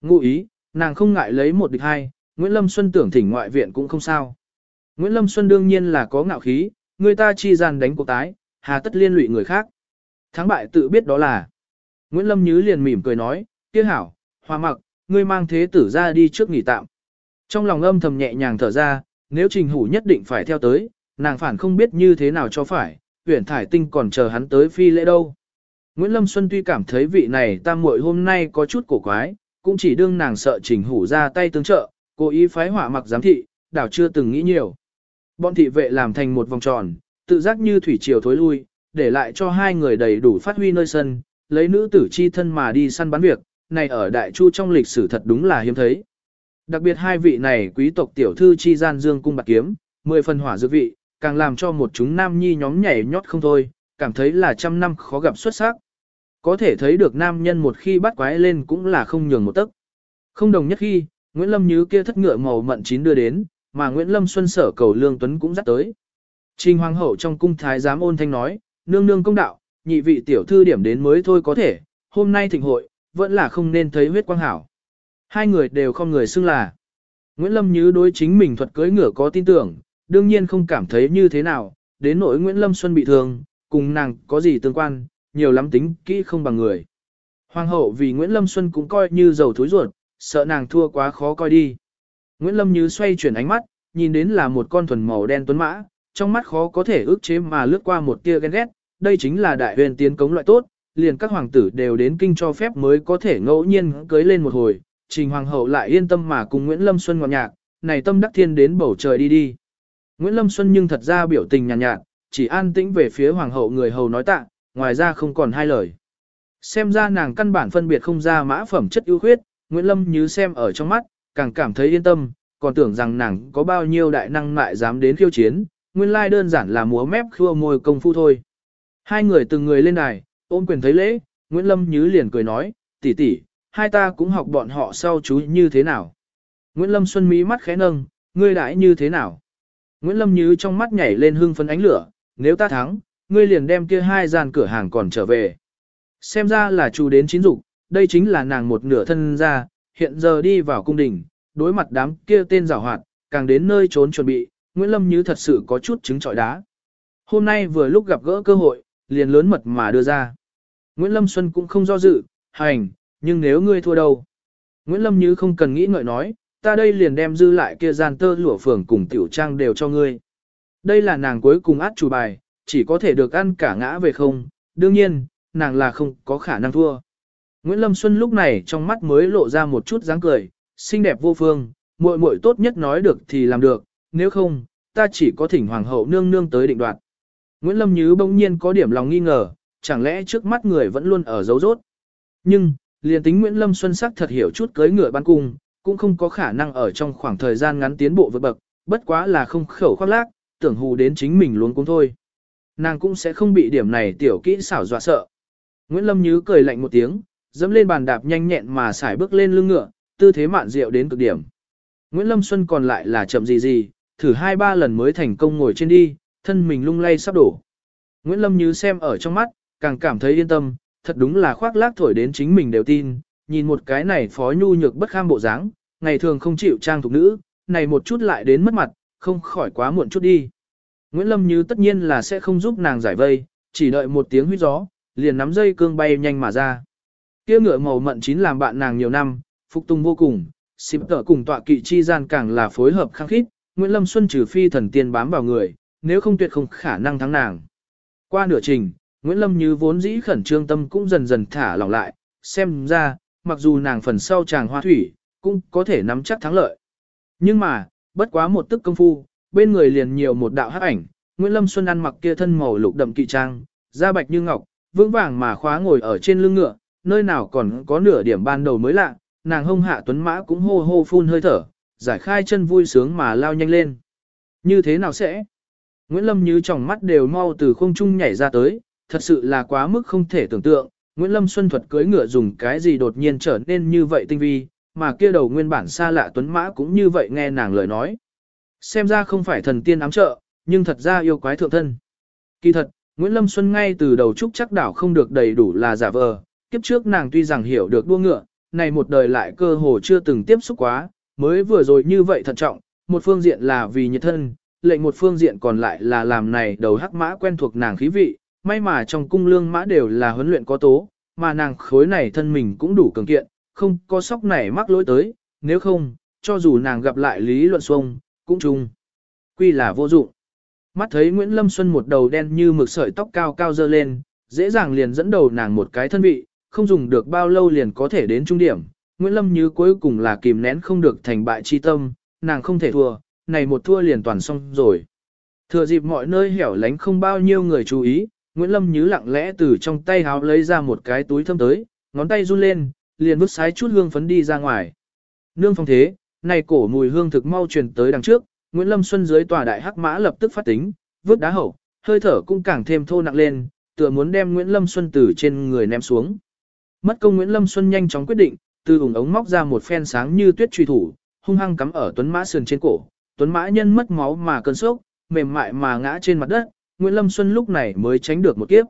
Ngụ ý, nàng không ngại lấy một địch hai, Nguyễn Lâm Xuân tưởng thỉnh ngoại viện cũng không sao. Nguyễn Lâm Xuân đương nhiên là có ngạo khí, người ta chi gian đánh cuộc tái, hà tất liên lụy người khác. Thắng bại tự biết đó là. Nguyễn Lâm Nhứ liền mỉm cười nói, tiếc hảo, hoa mặc, ngươi mang thế tử ra đi trước nghỉ tạm. Trong lòng âm thầm nhẹ nhàng thở ra, nếu trình hủ nhất định phải theo tới, nàng phản không biết như thế nào cho phải, huyển thải tinh còn chờ hắn tới phi lễ đâu. Nguyễn Lâm Xuân tuy cảm thấy vị này tam muội hôm nay có chút cổ quái, cũng chỉ đương nàng sợ trình hủ ra tay tương trợ, cố ý phái hỏa mặc giám thị, đảo chưa từng nghĩ nhiều. Bọn thị vệ làm thành một vòng tròn, tự giác như thủy triều thối lui, để lại cho hai người đầy đủ phát huy nơi sân, lấy nữ tử chi thân mà đi săn bắn việc, này ở đại chu trong lịch sử thật đúng là hiếm thấy. Đặc biệt hai vị này quý tộc tiểu thư chi gian dương cung bạc kiếm, mười phần hỏa dược vị, càng làm cho một chúng nam nhi nhóm nhảy nhót không thôi, cảm thấy là trăm năm khó gặp xuất sắc. Có thể thấy được nam nhân một khi bắt quái lên cũng là không nhường một tấc. Không đồng nhất khi, Nguyễn Lâm Như kia thất ngựa màu mận chín đưa đến, mà Nguyễn Lâm Xuân sở cầu Lương Tuấn cũng dắt tới. Trình Hoàng hậu trong cung thái giám ôn thanh nói, nương nương công đạo, nhị vị tiểu thư điểm đến mới thôi có thể, hôm nay thịnh hội, vẫn là không nên thấy huyết quang hảo. Hai người đều không người xưng là. Nguyễn Lâm Như đối chính mình thuật cưới ngựa có tin tưởng, đương nhiên không cảm thấy như thế nào, đến nỗi Nguyễn Lâm Xuân bị thương, cùng nàng có gì tương quan, nhiều lắm tính kỹ không bằng người. Hoàng hậu vì Nguyễn Lâm Xuân cũng coi như dầu thối ruột, sợ nàng thua quá khó coi đi. Nguyễn Lâm Như xoay chuyển ánh mắt, nhìn đến là một con thuần màu đen tuấn mã, trong mắt khó có thể ước chế mà lướt qua một tia ghen ghét, đây chính là đại huyền tiến cống loại tốt, liền các hoàng tử đều đến kinh cho phép mới có thể ngẫu nhiên cưới lên một hồi, trình hoàng hậu lại yên tâm mà cùng Nguyễn Lâm Xuân ngọt nhạc, này tâm đắc thiên đến bầu trời đi đi. Nguyễn Lâm Xuân nhưng thật ra biểu tình nhàn nhạt, nhạt, chỉ an tĩnh về phía hoàng hậu người hầu nói tạ, ngoài ra không còn hai lời. Xem ra nàng căn bản phân biệt không ra mã phẩm chất ưu khuyết, Nguyễn Lâm như xem ở trong mắt, càng cảm thấy yên tâm, còn tưởng rằng nàng có bao nhiêu đại năng lại dám đến khiêu chiến, nguyên lai đơn giản là múa mép khua môi công phu thôi. Hai người từng người lên đài, ôm quyền thấy lễ, Nguyễn Lâm Như liền cười nói, tỷ tỷ, hai ta cũng học bọn họ sau chú như thế nào. Nguyễn Lâm Xuân mí mắt khẽ nâng, ngươi đãi như thế nào. Nguyễn Lâm Như trong mắt nhảy lên hương phấn ánh lửa, nếu ta thắng, ngươi liền đem kia hai gian cửa hàng còn trở về. Xem ra là chú đến chín dục, đây chính là nàng một nửa thân ra, hiện giờ đi vào cung đình, đối mặt đám kia tên giảo hoạt, càng đến nơi trốn chuẩn bị, Nguyễn Lâm Như thật sự có chút chứng trọi đá. Hôm nay vừa lúc gặp gỡ cơ hội, liền lớn mật mà đưa ra. Nguyễn Lâm Xuân cũng không do dự, hành, nhưng nếu ngươi thua đâu? Nguyễn Lâm Như không cần nghĩ ngợi nói, ta đây liền đem dư lại kia gian tơ lụa phường cùng tiểu trang đều cho ngươi. Đây là nàng cuối cùng át chủ bài, chỉ có thể được ăn cả ngã về không, đương nhiên, nàng là không có khả năng thua. Nguyễn Lâm Xuân lúc này trong mắt mới lộ ra một chút dáng cười, xinh đẹp vô phương, muội muội tốt nhất nói được thì làm được, nếu không, ta chỉ có thỉnh hoàng hậu nương nương tới định đoạt. Nguyễn Lâm Nhứ bỗng nhiên có điểm lòng nghi ngờ, chẳng lẽ trước mắt người vẫn luôn ở dấu rốt. Nhưng, liền tính Nguyễn Lâm Xuân sắc thật hiểu chút cưới ngựa ban cung, cũng không có khả năng ở trong khoảng thời gian ngắn tiến bộ vượt bậc, bất quá là không khẩu khoác lác, tưởng hù đến chính mình luôn cũng thôi. Nàng cũng sẽ không bị điểm này tiểu kỹ xảo dọa sợ. Nguyễn Lâm Nhứ cười lạnh một tiếng, dẫm lên bàn đạp nhanh nhẹn mà xài bước lên lưng ngựa, tư thế mạn diệu đến cực điểm. Nguyễn Lâm Xuân còn lại là chậm gì gì, thử hai ba lần mới thành công ngồi trên đi, thân mình lung lay sắp đổ. Nguyễn Lâm Như xem ở trong mắt, càng cảm thấy yên tâm, thật đúng là khoác lác thổi đến chính mình đều tin, nhìn một cái này phó nhu nhược bất kham bộ dáng, ngày thường không chịu trang thục nữ, này một chút lại đến mất mặt, không khỏi quá muộn chút đi. Nguyễn Lâm Như tất nhiên là sẽ không giúp nàng giải vây, chỉ đợi một tiếng huyết gió, liền nắm dây cương bay nhanh mà ra. Kia ngựa màu mận chín làm bạn nàng nhiều năm, phục tùng vô cùng, xịp tở cùng tọa kỵ chi gian càng là phối hợp khăng khít, Nguyễn Lâm Xuân trừ phi thần tiên bám vào người, nếu không tuyệt không khả năng thắng nàng. Qua nửa trình, Nguyễn Lâm như vốn dĩ khẩn trương tâm cũng dần dần thả lỏng lại, xem ra, mặc dù nàng phần sau chàng hoa thủy, cũng có thể nắm chắc thắng lợi. Nhưng mà, bất quá một tức công phu, bên người liền nhiều một đạo hắc ảnh, Nguyễn Lâm Xuân ăn mặc kia thân màu lục đậm kỵ trang, da bạch như ngọc, vững vàng mà khóa ngồi ở trên lưng ngựa, nơi nào còn có nửa điểm ban đầu mới lạ, nàng hông hạ tuấn mã cũng hô hô phun hơi thở, giải khai chân vui sướng mà lao nhanh lên. Như thế nào sẽ? Nguyễn Lâm như tròng mắt đều mau từ không trung nhảy ra tới, thật sự là quá mức không thể tưởng tượng, Nguyễn Lâm Xuân thuật cưỡi ngựa dùng cái gì đột nhiên trở nên như vậy tinh vi, mà kia đầu nguyên bản xa lạ tuấn mã cũng như vậy nghe nàng lời nói. Xem ra không phải thần tiên ám trợ, nhưng thật ra yêu quái thượng thân. Kỳ thật, Nguyễn Lâm Xuân ngay từ đầu trúc chắc đảo không được đầy đủ là giả vờ, kiếp trước nàng tuy rằng hiểu được đua ngựa, này một đời lại cơ hồ chưa từng tiếp xúc quá, mới vừa rồi như vậy thận trọng, một phương diện là vì nhiệt thân, lệnh một phương diện còn lại là làm này đầu hắc mã quen thuộc nàng khí vị, may mà trong cung lương mã đều là huấn luyện có tố, mà nàng khối này thân mình cũng đủ cường kiện, không có sóc này mắc lỗi tới, nếu không, cho dù nàng gặp lại Lý Luận Xuông, cũng chung. Quy là vô dụng. Mắt thấy Nguyễn Lâm Xuân một đầu đen như mực sợi tóc cao cao dơ lên, dễ dàng liền dẫn đầu nàng một cái thân vị, không dùng được bao lâu liền có thể đến trung điểm. Nguyễn Lâm như cuối cùng là kìm nén không được thành bại chi tâm, nàng không thể thua, này một thua liền toàn xong rồi. Thừa dịp mọi nơi hẻo lánh không bao nhiêu người chú ý, Nguyễn Lâm Như lặng lẽ từ trong tay háo lấy ra một cái túi thơm tới, ngón tay run lên, liền vứt sái chút hương phấn đi ra ngoài. Nương phong thế, này cổ mùi hương thực mau truyền tới đằng trước, Nguyễn Lâm Xuân dưới tòa đại hắc mã lập tức phát tính, vứt đá hậu, hơi thở cũng càng thêm thô nặng lên, tựa muốn đem Nguyễn Lâm Xuân từ trên người ném xuống. Mất công Nguyễn Lâm Xuân nhanh chóng quyết định, từ ủng ống móc ra một phen sáng như tuyết truy thủ, hung hăng cắm ở tuấn mã sườn trên cổ, tuấn mã nhân mất máu mà cơn sốc, mềm mại mà ngã trên mặt đất, Nguyễn Lâm Xuân lúc này mới tránh được một kiếp.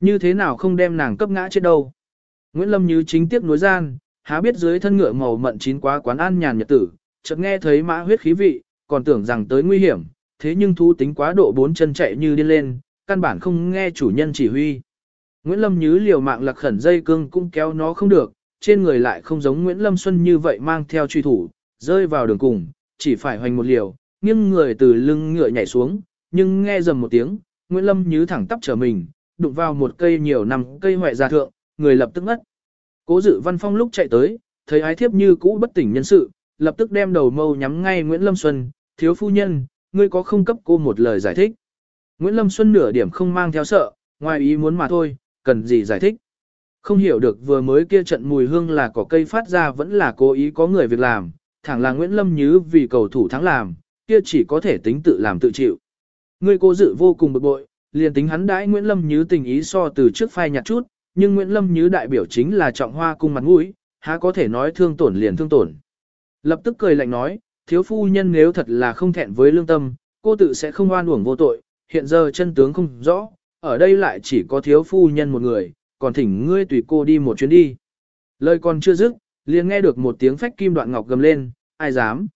Như thế nào không đem nàng cấp ngã chết đâu. Nguyễn Lâm như chính tiếc nối gian, há biết dưới thân ngựa màu mận chín quá quán an nhàn nhật tử, chợt nghe thấy mã huyết khí vị, còn tưởng rằng tới nguy hiểm, thế nhưng thú tính quá độ bốn chân chạy như điên lên, căn bản không nghe chủ nhân chỉ huy. Nguyễn Lâm Nhứ liều mạng lạc khẩn dây cương cũng kéo nó không được, trên người lại không giống Nguyễn Lâm Xuân như vậy mang theo truy thủ, rơi vào đường cùng, chỉ phải hoành một liều, nghiêng người từ lưng ngựa nhảy xuống, nhưng nghe dầm một tiếng, Nguyễn Lâm Nhứ thẳng tắp trở mình, đụng vào một cây nhiều năm cây hoại gia thượng, người lập tức ngất. Cố dự văn phong lúc chạy tới, thấy ái thiếp như cũ bất tỉnh nhân sự, lập tức đem đầu mâu nhắm ngay Nguyễn Lâm Xuân, thiếu phu nhân, ngươi có không cấp cô một lời giải thích. Nguyễn Lâm Xuân nửa điểm không mang theo sợ, ngoài ý muốn mà thôi, cần gì giải thích. Không hiểu được vừa mới kia trận mùi hương là có cây phát ra vẫn là cố ý có người việc làm, thẳng là Nguyễn Lâm Nhứ vì cầu thủ thắng làm, kia chỉ có thể tính tự làm tự chịu. người cô dự vô cùng bực bội, liền tính hắn đãi Nguyễn Lâm Nhứ tình ý so từ trước phai nhạt chút, nhưng Nguyễn Lâm Nhứ đại biểu chính là trọng hoa cung mặt mũi, há có thể nói thương tổn liền thương tổn. Lập tức cười lạnh nói, thiếu phu nhân nếu thật là không thẹn với lương tâm, cô tự sẽ không oan uổng vô tội, hiện giờ chân tướng không rõ, ở đây lại chỉ có thiếu phu nhân một người, còn thỉnh ngươi tùy cô đi một chuyến đi. Lời còn chưa dứt, liền nghe được một tiếng phách kim đoạn ngọc gầm lên, ai dám.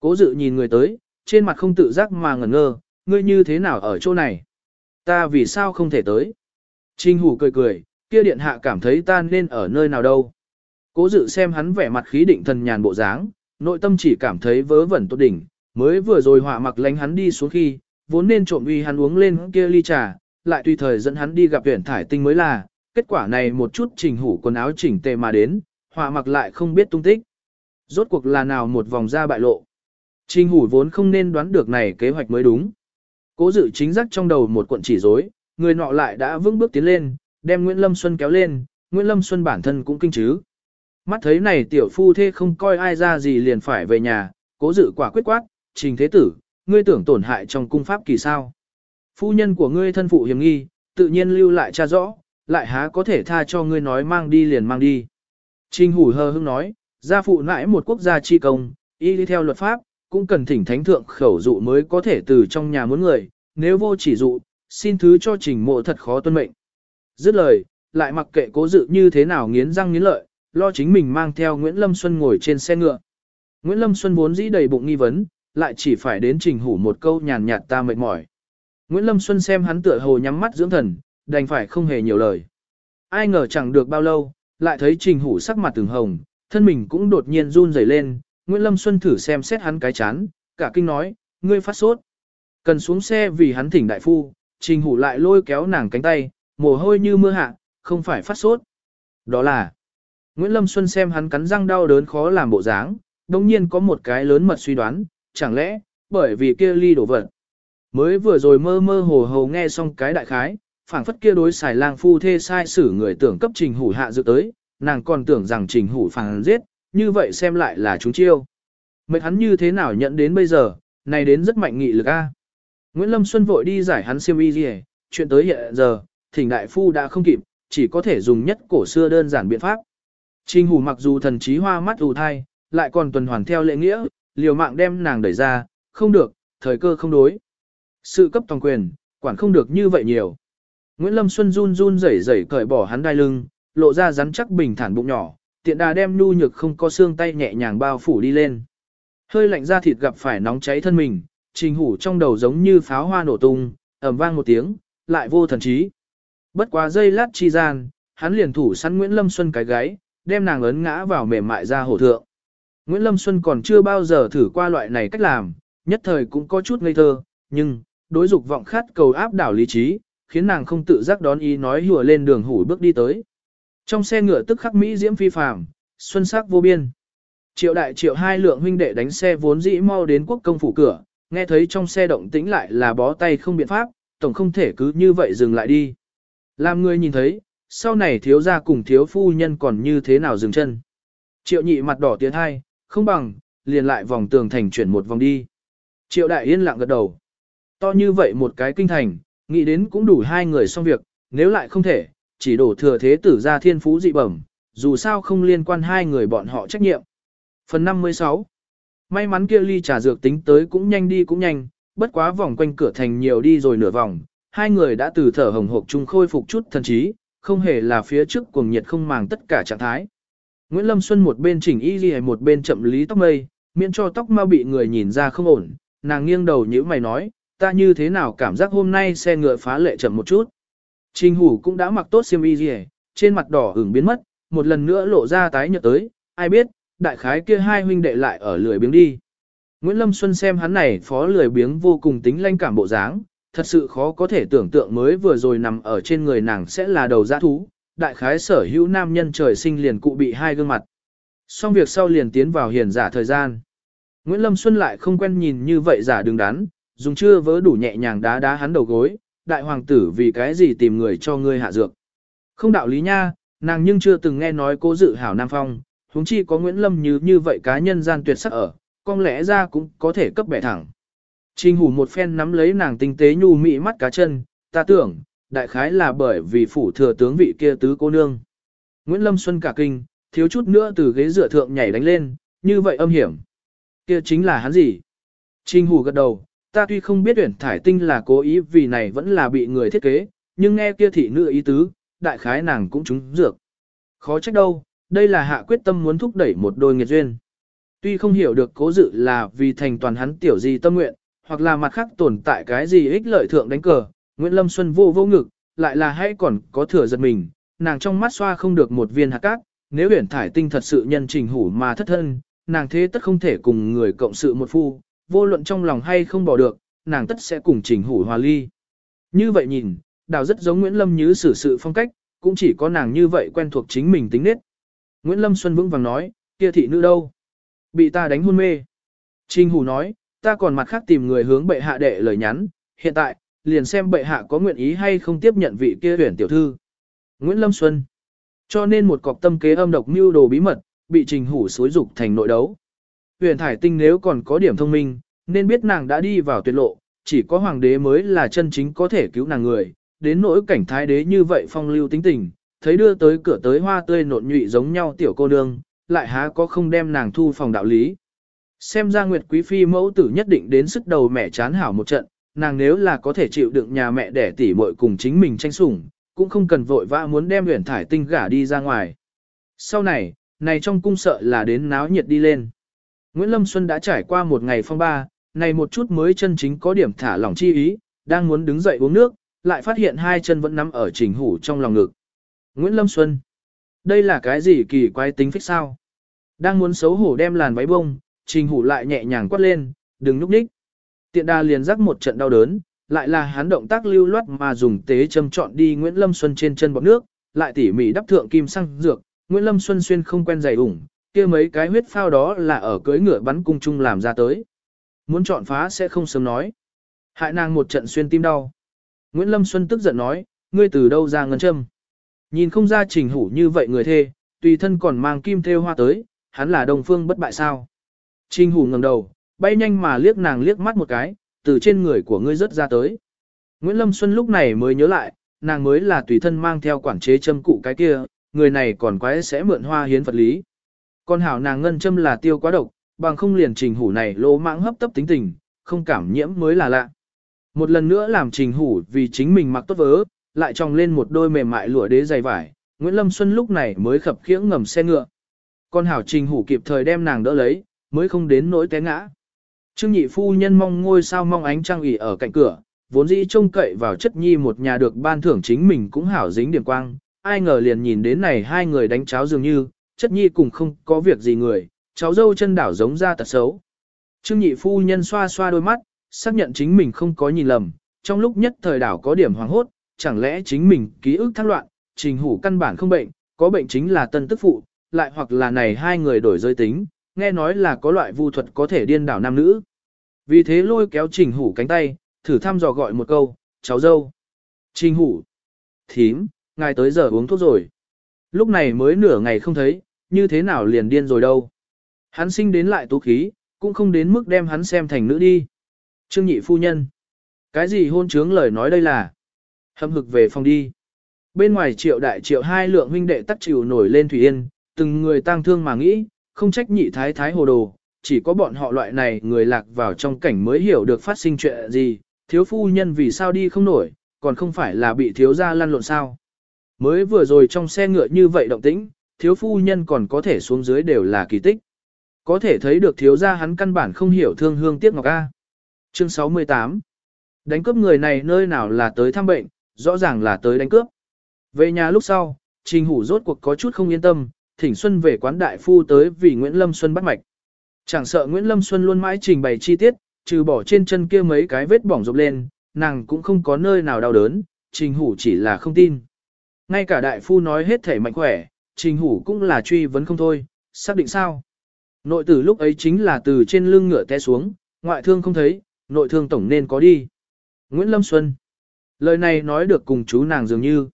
Cố dự nhìn người tới, trên mặt không tự giác mà ngẩn ngơ, ngươi như thế nào ở chỗ này? Ta vì sao không thể tới? Trinh hủ cười cười, kia điện hạ cảm thấy ta nên ở nơi nào đâu. Cố dự xem hắn vẻ mặt khí định thần nhàn bộ dáng, nội tâm chỉ cảm thấy vớ vẩn tốt đỉnh, mới vừa rồi họa mặc lánh hắn đi xuống khi, vốn nên trộm uy hắn uống lên kia ly trà, lại tùy thời dẫn hắn đi gặp tuyển thải tinh mới là, kết quả này một chút trình hủ quần áo chỉnh tề mà đến, họa mặc lại không biết tung tích. Rốt cuộc là nào một vòng ra bại lộ. Trình hủ vốn không nên đoán được này kế hoạch mới đúng. Cố dự chính giác trong đầu một cuộn chỉ rối, người nọ lại đã vững bước tiến lên, đem Nguyễn Lâm Xuân kéo lên, Nguyễn Lâm Xuân bản thân cũng kinh chứ. Mắt thấy này tiểu phu thê không coi ai ra gì liền phải về nhà, cố dự quả quyết quát, trình thế tử, ngươi tưởng tổn hại trong cung pháp kỳ sao. Phu nhân của ngươi thân phụ hiểm nghi, tự nhiên lưu lại cha rõ, lại há có thể tha cho ngươi nói mang đi liền mang đi. Trình hủ hờ hưng nói, gia phụ nãi một quốc gia chi công, y đi theo luật pháp, cũng cần thỉnh thánh thượng khẩu dụ mới có thể từ trong nhà muốn người, nếu vô chỉ dụ, xin thứ cho trình mộ thật khó tuân mệnh. Dứt lời, lại mặc kệ cố dự như thế nào nghiến răng nghiến lợi, lo chính mình mang theo Nguyễn Lâm Xuân ngồi trên xe ngựa. Nguyễn Lâm Xuân vốn dĩ đầy bụng nghi vấn, lại chỉ phải đến trình hủ một câu nhàn nhạt ta mệt mỏi. Nguyễn Lâm Xuân xem hắn tựa hồ nhắm mắt dưỡng thần, đành phải không hề nhiều lời. Ai ngờ chẳng được bao lâu, lại thấy trình hủ sắc mặt từng hồng, thân mình cũng đột nhiên run rẩy lên, Nguyễn Lâm Xuân thử xem xét hắn cái chán, cả kinh nói, ngươi phát sốt. Cần xuống xe vì hắn thỉnh đại phu, trình hủ lại lôi kéo nàng cánh tay, mồ hôi như mưa hạ, không phải phát sốt. Đó là, Nguyễn Lâm Xuân xem hắn cắn răng đau đớn khó làm bộ dáng, đồng nhiên có một cái lớn mật suy đoán, chẳng lẽ, bởi vì kia ly đổ vật. Mới vừa rồi mơ mơ hồ hồ nghe xong cái đại khái, phảng phất kia đối xài lang phu thê sai xử người tưởng cấp trình hủ hạ dự tới, nàng còn tưởng rằng trình hủ phàng giết, như vậy xem lại là chúng chiêu. Mệt hắn như thế nào nhận đến bây giờ, Này đến rất mạnh nghị lực a. Nguyễn Lâm Xuân vội đi giải hắn siêu y gì chuyện tới hiện giờ, thỉnh đại phu đã không kịp, chỉ có thể dùng nhất cổ xưa đơn giản biện pháp. Trình hủ mặc dù thần trí hoa mắt ù thai, lại còn tuần hoàn theo lệ nghĩa, liều mạng đem nàng đẩy ra, không được, thời cơ không đối. Sự cấp toàn quyền, quản không được như vậy nhiều. Nguyễn Lâm Xuân run run rẩy rẩy cởi bỏ hắn đai lưng, lộ ra rắn chắc bình thản bụng nhỏ, tiện đà đem nhu nhược không có xương tay nhẹ nhàng bao phủ đi lên. Hơi lạnh da thịt gặp phải nóng cháy thân mình, trình hủ trong đầu giống như pháo hoa nổ tung, ầm vang một tiếng, lại vô thần trí. Bất quá giây lát chi gian, hắn liền thủ săn Nguyễn Lâm Xuân cái gáy, đem nàng ấn ngã vào mềm mại ra hổ thượng. Nguyễn Lâm Xuân còn chưa bao giờ thử qua loại này cách làm, nhất thời cũng có chút ngây thơ, nhưng, đối dục vọng khát cầu áp đảo lý trí, khiến nàng không tự giác đón ý nói hùa lên đường hủ bước đi tới. Trong xe ngựa tức khắc Mỹ diễm phi phàm, xuân sắc vô biên. Triệu đại triệu hai lượng huynh đệ đánh xe vốn dĩ mau đến quốc công phủ cửa, nghe thấy trong xe động tĩnh lại là bó tay không biện pháp, tổng không thể cứ như vậy dừng lại đi. Làm người nhìn thấy, sau này thiếu gia cùng thiếu phu nhân còn như thế nào dừng chân. Triệu nhị mặt đỏ tiến hai, không bằng, liền lại vòng tường thành chuyển một vòng đi. Triệu đại yên lặng gật đầu. To như vậy một cái kinh thành, nghĩ đến cũng đủ hai người xong việc, nếu lại không thể, chỉ đổ thừa thế tử ra thiên phú dị bẩm, dù sao không liên quan hai người bọn họ trách nhiệm. Phần 56 May mắn kia ly trà dược tính tới cũng nhanh đi cũng nhanh, bất quá vòng quanh cửa thành nhiều đi rồi nửa vòng, hai người đã từ thở hồng hộc chung khôi phục chút thần trí, không hề là phía trước cuồng nhiệt không màng tất cả trạng thái. Nguyễn Lâm Xuân một bên chỉnh y ghi một bên chậm lý tóc mây, miễn cho tóc mau bị người nhìn ra không ổn, nàng nghiêng đầu như mày nói, ta như thế nào cảm giác hôm nay xe ngựa phá lệ chậm một chút. Trình hủ cũng đã mặc tốt xiêm y gì, trên mặt đỏ ửng biến mất, một lần nữa lộ ra tái nhợt tới, ai biết, đại khái kia hai huynh đệ lại ở lười biếng đi. Nguyễn Lâm Xuân xem hắn này phó lười biếng vô cùng tính lanh cảm bộ dáng, thật sự khó có thể tưởng tượng mới vừa rồi nằm ở trên người nàng sẽ là đầu giã thú, đại khái sở hữu nam nhân trời sinh liền cụ bị hai gương mặt. Xong việc sau liền tiến vào hiền giả thời gian. Nguyễn Lâm Xuân lại không quen nhìn như vậy giả đứng đắn, dùng chưa vớ đủ nhẹ nhàng đá đá hắn đầu gối, đại hoàng tử vì cái gì tìm người cho ngươi hạ dược. Không đạo lý nha, nàng nhưng chưa từng nghe nói cố dự hảo Nam Phong, huống chi có Nguyễn Lâm như như vậy cá nhân gian tuyệt sắc ở, con lẽ ra cũng có thể cấp bẻ thẳng. Trình hủ một phen nắm lấy nàng tinh tế nhu mị mắt cá chân, ta tưởng, đại khái là bởi vì phủ thừa tướng vị kia tứ cô nương. Nguyễn Lâm Xuân cả kinh, thiếu chút nữa từ ghế dựa thượng nhảy đánh lên, như vậy âm hiểm. Kia chính là hắn gì? Trình hủ gật đầu, ta tuy không biết tuyển thải tinh là cố ý vì này vẫn là bị người thiết kế, nhưng nghe kia thị nữ ý tứ, đại khái nàng cũng trúng dược. Khó trách đâu, đây là hạ quyết tâm muốn thúc đẩy một đôi nghiệt duyên. Tuy không hiểu được cố dự là vì thành toàn hắn tiểu gì tâm nguyện, hoặc là mặt khác tồn tại cái gì ích lợi thượng đánh cờ, Nguyễn Lâm Xuân vô vô ngực, lại là hay còn có thừa giật mình, nàng trong mắt xoa không được một viên hạt cát, nếu huyển thải tinh thật sự nhân trình hủ mà thất thân, nàng thế tất không thể cùng người cộng sự một phu, vô luận trong lòng hay không bỏ được, nàng tất sẽ cùng trình hủ hòa ly. Như vậy nhìn, đào rất giống Nguyễn Lâm như xử sự phong cách, cũng chỉ có nàng như vậy quen thuộc chính mình tính nết. Nguyễn Lâm Xuân vững vàng nói, kia thị nữ đâu? Bị ta đánh hôn mê. Trình hủ nói, ta còn mặt khác tìm người hướng bệ hạ đệ lời nhắn, hiện tại, liền xem bệ hạ có nguyện ý hay không tiếp nhận vị kia tuyển tiểu thư. Nguyễn Lâm Xuân. Cho nên một cọc tâm kế âm độc mưu đồ bí mật, bị trình hủ xối dục thành nội đấu. Huyền Thải Tinh nếu còn có điểm thông minh, nên biết nàng đã đi vào tuyệt lộ, chỉ có hoàng đế mới là chân chính có thể cứu nàng người, đến nỗi cảnh thái đế như vậy phong lưu tính tình, thấy đưa tới cửa tới hoa tươi nộn nhụy giống nhau tiểu cô nương, lại há có không đem nàng thu phòng đạo lý. Xem ra Nguyệt Quý Phi mẫu tử nhất định đến sức đầu mẹ chán hảo một trận, nàng nếu là có thể chịu đựng nhà mẹ đẻ tỉ muội cùng chính mình tranh sủng, cũng không cần vội vã muốn đem huyền thải tinh gả đi ra ngoài. Sau này, này trong cung sợ là đến náo nhiệt đi lên. Nguyễn Lâm Xuân đã trải qua một ngày phong ba, này một chút mới chân chính có điểm thả lỏng chi ý, đang muốn đứng dậy uống nước, lại phát hiện hai chân vẫn nắm ở trình hủ trong lòng ngực. Nguyễn Lâm Xuân, đây là cái gì kỳ quái tính phích sao? Đang muốn xấu hổ đem làn váy bông, trình hủ lại nhẹ nhàng quát lên, đừng núp đích. Tiện đà liền rắc một trận đau đớn, lại là hắn động tác lưu loát mà dùng tế châm trọn đi Nguyễn Lâm Xuân trên chân bọt nước, lại tỉ mỉ đắp thượng kim xăng dược, Nguyễn Lâm Xuân xuyên không quen giày ủng, kia mấy cái huyết phao đó là ở cưới ngựa bắn cung chung làm ra tới. Muốn chọn phá sẽ không sớm nói. Hại nàng một trận xuyên tim đau. Nguyễn Lâm Xuân tức giận nói, ngươi từ đâu ra ngân châm. Nhìn không ra trình hủ như vậy người thê, tùy thân còn mang kim thêu hoa tới, hắn là đồng phương bất bại sao. Trình hủ ngẩng đầu, bay nhanh mà liếc nàng liếc mắt một cái, từ trên người của ngươi rớt ra tới. Nguyễn Lâm Xuân lúc này mới nhớ lại, nàng mới là tùy thân mang theo quản chế châm cụ cái kia, người này còn quái sẽ mượn hoa hiến vật lý. Con hảo nàng ngân châm là tiêu quá độc, bằng không liền trình hủ này lỗ mãng hấp tấp tính tình, không cảm nhiễm mới là lạ. Một lần nữa làm trình hủ vì chính mình mặc tốt vớ, lại tròng lên một đôi mềm mại lụa đế dày vải, Nguyễn Lâm Xuân lúc này mới khập khiễng ngầm xe ngựa. Con hảo trình hủ kịp thời đem nàng đỡ lấy, mới không đến nỗi té ngã. Trương nhị phu nhân mong ngôi sao mong ánh trăng ỉ ở cạnh cửa, vốn dĩ trông cậy vào chất nhi một nhà được ban thưởng chính mình cũng hảo dính điểm quang, ai ngờ liền nhìn đến này hai người đánh cháo dường như, chất nhi cùng không có việc gì người, cháu dâu chân đảo giống ra tật xấu. Trương nhị phu nhân xoa xoa đôi mắt, xác nhận chính mình không có nhìn lầm, trong lúc nhất thời đảo có điểm hoàng hốt, chẳng lẽ chính mình ký ức thác loạn, trình hủ căn bản không bệnh, có bệnh chính là tân tức phụ, lại hoặc là này hai người đổi giới tính, nghe nói là có loại vu thuật có thể điên đảo nam nữ. Vì thế lôi kéo trình hủ cánh tay, thử thăm dò gọi một câu, cháu dâu. Trình hủ. Thím, ngài tới giờ uống thuốc rồi. Lúc này mới nửa ngày không thấy, như thế nào liền điên rồi đâu. Hắn sinh đến lại tú khí, cũng không đến mức đem hắn xem thành nữ đi. Trương nhị phu nhân. Cái gì hôn trướng lời nói đây là? Hâm hực về phòng đi. Bên ngoài triệu đại triệu hai lượng huynh đệ tắc chịu nổi lên thủy yên, từng người tang thương mà nghĩ, không trách nhị thái thái hồ đồ, chỉ có bọn họ loại này người lạc vào trong cảnh mới hiểu được phát sinh chuyện gì, thiếu phu nhân vì sao đi không nổi, còn không phải là bị thiếu gia lăn lộn sao. Mới vừa rồi trong xe ngựa như vậy động tĩnh, thiếu phu nhân còn có thể xuống dưới đều là kỳ tích. Có thể thấy được thiếu gia hắn căn bản không hiểu thương hương tiếc ngọc A. Chương 68 Đánh cướp người này nơi nào là tới thăm bệnh, rõ ràng là tới đánh cướp. Về nhà lúc sau, Trình Hủ rốt cuộc có chút không yên tâm, thỉnh Xuân về quán đại phu tới vì Nguyễn Lâm Xuân bắt mạch. Chẳng sợ Nguyễn Lâm Xuân luôn mãi trình bày chi tiết, trừ bỏ trên chân kia mấy cái vết bỏng rộp lên, nàng cũng không có nơi nào đau đớn, Trình Hủ chỉ là không tin. Ngay cả đại phu nói hết thể mạnh khỏe, Trình Hủ cũng là truy vấn không thôi, xác định sao? Nội tử lúc ấy chính là từ trên lưng ngựa té xuống, ngoại thương không thấy, nội thương tổng nên có đi. Nguyễn Lâm Xuân. Lời này nói được cùng chú nàng dường như.